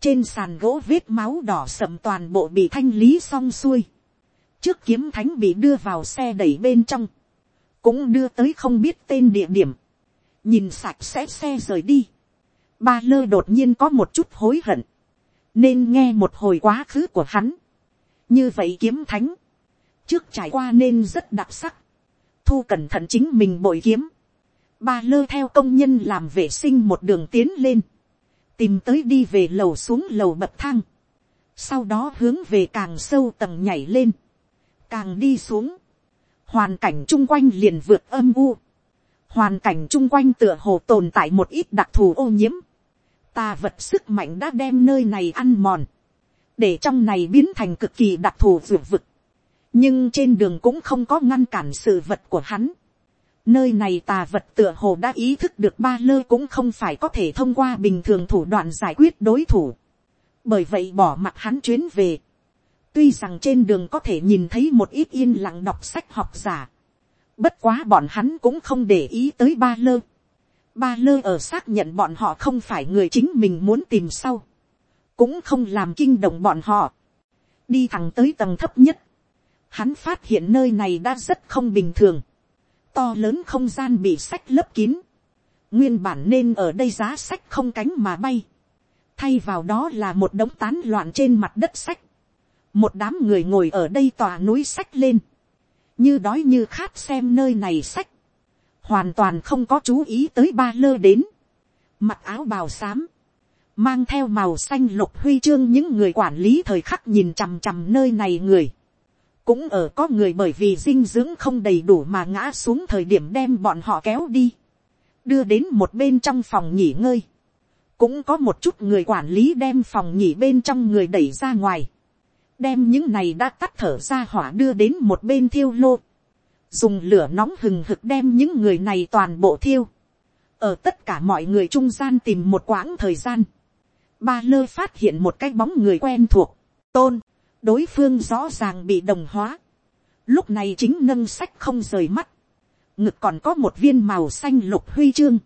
[SPEAKER 1] trên sàn gỗ vết máu đỏ sậm toàn bộ bị thanh lý xong xuôi. Trước kiếm thánh bị đưa vào xe đẩy bên trong, cũng đưa tới không biết tên địa điểm. Nhìn sạch sẽ xe rời đi. Ba lơ đột nhiên có một chút hối hận. Nên nghe một hồi quá khứ của hắn. Như vậy kiếm thánh. Trước trải qua nên rất đặc sắc thu cẩn thận chính mình bội kiếm, ba lơ theo công nhân làm vệ sinh một đường tiến lên, tìm tới đi về lầu xuống lầu bậc thang, sau đó hướng về càng sâu tầng nhảy lên, càng đi xuống, hoàn cảnh chung quanh liền vượt âm u, hoàn cảnh chung quanh tựa hồ tồn tại một ít đặc thù ô nhiễm, ta vật sức mạnh đã đem nơi này ăn mòn, để trong này biến thành cực kỳ đặc thù ruột vực, nhưng trên đường cũng không có ngăn cản sự vật của hắn. Nơi này tà vật tựa hồ đã ý thức được ba lơ cũng không phải có thể thông qua bình thường thủ đoạn giải quyết đối thủ. Bởi vậy bỏ mặt hắn chuyến về. Tuy rằng trên đường có thể nhìn thấy một ít yên lặng đọc sách học giả. Bất quá bọn hắn cũng không để ý tới ba lơ. Ba lơ ở xác nhận bọn họ không phải người chính mình muốn tìm sau. Cũng không làm kinh động bọn họ. Đi thẳng tới tầng thấp nhất hắn phát hiện nơi này đã rất không bình thường, to lớn không gian bị sách lấp kín, nguyên bản nên ở đây giá sách không cánh mà bay, thay vào đó là một đống tán loạn trên mặt đất sách, một đám người ngồi ở đây tòa núi sách lên, như đói như khát xem nơi này sách, hoàn toàn không có chú ý tới ba lơ đến, mặc áo bào xám, mang theo màu xanh lục huy chương những người quản lý thời khắc nhìn chằm chằm nơi này người, cũng ở có người bởi vì dinh dưỡng không đầy đủ mà ngã xuống thời điểm đem bọn họ kéo đi, đưa đến một bên trong phòng nghỉ ngơi, cũng có một chút người quản lý đem phòng nghỉ bên trong người đẩy ra ngoài, đem những này đã tắt thở ra hỏa đưa đến một bên thiêu lô, dùng lửa nóng hừng hực đem những người này toàn bộ thiêu, ở tất cả mọi người trung gian tìm một quãng thời gian, ba lơ phát hiện một cái bóng người quen thuộc, tôn, đối phương rõ ràng bị đồng hóa, lúc này chính nâng sách không rời mắt, ngực còn có một viên màu xanh lục huy chương,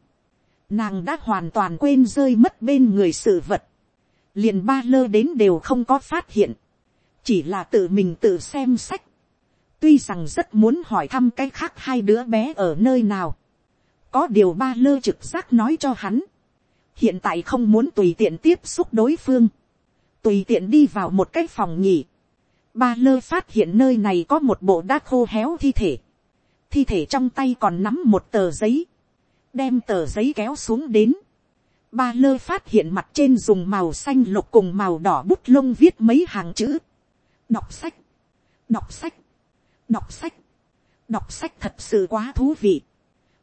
[SPEAKER 1] nàng đã hoàn toàn quên rơi mất bên người sự vật, liền ba lơ đến đều không có phát hiện, chỉ là tự mình tự xem sách, tuy rằng rất muốn hỏi thăm cái khác hai đứa bé ở nơi nào, có điều ba lơ trực giác nói cho hắn, hiện tại không muốn tùy tiện tiếp xúc đối phương, tùy tiện đi vào một cái phòng nhỉ. Ba lơ phát hiện nơi này có một bộ đá khô héo thi thể. Thi thể trong tay còn nắm một tờ giấy. Đem tờ giấy kéo xuống đến. Ba lơ phát hiện mặt trên dùng màu xanh lục cùng màu đỏ bút lông viết mấy hàng chữ. Đọc sách. Đọc sách. Đọc sách. Đọc sách thật sự quá thú vị.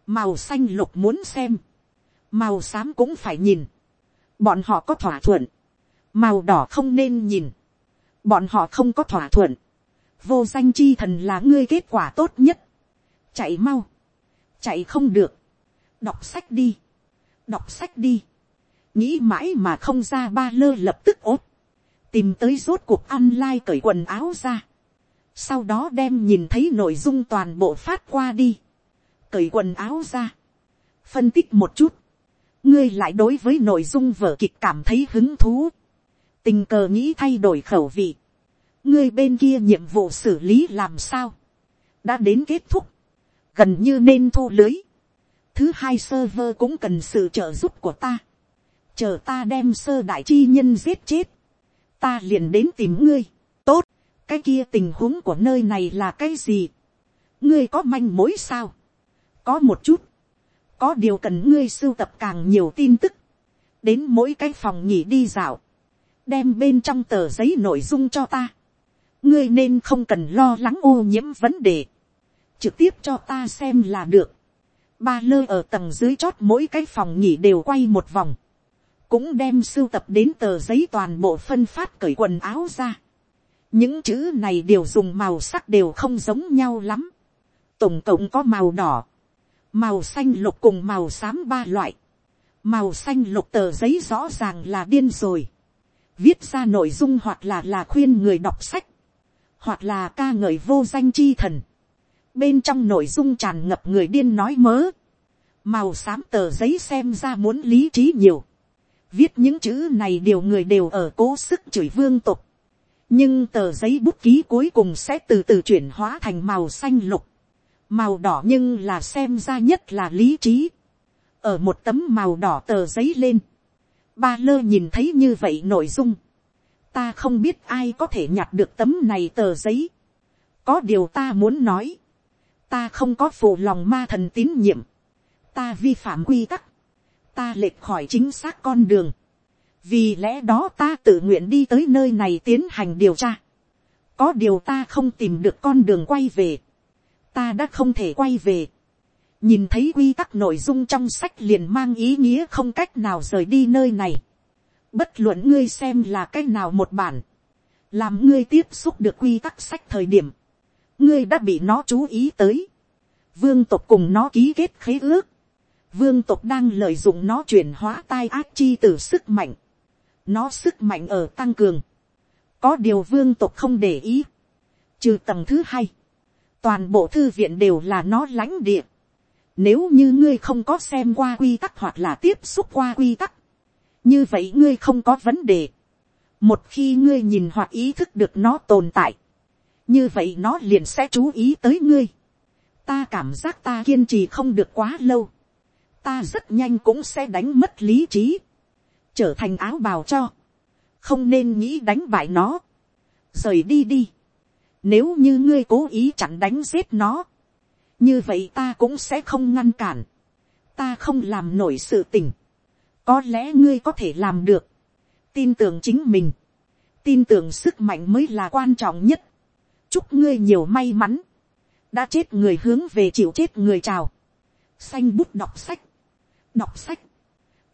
[SPEAKER 1] Màu xanh lục muốn xem. Màu xám cũng phải nhìn. Bọn họ có thỏa thuận màu đỏ không nên nhìn, bọn họ không có thỏa thuận, vô danh chi thần là ngươi kết quả tốt nhất, chạy mau, chạy không được, đọc sách đi, đọc sách đi, nghĩ mãi mà không ra ba lơ lập tức ốt, tìm tới rốt cuộc online cởi quần áo ra, sau đó đem nhìn thấy nội dung toàn bộ phát qua đi, cởi quần áo ra, phân tích một chút, ngươi lại đối với nội dung vở kịch cảm thấy hứng thú, tình cờ nghĩ thay đổi khẩu vị, ngươi bên kia nhiệm vụ xử lý làm sao, đã đến kết thúc, gần như nên thu lưới, thứ hai server cũng cần sự trợ giúp của ta, chờ ta đem sơ đại chi nhân giết chết, ta liền đến tìm ngươi, tốt, cái kia tình huống của nơi này là cái gì, ngươi có manh mối sao, có một chút, có điều cần ngươi sưu tập càng nhiều tin tức, đến mỗi cái phòng nghỉ đi dạo, đem bên trong tờ giấy nội dung cho ta, ngươi nên không cần lo lắng ô nhiễm vấn đề, trực tiếp cho ta xem là được, ba lơ ở tầng dưới chót mỗi cái phòng nghỉ đều quay một vòng, cũng đem sưu tập đến tờ giấy toàn bộ phân phát cởi quần áo ra. những chữ này đều dùng màu sắc đều không giống nhau lắm. tổng cộng có màu đỏ, màu xanh lục cùng màu xám ba loại. màu xanh lục tờ giấy rõ ràng là điên rồi viết ra nội dung hoặc là là khuyên người đọc sách, hoặc là ca ngợi vô danh chi thần. bên trong nội dung tràn ngập người điên nói mớ. màu xám tờ giấy xem ra muốn lý trí nhiều viết những chữ này điều người đều ở cố sức chửi vương tục. nhưng tờ giấy bút ký cuối cùng sẽ từ từ chuyển hóa thành màu xanh lục. màu đỏ nhưng là xem ra nhất là lý trí. ở một tấm màu đỏ tờ giấy lên ba lơ nhìn thấy như vậy nội dung. ta không biết ai có thể nhặt được tấm này tờ giấy. có điều ta muốn nói. ta không có phụ lòng ma thần tín nhiệm. ta vi phạm quy tắc ta lệch khỏi chính xác con đường. vì lẽ đó ta tự nguyện đi tới nơi này tiến hành điều tra. có điều ta không tìm được con đường quay về. ta đã không thể quay về nhìn thấy quy tắc nội dung trong sách liền mang ý nghĩa không cách nào rời đi nơi này. bất luận ngươi xem là cái nào một bản. làm ngươi tiếp xúc được quy tắc sách thời điểm. ngươi đã bị nó chú ý tới. vương tộc cùng nó ký kết khế ước vương tộc đang lợi dụng nó chuyển hóa tai ác chi từ sức mạnh. nó sức mạnh ở tăng cường. có điều vương tộc không để ý. trừ tầng thứ hai. toàn bộ thư viện đều là nó lãnh địa nếu như ngươi không có xem qua quy tắc hoặc là tiếp xúc qua quy tắc. như vậy ngươi không có vấn đề. một khi ngươi nhìn hoặc ý thức được nó tồn tại. như vậy nó liền sẽ chú ý tới ngươi. ta cảm giác ta kiên trì không được quá lâu ta rất nhanh cũng sẽ đánh mất lý trí, trở thành áo bào cho, không nên nghĩ đánh bại nó, rời đi đi, nếu như ngươi cố ý chặn đánh giết nó, như vậy ta cũng sẽ không ngăn cản, ta không làm nổi sự tình, có lẽ ngươi có thể làm được, tin tưởng chính mình, tin tưởng sức mạnh mới là quan trọng nhất, chúc ngươi nhiều may mắn, đã chết người hướng về chịu chết người chào, xanh bút đọc sách, đọc sách,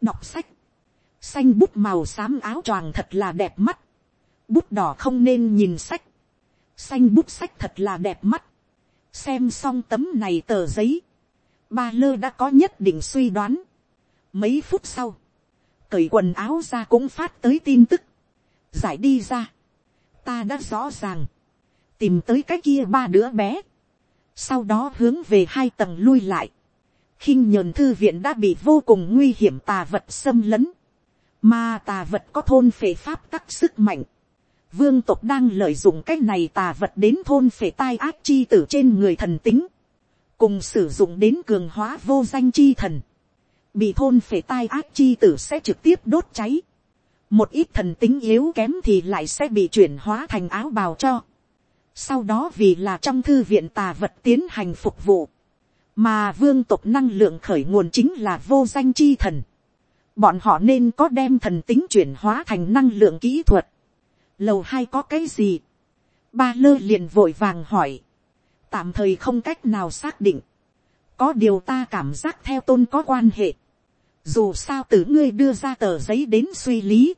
[SPEAKER 1] đọc sách, xanh bút màu xám áo choàng thật là đẹp mắt, bút đỏ không nên nhìn sách, xanh bút sách thật là đẹp mắt, xem xong tấm này tờ giấy, ba lơ đã có nhất định suy đoán, mấy phút sau, cởi quần áo ra cũng phát tới tin tức, giải đi ra, ta đã rõ ràng, tìm tới cái kia ba đứa bé, sau đó hướng về hai tầng lui lại, khinh nhờn thư viện đã bị vô cùng nguy hiểm tà vật xâm lấn, mà tà vật có thôn phệ pháp tắc sức mạnh, vương tộc đang lợi dụng cái này tà vật đến thôn phệ tai ác chi tử trên người thần tính, cùng sử dụng đến cường hóa vô danh chi thần, bị thôn phệ tai ác chi tử sẽ trực tiếp đốt cháy, một ít thần tính yếu kém thì lại sẽ bị chuyển hóa thành áo bào cho, sau đó vì là trong thư viện tà vật tiến hành phục vụ, mà vương tộc năng lượng khởi nguồn chính là vô danh chi thần. bọn họ nên có đem thần tính chuyển hóa thành năng lượng kỹ thuật lầu hai có cái gì. ba lơ liền vội vàng hỏi. tạm thời không cách nào xác định. có điều ta cảm giác theo tôn có quan hệ. dù sao từ ngươi đưa ra tờ giấy đến suy lý.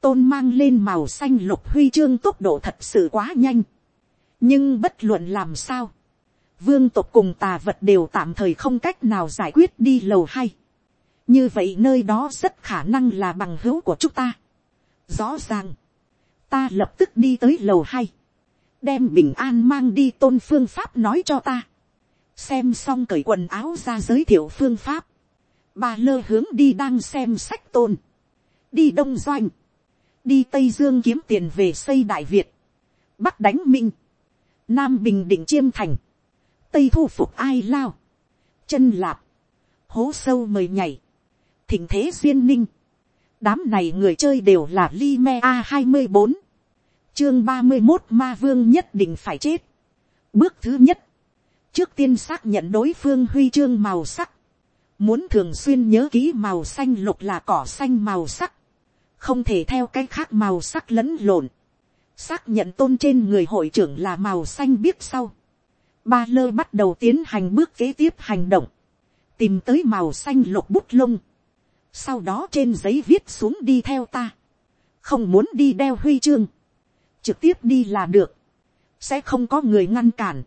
[SPEAKER 1] tôn mang lên màu xanh lục huy chương tốc độ thật sự quá nhanh. nhưng bất luận làm sao vương tộc cùng tà vật đều tạm thời không cách nào giải quyết đi lầu hai. như vậy nơi đó rất khả năng là bằng hữu của chúng ta. rõ ràng, ta lập tức đi tới lầu hai, đem bình an mang đi tôn phương pháp nói cho ta. xem xong cởi quần áo ra giới thiệu phương pháp. ba lơ hướng đi đang xem sách tôn, đi đông doanh, đi tây dương kiếm tiền về xây đại việt, bắc đánh minh, nam bình định chiêm thành, tây thu phục ai lao, chân lạp, hố sâu mời nhảy, thỉnh thế duyên ninh, đám này người chơi đều là li me a hai mươi bốn, chương ba mươi một ma vương nhất định phải chết. bước thứ nhất, trước tiên xác nhận đối phương huy chương màu sắc, muốn thường xuyên nhớ kỹ màu xanh lục là cỏ xanh màu sắc, không thể theo cái khác màu sắc lẫn lộn, xác nhận tôn trên người hội trưởng là màu xanh biết sau, ba lơ bắt đầu tiến hành bước kế tiếp hành động, tìm tới màu xanh lục bút lông, sau đó trên giấy viết xuống đi theo ta, không muốn đi đeo huy chương, trực tiếp đi là được, sẽ không có người ngăn cản,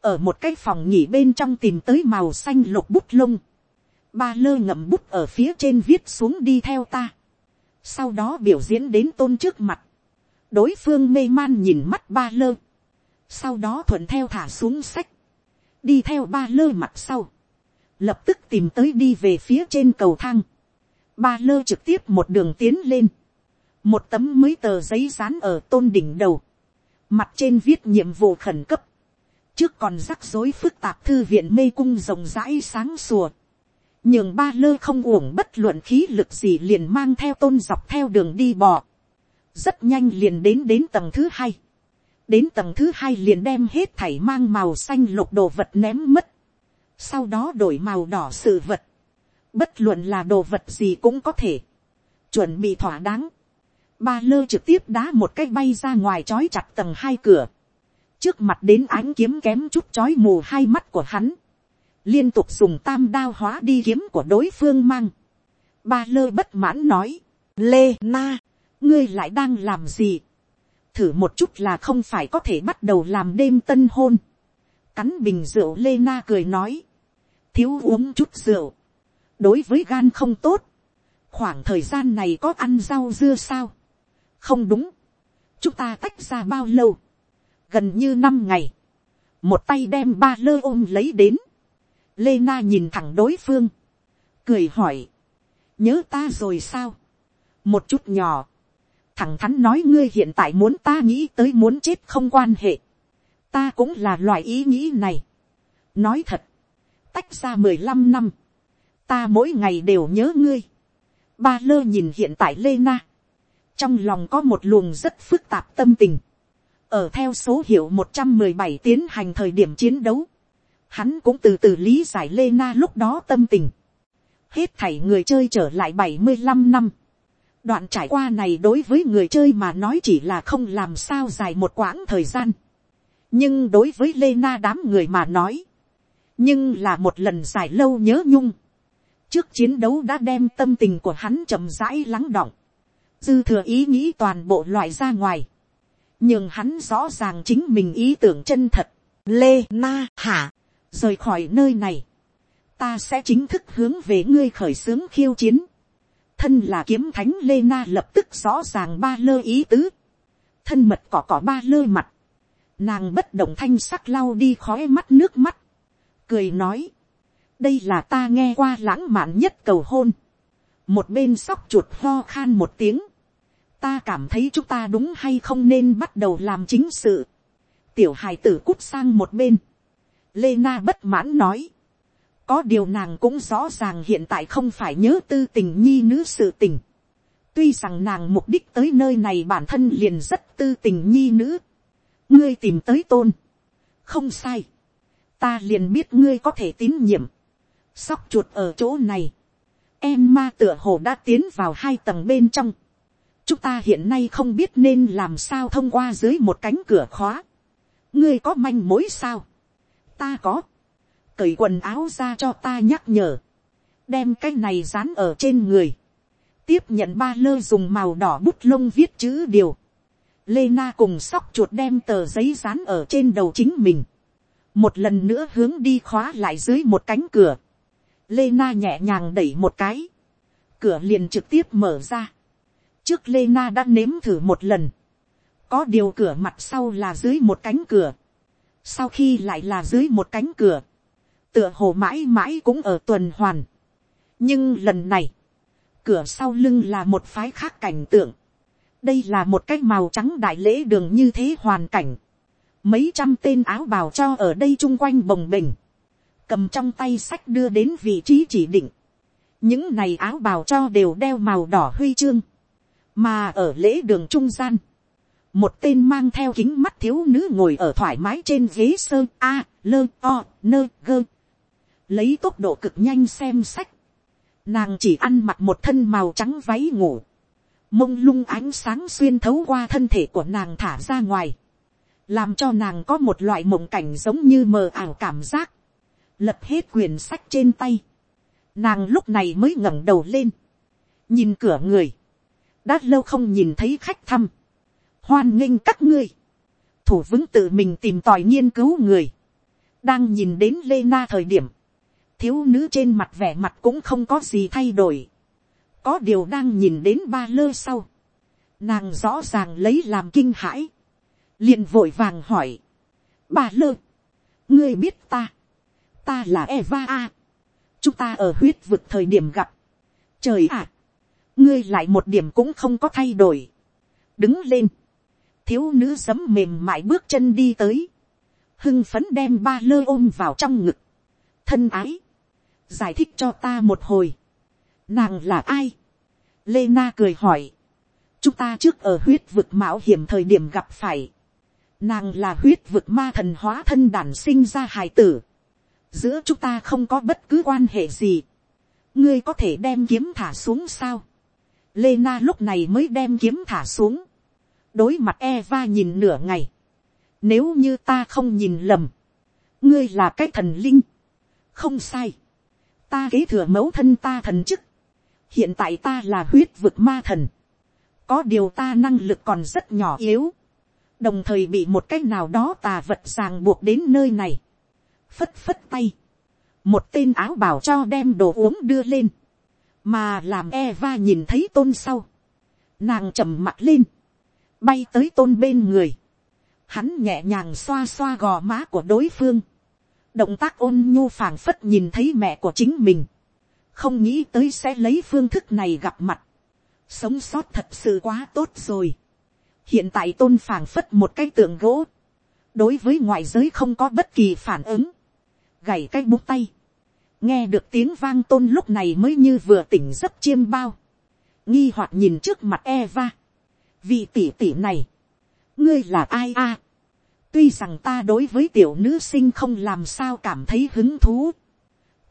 [SPEAKER 1] ở một cái phòng nghỉ bên trong tìm tới màu xanh lục bút lông, ba lơ ngậm bút ở phía trên viết xuống đi theo ta, sau đó biểu diễn đến tôn trước mặt, đối phương mê man nhìn mắt ba lơ, sau đó thuận theo thả xuống sách, đi theo ba lơ mặt sau, lập tức tìm tới đi về phía trên cầu thang, ba lơ trực tiếp một đường tiến lên, một tấm mới tờ giấy dán ở tôn đỉnh đầu, mặt trên viết nhiệm vụ khẩn cấp, trước còn rắc rối phức tạp thư viện mê cung rộng rãi sáng sùa, nhường ba lơ không uổng bất luận khí lực gì liền mang theo tôn dọc theo đường đi bò, rất nhanh liền đến đến tầng thứ hai, đến tầng thứ hai liền đem hết thảy mang màu xanh lục đồ vật ném mất, sau đó đổi màu đỏ sự vật, bất luận là đồ vật gì cũng có thể, chuẩn bị thỏa đáng, ba lơ trực tiếp đá một cái bay ra ngoài trói chặt tầng hai cửa, trước mặt đến ánh kiếm kém chút chói mù hai mắt của hắn, liên tục dùng tam đao hóa đi kiếm của đối phương mang, ba lơ bất mãn nói, lê na, ngươi lại đang làm gì, thử một chút là không phải có thể bắt đầu làm đêm tân hôn, cắn bình rượu lê na cười nói, thiếu uống chút rượu, đối với gan không tốt, khoảng thời gian này có ăn rau dưa sao, không đúng, chúng ta tách ra bao lâu, gần như năm ngày, một tay đem ba lơ ôm lấy đến, lê na nhìn thẳng đối phương, cười hỏi, nhớ ta rồi sao, một chút nhỏ, thẳng thắn nói ngươi hiện tại muốn ta nghĩ tới muốn chết không quan hệ, ta cũng là loại ý nghĩ này, nói thật, tách ra mười lăm năm, ta mỗi ngày đều nhớ ngươi, ba lơ nhìn hiện tại lê na, trong lòng có một luồng rất phức tạp tâm tình, ở theo số hiệu một trăm mười bảy tiến hành thời điểm chiến đấu, hắn cũng từ từ lý giải lê na lúc đó tâm tình, hết thảy người chơi trở lại bảy mươi 75 năm, đoạn trải qua này đối với người chơi mà nói chỉ là không làm sao dài một quãng thời gian, nhưng đối với lê na đám người mà nói, nhưng là một lần dài lâu nhớ nhung, trước chiến đấu đã đem tâm tình của hắn chậm rãi lắng động, dư thừa ý nghĩ toàn bộ loại ra ngoài, nhưng hắn rõ ràng chính mình ý tưởng chân thật, lê na hả, rời khỏi nơi này, ta sẽ chính thức hướng về ngươi khởi xướng khiêu chiến, thân là kiếm thánh lê na lập tức rõ ràng ba lơ ý tứ, thân mật cỏ cỏ ba lơ mặt, nàng bất động thanh sắc lau đi khói mắt nước mắt, cười nói, đây là ta nghe qua lãng mạn nhất cầu hôn, một bên sóc chuột ho khan một tiếng, ta cảm thấy chúng ta đúng hay không nên bắt đầu làm chính sự, tiểu hài tử cút sang một bên, lê na bất mãn nói, có điều nàng cũng rõ ràng hiện tại không phải nhớ tư tình nhi nữ sự tình, tuy rằng nàng mục đích tới nơi này bản thân liền rất tư tình nhi nữ, ngươi tìm tới tôn, không sai, ta liền biết ngươi có thể tín nhiệm, sóc chuột ở chỗ này, em ma tựa hồ đã tiến vào hai tầng bên trong, chúng ta hiện nay không biết nên làm sao thông qua dưới một cánh cửa khóa, ngươi có manh mối sao, ta có, cởi quần áo ra cho ta nhắc nhở, đem cái này dán ở trên người, tiếp nhận ba lơ dùng màu đỏ bút lông viết chữ điều, lê na cùng sóc chuột đem tờ giấy dán ở trên đầu chính mình, một lần nữa hướng đi khóa lại dưới một cánh cửa, lê na nhẹ nhàng đẩy một cái, cửa liền trực tiếp mở ra, trước lê na đã nếm thử một lần, có điều cửa mặt sau là dưới một cánh cửa, sau khi lại là dưới một cánh cửa, tựa hồ mãi mãi cũng ở tuần hoàn, nhưng lần này, cửa sau lưng là một phái khác cảnh tượng. đây là một cái màu trắng đại lễ đường như thế hoàn cảnh. mấy trăm tên áo bào cho ở đây chung quanh bồng bềnh, cầm trong tay sách đưa đến vị trí chỉ định. những này áo bào cho đều đeo màu đỏ huy chương, mà ở lễ đường trung gian, một tên mang theo kính mắt thiếu nữ ngồi ở thoải mái trên ghế sơn a lơ o nơ gơ. Lấy tốc độ cực nhanh xem sách. Nàng chỉ ăn mặc một thân màu trắng váy ngủ. Mông lung ánh sáng xuyên thấu qua thân thể của nàng thả ra ngoài. Làm cho nàng có một loại mộng cảnh giống như mờ ảo cảm giác lật hết quyển sách trên tay. Nàng lúc này mới ngẩng đầu lên. Nhìn cửa người. Đã lâu không nhìn thấy khách thăm. Hoan nghênh các ngươi, thủ vững tự mình tìm tòi nghiên cứu người, đang nhìn đến lê na thời điểm, thiếu nữ trên mặt vẻ mặt cũng không có gì thay đổi, có điều đang nhìn đến ba lơ sau, nàng rõ ràng lấy làm kinh hãi, liền vội vàng hỏi, ba lơ, ngươi biết ta, ta là Eva a, chúng ta ở huyết vực thời điểm gặp, trời ạ, ngươi lại một điểm cũng không có thay đổi, đứng lên, thiếu nữ sấm mềm mại bước chân đi tới, hưng phấn đem ba lơ ôm vào trong ngực, thân ái, giải thích cho ta một hồi, nàng là ai, lê na cười hỏi, chúng ta trước ở huyết vực mạo hiểm thời điểm gặp phải, nàng là huyết vực ma thần hóa thân đản sinh ra hài tử, giữa chúng ta không có bất cứ quan hệ gì, ngươi có thể đem kiếm thả xuống sao, lê na lúc này mới đem kiếm thả xuống, đối mặt Eva nhìn nửa ngày. Nếu như ta không nhìn lầm. Ngươi là cái thần linh. Không sai. Ta kế thừa mẫu thân ta thần chức. Hiện tại ta là huyết vực ma thần. Có điều ta năng lực còn rất nhỏ yếu. Đồng thời bị một cách nào đó tà vật ràng buộc đến nơi này. Phất phất tay. Một tên áo bảo cho đem đồ uống đưa lên. Mà làm Eva nhìn thấy tôn sau. Nàng trầm mặt lên. Bay tới tôn bên người, hắn nhẹ nhàng xoa xoa gò má của đối phương, động tác ôn nhu phảng phất nhìn thấy mẹ của chính mình, không nghĩ tới sẽ lấy phương thức này gặp mặt, sống sót thật sự quá tốt rồi, hiện tại tôn phảng phất một cái tượng gỗ, đối với ngoại giới không có bất kỳ phản ứng, gảy cái bút tay, nghe được tiếng vang tôn lúc này mới như vừa tỉnh giấc chiêm bao, nghi hoặc nhìn trước mặt Eva, vị tỷ tỷ này, ngươi là ai a, tuy rằng ta đối với tiểu nữ sinh không làm sao cảm thấy hứng thú,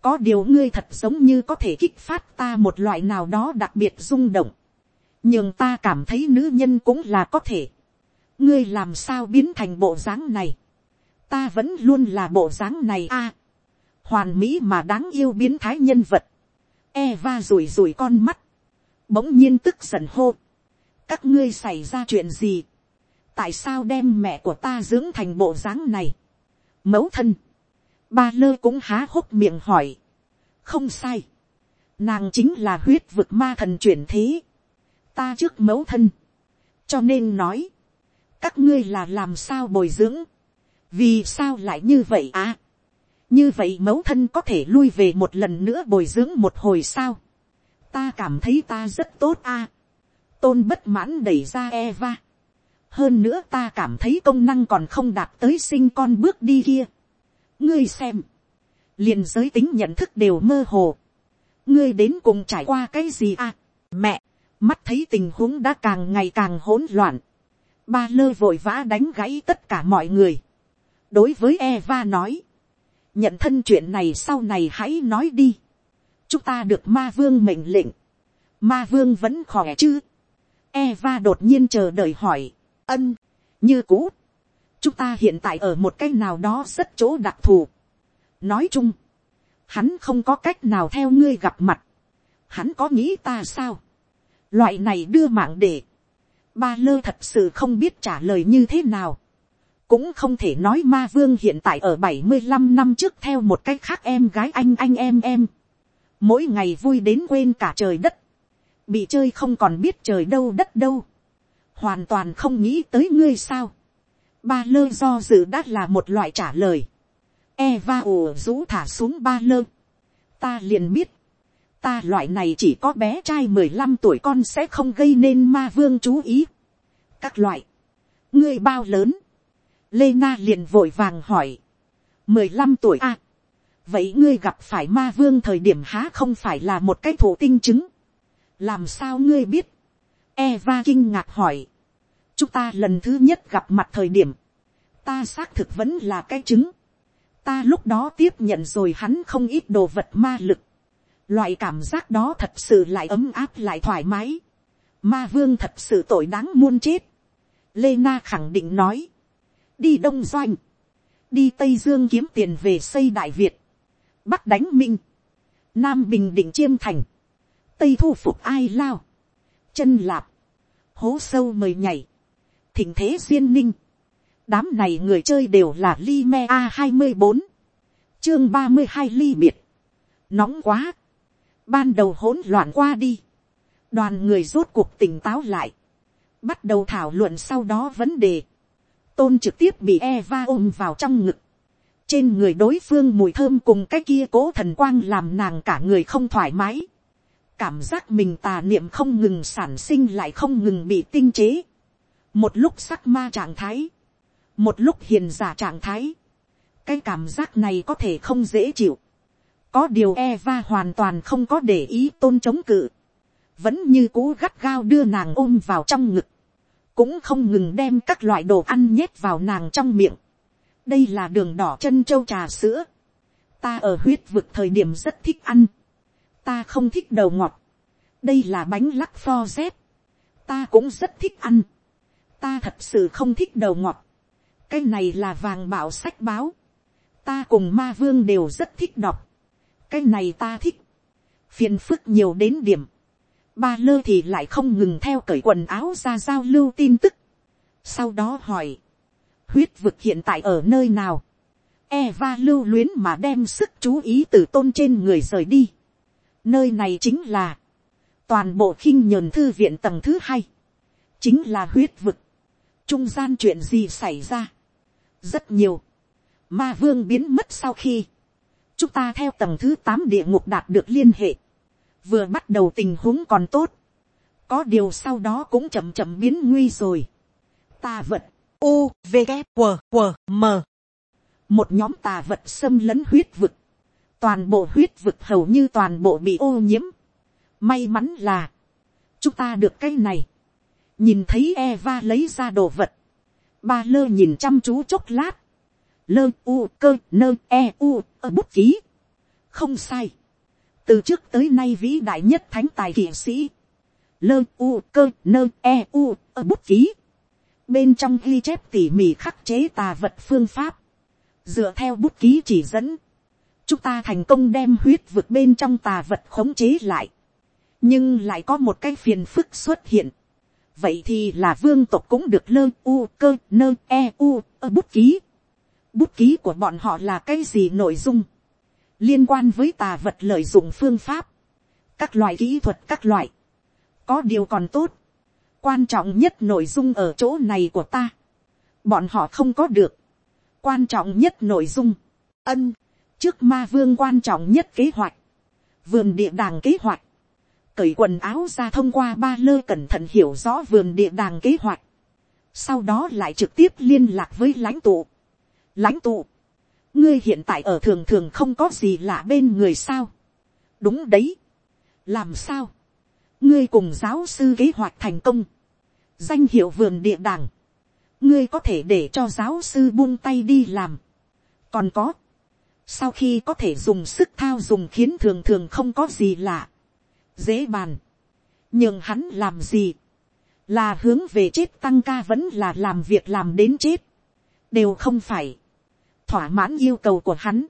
[SPEAKER 1] có điều ngươi thật giống như có thể kích phát ta một loại nào đó đặc biệt rung động, nhưng ta cảm thấy nữ nhân cũng là có thể, ngươi làm sao biến thành bộ dáng này, ta vẫn luôn là bộ dáng này a, hoàn mỹ mà đáng yêu biến thái nhân vật, Eva rủi rủi con mắt, bỗng nhiên tức giận hô, các ngươi xảy ra chuyện gì, tại sao đem mẹ của ta dưỡng thành bộ dáng này, mẫu thân, ba lơ cũng há hốc miệng hỏi, không sai, nàng chính là huyết vực ma thần chuyển thế, ta trước mẫu thân, cho nên nói, các ngươi là làm sao bồi dưỡng, vì sao lại như vậy à, như vậy mẫu thân có thể lui về một lần nữa bồi dưỡng một hồi sao, ta cảm thấy ta rất tốt à, tôn bất mãn đẩy ra Eva. Hơn nữa ta cảm thấy công năng còn không đạt tới sinh con bước đi kia. Ngươi xem. liền giới tính nhận thức đều mơ hồ. Ngươi đến cùng trải qua cái gì à? Mẹ, mắt thấy tình huống đã càng ngày càng hỗn loạn. Ba lơ vội vã đánh gãy tất cả mọi người. Đối với Eva nói. Nhận thân chuyện này sau này hãy nói đi. Chúng ta được ma vương mệnh lệnh. Ma vương vẫn khỏe chứ Eva đột nhiên chờ đợi hỏi. Ân, như cũ. Chúng ta hiện tại ở một cái nào đó rất chỗ đặc thù. Nói chung. Hắn không có cách nào theo ngươi gặp mặt. Hắn có nghĩ ta sao? Loại này đưa mạng để. Ba lơ thật sự không biết trả lời như thế nào. Cũng không thể nói ma vương hiện tại ở bảy mươi 75 năm trước theo một cách khác em gái anh anh em em. Mỗi ngày vui đến quên cả trời đất bị chơi không còn biết trời đâu đất đâu, hoàn toàn không nghĩ tới ngươi sao. ba lơ do dự đã là một loại trả lời. Eva ồ rũ thả xuống ba lơ. ta liền biết, ta loại này chỉ có bé trai mười lăm tuổi con sẽ không gây nên ma vương chú ý. các loại, ngươi bao lớn, lê na liền vội vàng hỏi, mười lăm tuổi a, à, vậy ngươi gặp phải ma vương thời điểm há không phải là một cái thủ tinh chứng, làm sao ngươi biết, Eva kinh ngạc hỏi, chúng ta lần thứ nhất gặp mặt thời điểm, ta xác thực vẫn là cái chứng, ta lúc đó tiếp nhận rồi hắn không ít đồ vật ma lực, Loại cảm giác đó thật sự lại ấm áp lại thoải mái. Ma vương thật sự tội đáng muôn chết. Lê Na khẳng định nói. Đi Đông Doanh. Đi Tây Dương kiếm tiền về xây Đại Việt. Bắc đánh Minh. Nam Bình Định Chiêm Thành. Tây thu phục ai lao. Chân lạp. Hố sâu mời nhảy. Thỉnh thế duyên ninh. Đám này người chơi đều là Li Me A24. Chương 32 ly biệt. Nóng quá Ban đầu hỗn loạn qua đi. Đoàn người rốt cuộc tỉnh táo lại. Bắt đầu thảo luận sau đó vấn đề. Tôn trực tiếp bị Eva ôm vào trong ngực. Trên người đối phương mùi thơm cùng cái kia cố thần quang làm nàng cả người không thoải mái. Cảm giác mình tà niệm không ngừng sản sinh lại không ngừng bị tinh chế. Một lúc sắc ma trạng thái. Một lúc hiền giả trạng thái. Cái cảm giác này có thể không dễ chịu có điều Eva hoàn toàn không có để ý tôn chống cự. Vẫn như cú gắt gao đưa nàng ôm vào trong ngực. Cũng không ngừng đem các loại đồ ăn nhét vào nàng trong miệng. Đây là đường đỏ chân trâu trà sữa. Ta ở huyết vực thời điểm rất thích ăn. Ta không thích đầu ngọt. Đây là bánh lắc pho dép. Ta cũng rất thích ăn. Ta thật sự không thích đầu ngọt. Cái này là vàng bảo sách báo. Ta cùng ma vương đều rất thích đọc cái này ta thích, phiền phức nhiều đến điểm, ba lơ thì lại không ngừng theo cởi quần áo ra giao lưu tin tức, sau đó hỏi, huyết vực hiện tại ở nơi nào, Eva lưu luyến mà đem sức chú ý từ tôn trên người rời đi. Nơi này chính là toàn bộ khinh nhờn thư viện tầng thứ hai, chính là huyết vực. Trung gian chuyện gì xảy ra? Rất nhiều. Ma vương biến mất sau khi chúng ta theo tầng thứ tám địa ngục đạt được liên hệ, vừa bắt đầu tình huống còn tốt, có điều sau đó cũng chậm chậm biến nguy rồi. tà vật, u, v, g, q, q, m, một nhóm tà vật xâm lấn huyết vực, toàn bộ huyết vực hầu như toàn bộ bị ô nhiễm. may mắn là, chúng ta được cái này, nhìn thấy Eva lấy ra đồ vật, ba lơ nhìn chăm chú chốc lát, lơ u cơ nơ e u ở bút ký. không sai từ trước tới nay vĩ đại nhất thánh tài kỵ sĩ. lơ u cơ nơ e u ở bút ký. bên trong ghi chép tỉ mỉ khắc chế tà vật phương pháp. dựa theo bút ký chỉ dẫn. chúng ta thành công đem huyết vực bên trong tà vật khống chế lại. nhưng lại có một cái phiền phức xuất hiện vậy thì là vương tộc cũng được lơ u cơ nơ e u ở bút ký bút ký của bọn họ là cái gì nội dung, liên quan với tà vật lợi dụng phương pháp, các loại kỹ thuật các loại, có điều còn tốt, quan trọng nhất nội dung ở chỗ này của ta, bọn họ không có được, quan trọng nhất nội dung, ân, trước ma vương quan trọng nhất kế hoạch, vườn địa đàng kế hoạch, cởi quần áo ra thông qua ba lơ cẩn thận hiểu rõ vườn địa đàng kế hoạch, sau đó lại trực tiếp liên lạc với lãnh tụ, lãnh tụ, ngươi hiện tại ở thường thường không có gì lạ bên người sao. đúng đấy. làm sao. ngươi cùng giáo sư kế hoạch thành công. danh hiệu vườn địa đàng. ngươi có thể để cho giáo sư buông tay đi làm. còn có, sau khi có thể dùng sức thao dùng khiến thường thường không có gì lạ. dễ bàn. nhưng hắn làm gì. là hướng về chết tăng ca vẫn là làm việc làm đến chết. đều không phải thỏa mãn yêu cầu của hắn,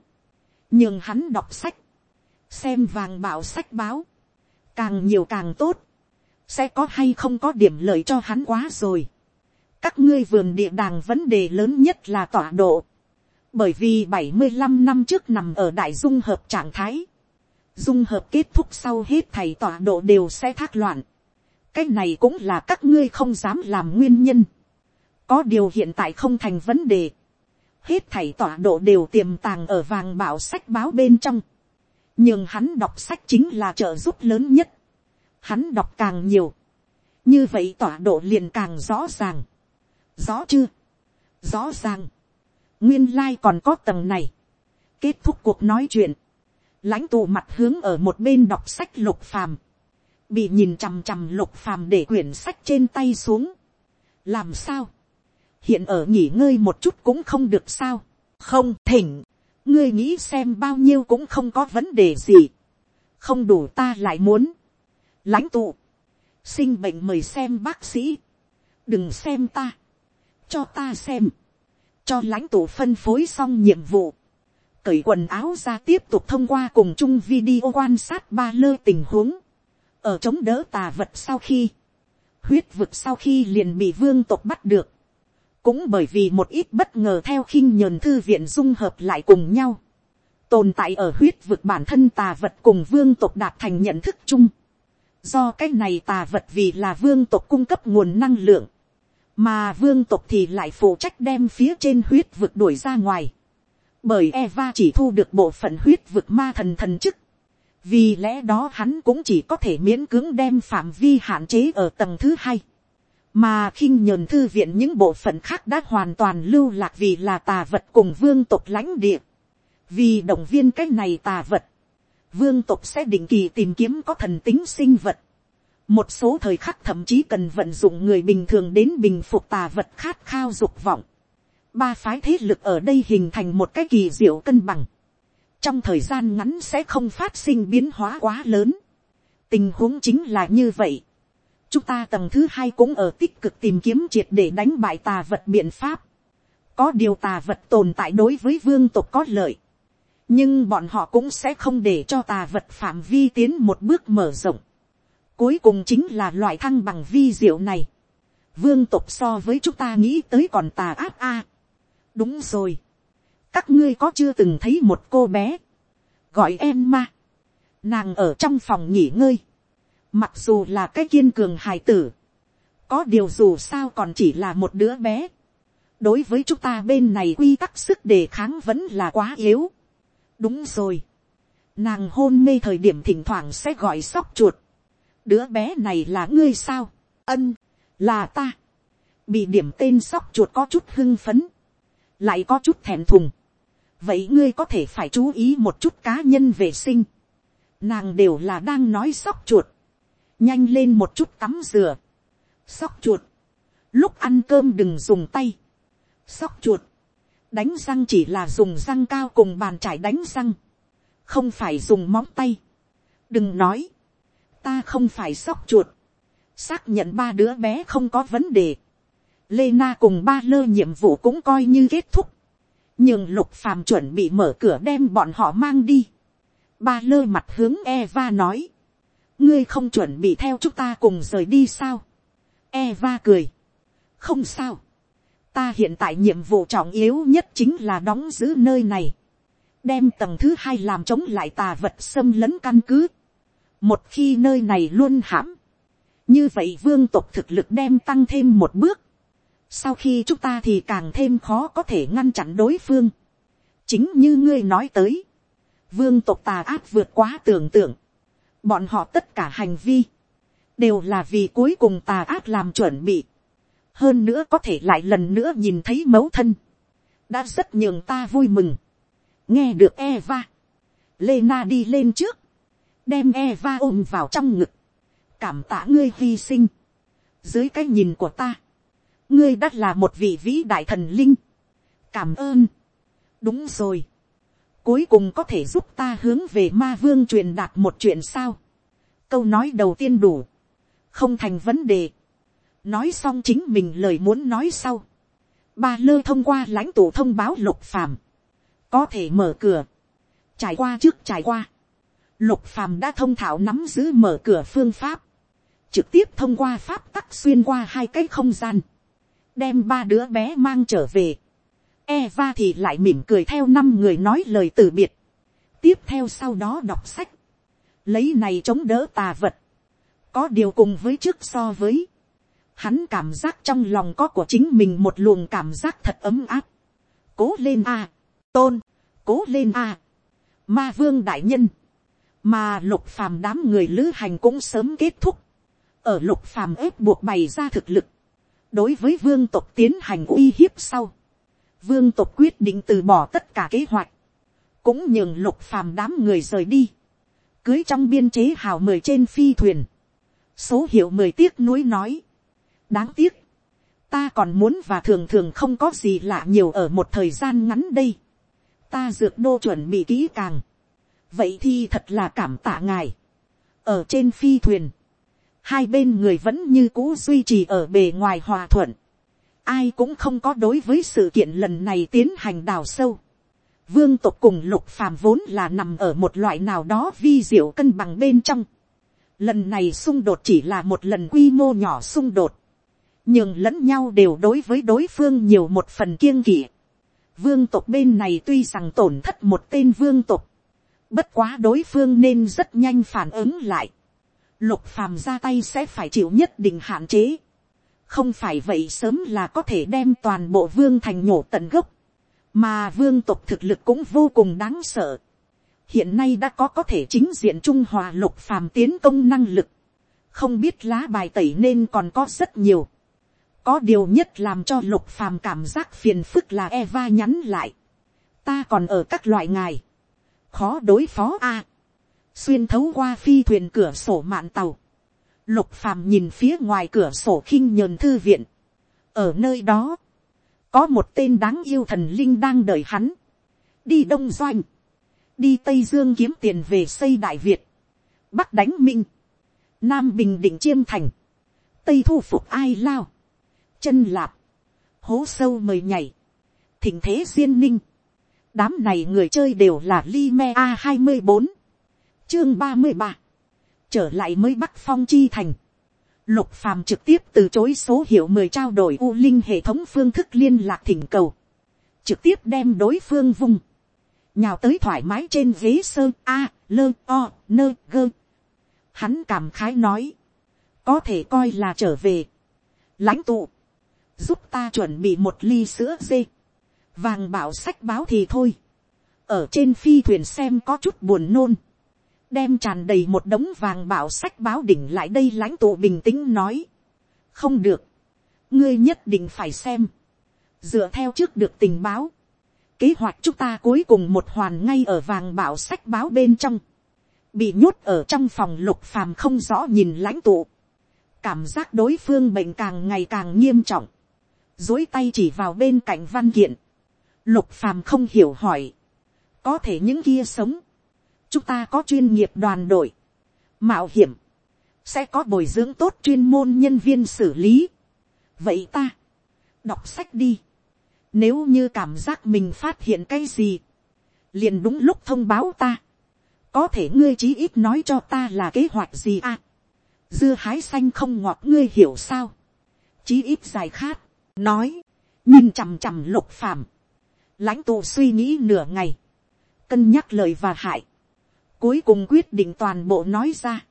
[SPEAKER 1] nhưng hắn đọc sách, xem vàng bảo sách báo, càng nhiều càng tốt, sẽ có hay không có điểm lợi cho hắn quá rồi. các ngươi vườn địa đàng vấn đề lớn nhất là tọa độ, bởi vì bảy mươi 75 năm trước nằm ở đại dung hợp trạng thái, dung hợp kết thúc sau hết thầy tọa độ đều sẽ thác loạn. cái này cũng là các ngươi không dám làm nguyên nhân. có điều hiện tại không thành vấn đề hết thảy tọa độ đều tiềm tàng ở vàng bảo sách báo bên trong. nhưng hắn đọc sách chính là trợ giúp lớn nhất, hắn đọc càng nhiều, như vậy tọa độ liền càng rõ ràng, rõ chưa, rõ ràng, nguyên lai còn có tầng này, kết thúc cuộc nói chuyện, lãnh tụ mặt hướng ở một bên đọc sách lục phàm, bị nhìn chằm chằm lục phàm để quyển sách trên tay xuống, làm sao, hiện ở nghỉ ngơi một chút cũng không được sao, không thỉnh, ngươi nghĩ xem bao nhiêu cũng không có vấn đề gì, không đủ ta lại muốn, lãnh tụ, sinh bệnh mời xem bác sĩ, đừng xem ta, cho ta xem, cho lãnh tụ phân phối xong nhiệm vụ, cởi quần áo ra tiếp tục thông qua cùng chung video quan sát ba lơ tình huống, ở chống đỡ tà vật sau khi, huyết vực sau khi liền bị vương tộc bắt được, cũng bởi vì một ít bất ngờ theo khinh nhờn thư viện dung hợp lại cùng nhau, tồn tại ở huyết vực bản thân tà vật cùng vương tộc đạt thành nhận thức chung, do cái này tà vật vì là vương tộc cung cấp nguồn năng lượng, mà vương tộc thì lại phụ trách đem phía trên huyết vực đuổi ra ngoài, bởi Eva chỉ thu được bộ phận huyết vực ma thần thần chức, vì lẽ đó hắn cũng chỉ có thể miễn cưỡng đem phạm vi hạn chế ở tầng thứ hai, mà khinh nhờn thư viện những bộ phận khác đã hoàn toàn lưu lạc vì là tà vật cùng vương tộc lãnh địa, vì động viên cái này tà vật, vương tộc sẽ định kỳ tìm kiếm có thần tính sinh vật, một số thời khắc thậm chí cần vận dụng người bình thường đến bình phục tà vật khát khao dục vọng. Ba phái thế lực ở đây hình thành một cái kỳ diệu cân bằng. Trong thời gian ngắn sẽ không phát sinh biến hóa quá lớn. Tình huống chính là như vậy. Chúng ta tầng thứ hai cũng ở tích cực tìm kiếm triệt để đánh bại tà vật biện pháp. Có điều tà vật tồn tại đối với vương tộc có lợi. Nhưng bọn họ cũng sẽ không để cho tà vật phạm vi tiến một bước mở rộng Cuối cùng chính là loại thăng bằng vi diệu này. Vương tộc so với chúng ta nghĩ tới còn tà ác a. Đúng rồi. Các ngươi có chưa từng thấy một cô bé. Gọi em ma. Nàng ở trong phòng nghỉ ngơi. Mặc dù là cái kiên cường hài tử. Có điều dù sao còn chỉ là một đứa bé. Đối với chúng ta bên này quy tắc sức đề kháng vẫn là quá yếu. Đúng rồi. Nàng hôn mê thời điểm thỉnh thoảng sẽ gọi sóc chuột đứa bé này là ngươi sao, ân, là ta, bị điểm tên sóc chuột có chút hưng phấn, lại có chút thèm thùng, vậy ngươi có thể phải chú ý một chút cá nhân vệ sinh, nàng đều là đang nói sóc chuột, nhanh lên một chút tắm dừa, sóc chuột, lúc ăn cơm đừng dùng tay, sóc chuột, đánh răng chỉ là dùng răng cao cùng bàn trải đánh răng, không phải dùng móng tay, đừng nói, ta không phải sóc chuột, xác nhận ba đứa bé không có vấn đề, lê na cùng ba lơ nhiệm vụ cũng coi như kết thúc, nhưng lục phàm chuẩn bị mở cửa đem bọn họ mang đi, ba lơ mặt hướng Eva nói, ngươi không chuẩn bị theo chúng ta cùng rời đi sao, Eva cười, không sao, ta hiện tại nhiệm vụ trọng yếu nhất chính là đóng giữ nơi này, đem tầng thứ hai làm chống lại tà vật xâm lấn căn cứ, một khi nơi này luôn hãm, như vậy vương tộc thực lực đem tăng thêm một bước, sau khi chúng ta thì càng thêm khó có thể ngăn chặn đối phương. chính như ngươi nói tới, vương tộc tà ác vượt quá tưởng tượng, bọn họ tất cả hành vi, đều là vì cuối cùng tà ác làm chuẩn bị, hơn nữa có thể lại lần nữa nhìn thấy mẫu thân, đã rất nhường ta vui mừng, nghe được Eva, Lena đi lên trước, đem Eva ôm vào trong ngực, cảm tạ ngươi hy sinh, dưới cái nhìn của ta, ngươi đã là một vị vĩ đại thần linh, cảm ơn, đúng rồi, cuối cùng có thể giúp ta hướng về ma vương truyền đạt một chuyện sao, câu nói đầu tiên đủ, không thành vấn đề, nói xong chính mình lời muốn nói sau, ba lơ thông qua lãnh tụ thông báo lục phàm, có thể mở cửa, trải qua trước trải qua, Lục phàm đã thông thạo nắm giữ mở cửa phương pháp. Trực tiếp thông qua pháp tắc xuyên qua hai cái không gian. Đem ba đứa bé mang trở về. Eva thì lại mỉm cười theo năm người nói lời từ biệt. Tiếp theo sau đó đọc sách. Lấy này chống đỡ tà vật. Có điều cùng với trước so với. Hắn cảm giác trong lòng có của chính mình một luồng cảm giác thật ấm áp. Cố lên a Tôn. Cố lên a Ma vương đại nhân mà lục phàm đám người lữ hành cũng sớm kết thúc, ở lục phàm ép buộc bày ra thực lực, đối với vương tộc tiến hành uy hiếp sau, vương tộc quyết định từ bỏ tất cả kế hoạch, cũng nhường lục phàm đám người rời đi, cưới trong biên chế hào mười trên phi thuyền, số hiệu mười tiếc nuối nói, đáng tiếc, ta còn muốn và thường thường không có gì lạ nhiều ở một thời gian ngắn đây, ta dược đô chuẩn bị kỹ càng, vậy thì thật là cảm tạ ngài, ở trên phi thuyền, hai bên người vẫn như cũ duy trì ở bề ngoài hòa thuận, ai cũng không có đối với sự kiện lần này tiến hành đào sâu. Vương tộc cùng lục phàm vốn là nằm ở một loại nào đó vi diệu cân bằng bên trong. Lần này xung đột chỉ là một lần quy mô nhỏ xung đột. Nhưng lẫn nhau đều đối với đối phương nhiều một phần kiêng kỵ. Vương tộc bên này tuy rằng tổn thất một tên vương tộc. Bất quá đối phương nên rất nhanh phản ứng lại. Lục phàm ra tay sẽ phải chịu nhất định hạn chế không phải vậy sớm là có thể đem toàn bộ vương thành nhổ tận gốc, mà vương tộc thực lực cũng vô cùng đáng sợ. hiện nay đã có có thể chính diện trung hòa lục phàm tiến công năng lực, không biết lá bài tẩy nên còn có rất nhiều. có điều nhất làm cho lục phàm cảm giác phiền phức là eva nhắn lại. ta còn ở các loại ngài, khó đối phó a. xuyên thấu qua phi thuyền cửa sổ mạn tàu, Lục phàm nhìn phía ngoài cửa sổ khinh nhờn thư viện. Ở nơi đó, có một tên đáng yêu thần linh đang đợi hắn. Đi Đông Doanh, đi Tây Dương kiếm tiền về xây Đại Việt, Bắc đánh Minh, Nam Bình Định Chiêm Thành, Tây thu phục Ai Lao, chân lạp, hố sâu mời nhảy, thỉnh thế duyên ninh. Đám này người chơi đều là Lime A24, chương 33 trở lại mới bắc phong chi thành. Lục phàm trực tiếp từ chối số hiệu mời trao đổi U Linh hệ thống phương thức liên lạc thỉnh cầu. Trực tiếp đem đối phương vùng. Nhào tới thoải mái trên ghế sơ A, lơ, o, nơ, gơ. Hắn cảm khái nói. Có thể coi là trở về. lãnh tụ. Giúp ta chuẩn bị một ly sữa dê. Vàng bảo sách báo thì thôi. Ở trên phi thuyền xem có chút buồn nôn đem tràn đầy một đống vàng bảo sách báo đỉnh lại đây lãnh tụ bình tĩnh nói. không được, ngươi nhất định phải xem, dựa theo trước được tình báo, kế hoạch chúng ta cuối cùng một hoàn ngay ở vàng bảo sách báo bên trong, bị nhốt ở trong phòng lục phàm không rõ nhìn lãnh tụ, cảm giác đối phương bệnh càng ngày càng nghiêm trọng, dối tay chỉ vào bên cạnh văn kiện, lục phàm không hiểu hỏi, có thể những kia sống, chúng ta có chuyên nghiệp đoàn đội, mạo hiểm, sẽ có bồi dưỡng tốt chuyên môn nhân viên xử lý. vậy ta, đọc sách đi. nếu như cảm giác mình phát hiện cái gì, liền đúng lúc thông báo ta. có thể ngươi chí ít nói cho ta là kế hoạch gì à. dưa hái xanh không ngọt ngươi hiểu sao. chí ít dài khát, nói, nhìn chằm chằm lục phàm. lãnh tụ suy nghĩ nửa ngày, cân nhắc lời và hại Cuối cùng quyết định toàn bộ nói ra.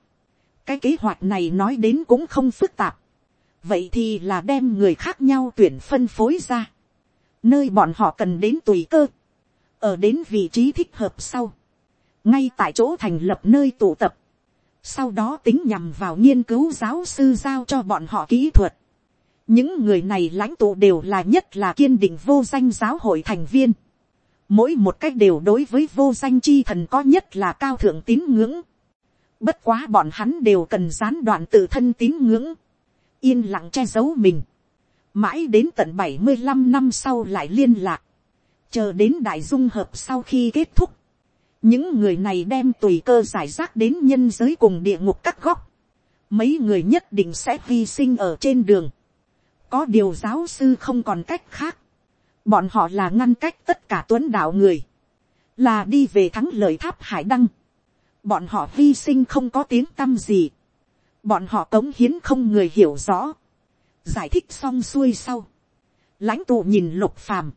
[SPEAKER 1] Cái kế hoạch này nói đến cũng không phức tạp. Vậy thì là đem người khác nhau tuyển phân phối ra. Nơi bọn họ cần đến tùy cơ. Ở đến vị trí thích hợp sau. Ngay tại chỗ thành lập nơi tụ tập. Sau đó tính nhằm vào nghiên cứu giáo sư giao cho bọn họ kỹ thuật. Những người này lãnh tụ đều là nhất là kiên định vô danh giáo hội thành viên mỗi một cách đều đối với vô danh chi thần có nhất là cao thượng tín ngưỡng. Bất quá bọn hắn đều cần gián đoạn tự thân tín ngưỡng, yên lặng che giấu mình. Mãi đến tận bảy mươi 75 năm sau lại liên lạc, chờ đến đại dung hợp sau khi kết thúc. Những người này đem tùy cơ giải rác đến nhân giới cùng địa ngục các góc. Mấy người nhất định sẽ hy sinh ở trên đường. Có điều giáo sư không còn cách khác bọn họ là ngăn cách tất cả tuấn đạo người, là đi về thắng lợi tháp hải đăng, bọn họ hy sinh không có tiếng tâm gì, bọn họ cống hiến không người hiểu rõ, giải thích xong xuôi sau, lãnh tụ nhìn lục phàm,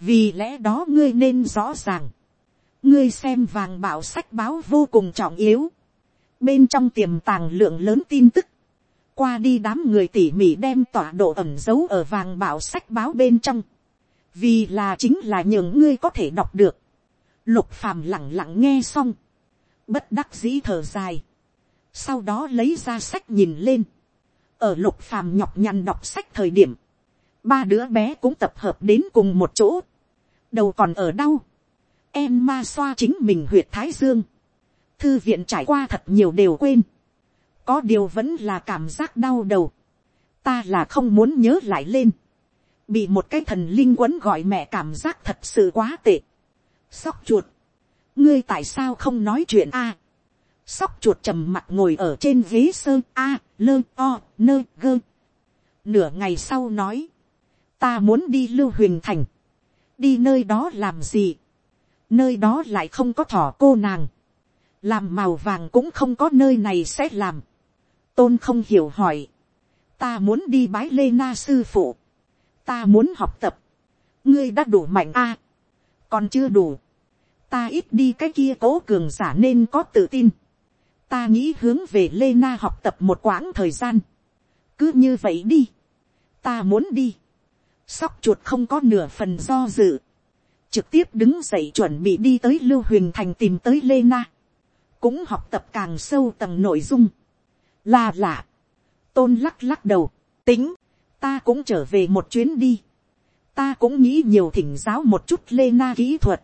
[SPEAKER 1] vì lẽ đó ngươi nên rõ ràng, ngươi xem vàng bảo sách báo vô cùng trọng yếu, bên trong tiềm tàng lượng lớn tin tức, qua đi đám người tỉ mỉ đem tọa độ ẩm dấu ở vàng bảo sách báo bên trong, vì là chính là những ngươi có thể đọc được. lục phàm lẳng lặng nghe xong, bất đắc dĩ thở dài, sau đó lấy ra sách nhìn lên, ở lục phàm nhọc nhằn đọc sách thời điểm, ba đứa bé cũng tập hợp đến cùng một chỗ, đầu còn ở đau, em ma xoa chính mình huyệt thái dương, thư viện trải qua thật nhiều đều quên, có điều vẫn là cảm giác đau đầu, ta là không muốn nhớ lại lên, bị một cái thần linh quấn gọi mẹ cảm giác thật sự quá tệ, sóc chuột, ngươi tại sao không nói chuyện a, sóc chuột trầm mặt ngồi ở trên ghế sơ a, lơ o, nơ gơ. Nửa ngày sau nói, ta muốn đi lưu huyền thành, đi nơi đó làm gì, nơi đó lại không có thỏ cô nàng, làm màu vàng cũng không có nơi này sẽ làm, tôn không hiểu hỏi, ta muốn đi bái lê na sư phụ, ta muốn học tập, ngươi đã đủ mạnh a, còn chưa đủ, ta ít đi cái kia cố cường giả nên có tự tin, ta nghĩ hướng về lê na học tập một quãng thời gian, cứ như vậy đi, ta muốn đi, sóc chuột không có nửa phần do dự, trực tiếp đứng dậy chuẩn bị đi tới lưu huyền thành tìm tới lê na, cũng học tập càng sâu tầng nội dung, là lạ, tôn lắc lắc đầu, tính, ta cũng trở về một chuyến đi, ta cũng nghĩ nhiều thỉnh giáo một chút lê na kỹ thuật,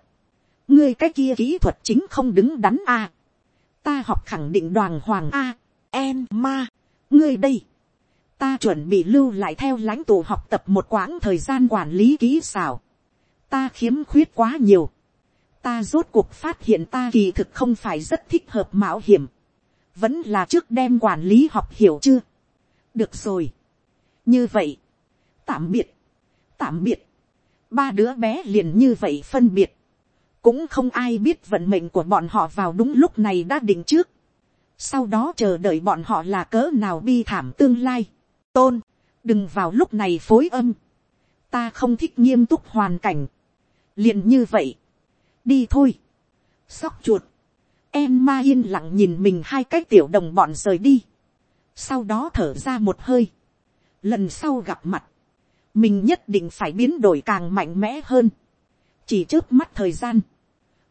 [SPEAKER 1] ngươi cái kia kỹ thuật chính không đứng đắn a, ta học khẳng định đoàn hoàng a, en ma, ngươi đây, ta chuẩn bị lưu lại theo lãnh tụ học tập một quãng thời gian quản lý kỹ xảo, ta khiếm khuyết quá nhiều, ta rốt cuộc phát hiện ta kỳ thực không phải rất thích hợp mạo hiểm, vẫn là trước đem quản lý học hiểu chưa, được rồi, như vậy, tạm biệt, tạm biệt, ba đứa bé liền như vậy phân biệt, cũng không ai biết vận mệnh của bọn họ vào đúng lúc này đã định trước, sau đó chờ đợi bọn họ là cỡ nào bi thảm tương lai, tôn, đừng vào lúc này phối âm, ta không thích nghiêm túc hoàn cảnh, liền như vậy, đi thôi, sóc chuột, em ma yên lặng nhìn mình hai cái tiểu đồng bọn rời đi, sau đó thở ra một hơi, lần sau gặp mặt, mình nhất định phải biến đổi càng mạnh mẽ hơn, chỉ trước mắt thời gian,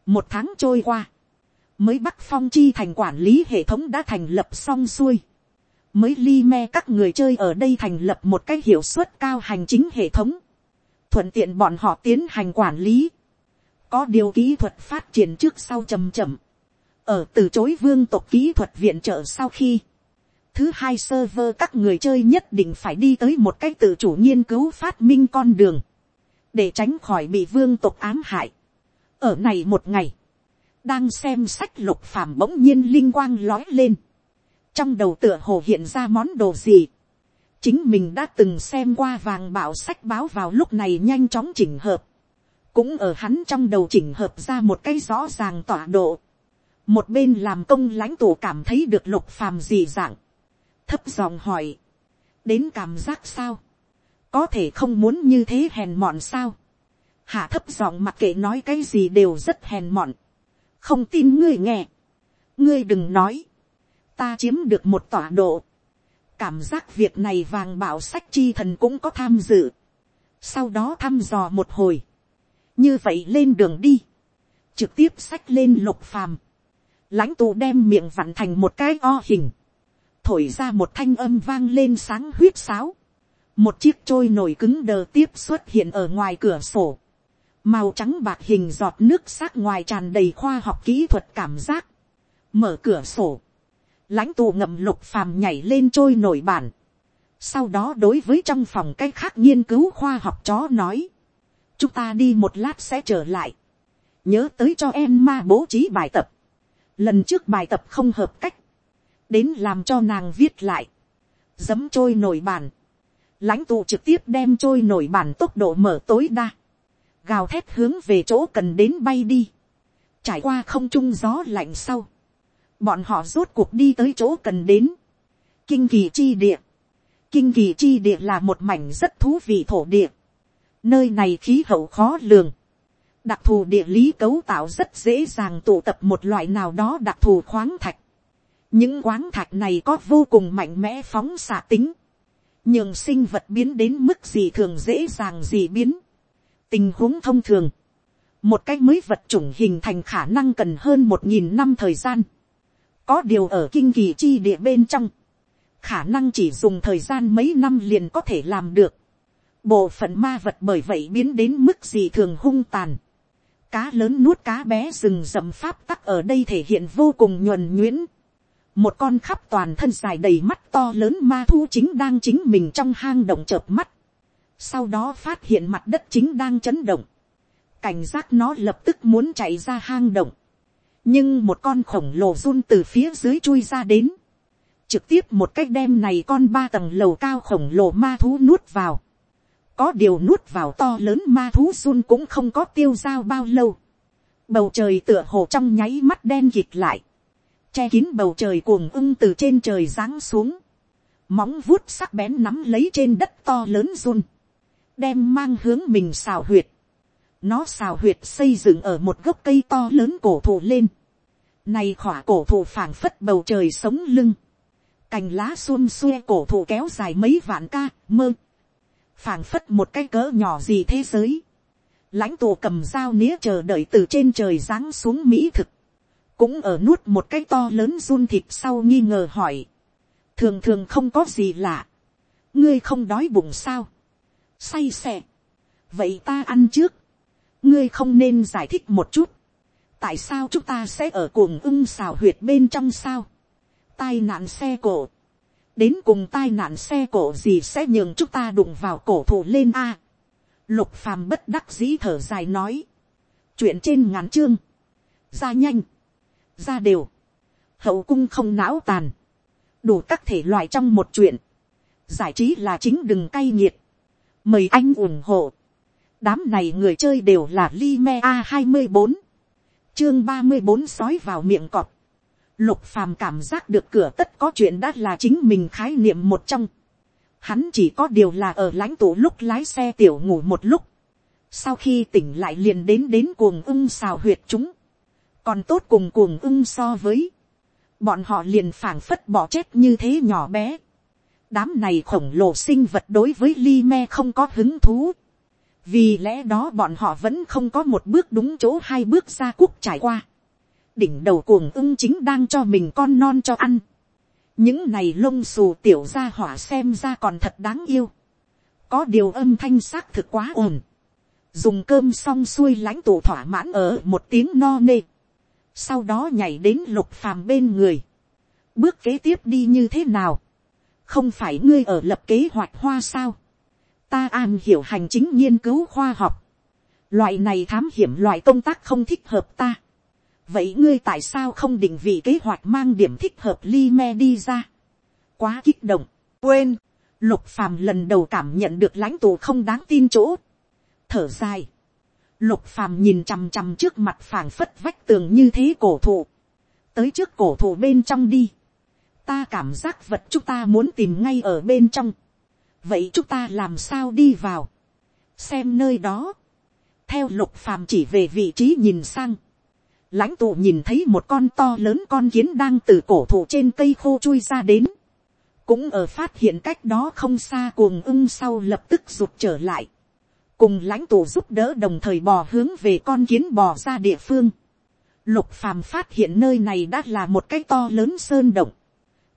[SPEAKER 1] một tháng trôi qua, mới bắc phong chi thành quản lý hệ thống đã thành lập xong xuôi, mới li me các người chơi ở đây thành lập một cái hiệu suất cao hành chính hệ thống, thuận tiện bọn họ tiến hành quản lý, có điều kỹ thuật phát triển trước sau chầm chậm, ở từ chối vương tộc kỹ thuật viện trợ sau khi, thứ hai server các người chơi nhất định phải đi tới một cách tự chủ nghiên cứu phát minh con đường, để tránh khỏi bị vương tộc ám hại. ở này một ngày, đang xem sách lục phàm bỗng nhiên linh quang lói lên, trong đầu tựa hồ hiện ra món đồ gì, chính mình đã từng xem qua vàng bảo sách báo vào lúc này nhanh chóng chỉnh hợp, cũng ở hắn trong đầu chỉnh hợp ra một cái rõ ràng tọa độ, một bên làm công lãnh tụ cảm thấy được lục phàm gì dạng, thấp giọng hỏi, đến cảm giác sao, có thể không muốn như thế hèn mọn sao, hạ thấp giọng mặc kệ nói cái gì đều rất hèn mọn, không tin ngươi nghe, ngươi đừng nói, ta chiếm được một tọa độ, cảm giác việc này vàng bảo sách chi thần cũng có tham dự, sau đó thăm dò một hồi, như vậy lên đường đi, trực tiếp sách lên lục phàm, lãnh tụ đem miệng vặn thành một cái o hình, thổi ra một thanh âm vang lên sáng huyết sáo, một chiếc trôi nổi cứng đờ tiếp xuất hiện ở ngoài cửa sổ, màu trắng bạc hình giọt nước sắc ngoài tràn đầy khoa học kỹ thuật cảm giác, mở cửa sổ, lãnh tụ ngậm lục phàm nhảy lên trôi nổi bản, sau đó đối với trong phòng cái khác nghiên cứu khoa học chó nói, chúng ta đi một lát sẽ trở lại, nhớ tới cho em ma bố trí bài tập, lần trước bài tập không hợp cách, đến làm cho nàng viết lại, dấm trôi nổi bản, lãnh tụ trực tiếp đem trôi nổi bản tốc độ mở tối đa, gào thét hướng về chỗ cần đến bay đi, trải qua không trung gió lạnh sau, bọn họ rốt cuộc đi tới chỗ cần đến, kinh kỳ chi địa, kinh kỳ chi địa là một mảnh rất thú vị thổ địa, nơi này khí hậu khó lường, đặc thù địa lý cấu tạo rất dễ dàng tụ tập một loại nào đó đặc thù khoáng thạch, những quán thạch này có vô cùng mạnh mẽ phóng xạ tính, nhường sinh vật biến đến mức gì thường dễ dàng gì biến, tình huống thông thường, một cái mới vật chủng hình thành khả năng cần hơn một nghìn năm thời gian, có điều ở kinh kỳ chi địa bên trong, khả năng chỉ dùng thời gian mấy năm liền có thể làm được. bộ phận ma vật bởi vậy biến đến mức gì thường hung tàn. cá lớn nuốt cá bé rừng rậm pháp tắc ở đây thể hiện vô cùng nhuần nhuyễn một con khắp toàn thân dài đầy mắt to lớn ma thu chính đang chính mình trong hang động chợp mắt. sau đó phát hiện mặt đất chính đang chấn động. cảnh giác nó lập tức muốn chạy ra hang động. nhưng một con khổng lồ run từ phía dưới chui ra đến trực tiếp một cách đem này con ba tầng lầu cao khổng lồ ma thú nuốt vào. có điều nuốt vào to lớn ma thú run cũng không có tiêu dao bao lâu. bầu trời tựa hồ trong nháy mắt đen dịch lại che kín bầu trời cuồng ưng từ trên trời giáng xuống. móng vuốt sắc bén nắm lấy trên đất to lớn run. đem mang hướng mình xào huyệt. nó xào huyệt xây dựng ở một gốc cây to lớn cổ thụ lên. Này khỏa cổ thụ phảng phất bầu trời sống lưng cành lá xuôn xuê cổ thụ kéo dài mấy vạn ca, mơ, phảng phất một cái cỡ nhỏ gì thế giới, lãnh tụ cầm dao nía chờ đợi từ trên trời giáng xuống mỹ thực, cũng ở nuốt một cái to lớn run thịt sau nghi ngờ hỏi, thường thường không có gì lạ, ngươi không đói bụng sao, say xè, vậy ta ăn trước, ngươi không nên giải thích một chút, tại sao chúng ta sẽ ở cuồng ưng xào huyệt bên trong sao, tai nạn xe cổ. Đến cùng tai nạn xe cổ gì sẽ nhường chúng ta đụng vào cổ thụ lên a. Lục phàm bất đắc dĩ thở dài nói. Chuyện trên ngắn chương. Ra nhanh. Ra đều. Hậu cung không não tàn. Đủ các thể loại trong một chuyện. Giải trí là chính đừng cay nghiệt. Mời anh ủng hộ. Đám này người chơi đều là Lime A24. Chương 34 sói vào miệng cọp Lục phàm cảm giác được cửa tất có chuyện đã là chính mình khái niệm một trong. Hắn chỉ có điều là ở lãnh tụ lúc lái xe tiểu ngủ một lúc. Sau khi tỉnh lại liền đến đến cuồng ung xào huyệt chúng. Còn tốt cùng cuồng ưng so với. Bọn họ liền phảng phất bỏ chết như thế nhỏ bé. Đám này khổng lồ sinh vật đối với li me không có hứng thú. Vì lẽ đó bọn họ vẫn không có một bước đúng chỗ hai bước ra quốc trải qua đỉnh đầu cuồng ưng chính đang cho mình con non cho ăn. những này lông xù tiểu ra hỏa xem ra còn thật đáng yêu. có điều âm thanh xác thực quá ồn. dùng cơm xong xuôi lãnh tụ thỏa mãn ở một tiếng no nê sau đó nhảy đến lục phàm bên người. bước kế tiếp đi như thế nào. không phải ngươi ở lập kế hoạch hoa sao. ta an hiểu hành chính nghiên cứu khoa học. loại này thám hiểm loại công tác không thích hợp ta vậy ngươi tại sao không định vị kế hoạch mang điểm thích hợp li me đi ra. quá kích động, quên, lục phàm lần đầu cảm nhận được lãnh tụ không đáng tin chỗ. thở dài, lục phàm nhìn chằm chằm trước mặt phảng phất vách tường như thế cổ thụ, tới trước cổ thụ bên trong đi. ta cảm giác vật chúng ta muốn tìm ngay ở bên trong. vậy chúng ta làm sao đi vào. xem nơi đó. theo lục phàm chỉ về vị trí nhìn sang lãnh tụ nhìn thấy một con to lớn con kiến đang từ cổ thụ trên cây khô chui ra đến. cũng ở phát hiện cách đó không xa cuồng ưng sau lập tức rụt trở lại cùng lãnh tụ giúp đỡ đồng thời bò hướng về con kiến bò ra địa phương. lục phàm phát hiện nơi này đã là một cái to lớn sơn động.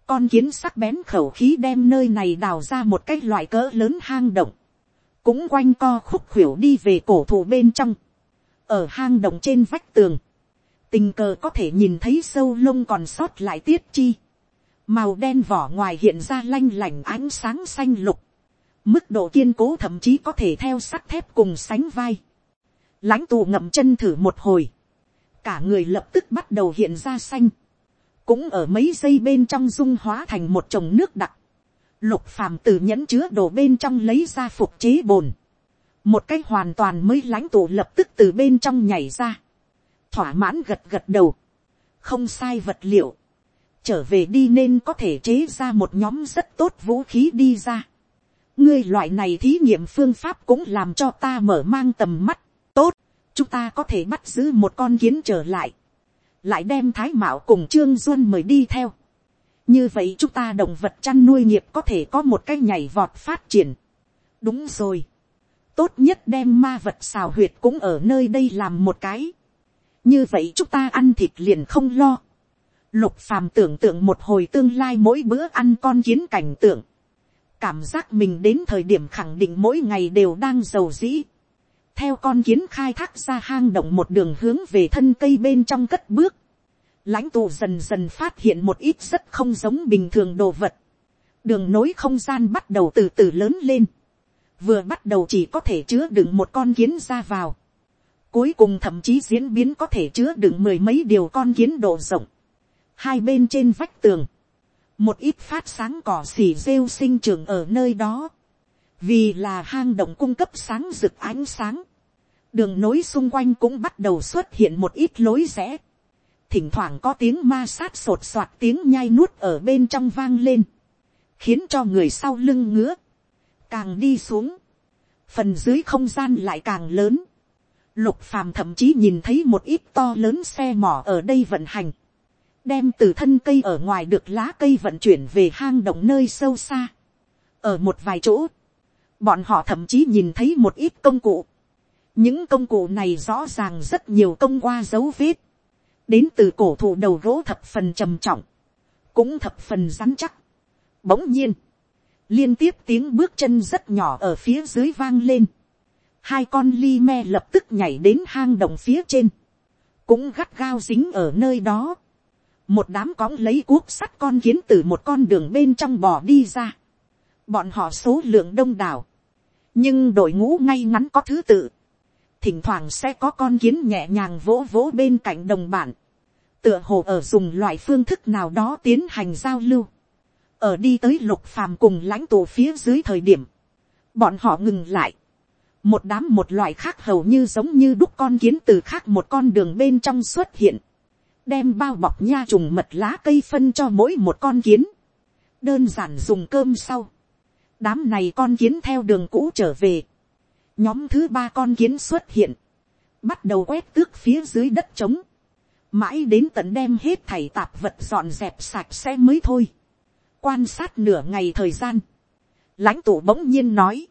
[SPEAKER 1] con kiến sắc bén khẩu khí đem nơi này đào ra một cái loại cỡ lớn hang động. cũng quanh co khúc khuỷu đi về cổ thụ bên trong. ở hang động trên vách tường tình cờ có thể nhìn thấy sâu lông còn sót lại tiết chi, màu đen vỏ ngoài hiện ra lanh lành ánh sáng xanh lục, mức độ kiên cố thậm chí có thể theo sắt thép cùng sánh vai, lãnh tụ ngậm chân thử một hồi, cả người lập tức bắt đầu hiện ra xanh, cũng ở mấy giây bên trong dung hóa thành một chồng nước đặc, lục phàm từ nhẫn chứa đồ bên trong lấy ra phục chế bồn, một cái hoàn toàn mới lãnh tụ lập tức từ bên trong nhảy ra, thỏa mãn gật gật đầu, không sai vật liệu, trở về đi nên có thể chế ra một nhóm rất tốt vũ khí đi ra ngươi loại này thí nghiệm phương pháp cũng làm cho ta mở mang tầm mắt, tốt, chúng ta có thể bắt giữ một con kiến trở lại, lại đem thái mạo cùng trương duân mời đi theo. như vậy chúng ta động vật chăn nuôi nghiệp có thể có một cái nhảy vọt phát triển. đúng rồi, tốt nhất đem ma vật xào huyệt cũng ở nơi đây làm một cái như vậy chúng ta ăn thịt liền không lo. Lục phàm tưởng tượng một hồi tương lai mỗi bữa ăn con kiến cảnh tượng. Cảm giác mình đến thời điểm khẳng định mỗi ngày đều đang giàu dĩ. Theo con kiến khai thác ra hang động một đường hướng về thân cây bên trong cất bước. Lãnh tụ dần dần phát hiện một ít rất không giống bình thường đồ vật. Đường nối không gian bắt đầu từ từ lớn lên. Vừa bắt đầu chỉ có thể chứa đựng một con kiến ra vào. Cuối cùng thậm chí diễn biến có thể chứa đựng mười mấy điều con kiến độ rộng hai bên trên vách tường, một ít phát sáng cỏ xỉ rêu sinh trưởng ở nơi đó, vì là hang động cung cấp sáng rực ánh sáng, đường nối xung quanh cũng bắt đầu xuất hiện một ít lối rẽ, thỉnh thoảng có tiếng ma sát sột soạt tiếng nhai nuốt ở bên trong vang lên, khiến cho người sau lưng ngứa, càng đi xuống, phần dưới không gian lại càng lớn, lục phàm thậm chí nhìn thấy một ít to lớn xe mỏ ở đây vận hành, đem từ thân cây ở ngoài được lá cây vận chuyển về hang động nơi sâu xa. ở một vài chỗ, bọn họ thậm chí nhìn thấy một ít công cụ. những công cụ này rõ ràng rất nhiều công qua dấu vết, đến từ cổ thụ đầu gỗ thập phần trầm trọng, cũng thập phần rắn chắc. bỗng nhiên, liên tiếp tiếng bước chân rất nhỏ ở phía dưới vang lên. hai con ly me lập tức nhảy đến hang động phía trên, cũng gắt gao dính ở nơi đó một đám cóng lấy cuốc sắt con kiến từ một con đường bên trong bò đi ra. bọn họ số lượng đông đảo, nhưng đội ngũ ngay ngắn có thứ tự. thỉnh thoảng sẽ có con kiến nhẹ nhàng vỗ vỗ bên cạnh đồng bản, tựa hồ ở dùng loại phương thức nào đó tiến hành giao lưu. ở đi tới lục phàm cùng lãnh tụ phía dưới thời điểm, bọn họ ngừng lại. một đám một loại khác hầu như giống như đúc con kiến từ khác một con đường bên trong xuất hiện đem bao bọc nha trùng mật lá cây phân cho mỗi một con kiến, đơn giản dùng cơm sau, đám này con kiến theo đường cũ trở về, nhóm thứ ba con kiến xuất hiện, bắt đầu quét tước phía dưới đất trống, mãi đến tận đem hết thầy tạp vật dọn dẹp sạch sẽ mới thôi, quan sát nửa ngày thời gian, lãnh tụ bỗng nhiên nói,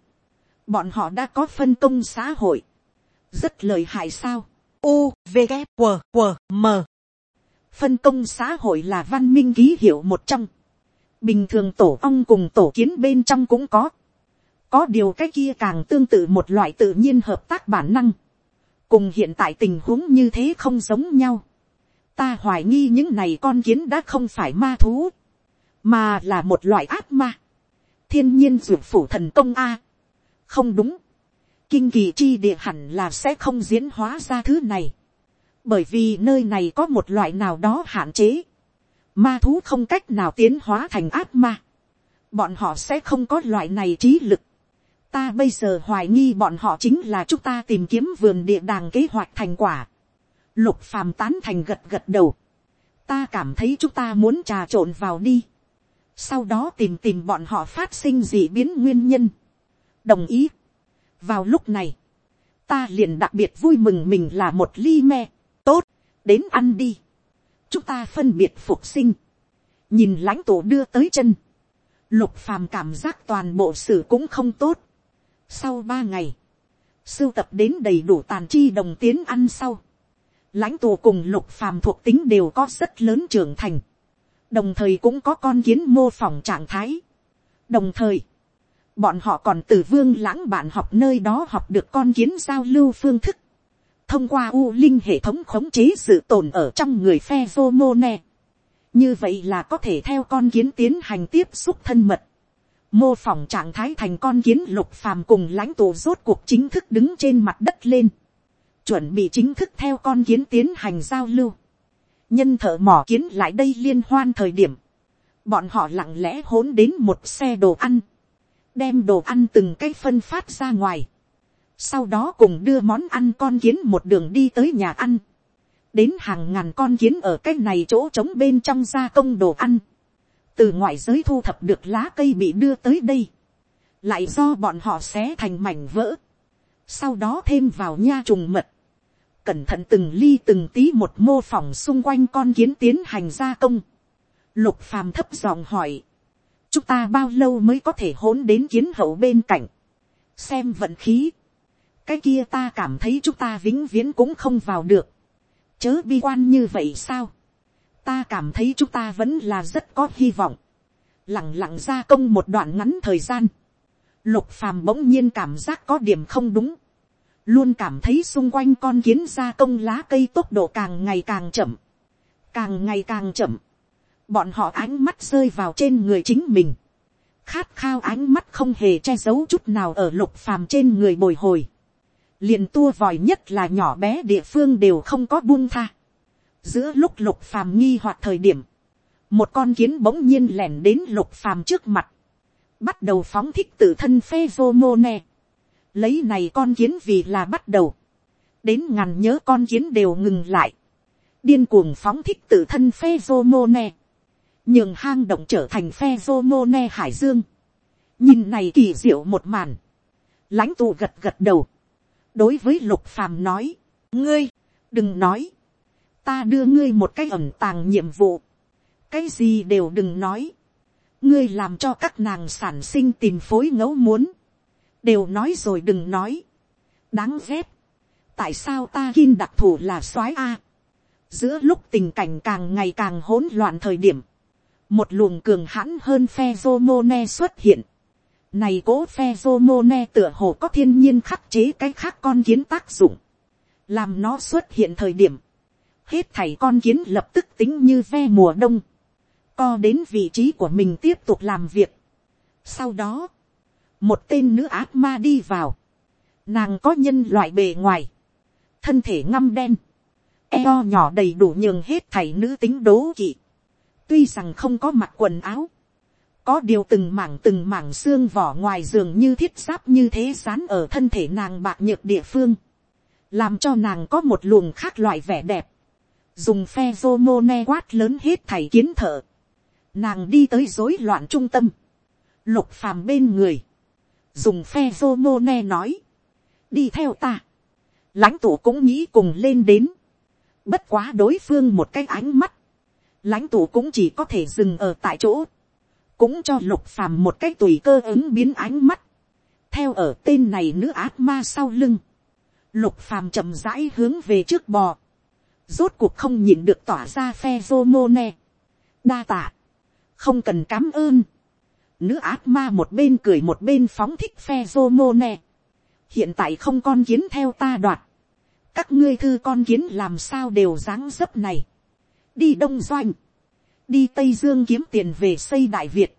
[SPEAKER 1] bọn họ đã có phân công xã hội, rất lời hại sao, u v g q q m phân công xã hội là văn minh ký hiệu một trong. bình thường tổ ong cùng tổ kiến bên trong cũng có. có điều cái kia càng tương tự một loại tự nhiên hợp tác bản năng. cùng hiện tại tình huống như thế không giống nhau. ta hoài nghi những này con kiến đã không phải ma thú, mà là một loại ác ma. thiên nhiên dược phủ thần công a. không đúng. kinh kỳ chi địa hẳn là sẽ không diễn hóa ra thứ này bởi vì nơi này có một loại nào đó hạn chế, ma thú không cách nào tiến hóa thành ác ma, bọn họ sẽ không có loại này trí lực. ta bây giờ hoài nghi bọn họ chính là chúng ta tìm kiếm vườn địa đàng kế hoạch thành quả. lục phàm tán thành gật gật đầu. ta cảm thấy chúng ta muốn trà trộn vào đi. sau đó tìm tìm bọn họ phát sinh dị biến nguyên nhân. đồng ý. vào lúc này, ta liền đặc biệt vui mừng mình là một ly me tốt, đến ăn đi. chúng ta phân biệt phục sinh. nhìn lãnh tổ đưa tới chân. lục phàm cảm giác toàn bộ sự cũng không tốt. sau ba ngày, sưu tập đến đầy đủ tàn chi đồng tiến ăn sau. lãnh tù cùng lục phàm thuộc tính đều có rất lớn trưởng thành. đồng thời cũng có con kiến mô phỏng trạng thái. đồng thời, bọn họ còn từ vương lãng bạn học nơi đó học được con kiến giao lưu phương thức thông qua u linh hệ thống khống chế sự tồn ở trong người phe vô mô nè. như vậy là có thể theo con kiến tiến hành tiếp xúc thân mật, mô phỏng trạng thái thành con kiến lục phàm cùng lãnh tụ rốt cuộc chính thức đứng trên mặt đất lên, chuẩn bị chính thức theo con kiến tiến hành giao lưu, nhân thợ mỏ kiến lại đây liên hoan thời điểm, bọn họ lặng lẽ hỗn đến một xe đồ ăn, đem đồ ăn từng cái phân phát ra ngoài, sau đó cùng đưa món ăn con kiến một đường đi tới nhà ăn, đến hàng ngàn con kiến ở cái này chỗ trống bên trong gia công đồ ăn, từ ngoại giới thu thập được lá cây bị đưa tới đây, lại do bọn họ xé thành mảnh vỡ, sau đó thêm vào nha trùng mật, cẩn thận từng ly từng tí một mô phỏng xung quanh con kiến tiến hành gia công, lục phàm thấp giọng hỏi, chúng ta bao lâu mới có thể hỗn đến kiến hậu bên cạnh, xem vận khí, cái kia ta cảm thấy chúng ta vĩnh viễn cũng không vào được, chớ bi quan như vậy sao, ta cảm thấy chúng ta vẫn là rất có hy vọng, lẳng lặng gia công một đoạn ngắn thời gian, lục phàm bỗng nhiên cảm giác có điểm không đúng, luôn cảm thấy xung quanh con kiến gia công lá cây tốc độ càng ngày càng chậm, càng ngày càng chậm, bọn họ ánh mắt rơi vào trên người chính mình, khát khao ánh mắt không hề che giấu chút nào ở lục phàm trên người bồi hồi, liền tua vòi nhất là nhỏ bé địa phương đều không có buông tha, giữa lúc lục phàm nghi hoặc thời điểm, một con kiến bỗng nhiên lẻn đến lục phàm trước mặt, bắt đầu phóng thích tự thân phê vô mô nè, lấy này con kiến vì là bắt đầu, đến ngàn nhớ con kiến đều ngừng lại, điên cuồng phóng thích tự thân phê vô mô nè, nhường hang động trở thành phe vô mô ne hải dương. nhìn này kỳ diệu một màn, lãnh tụ gật gật đầu, đối với lục phàm nói, ngươi, đừng nói, ta đưa ngươi một cái ẩn tàng nhiệm vụ, cái gì đều đừng nói, ngươi làm cho các nàng sản sinh tìm phối ngẫu muốn, đều nói rồi đừng nói, đáng ghét, tại sao ta kim đặc thù là soái a, giữa lúc tình cảnh càng ngày càng hỗn loạn thời điểm, một luồng cường hãn hơn phe Zomone xuất hiện. Này cố phe Zomone tựa hồ có thiên nhiên khắc chế cái khác con kiến tác dụng. Làm nó xuất hiện thời điểm. Hết thảy con kiến lập tức tính như ve mùa đông. Co đến vị trí của mình tiếp tục làm việc. Sau đó, một tên nữ ác ma đi vào. Nàng có nhân loại bề ngoài. Thân thể ngăm đen. Eo nhỏ đầy đủ nhường hết thảy nữ tính đố kỵ tuy rằng không có mặc quần áo, có điều từng mảng từng mảng xương vỏ ngoài giường như thiết giáp như thế dán ở thân thể nàng bạc nhược địa phương, làm cho nàng có một luồng khác loại vẻ đẹp, dùng phe rô mô ne quát lớn hết thảy kiến thợ, nàng đi tới rối loạn trung tâm, lục phàm bên người, dùng phe rô mô ne nói, đi theo ta, lãnh tụ cũng nghĩ cùng lên đến, bất quá đối phương một cái ánh mắt, lãnh tụ cũng chỉ có thể dừng ở tại chỗ, cũng cho lục phàm một cách tùy cơ ứng biến ánh mắt, theo ở tên này nữ ác ma sau lưng, lục phàm chậm rãi hướng về trước bò, rốt cuộc không nhịn được tỏa ra phe vô mô nè, đa tạ, không cần cám ơn, nữ ác ma một bên cười một bên phóng thích phe vô mô nè, hiện tại không con kiến theo ta đoạt, các ngươi thư con kiến làm sao đều dáng dấp này, đi đông doanh, đi tây dương kiếm tiền về xây đại việt,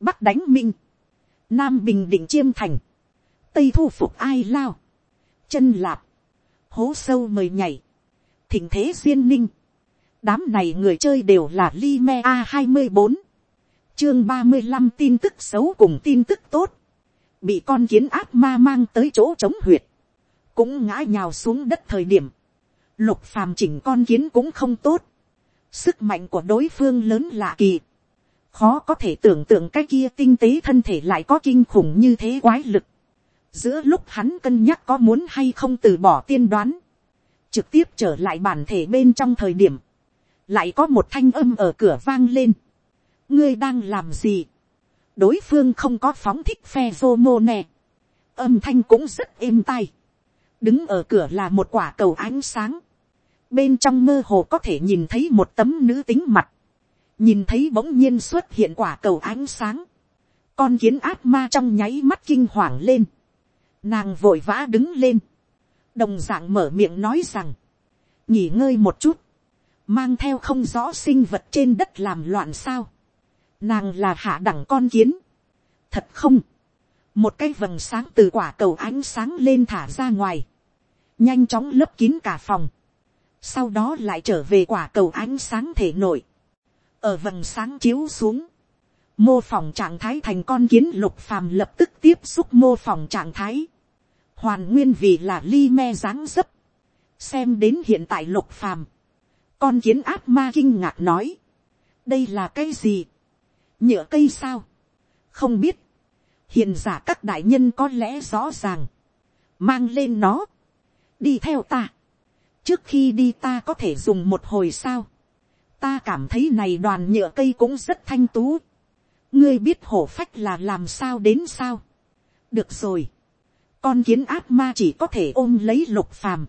[SPEAKER 1] bắc đánh minh, nam bình định chiêm thành, tây thu phục ai lao, chân lạp, hố sâu mời nhảy, thỉnh thế duyên ninh, đám này người chơi đều là li me a hai mươi bốn, chương ba mươi năm tin tức xấu cùng tin tức tốt, bị con kiến ác ma mang tới chỗ chống huyệt, cũng ngã nhào xuống đất thời điểm, lục phàm chỉnh con kiến cũng không tốt, Sức mạnh của đối phương lớn lạ kỳ. Khó có thể tưởng tượng cái kia tinh tế thân thể lại có kinh khủng như thế quái lực. Giữa lúc hắn cân nhắc có muốn hay không từ bỏ tiên đoán. Trực tiếp trở lại bản thể bên trong thời điểm. Lại có một thanh âm ở cửa vang lên. Ngươi đang làm gì? Đối phương không có phóng thích phe vô mô nè. Âm thanh cũng rất êm tai. Đứng ở cửa là một quả cầu ánh sáng bên trong mơ hồ có thể nhìn thấy một tấm nữ tính mặt, nhìn thấy bỗng nhiên xuất hiện quả cầu ánh sáng, con kiến ác ma trong nháy mắt kinh hoàng lên, nàng vội vã đứng lên, đồng d ạ n g mở miệng nói rằng, nghỉ ngơi một chút, mang theo không rõ sinh vật trên đất làm loạn sao, nàng là hạ đẳng con kiến, thật không, một cái vầng sáng từ quả cầu ánh sáng lên thả ra ngoài, nhanh chóng lấp kín cả phòng, sau đó lại trở về quả cầu ánh sáng thể nội, ở vầng sáng chiếu xuống, mô phỏng trạng thái thành con kiến lục phàm lập tức tiếp xúc mô phỏng trạng thái, hoàn nguyên vì là ly me dáng dấp, xem đến hiện tại lục phàm, con kiến áp ma kinh ngạc nói, đây là cái gì, nhựa cây sao, không biết, hiện giả các đại nhân có lẽ rõ ràng, mang lên nó, đi theo ta, trước khi đi ta có thể dùng một hồi sao. ta cảm thấy này đoàn nhựa cây cũng rất thanh tú. ngươi biết hổ phách là làm sao đến sao. được rồi. con kiến ác ma chỉ có thể ôm lấy lục phàm.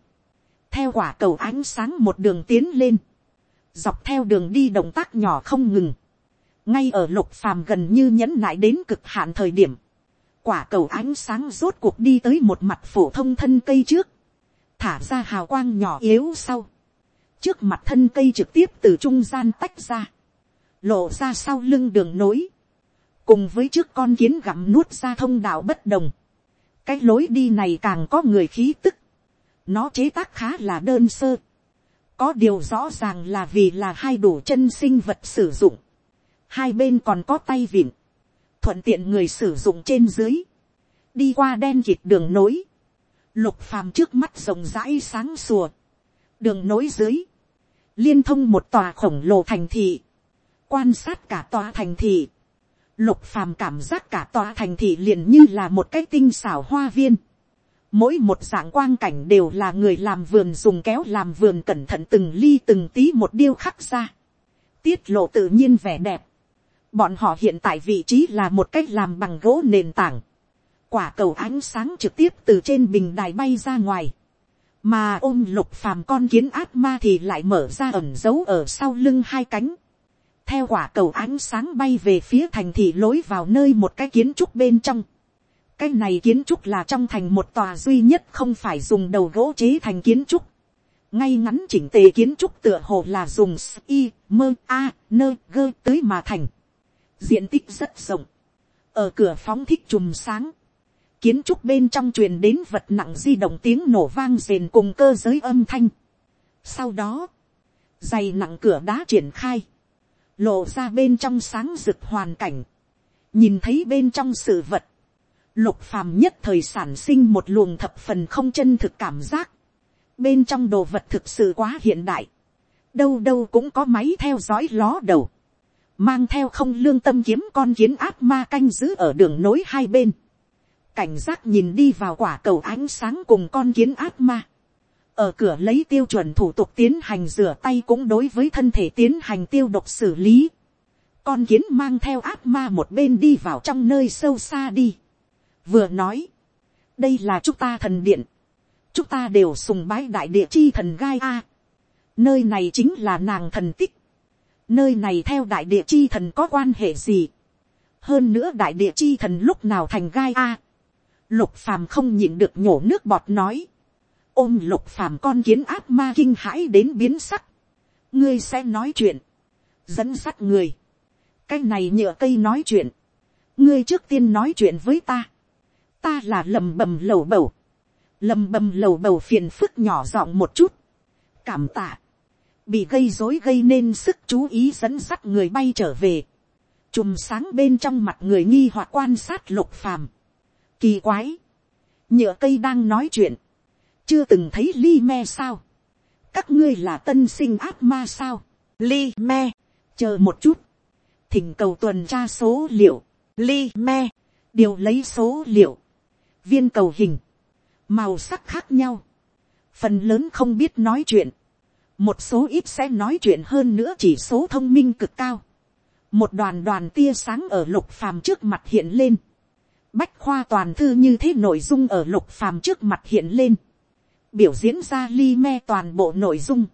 [SPEAKER 1] theo quả cầu ánh sáng một đường tiến lên. dọc theo đường đi động tác nhỏ không ngừng, ngay ở lục phàm gần như nhẫn nại đến cực hạn thời điểm, quả cầu ánh sáng rốt cuộc đi tới một mặt phổ thông thân cây trước, thả ra hào quang nhỏ yếu sau, trước mặt thân cây trực tiếp từ trung gian tách ra, lộ ra sau lưng đường nối, cùng với trước con kiến gặm nuốt ra thông đạo bất đồng, cái lối đi này càng có người khí tức, nó chế tác khá là đơn sơ, có điều rõ ràng là vì là hai đủ chân sinh vật sử dụng, hai bên còn có tay vịn, thuận tiện người sử dụng trên dưới, đi qua đen kịt đường nối, lục phàm trước mắt rộng rãi sáng sùa, đường nối dưới, liên thông một tòa khổng lồ thành thị, quan sát cả tòa thành thị, lục phàm cảm giác cả tòa thành thị liền như là một cái tinh xảo hoa viên, mỗi một dạng quang cảnh đều là người làm vườn dùng kéo làm vườn cẩn thận từng ly từng tí một điêu khắc ra, tiết lộ tự nhiên vẻ đẹp, bọn họ hiện tại vị trí là một cách làm bằng gỗ nền tảng, quả cầu ánh sáng trực tiếp từ trên bình đài bay ra ngoài, mà ôm lục phàm con kiến ác ma thì lại mở ra ẩn giấu ở sau lưng hai cánh, theo quả cầu ánh sáng bay về phía thành thị lối vào nơi một cái kiến trúc bên trong. cái này kiến trúc là trong thành một tòa duy nhất không phải dùng đầu gỗ chế thành kiến trúc. ngay ngắn chỉnh tề kiến trúc tựa hồ là dùng i mơ a nơ gơ tới mà thành. diện tích rất rộng. ở cửa phóng thích chùm sáng kiến trúc bên trong truyền đến vật nặng di động tiếng nổ vang rền cùng cơ giới âm thanh. sau đó, dày nặng cửa đá triển khai lộ ra bên trong sáng rực hoàn cảnh, nhìn thấy bên trong sự vật, lục phàm nhất thời sản sinh một luồng thập phần không chân thực cảm giác, bên trong đồ vật thực sự quá hiện đại, đâu đâu cũng có máy theo dõi ló đầu, mang theo không lương tâm kiếm con kiến áp ma canh giữ ở đường nối hai bên, cảnh giác nhìn đi vào quả cầu ánh sáng cùng con kiến ác ma, ở cửa lấy tiêu chuẩn thủ tục tiến hành rửa tay cũng đối với thân thể tiến hành tiêu độc xử lý. Con kiến mang theo ác ma một bên đi vào trong nơi sâu xa đi. Vừa nói, đây là chúng ta thần điện. Chúng ta đều sùng bái đại địa chi thần gai A. Nơi này chính là nàng thần tích. Nơi này theo đại địa chi thần có quan hệ gì? Hơn nữa đại địa chi thần lúc nào thành gai A. Lục phàm không nhịn được nhổ nước bọt nói ôm lục phàm con kiến ác ma kinh hãi đến biến sắc. ngươi sẽ nói chuyện, dẫn sắt người. cái này nhựa cây nói chuyện, ngươi trước tiên nói chuyện với ta. ta là lầm bầm lầu bầu, lầm bầm lầu bầu phiền phức nhỏ giọng một chút. cảm tạ, bị gây dối gây nên sức chú ý dẫn sắt người bay trở về. chùm sáng bên trong mặt người nghi hoặc quan sát lục phàm kỳ quái, nhựa cây đang nói chuyện. Chưa từng thấy li me sao, các ngươi là tân sinh ác ma sao, li me, chờ một chút, thỉnh cầu tuần tra số liệu, li me, điều lấy số liệu, viên cầu hình, màu sắc khác nhau, phần lớn không biết nói chuyện, một số ít sẽ nói chuyện hơn nữa chỉ số thông minh cực cao, một đoàn đoàn tia sáng ở lục phàm trước mặt hiện lên, bách khoa toàn thư như thế nội dung ở lục phàm trước mặt hiện lên, biểu diễn ra li me toàn bộ nội dung,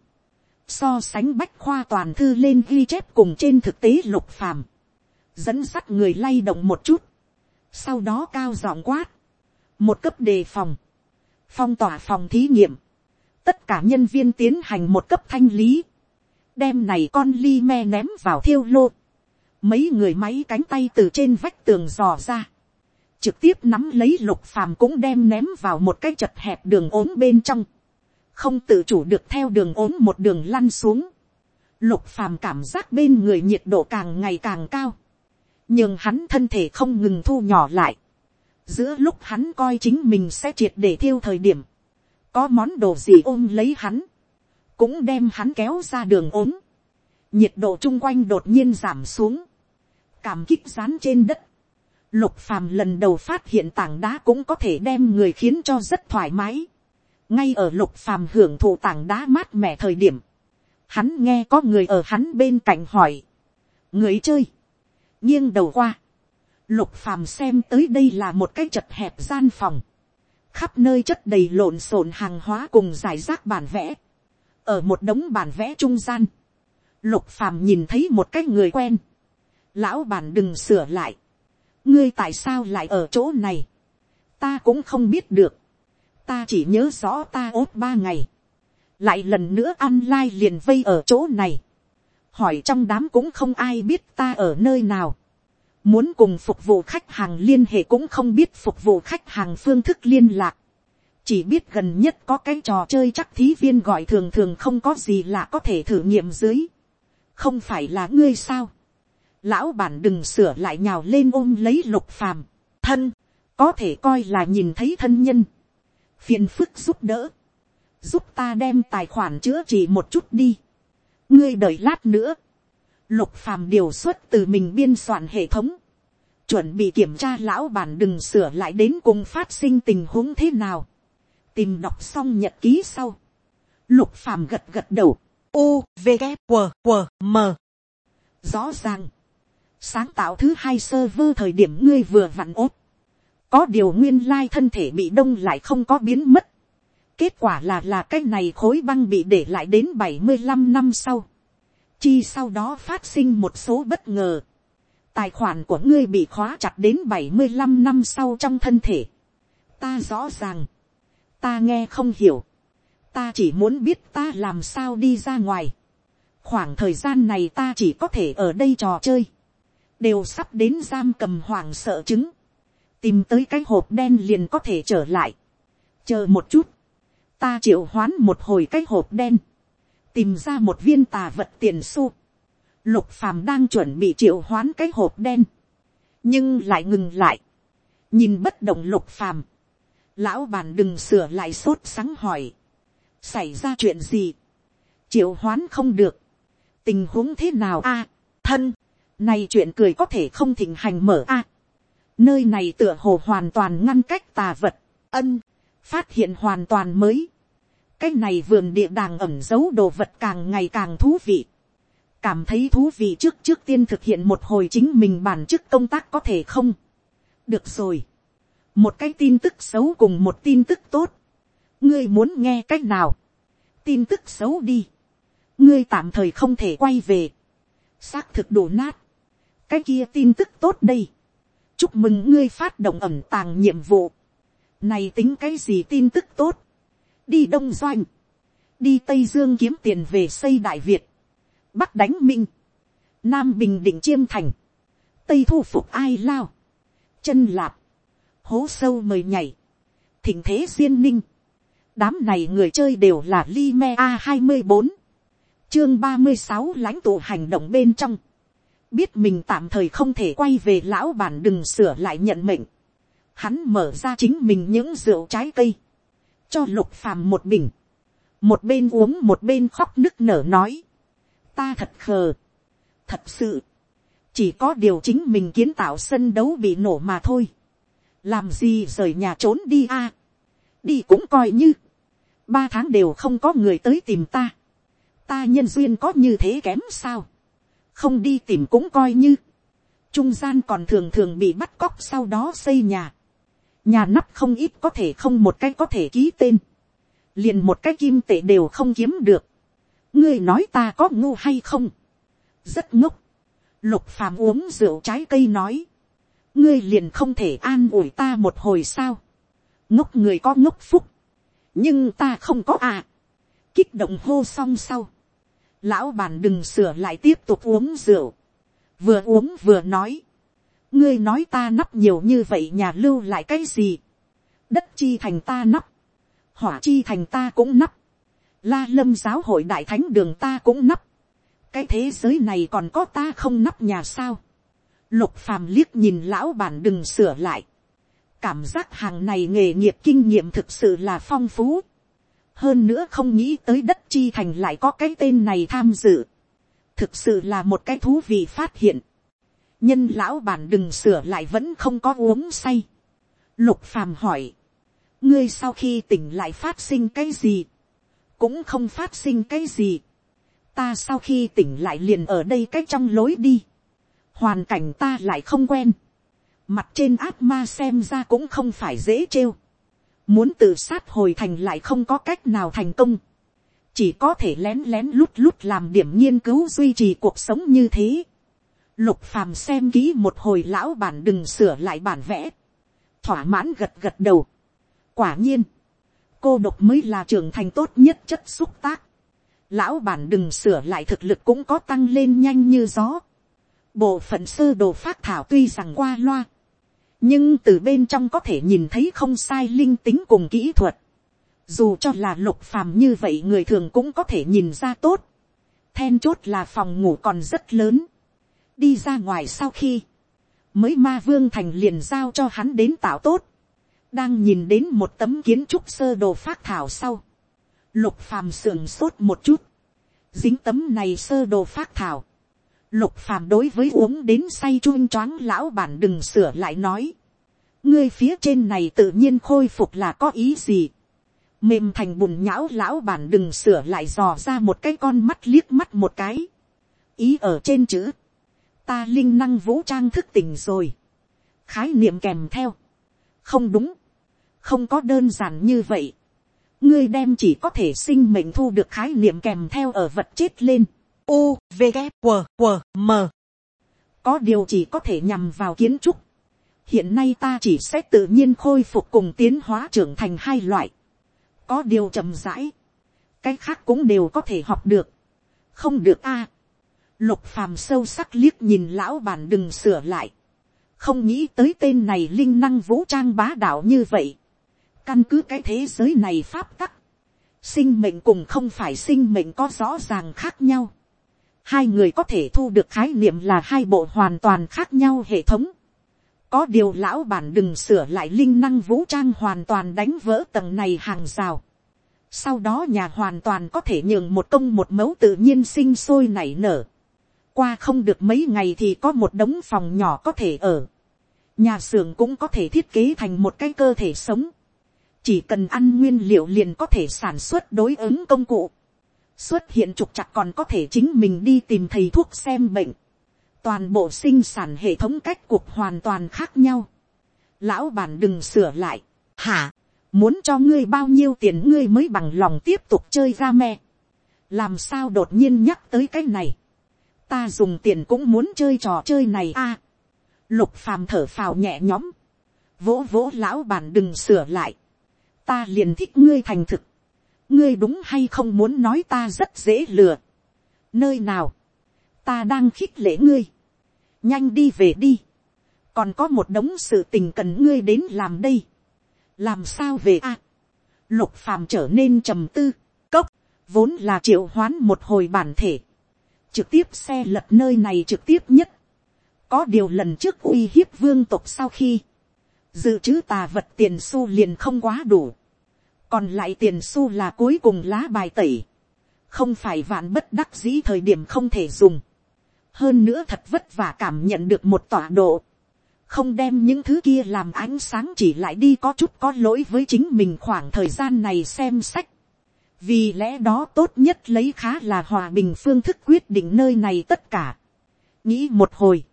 [SPEAKER 1] so sánh bách khoa toàn thư lên ghi chép cùng trên thực tế lục phàm, dẫn sắt người lay động một chút, sau đó cao giọng quát, một cấp đề phòng, phong tỏa phòng thí nghiệm, tất cả nhân viên tiến hành một cấp thanh lý, đem này con li me ném vào thiêu lô, mấy người máy cánh tay từ trên vách tường dò ra, trực tiếp nắm lấy lục phàm cũng đem ném vào một cái chật hẹp đường ốm bên trong, không tự chủ được theo đường ốm một đường lăn xuống, lục phàm cảm giác bên người nhiệt độ càng ngày càng cao, nhưng hắn thân thể không ngừng thu nhỏ lại, giữa lúc hắn coi chính mình sẽ triệt để thiêu thời điểm, có món đồ gì ôm lấy hắn, cũng đem hắn kéo ra đường ốm, nhiệt độ chung quanh đột nhiên giảm xuống, cảm kích rán trên đất, Lục phàm lần đầu phát hiện tảng đá cũng có thể đem người khiến cho rất thoải mái. Ngay ở lục phàm hưởng thụ tảng đá mát mẻ thời điểm. Hắn nghe có người ở hắn bên cạnh hỏi. Người chơi. Nghiêng đầu qua. Lục phàm xem tới đây là một cái chật hẹp gian phòng. Khắp nơi chất đầy lộn xộn hàng hóa cùng giải rác bản vẽ. Ở một đống bản vẽ trung gian. lục phàm nhìn thấy một cái người quen, lão bản đừng sửa lại, ngươi tại sao lại ở chỗ này, ta cũng không biết được, ta chỉ nhớ rõ ta ốt ba ngày, lại lần nữa ăn lai liền vây ở chỗ này, hỏi trong đám cũng không ai biết ta ở nơi nào, muốn cùng phục vụ khách hàng liên hệ cũng không biết phục vụ khách hàng phương thức liên lạc, chỉ biết gần nhất có cái trò chơi chắc thí viên gọi thường thường không có gì là có thể thử nghiệm dưới, không phải là ngươi sao, lão bản đừng sửa lại nhào lên ôm lấy lục phàm, thân, có thể coi là nhìn thấy thân nhân, phiền phức giúp đỡ, giúp ta đem tài khoản chữa trị một chút đi, ngươi đợi lát nữa, lục phàm điều xuất từ mình biên soạn hệ thống, chuẩn bị kiểm tra lão bản đừng sửa lại đến cùng phát sinh tình huống thế nào, tìm đọc xong nhật ký sau, lục phàm gật gật đầu, u v g q q m. Rõ ràng, sáng tạo thứ hai server thời điểm ngươi vừa vặn ốt, có điều nguyên lai thân thể bị đông lại không có biến mất, kết quả là là cái này khối băng bị để lại đến bảy mươi 75 năm sau, chi sau đó phát sinh một số bất ngờ, tài khoản của ngươi bị khóa chặt đến bảy mươi 75 năm sau trong thân thể, ta rõ ràng, ta nghe không hiểu, ta chỉ muốn biết ta làm sao đi ra ngoài, khoảng thời gian này ta chỉ có thể ở đây trò chơi, đều sắp đến giam cầm hoàng sợ chứng, tìm tới cái hộp đen liền có thể trở lại, chờ một chút, ta triệu hoán một hồi cái hộp đen, tìm ra một viên tà vật tiền su, lục phàm đang chuẩn bị triệu hoán cái hộp đen, nhưng lại ngừng lại, nhìn bất động lục phàm, lão bàn đừng sửa lại sốt sáng hỏi, xảy ra chuyện gì, triệu hoán không được, tình huống thế nào? A, thân, này chuyện cười có thể không thịnh hành mở a, nơi này tựa hồ hoàn toàn ngăn cách tà vật, ân, phát hiện hoàn toàn mới, cái này vườn địa đàng ẩm giấu đồ vật càng ngày càng thú vị, cảm thấy thú vị trước trước tiên thực hiện một hồi chính mình bản chức công tác có thể không, được rồi, một cái tin tức xấu cùng một tin tức tốt, ngươi muốn nghe cách nào, tin tức xấu đi, ngươi tạm thời không thể quay về, xác thực đổ nát, cái kia tin tức tốt đây, chúc mừng ngươi phát động ẩm tàng nhiệm vụ, này tính cái gì tin tức tốt, đi đông doanh, đi tây dương kiếm tiền về xây đại việt, bắc đánh minh, nam bình định chiêm thành, tây thu phục ai lao, chân lạp, hố sâu mời nhảy, thỉnh thế duyên ninh, đám này người chơi đều là li me a hai mươi bốn, chương ba mươi sáu lãnh tụ hành động bên trong, biết mình tạm thời không thể quay về lão bản đừng sửa lại nhận mệnh, hắn mở ra chính mình những rượu trái cây, cho lục phàm một bình, một bên uống một bên khóc nức nở nói, ta thật khờ, thật sự, chỉ có điều chính mình kiến tạo sân đấu bị nổ mà thôi, làm gì rời nhà trốn đi a, đi cũng coi như, ba tháng đều không có người tới tìm ta, ta nhân duyên có như thế kém sao, không đi tìm cũng coi như, trung gian còn thường thường bị bắt cóc sau đó xây nhà, nhà nắp không ít có thể không một cái có thể ký tên, liền một cái kim tệ đều không kiếm được, ngươi nói ta có ngu hay không, rất ngốc, lục phàm uống rượu trái cây nói, ngươi liền không thể an ủi ta một hồi sao, ngốc người có ngốc phúc, nhưng ta không có à, kích động hô xong sau, lão bàn đừng sửa lại tiếp tục uống rượu, vừa uống vừa nói, ngươi nói ta nắp nhiều như vậy nhà lưu lại cái gì, đất chi thành ta nắp, hỏa chi thành ta cũng nắp, la lâm giáo hội đại thánh đường ta cũng nắp, cái thế giới này còn có ta không nắp nhà sao, Lục phàm liếc nhìn lão bản đừng sửa lại. Cảm giác hàng này nghề nghiệp kinh nghiệm thực sự là phong phú. Hơn nữa không nghĩ tới đất chi thành lại có cái tên này tham dự. Thực sự là một cái thú vị phát hiện. Nhân lão bản đừng sửa lại vẫn không có uống say. Lục phàm hỏi. Ngươi sau khi tỉnh lại phát sinh cái gì? Cũng không phát sinh cái gì. Ta sau khi tỉnh lại liền ở đây cái trong lối đi hoàn cảnh ta lại không quen, mặt trên ác ma xem ra cũng không phải dễ trêu, muốn tự sát hồi thành lại không có cách nào thành công, chỉ có thể lén lén lút lút làm điểm nghiên cứu duy trì cuộc sống như thế. lục phàm xem kỹ một hồi lão bản đừng sửa lại bản vẽ, thỏa mãn gật gật đầu. quả nhiên, cô độc mới là trưởng thành tốt nhất chất xúc tác. lão bản đừng sửa lại thực lực cũng có tăng lên nhanh như gió. bộ phận sơ đồ phát thảo tuy rằng qua loa, nhưng từ bên trong có thể nhìn thấy không sai linh tính cùng kỹ thuật. Dù cho là lục phàm như vậy, người thường cũng có thể nhìn ra tốt. Then chốt là phòng ngủ còn rất lớn. Đi ra ngoài sau khi. Mới ma vương thành liền giao cho hắn đến tạo tốt. Đang nhìn đến một tấm kiến trúc sơ đồ phát thảo sau. Lục phàm sườn sốt một chút. Dính tấm này sơ đồ phát thảo. Lục phàm đối với uống đến say chuông choáng lão bản đừng sửa lại nói. Ngươi phía trên này tự nhiên khôi phục là có ý gì mềm thành bùn nhão lão bản đừng sửa lại dò ra một cái con mắt liếc mắt một cái. ý ở trên chữ, ta linh năng vũ trang thức tỉnh rồi. khái niệm kèm theo. không đúng, không có đơn giản như vậy. ngươi đem chỉ có thể sinh mệnh thu được khái niệm kèm theo ở vật chết lên. U, V, g W, W, M. có điều chỉ có thể nhằm vào kiến trúc. hiện nay ta chỉ sẽ tự nhiên khôi phục cùng tiến hóa trưởng thành hai loại. Có điều chậm rãi, cái khác cũng đều có thể học được, không được a. lục phàm sâu sắc liếc nhìn lão bản đừng sửa lại, không nghĩ tới tên này linh năng vũ trang bá đạo như vậy, căn cứ cái thế giới này pháp tắc, sinh mệnh cùng không phải sinh mệnh có rõ ràng khác nhau, hai người có thể thu được khái niệm là hai bộ hoàn toàn khác nhau hệ thống, có điều lão bản đừng sửa lại linh năng vũ trang hoàn toàn đánh vỡ tầng này hàng rào. Sau đó nhà hoàn toàn có thể nhường một công một mẫu tự nhiên sinh sôi nảy nở. Qua không được mấy ngày thì có một đống phòng nhỏ có thể ở. Nhà xưởng cũng có thể thiết kế thành một cái cơ thể sống. Chỉ cần ăn nguyên liệu liền có thể sản xuất đối ứng công cụ. Xuất hiện trục chặt còn có thể chính mình đi tìm thầy thuốc xem bệnh. Toàn bộ sinh sản hệ thống cách cuộc hoàn toàn khác nhau. lão bản đừng sửa lại, hả, muốn cho ngươi bao nhiêu tiền ngươi mới bằng lòng tiếp tục chơi ra me. làm sao đột nhiên nhắc tới cái này, ta dùng tiền cũng muốn chơi trò chơi này a. lục phàm thở phào nhẹ nhõm, vỗ vỗ lão bản đừng sửa lại, ta liền thích ngươi thành thực, ngươi đúng hay không muốn nói ta rất dễ lừa, nơi nào, ta đang khích lễ ngươi, nhanh đi về đi, còn có một đống sự tình cần ngươi đến làm đây, làm sao về a, lục phàm trở nên trầm tư, cốc, vốn là triệu hoán một hồi bản thể, trực tiếp xe lật nơi này trực tiếp nhất, có điều lần trước uy hiếp vương tộc sau khi, dự trữ tà vật tiền su liền không quá đủ, còn lại tiền su là cuối cùng lá bài tẩy, không phải vạn bất đắc dĩ thời điểm không thể dùng, hơn nữa thật vất vả cảm nhận được một tọa độ, không đem những thứ kia làm ánh sáng chỉ lại đi có chút có lỗi với chính mình khoảng thời gian này xem sách. vì lẽ đó tốt nhất lấy khá là hòa bình phương thức quyết định nơi này tất cả. nghĩ một hồi,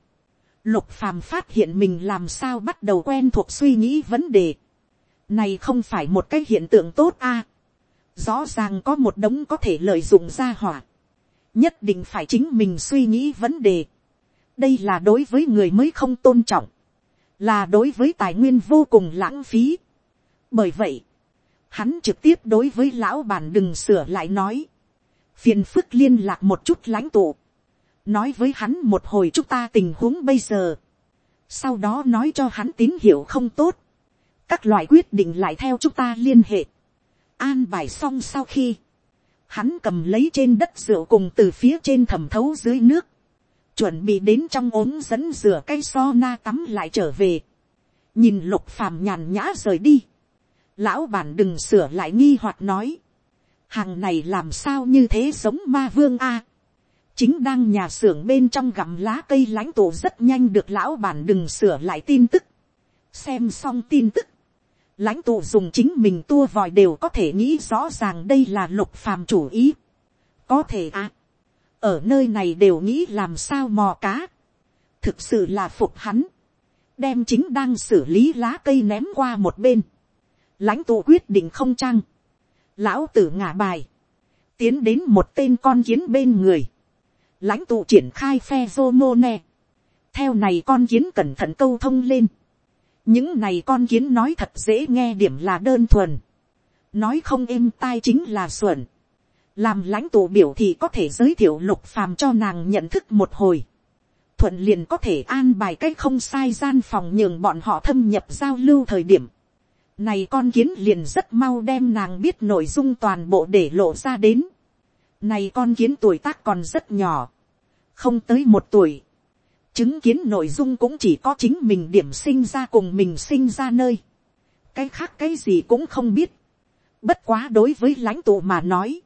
[SPEAKER 1] lục phàm phát hiện mình làm sao bắt đầu quen thuộc suy nghĩ vấn đề này không phải một cái hiện tượng tốt a. rõ ràng có một đống có thể lợi dụng ra hỏa nhất định phải chính mình suy nghĩ vấn đề. đây là đối với người mới không tôn trọng, là đối với tài nguyên vô cùng lãng phí. bởi vậy, hắn trực tiếp đối với lão bản đừng sửa lại nói, phiền phức liên lạc một chút lãnh tụ, nói với hắn một hồi chúng ta tình huống bây giờ, sau đó nói cho hắn tín hiệu không tốt, các loại quyết định lại theo chúng ta liên hệ, an bài xong sau khi, hắn cầm lấy trên đất rượu cùng từ phía trên thẩm thấu dưới nước, chuẩn bị đến trong ốm dẫn rửa cây so na tắm lại trở về, nhìn lục phàm nhàn nhã rời đi, lão bản đừng sửa lại nghi hoặc nói, hàng này làm sao như thế giống ma vương a, chính đang nhà xưởng bên trong gặm lá cây lãnh tổ rất nhanh được lão bản đừng sửa lại tin tức, xem xong tin tức, lãnh tụ dùng chính mình tua vòi đều có thể nghĩ rõ ràng đây là lục phàm chủ ý. có thể à, ở nơi này đều nghĩ làm sao mò cá. thực sự là phục hắn, đem chính đang xử lý lá cây ném qua một bên. lãnh tụ quyết định không trăng, lão tử ngả bài, tiến đến một tên con kiến bên người, lãnh tụ triển khai phe rô ne, theo này con kiến cẩn thận câu thông lên, những này con kiến nói thật dễ nghe điểm là đơn thuần, nói không êm tai chính là xuẩn, làm lãnh tụ biểu thì có thể giới thiệu lục phàm cho nàng nhận thức một hồi, thuận liền có thể an bài cách không sai gian phòng nhường bọn họ thâm nhập giao lưu thời điểm, này con kiến liền rất mau đem nàng biết nội dung toàn bộ để lộ ra đến. Này con kiến tuổi tác còn rất nhỏ. Không tới một tuổi. Chứng kiến nội dung cũng chỉ có chính mình điểm sinh ra cùng mình sinh ra nơi. Cái khác cái gì cũng không biết. Bất quá đối với lãnh tụ mà nói.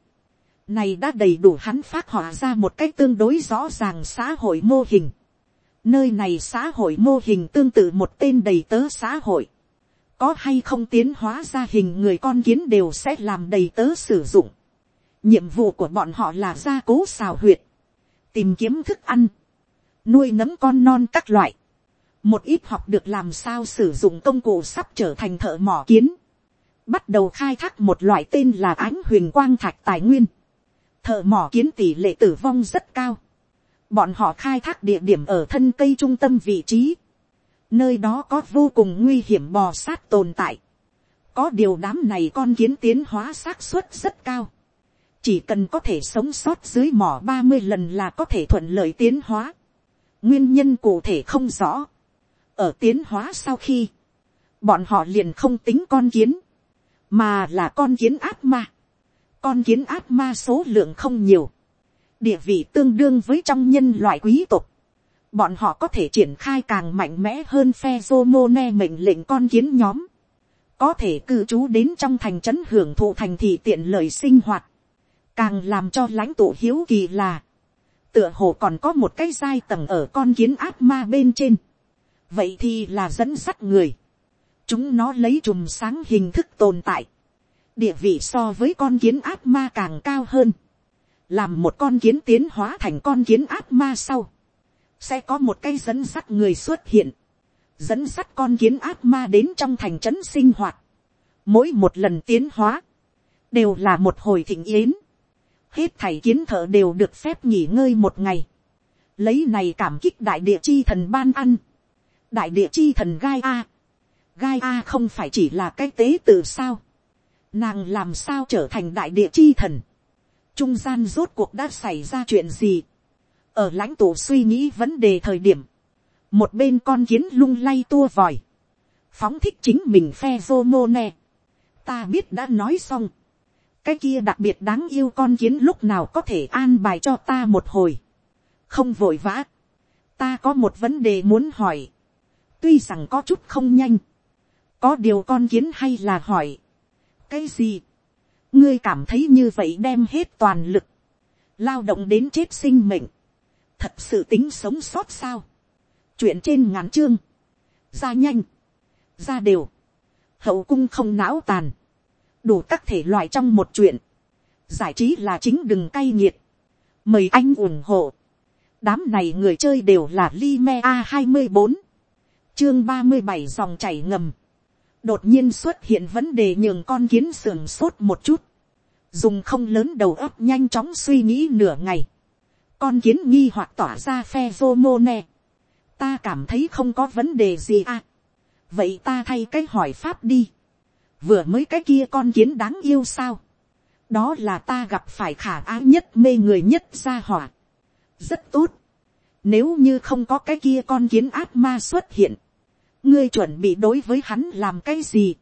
[SPEAKER 1] Này đã đầy đủ hắn phát họa ra một cách tương đối rõ ràng xã hội mô hình. Nơi này xã hội mô hình tương tự một tên đầy tớ xã hội có hay không tiến hóa ra hình người con kiến đều sẽ làm đầy tớ sử dụng. nhiệm vụ của bọn họ là gia cố xào huyệt, tìm kiếm thức ăn, nuôi nấm con non các loại. một ít học được làm sao sử dụng công cụ sắp trở thành thợ mỏ kiến. bắt đầu khai thác một loại tên là ánh huyền quang thạch tài nguyên. thợ mỏ kiến tỷ lệ tử vong rất cao. bọn họ khai thác địa điểm ở thân cây trung tâm vị trí nơi đó có vô cùng nguy hiểm bò sát tồn tại. có điều đám này con kiến tiến hóa xác suất rất cao. chỉ cần có thể sống sót dưới mỏ ba mươi lần là có thể thuận lợi tiến hóa nguyên nhân cụ thể không rõ. ở tiến hóa sau khi, bọn họ liền không tính con kiến, mà là con kiến ác ma. con kiến ác ma số lượng không nhiều, địa vị tương đương với trong nhân loại quý tộc bọn họ có thể triển khai càng mạnh mẽ hơn phe Zomone mệnh lệnh con kiến nhóm, có thể cư trú đến trong thành trấn hưởng thụ thành thị tiện lợi sinh hoạt, càng làm cho lãnh tụ hiếu kỳ là, tựa hồ còn có một cái giai tầng ở con kiến ác ma bên trên, vậy thì là dẫn sắt người, chúng nó lấy chùm sáng hình thức tồn tại, địa vị so với con kiến ác ma càng cao hơn, làm một con kiến tiến hóa thành con kiến ác ma sau, sẽ có một cây dẫn sắt người xuất hiện, dẫn sắt con kiến ác ma đến trong thành trấn sinh hoạt, mỗi một lần tiến hóa, đều là một hồi thịnh yến, hết thầy kiến thợ đều được phép nghỉ ngơi một ngày, lấy này cảm kích đại địa chi thần ban ăn, đại địa chi thần gai a, gai a không phải chỉ là cái tế từ sao, nàng làm sao trở thành đại địa chi thần, trung gian rốt cuộc đã xảy ra chuyện gì, ở lãnh tụ suy nghĩ vấn đề thời điểm, một bên con kiến lung lay tua vòi, phóng thích chính mình phe vô mô nè. ta biết đã nói xong, cái kia đặc biệt đáng yêu con kiến lúc nào có thể an bài cho ta một hồi, không vội vã, ta có một vấn đề muốn hỏi, tuy rằng có chút không nhanh, có điều con kiến hay là hỏi, cái gì, ngươi cảm thấy như vậy đem hết toàn lực, lao động đến chết sinh mệnh, thật sự tính sống sót sao. chuyện trên ngắn chương, ra nhanh, ra đều, hậu cung không não tàn, đủ các thể loại trong một chuyện, giải trí là chính đừng cay nghiệt, mời anh ủng hộ, đám này người chơi đều là Lime a hai mươi bốn, chương ba mươi bảy dòng chảy ngầm, đột nhiên xuất hiện vấn đề nhường con kiến sườn sốt một chút, dùng không lớn đầu óc nhanh chóng suy nghĩ nửa ngày, con kiến nghi hoặc tỏa ra phe vô mô nè. ta cảm thấy không có vấn đề gì à. vậy ta thay cái hỏi pháp đi vừa mới cái kia con kiến đáng yêu sao. đó là ta gặp phải khả ái nhất mê người nhất ra hỏa. rất tốt. nếu như không có cái kia con kiến ác ma xuất hiện, ngươi chuẩn bị đối với hắn làm cái gì.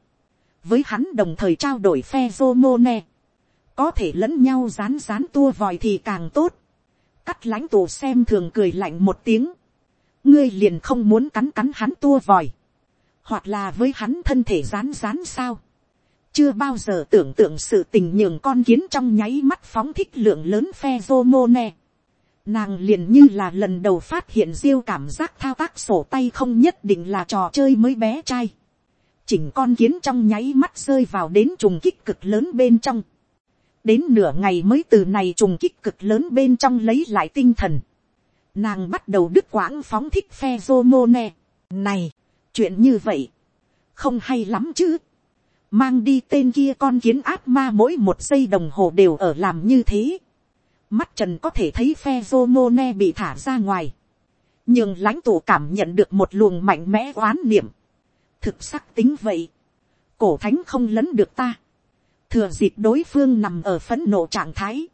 [SPEAKER 1] với hắn đồng thời trao đổi phe vô mô ne. có thể lẫn nhau rán rán tua vòi thì càng tốt cắt lãnh tù xem thường cười lạnh một tiếng, ngươi liền không muốn cắn cắn hắn tua vòi, hoặc là với hắn thân thể rán rán sao, chưa bao giờ tưởng tượng sự tình nhường con kiến trong nháy mắt phóng thích lượng lớn phe vô mô. Nàng liền như là lần đầu phát hiện diêu cảm giác thao tác sổ tay không nhất định là trò chơi mới bé trai. Chỉnh con kiến trong nháy mắt rơi vào đến trùng kích cực lớn bên trong đến nửa ngày mới từ này trùng kích cực lớn bên trong lấy lại tinh thần. Nàng bắt đầu đứt quãng phóng thích phe mô. Này, chuyện như vậy, không hay lắm chứ mang đi tên kia con kiến ác ma mỗi một giây đồng hồ đều ở làm như thế. mắt trần có thể thấy phe vô mô ne bị thả ra ngoài, nhưng lãnh tụ cảm nhận được một luồng mạnh mẽ oán niệm, thực sắc tính vậy, cổ thánh không lấn được ta, thừa dịp đối phương nằm ở phấn nộ trạng thái,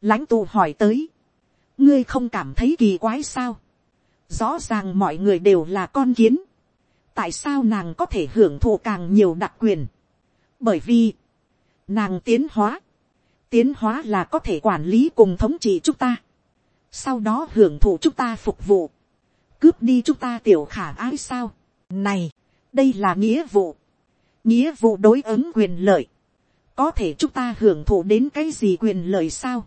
[SPEAKER 1] lãnh tụ hỏi tới, ngươi không cảm thấy kỳ quái sao, rõ ràng mọi người đều là con kiến, tại sao nàng có thể hưởng thụ càng nhiều đặc quyền, bởi vì, nàng tiến hóa, tiến hóa là có thể quản lý cùng thống trị chúng ta, sau đó hưởng thụ chúng ta phục vụ, cướp đi chúng ta tiểu khả ái sao, này, đây là nghĩa vụ, nghĩa vụ đối ứng quyền lợi, có thể chúng ta hưởng thụ đến cái gì quyền lợi sao,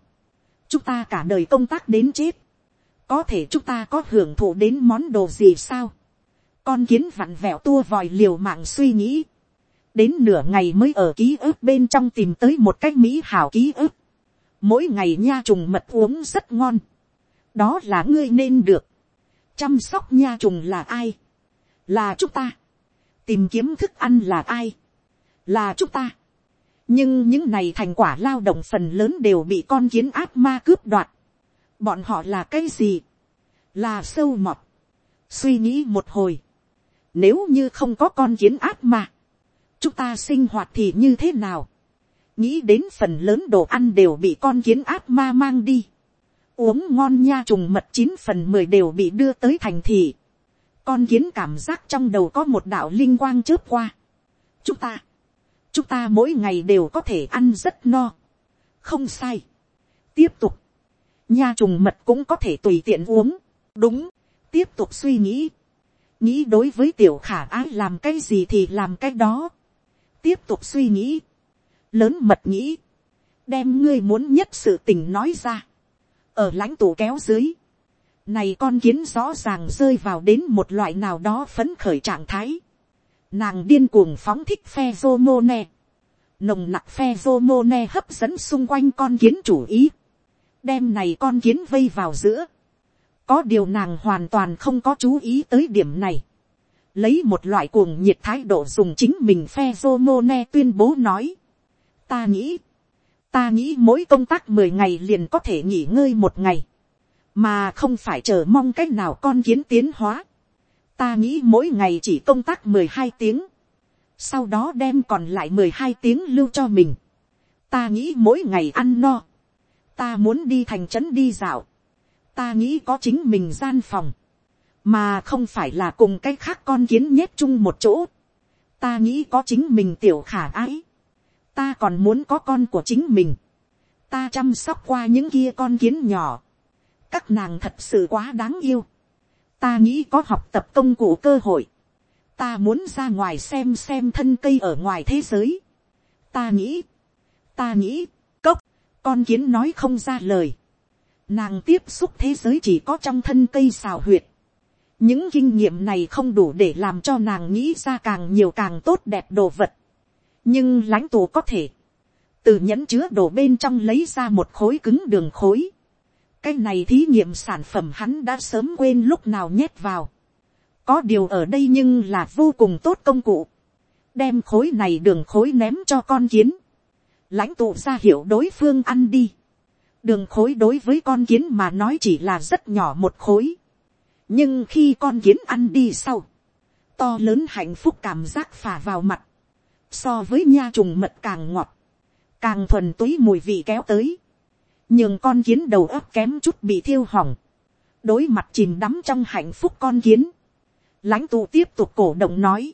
[SPEAKER 1] chúng ta cả đời công tác đến chết, có thể chúng ta có hưởng thụ đến món đồ gì sao, con kiến vặn vẹo tua vòi liều mạng suy nghĩ, đến nửa ngày mới ở ký ức bên trong tìm tới một cách mỹ hảo ký ức, mỗi ngày nha trùng mật uống rất ngon, đó là ngươi nên được, chăm sóc nha trùng là ai, là chúng ta, tìm kiếm thức ăn là ai, là chúng ta, nhưng những này thành quả lao động phần lớn đều bị con kiến ác ma cướp đoạt, bọn họ là cái gì, là sâu mọt, suy nghĩ một hồi, nếu như không có con kiến ác ma, chúng ta sinh hoạt thì như thế nào, nghĩ đến phần lớn đồ ăn đều bị con kiến ác ma mang đi, uống ngon nha trùng mật chín phần mười đều bị đưa tới thành thị, con kiến cảm giác trong đầu có một đạo linh quang chớp qua. chúng ta, chúng ta mỗi ngày đều có thể ăn rất no, không sai. tiếp tục, nha trùng mật cũng có thể tùy tiện uống, đúng, tiếp tục suy nghĩ, nghĩ đối với tiểu khả ái làm cái gì thì làm cái đó, tiếp tục suy nghĩ, lớn mật nghĩ, đem ngươi muốn nhất sự tình nói ra, ở lãnh tụ kéo dưới, này con kiến rõ ràng rơi vào đến một loại nào đó phấn khởi trạng thái, nàng điên cuồng phóng thích phe rô mô ne, nồng nặc phe rô mô ne hấp dẫn xung quanh con kiến chủ ý, đem này con kiến vây vào giữa, có điều nàng hoàn toàn không có chú ý tới điểm này, lấy một loại cuồng nhiệt thái độ dùng chính mình phe Zomone tuyên bố nói, ta nghĩ, ta nghĩ mỗi công tác mười ngày liền có thể nghỉ ngơi một ngày, mà không phải chờ mong c á c h nào con kiến tiến hóa. ta nghĩ mỗi ngày chỉ công tác mười hai tiếng, sau đó đem còn lại mười hai tiếng lưu cho mình. ta nghĩ mỗi ngày ăn no, ta muốn đi thành trấn đi dạo, ta nghĩ có chính mình gian phòng, mà không phải là cùng cái khác con kiến nhét chung một chỗ. ta nghĩ có chính mình tiểu khả ái, ta còn muốn có con của chính mình, ta chăm sóc qua những kia con kiến nhỏ, các nàng thật sự quá đáng yêu. ta nghĩ có học tập công cụ cơ hội. ta muốn ra ngoài xem xem thân cây ở ngoài thế giới. ta nghĩ, ta nghĩ, cốc, con kiến nói không ra lời. nàng tiếp xúc thế giới chỉ có trong thân cây xào huyệt những kinh nghiệm này không đủ để làm cho nàng nghĩ ra càng nhiều càng tốt đẹp đồ vật. nhưng lãnh tụ có thể, từ nhẫn chứa đồ bên trong lấy ra một khối cứng đường khối cái này thí nghiệm sản phẩm hắn đã sớm quên lúc nào nhét vào. có điều ở đây nhưng là vô cùng tốt công cụ. đem khối này đường khối ném cho con kiến. lãnh tụ ra hiểu đối phương ăn đi. đường khối đối với con kiến mà nói chỉ là rất nhỏ một khối nhưng khi con kiến ăn đi sau, to lớn hạnh phúc cảm giác phả vào mặt. so với nha trùng mật càng ngọt, càng thuần túy mùi vị kéo tới. Nhưng con kiến đầu ấp kém chút bị thiêu hỏng, đối mặt chìm đắm trong hạnh phúc con kiến, lãnh tụ tiếp tục cổ động nói,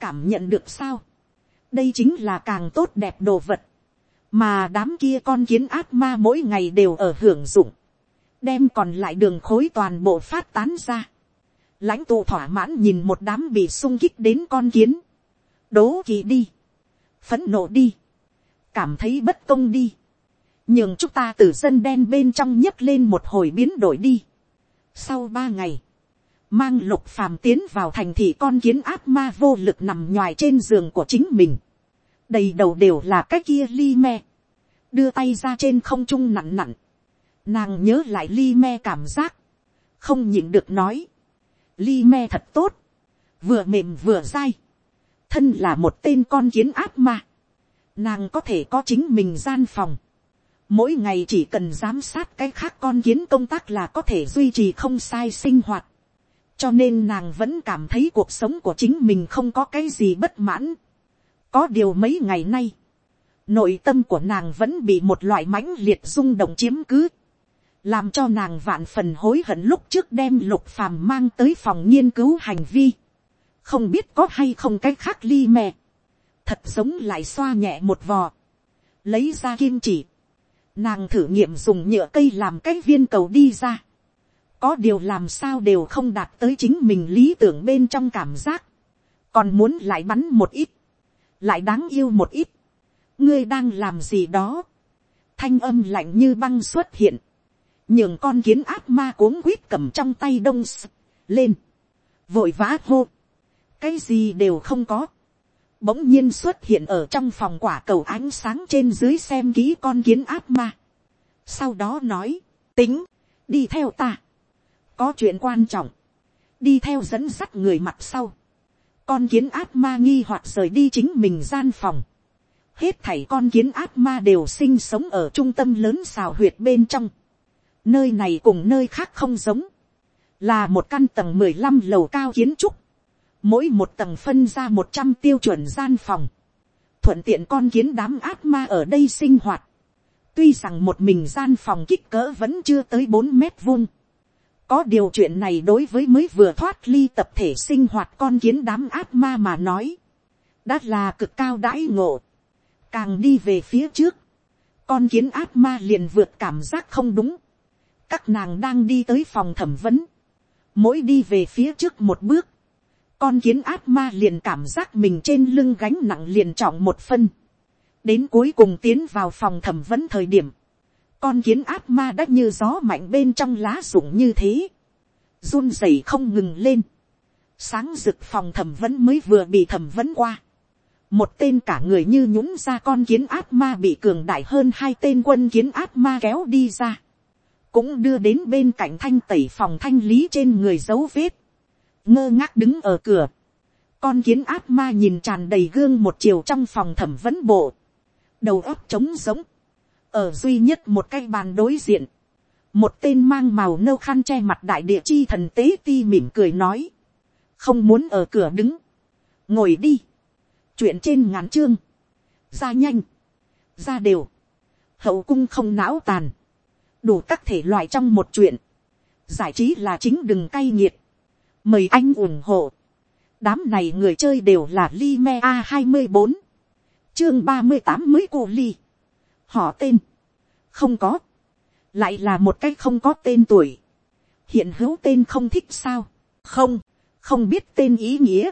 [SPEAKER 1] cảm nhận được sao, đây chính là càng tốt đẹp đồ vật, mà đám kia con kiến ác ma mỗi ngày đều ở hưởng dụng, đem còn lại đường khối toàn bộ phát tán ra, lãnh tụ thỏa mãn nhìn một đám bị sung kích đến con kiến, đố kỳ đi, phấn nộ đi, cảm thấy bất công đi, nhưng chúng ta từ dân đen bên trong nhấc lên một hồi biến đổi đi. Sau ba ngày, mang lục phàm tiến vào thành thị con kiến ác ma vô lực nằm nhoài trên giường của chính mình. đầy đầu đều là cái kia li me. đưa tay ra trên không trung nặn nặn nàng nhớ lại li me cảm giác. không nhịn được nói. li me thật tốt. vừa mềm vừa dai. thân là một tên con kiến áp mà nàng có thể có chính mình gian phòng, mỗi ngày chỉ cần giám sát cái khác con kiến công tác là có thể duy trì không sai sinh hoạt, cho nên nàng vẫn cảm thấy cuộc sống của chính mình không có cái gì bất mãn. có điều mấy ngày nay, nội tâm của nàng vẫn bị một loại mãnh liệt rung động chiếm cứ, làm cho nàng vạn phần hối hận lúc trước đem lục phàm mang tới phòng nghiên cứu hành vi, không biết có hay không cái khác ly mẹ thật giống lại xoa nhẹ một vò, lấy ra kim chỉ, nàng thử nghiệm dùng nhựa cây làm cái viên cầu đi ra, có điều làm sao đều không đạt tới chính mình lý tưởng bên trong cảm giác, còn muốn lại bắn một ít, lại đáng yêu một ít, ngươi đang làm gì đó, thanh âm lạnh như băng xuất hiện, nhường con kiến ác ma cuống quýt cầm trong tay đông s, lên, vội vã hô, cái gì đều không có, bỗng nhiên xuất hiện ở trong phòng quả cầu ánh sáng trên dưới xem kỹ con kiến ác ma, sau đó nói, tính, đi theo ta, có chuyện quan trọng, đi theo dẫn dắt người mặt sau, con kiến ác ma nghi hoặc rời đi chính mình gian phòng, hết thảy con kiến ác ma đều sinh sống ở trung tâm lớn xào huyệt bên trong, nơi này cùng nơi khác không giống, là một căn tầng mười lăm lầu cao kiến trúc, mỗi một tầng phân ra một trăm tiêu chuẩn gian phòng, thuận tiện con kiến đám ác ma ở đây sinh hoạt, tuy rằng một mình gian phòng kích cỡ vẫn chưa tới bốn mét vuông, có điều chuyện này đối với mới vừa thoát ly tập thể sinh hoạt con kiến đám ác ma mà nói. Đã là cực cao đãi ngộ. Càng đi về phía trước. Con kiến ác ma liền vượt cảm giác không đúng. Các nàng đang đi tới phòng thẩm vấn. Mỗi đi về phía trước một bước. Con kiến ác ma liền cảm giác mình trên lưng gánh nặng liền trọng một phân. Đến cuối cùng tiến vào phòng thẩm vấn thời điểm con kiến ác ma đã như gió mạnh bên trong lá rụng như thế, run rẩy không ngừng lên, sáng rực phòng thẩm vấn mới vừa bị thẩm vấn qua, một tên cả người như nhũng ra con kiến ác ma bị cường đại hơn hai tên quân kiến ác ma kéo đi ra, cũng đưa đến bên cạnh thanh tẩy phòng thanh lý trên người dấu vết, ngơ ngác đứng ở cửa, con kiến ác ma nhìn tràn đầy gương một chiều trong phòng thẩm vấn bộ, đầu óc trống giống, ở duy nhất một cái bàn đối diện, một tên mang màu nâu khăn che mặt đại địa chi thần tế ti mỉm cười nói, không muốn ở cửa đứng, ngồi đi, chuyện trên ngắn chương, ra nhanh, ra đều, hậu cung không não tàn, đủ các thể loại trong một chuyện, giải trí là chính đừng cay nghiệt, mời anh ủng hộ, đám này người chơi đều là li me a hai mươi bốn, chương ba mươi tám mới cô ly, họ tên, không có, lại là một cái không có tên tuổi, hiện hữu tên không thích sao, không, không biết tên ý nghĩa,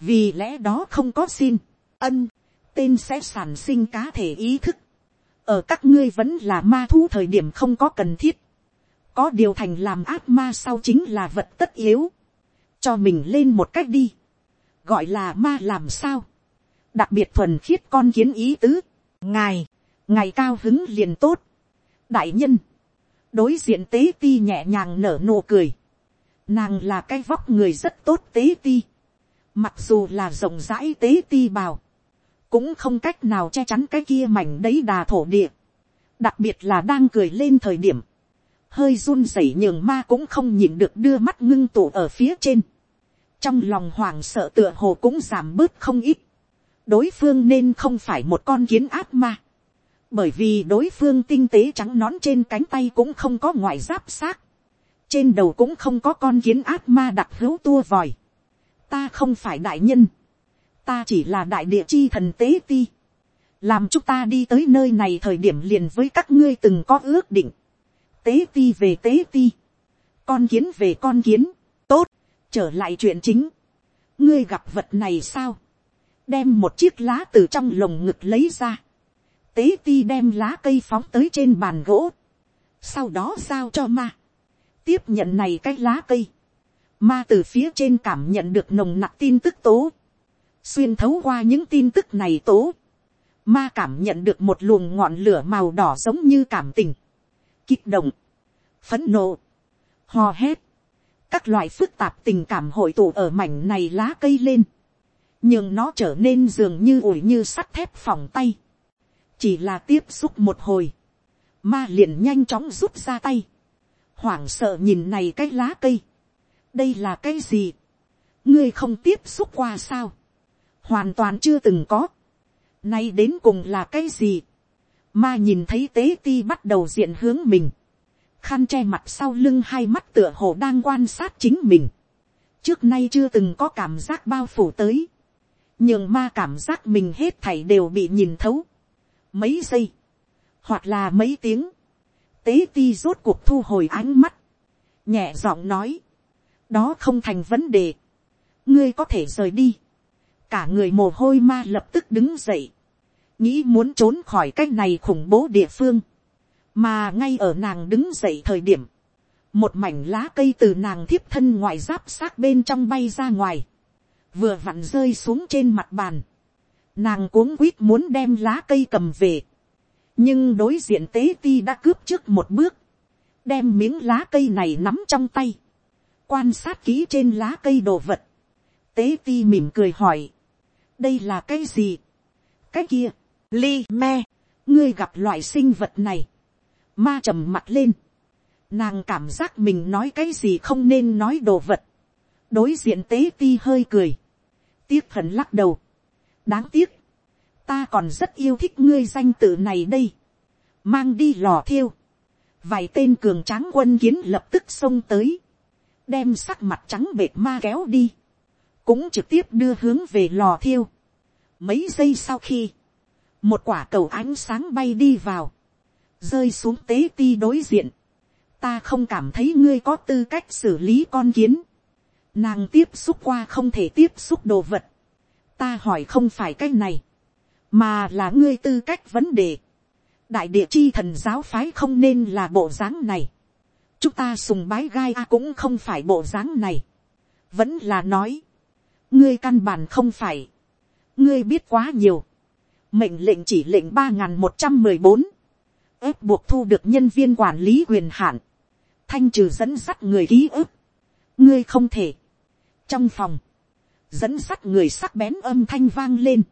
[SPEAKER 1] vì lẽ đó không có xin, ân, tên sẽ sản sinh cá thể ý thức, ở các ngươi vẫn là ma thú thời điểm không có cần thiết, có điều thành làm ác ma sau chính là vật tất yếu, cho mình lên một cách đi, gọi là ma làm sao, đặc biệt thuần khiết con kiến ý tứ, ngài, ngài cao hứng liền tốt. đại nhân, đối diện tế ti nhẹ nhàng nở nụ cười. nàng là cái vóc người rất tốt tế ti. mặc dù là rộng rãi tế ti bào, cũng không cách nào che chắn cái kia mảnh đấy đà thổ địa. đặc biệt là đang cười lên thời điểm, hơi run rẩy nhường ma cũng không nhìn được đưa mắt ngưng tụ ở phía trên. trong lòng hoàng sợ tựa hồ cũng giảm bớt không ít. đối phương nên không phải một con kiến ác ma bởi vì đối phương tinh tế trắng nón trên cánh tay cũng không có ngoại giáp xác, trên đầu cũng không có con kiến ác ma đặc hữu tua vòi. ta không phải đại nhân, ta chỉ là đại địa chi thần tế ti, làm chúng ta đi tới nơi này thời điểm liền với các ngươi từng có ước định, tế ti về tế ti, con kiến về con kiến, tốt, trở lại chuyện chính, ngươi gặp vật này sao, đem một chiếc lá từ trong lồng ngực lấy ra, tế ti đem lá cây phóng tới trên bàn gỗ, sau đó giao cho ma, tiếp nhận này cái lá cây, ma từ phía trên cảm nhận được nồng nặc tin tức tố, xuyên thấu qua những tin tức này tố, ma cảm nhận được một luồng ngọn lửa màu đỏ giống như cảm tình, kích động, phấn nộ, hò hét, các loại phức tạp tình cảm hội tụ ở mảnh này lá cây lên, nhưng nó trở nên dường như ủi như sắt thép phòng tay, chỉ là tiếp xúc một hồi, ma liền nhanh chóng rút ra tay, hoảng sợ nhìn này cái lá cây, đây là cái gì, ngươi không tiếp xúc qua sao, hoàn toàn chưa từng có, nay đến cùng là cái gì, ma nhìn thấy tế ti bắt đầu diện hướng mình, khăn che mặt sau lưng hai mắt tựa hồ đang quan sát chính mình, trước nay chưa từng có cảm giác bao phủ tới, nhưng ma cảm giác mình hết thảy đều bị nhìn thấu, mấy giây, hoặc là mấy tiếng, tế ti rốt cuộc thu hồi ánh mắt, nhẹ giọng nói, đó không thành vấn đề, ngươi có thể rời đi, cả người mồ hôi ma lập tức đứng dậy, nghĩ muốn trốn khỏi cái này khủng bố địa phương, mà ngay ở nàng đứng dậy thời điểm, một mảnh lá cây từ nàng thiếp thân ngoài giáp sát bên trong bay ra ngoài, vừa vặn rơi xuống trên mặt bàn, nàng cuống quýt muốn đem lá cây cầm về, nhưng đối diện tế ti đã cướp trước một bước, đem miếng lá cây này nắm trong tay, quan sát kỹ trên lá cây đồ vật, tế ti mỉm cười hỏi, đây là cái gì, cái kia, li me, ngươi gặp loại sinh vật này, ma trầm mặt lên, nàng cảm giác mình nói cái gì không nên nói đồ vật, đối diện tế ti hơi cười, tiếc thần lắc đầu, đáng tiếc, ta còn rất yêu thích ngươi danh tự này đây, mang đi lò thiêu, vài tên cường tráng quân kiến lập tức xông tới, đem sắc mặt trắng bệt ma kéo đi, cũng trực tiếp đưa hướng về lò thiêu. Mấy giây sau khi, một quả cầu ánh sáng bay đi vào, rơi xuống tế ti đối diện. Ta không cảm thấy ngươi có tư cách xử lý con kiến. Nàng tiếp xúc qua không thể tiếp xúc đồ vật. Ta hỏi không phải cái này, mà là ngươi tư cách vấn đề. Đại địa chi thần giáo phái không nên là bộ dáng này. Chúng ta sùng bái gai a cũng không phải bộ dáng này. Vẫn là nói. Ngươi căn bản không phải. Ngươi biết quá nhiều. Mệnh lệnh chỉ lệnh ba n một trăm mười bốn. Ép buộc thu được nhân viên quản lý quyền hạn, thanh trừ dẫn sắt người ký ức, ngươi không thể. trong phòng, dẫn sắt người sắc bén âm thanh vang lên,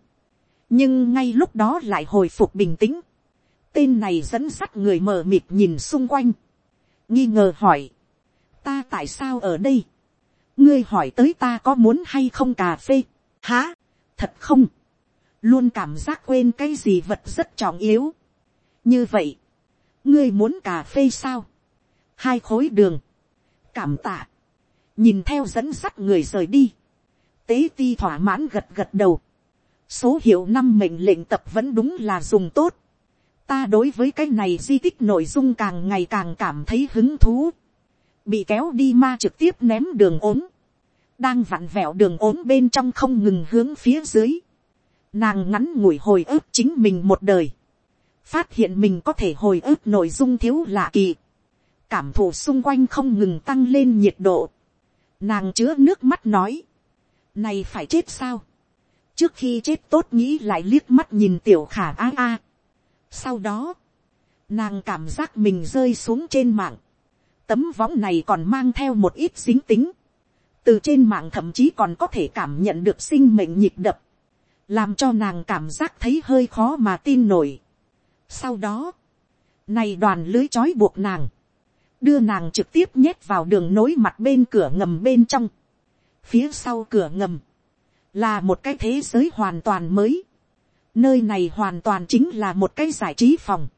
[SPEAKER 1] nhưng ngay lúc đó lại hồi phục bình tĩnh, tên này dẫn sắt người mờ mịt nhìn xung quanh, nghi ngờ hỏi, ta tại sao ở đây, ngươi hỏi tới ta có muốn hay không cà phê, hả, thật không, luôn cảm giác quên cái gì vật rất trọng yếu. như vậy, ngươi muốn cà phê sao, hai khối đường, cảm tạ, nhìn theo dẫn sắt người rời đi, tế ti thỏa mãn gật gật đầu, số hiệu năm mệnh lệnh tập vẫn đúng là dùng tốt, ta đối với cái này di tích nội dung càng ngày càng cảm thấy hứng thú, bị kéo đi ma trực tiếp ném đường ốm, đang vặn vẹo đường ốm bên trong không ngừng hướng phía dưới, Nàng ngắn ngủi hồi ức chính mình một đời. Phát hiện mình có thể hồi ức nội dung thiếu lạ kỳ. Cảm thụ xung quanh không ngừng tăng lên nhiệt độ. Nàng chứa nước mắt nói. Này phải chết sao? Trước khi chết tốt nghĩ lại liếc mắt nhìn tiểu khả a a. Sau đó, nàng cảm giác mình rơi xuống trên mạng. Tấm võng này còn mang theo một ít dính tính. Từ trên mạng thậm chí còn có thể cảm nhận được sinh mệnh nhịp đập làm cho nàng cảm giác thấy hơi khó mà tin nổi. Sau đó, này đoàn lưới trói buộc nàng, đưa nàng trực tiếp nhét vào đường nối mặt bên cửa ngầm bên trong. Phía sau cửa ngầm, là một cái thế giới hoàn toàn mới. Nơi này hoàn toàn chính là một cái giải trí phòng.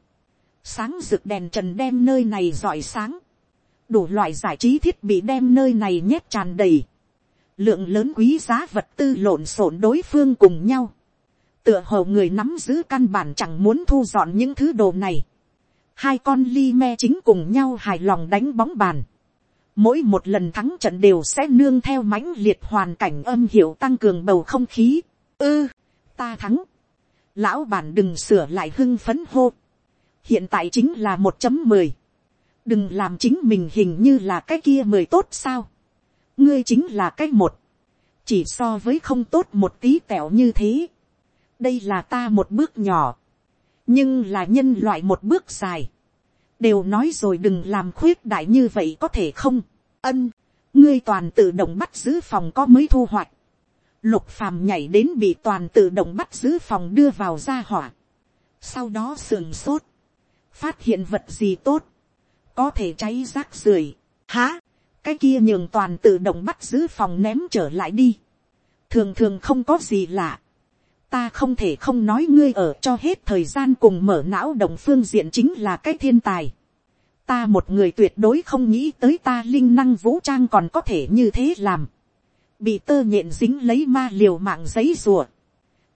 [SPEAKER 1] Sáng rực đèn trần đem nơi này rọi sáng. Đủ loại giải trí thiết bị đem nơi này nhét tràn đầy. Lượng lớn quý giá vật tư lộn xộn đối phương cùng nhau, tựa hồ người nắm giữ căn bản chẳng muốn thu dọn những thứ đồ này, hai con li me chính cùng nhau hài lòng đánh bóng bàn, mỗi một lần thắng trận đều sẽ nương theo mãnh liệt hoàn cảnh âm hiệu tăng cường bầu không khí, ư, ta thắng, lão bản đừng sửa lại hưng phấn hô, hiện tại chính là một chấm mười, đừng làm chính mình hình như là cái kia mười tốt sao, ngươi chính là cái một, chỉ so với không tốt một tí tẹo như thế. đây là ta một bước nhỏ, nhưng là nhân loại một bước dài. đều nói rồi đừng làm khuyết đại như vậy có thể không. ân, ngươi toàn tự động bắt giữ phòng có mới thu hoạch. lục phàm nhảy đến bị toàn tự động bắt giữ phòng đưa vào ra hỏa, sau đó sườn sốt, phát hiện vật gì tốt, có thể cháy rác rưởi, há, cái kia nhường toàn tự động bắt giữ phòng ném trở lại đi, thường thường không có gì lạ, ta không thể không nói ngươi ở cho hết thời gian cùng mở não đồng phương diện chính là cái thiên tài. ta một người tuyệt đối không nghĩ tới ta linh năng vũ trang còn có thể như thế làm. bị tơ nhện dính lấy ma liều mạng giấy rùa.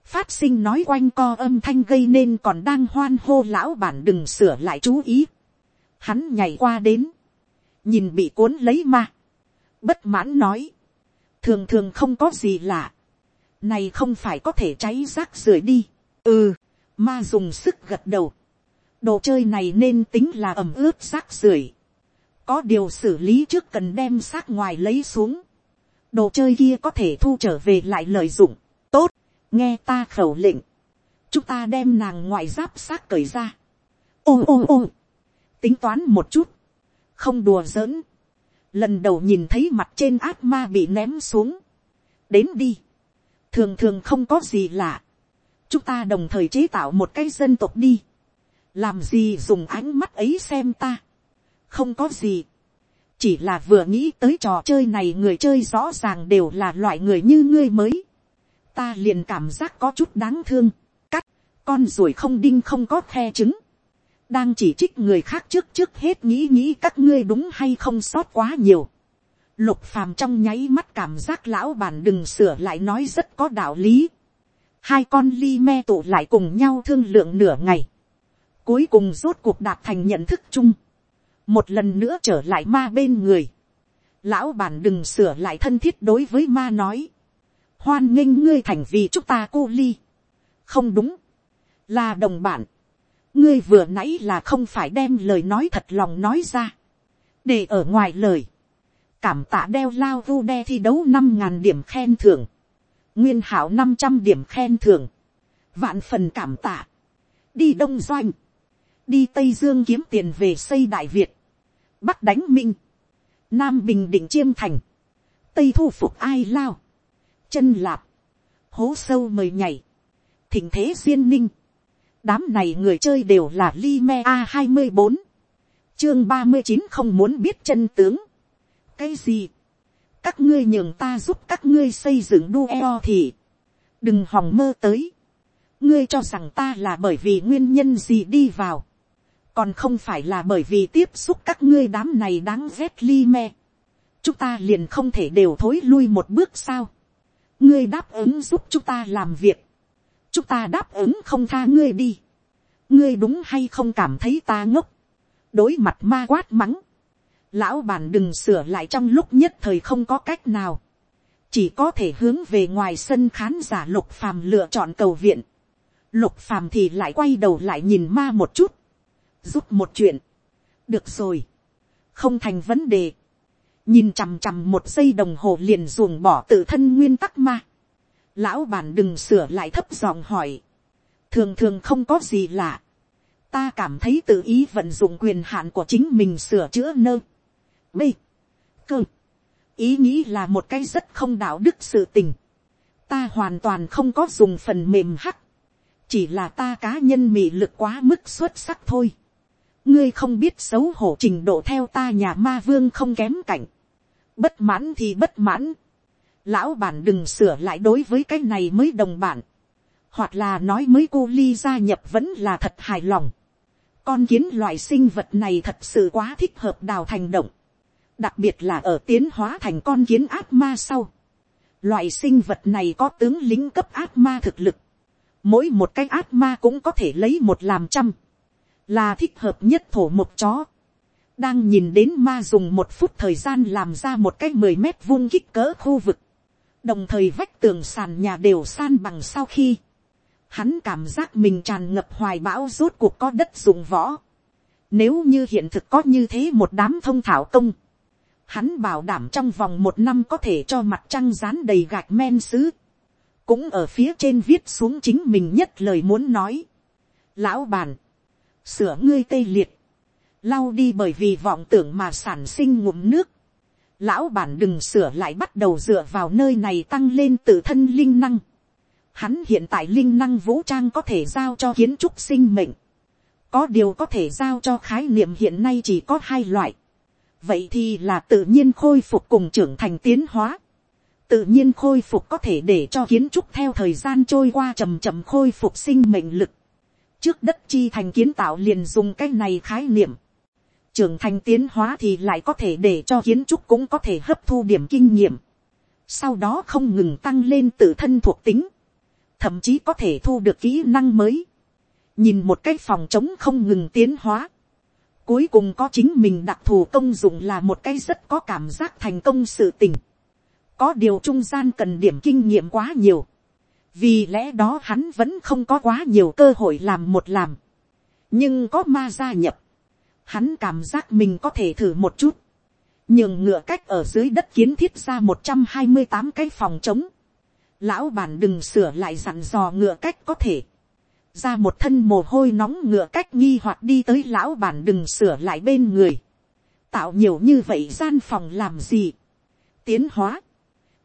[SPEAKER 1] phát sinh nói quanh co âm thanh gây nên còn đang hoan hô lão bản đừng sửa lại chú ý hắn nhảy qua đến, nhìn bị cuốn lấy ma. bất mãn nói, thường thường không có gì lạ này không phải có thể cháy rác rưởi đi. ừ, ma dùng sức gật đầu. đồ chơi này nên tính là ẩm ướt rác rưởi. có điều xử lý trước cần đem xác ngoài lấy xuống. đồ chơi kia có thể thu trở về lại lợi dụng. tốt, nghe ta khẩu lệnh. chúng ta đem nàng ngoại giáp xác cởi ra. ôm ôm ôm tính toán một chút. không đùa giỡn. lần đầu nhìn thấy mặt trên ác ma bị ném xuống. đến đi thường thường không có gì lạ. chúng ta đồng thời chế tạo một cái dân tộc đi. làm gì dùng ánh mắt ấy xem ta. không có gì. chỉ là vừa nghĩ tới trò chơi này người chơi rõ ràng đều là loại người như ngươi mới. ta liền cảm giác có chút đáng thương. cắt, con ruồi không đinh không có khe trứng đang chỉ trích người khác trước trước hết nghĩ nghĩ các ngươi đúng hay không sót quá nhiều Lục phàm trong nháy mắt cảm giác lão bản đừng sửa lại nói rất có đạo lý. Hai con ly me tụ lại cùng nhau thương lượng nửa ngày. Cuối cùng rốt cuộc đạt thành nhận thức chung. Một lần nữa trở lại ma bên người. Lão bản đừng sửa lại thân thiết đối với ma nói. Hoan nghênh ngươi thành vì chúng ta cô ly. Không đúng. Là đồng bản. Ngươi vừa nãy là không phải đem lời nói thật lòng nói ra. Để ở ngoài lời. Cảm tạ đeo lao vu đe thi đấu năm ngàn điểm khen thưởng, nguyên hảo năm trăm điểm khen thưởng, vạn phần cảm tạ, đi đông doanh, đi tây dương kiếm tiền về xây đại việt, bắc đánh minh, nam bình định chiêm thành, tây thu phục ai lao, chân lạp, hố sâu mời nhảy, thỉnh thế duyên ninh, đám này người chơi đều là Lime a hai mươi bốn, chương ba mươi chín không muốn biết chân tướng, cái gì, các ngươi nhường ta giúp các ngươi xây dựng Duo thì, đừng hòng mơ tới, ngươi cho rằng ta là bởi vì nguyên nhân gì đi vào, còn không phải là bởi vì tiếp xúc các ngươi đám này đáng ghét Lime. chúng ta liền không thể đều thối lui một bước sao, ngươi đáp ứng giúp chúng ta làm việc, chúng ta đáp ứng không tha ngươi đi, ngươi đúng hay không cảm thấy ta ngốc, đối mặt ma quát mắng, lão bản đừng sửa lại trong lúc nhất thời không có cách nào, chỉ có thể hướng về ngoài sân khán giả lục phàm lựa chọn cầu viện, lục phàm thì lại quay đầu lại nhìn ma một chút, giúp một chuyện, được rồi, không thành vấn đề, nhìn chằm chằm một giây đồng hồ liền ruồng bỏ tự thân nguyên tắc ma, lão bản đừng sửa lại thấp giọng hỏi, thường thường không có gì lạ, ta cảm thấy tự ý vận dụng quyền hạn của chính mình sửa chữa nơ, b, cơ, ý nghĩ là một cái rất không đạo đức sự tình. ta hoàn toàn không có dùng phần mềm hắc, chỉ là ta cá nhân mị lực quá mức xuất sắc thôi. ngươi không biết xấu hổ trình độ theo ta nhà ma vương không kém cảnh. bất mãn thì bất mãn lão bản đừng sửa lại đối với cái này mới đồng bản. hoặc là nói mới cô ly gia nhập vẫn là thật hài lòng. con kiến loại sinh vật này thật sự quá thích hợp đào thành động đặc biệt là ở tiến hóa thành con kiến ác ma sau. Loại sinh vật này có tướng lính cấp ác ma thực lực. Mỗi một cái ác ma cũng có thể lấy một làm trăm. Là thích hợp nhất thổ một chó. Đang nhìn đến ma dùng một phút thời gian làm ra một cái mười mét vuông kích cỡ khu vực. Đồng thời vách tường sàn nhà đều san bằng sau khi. Hắn cảm giác mình tràn ngập hoài bão rốt cuộc có đất dùng võ. Nếu như hiện thực có như thế một đám thông thảo công Hắn bảo đảm trong vòng một năm có thể cho mặt trăng rán đầy gạch men sứ. Cũng ở phía trên viết xuống chính mình nhất lời muốn nói. Lão bàn. Sửa ngươi tê liệt. Lau đi bởi vì vọng tưởng mà sản sinh ngụm nước lão bản đừng sửa lại bắt đầu dựa vào nơi này tăng lên tự thân linh năng. Hắn hiện tại linh năng vũ trang có thể giao cho kiến trúc sinh mệnh. Có điều có thể giao cho khái niệm hiện nay chỉ có hai loại. Vậy thì là tự nhiên khôi phục cùng trưởng thành tiến hóa. Tự nhiên khôi phục có thể để cho kiến trúc theo thời gian trôi qua chậm chậm khôi phục sinh mệnh lực. Trước đất chi thành kiến tạo liền dùng cái này khái niệm trưởng thành tiến hóa thì lại có thể để cho kiến trúc cũng có thể hấp thu điểm kinh nghiệm. Sau đó không ngừng tăng lên tự thân thuộc tính. Thậm chí có thể thu được kỹ năng mới. Nhìn một cái phòng chống không ngừng tiến hóa. Cuối cùng có chính mình đặc thù công dụng là một cái rất có cảm giác thành công sự tình. Có điều trung gian cần điểm kinh nghiệm quá nhiều. Vì lẽ đó hắn vẫn không có quá nhiều cơ hội làm một làm. Nhưng có ma gia nhập hắn cảm giác mình có thể thử một chút, nhường ngựa cách ở dưới đất kiến thiết ra một trăm hai mươi tám cái phòng trống, lão bản đừng sửa lại dặn dò ngựa cách có thể, ra một thân mồ hôi nóng ngựa cách nghi hoặc đi tới lão bản đừng sửa lại bên người, tạo nhiều như vậy gian phòng làm gì, tiến hóa,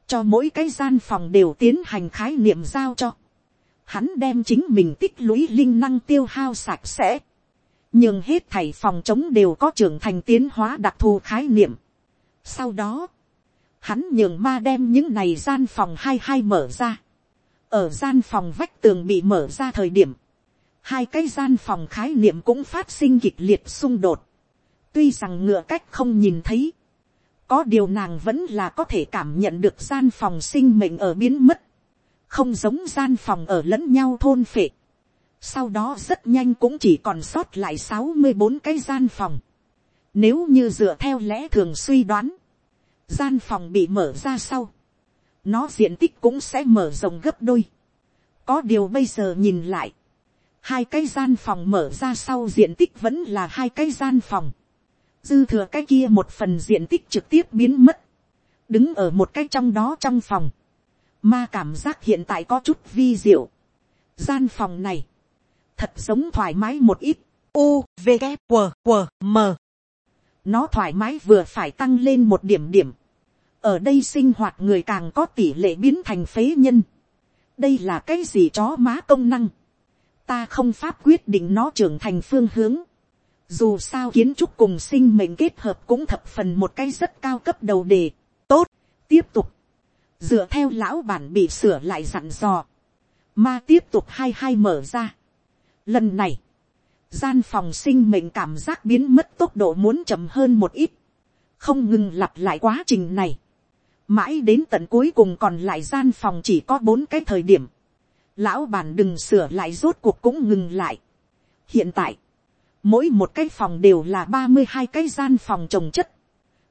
[SPEAKER 1] cho mỗi cái gian phòng đều tiến hành khái niệm giao cho, hắn đem chính mình tích lũy linh năng tiêu hao sạch sẽ, nhưng hết thảy phòng chống đều có trưởng thành tiến hóa đặc thù khái niệm. Sau đó, hắn nhường ma đem những này gian phòng hai hai mở ra. Ở gian phòng vách tường bị mở ra thời điểm, hai cái gian phòng khái niệm cũng phát sinh kịch liệt xung đột. Tuy rằng ngựa cách không nhìn thấy, có điều nàng vẫn là có thể cảm nhận được gian phòng sinh mệnh ở biến mất, không giống gian phòng ở lẫn nhau thôn phệ sau đó rất nhanh cũng chỉ còn sót lại sáu mươi bốn cái gian phòng. Nếu như dựa theo lẽ thường suy đoán, gian phòng bị mở ra sau, nó diện tích cũng sẽ mở rộng gấp đôi. Có điều bây giờ nhìn lại, hai cái gian phòng mở ra sau diện tích vẫn là hai cái gian phòng. Dư thừa cái kia một phần diện tích trực tiếp biến mất. Đứng ở một cái trong đó trong phòng. Ma cảm giác hiện tại có chút vi diệu. Gian phòng này thật giống thoải mái một ít. U, V, K, W, W, M. Nó thoải mái vừa phải tăng lên một điểm điểm. Ở đây sinh hoạt người càng có tỷ lệ biến thành phế nhân. Đây là cái gì chó má công năng. Ta không pháp quyết định nó trưởng thành phương hướng. Dù sao kiến trúc cùng sinh mệnh kết hợp cũng thập phần một cái rất cao cấp đầu đề. Tốt, tiếp tục. Dựa theo lão bản bị sửa lại dặn dò. Ma tiếp tục hai hai mở ra Lần này, gian phòng sinh mệnh cảm giác biến mất tốc độ muốn chậm hơn một ít. Không ngừng lặp lại quá trình này. Mãi đến tận cuối cùng còn lại gian phòng chỉ có bốn cái thời điểm. Lão bản đừng sửa lại rốt cuộc cũng ngừng lại. Hiện tại, mỗi một cái phòng đều là ba mươi hai cái gian phòng trồng chất.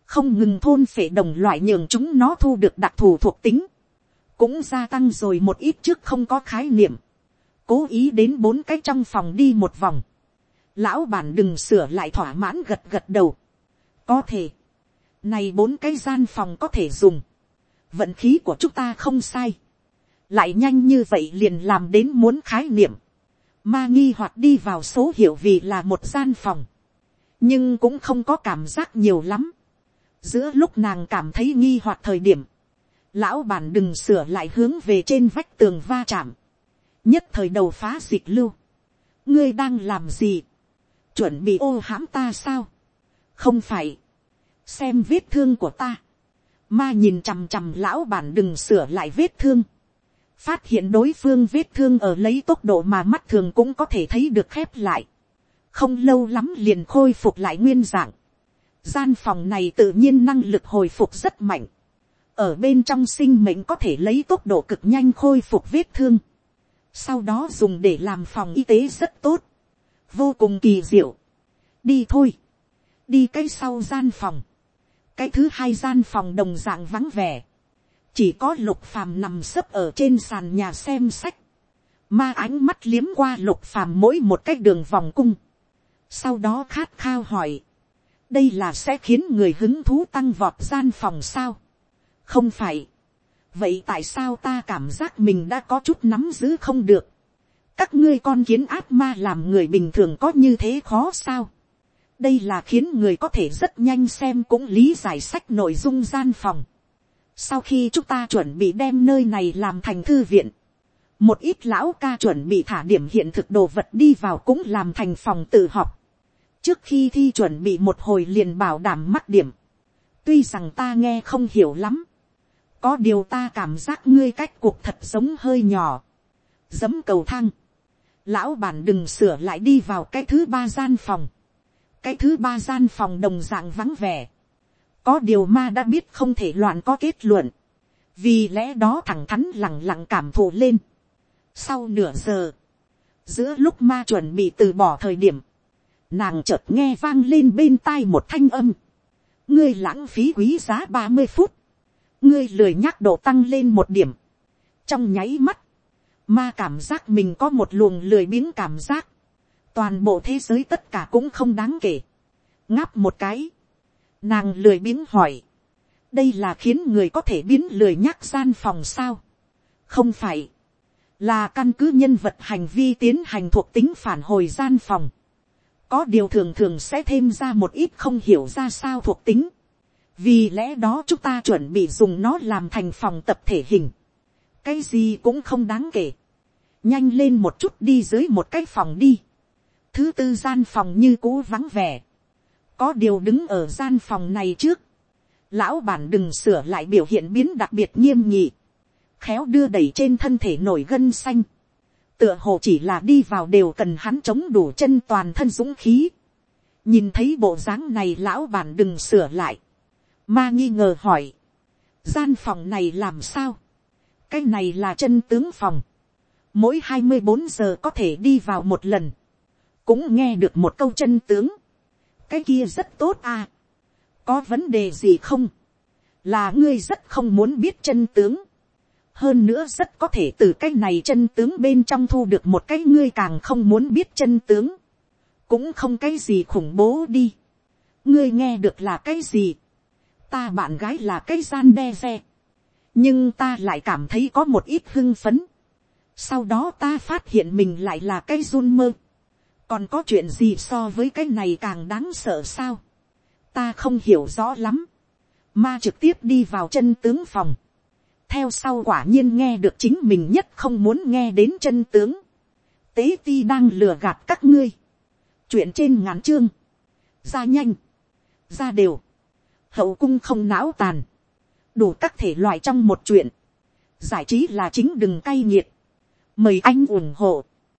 [SPEAKER 1] Không ngừng thôn phệ đồng loại nhường chúng nó thu được đặc thù thuộc tính. Cũng gia tăng rồi một ít trước không có khái niệm cố ý đến bốn cái trong phòng đi một vòng. Lão bản đừng sửa lại thỏa mãn gật gật đầu. Có thể. Này bốn cái gian phòng có thể dùng. Vận khí của chúng ta không sai. Lại nhanh như vậy liền làm đến muốn khái niệm. Ma nghi hoặc đi vào số hiệu vì là một gian phòng. Nhưng cũng không có cảm giác nhiều lắm. Giữa lúc nàng cảm thấy nghi hoặc thời điểm. Lão bản đừng sửa lại hướng về trên vách tường va chạm nhất thời đầu phá dịch lưu, ngươi đang làm gì, chuẩn bị ô hãm ta sao, không phải, xem vết thương của ta, ma nhìn chằm chằm lão bản đừng sửa lại vết thương, phát hiện đối phương vết thương ở lấy tốc độ mà mắt thường cũng có thể thấy được khép lại, không lâu lắm liền khôi phục lại nguyên dạng, gian phòng này tự nhiên năng lực hồi phục rất mạnh, ở bên trong sinh mệnh có thể lấy tốc độ cực nhanh khôi phục vết thương, sau đó dùng để làm phòng y tế rất tốt, vô cùng kỳ diệu. đi thôi, đi cái sau gian phòng, cái thứ hai gian phòng đồng d ạ n g vắng vẻ, chỉ có lục phàm nằm sấp ở trên sàn nhà xem sách, ma ánh mắt liếm qua lục phàm mỗi một cái đường vòng cung, sau đó khát khao hỏi, đây là sẽ khiến người hứng thú tăng vọt gian phòng sao, không phải, vậy tại sao ta cảm giác mình đã có chút nắm giữ không được. các ngươi con kiến ác ma làm người bình thường có như thế khó sao. đây là khiến người có thể rất nhanh xem cũng lý giải sách nội dung gian phòng. sau khi chúng ta chuẩn bị đem nơi này làm thành thư viện, một ít lão ca chuẩn bị thả điểm hiện thực đồ vật đi vào cũng làm thành phòng tự học. trước khi thi chuẩn bị một hồi liền bảo đảm mắc điểm. tuy rằng ta nghe không hiểu lắm có điều ta cảm giác ngươi cách cuộc thật giống hơi nhỏ. dấm cầu thang. lão bản đừng sửa lại đi vào cái thứ ba gian phòng. cái thứ ba gian phòng đồng dạng vắng vẻ. có điều ma đã biết không thể loạn có kết luận. vì lẽ đó thẳng thắn lẳng lặng cảm thụ lên sau nửa giờ, giữa lúc ma chuẩn bị từ bỏ thời điểm, nàng chợt nghe vang lên bên tai một thanh âm. ngươi lãng phí quý giá ba mươi phút, ngươi lười nhắc độ tăng lên một điểm. trong nháy mắt, ma cảm giác mình có một luồng lười biếng cảm giác. toàn bộ thế giới tất cả cũng không đáng kể. ngáp một cái, nàng lười biếng hỏi, đây là khiến người có thể biến lười nhắc gian phòng sao. không phải, là căn cứ nhân vật hành vi tiến hành thuộc tính phản hồi gian phòng. có điều thường thường sẽ thêm ra một ít không hiểu ra sao thuộc tính vì lẽ đó chúng ta chuẩn bị dùng nó làm thành phòng tập thể hình. cái gì cũng không đáng kể. nhanh lên một chút đi dưới một cái phòng đi. thứ tư gian phòng như cũ vắng vẻ. có điều đứng ở gian phòng này trước. lão bản đừng sửa lại biểu hiện biến đặc biệt nghiêm nhị khéo đưa đẩy trên thân thể nổi gân xanh, tựa hồ chỉ là đi vào đều cần hắn chống đủ chân toàn thân dũng khí. nhìn thấy bộ dáng này lão bản đừng sửa lại, ma nghi ngờ hỏi, gian phòng này làm sao, cái này là chân tướng phòng, mỗi hai mươi bốn giờ có thể đi vào một lần, cũng nghe được một câu chân tướng, cái kia rất tốt à, có vấn đề gì không, là ngươi rất không muốn biết chân tướng, hơn nữa rất có thể từ cái này chân tướng bên trong thu được một cái ngươi càng không muốn biết chân tướng, cũng không cái gì khủng bố đi. ngươi nghe được là cái gì, ta bạn gái là cái gian đe xe nhưng ta lại cảm thấy có một ít hưng phấn. sau đó ta phát hiện mình lại là cái run mơ. còn có chuyện gì so với cái này càng đáng sợ sao. ta không hiểu rõ lắm. ma trực tiếp đi vào chân tướng phòng theo sau quả nhiên nghe được chính mình nhất không muốn nghe đến chân tướng. tế ti đang lừa gạt các ngươi. chuyện trên ngắn chương. ra nhanh. ra đều hậu cung không não tàn. đủ các thể loại trong một chuyện. giải trí là chính đừng cay nghiệt. mời anh ủng hộ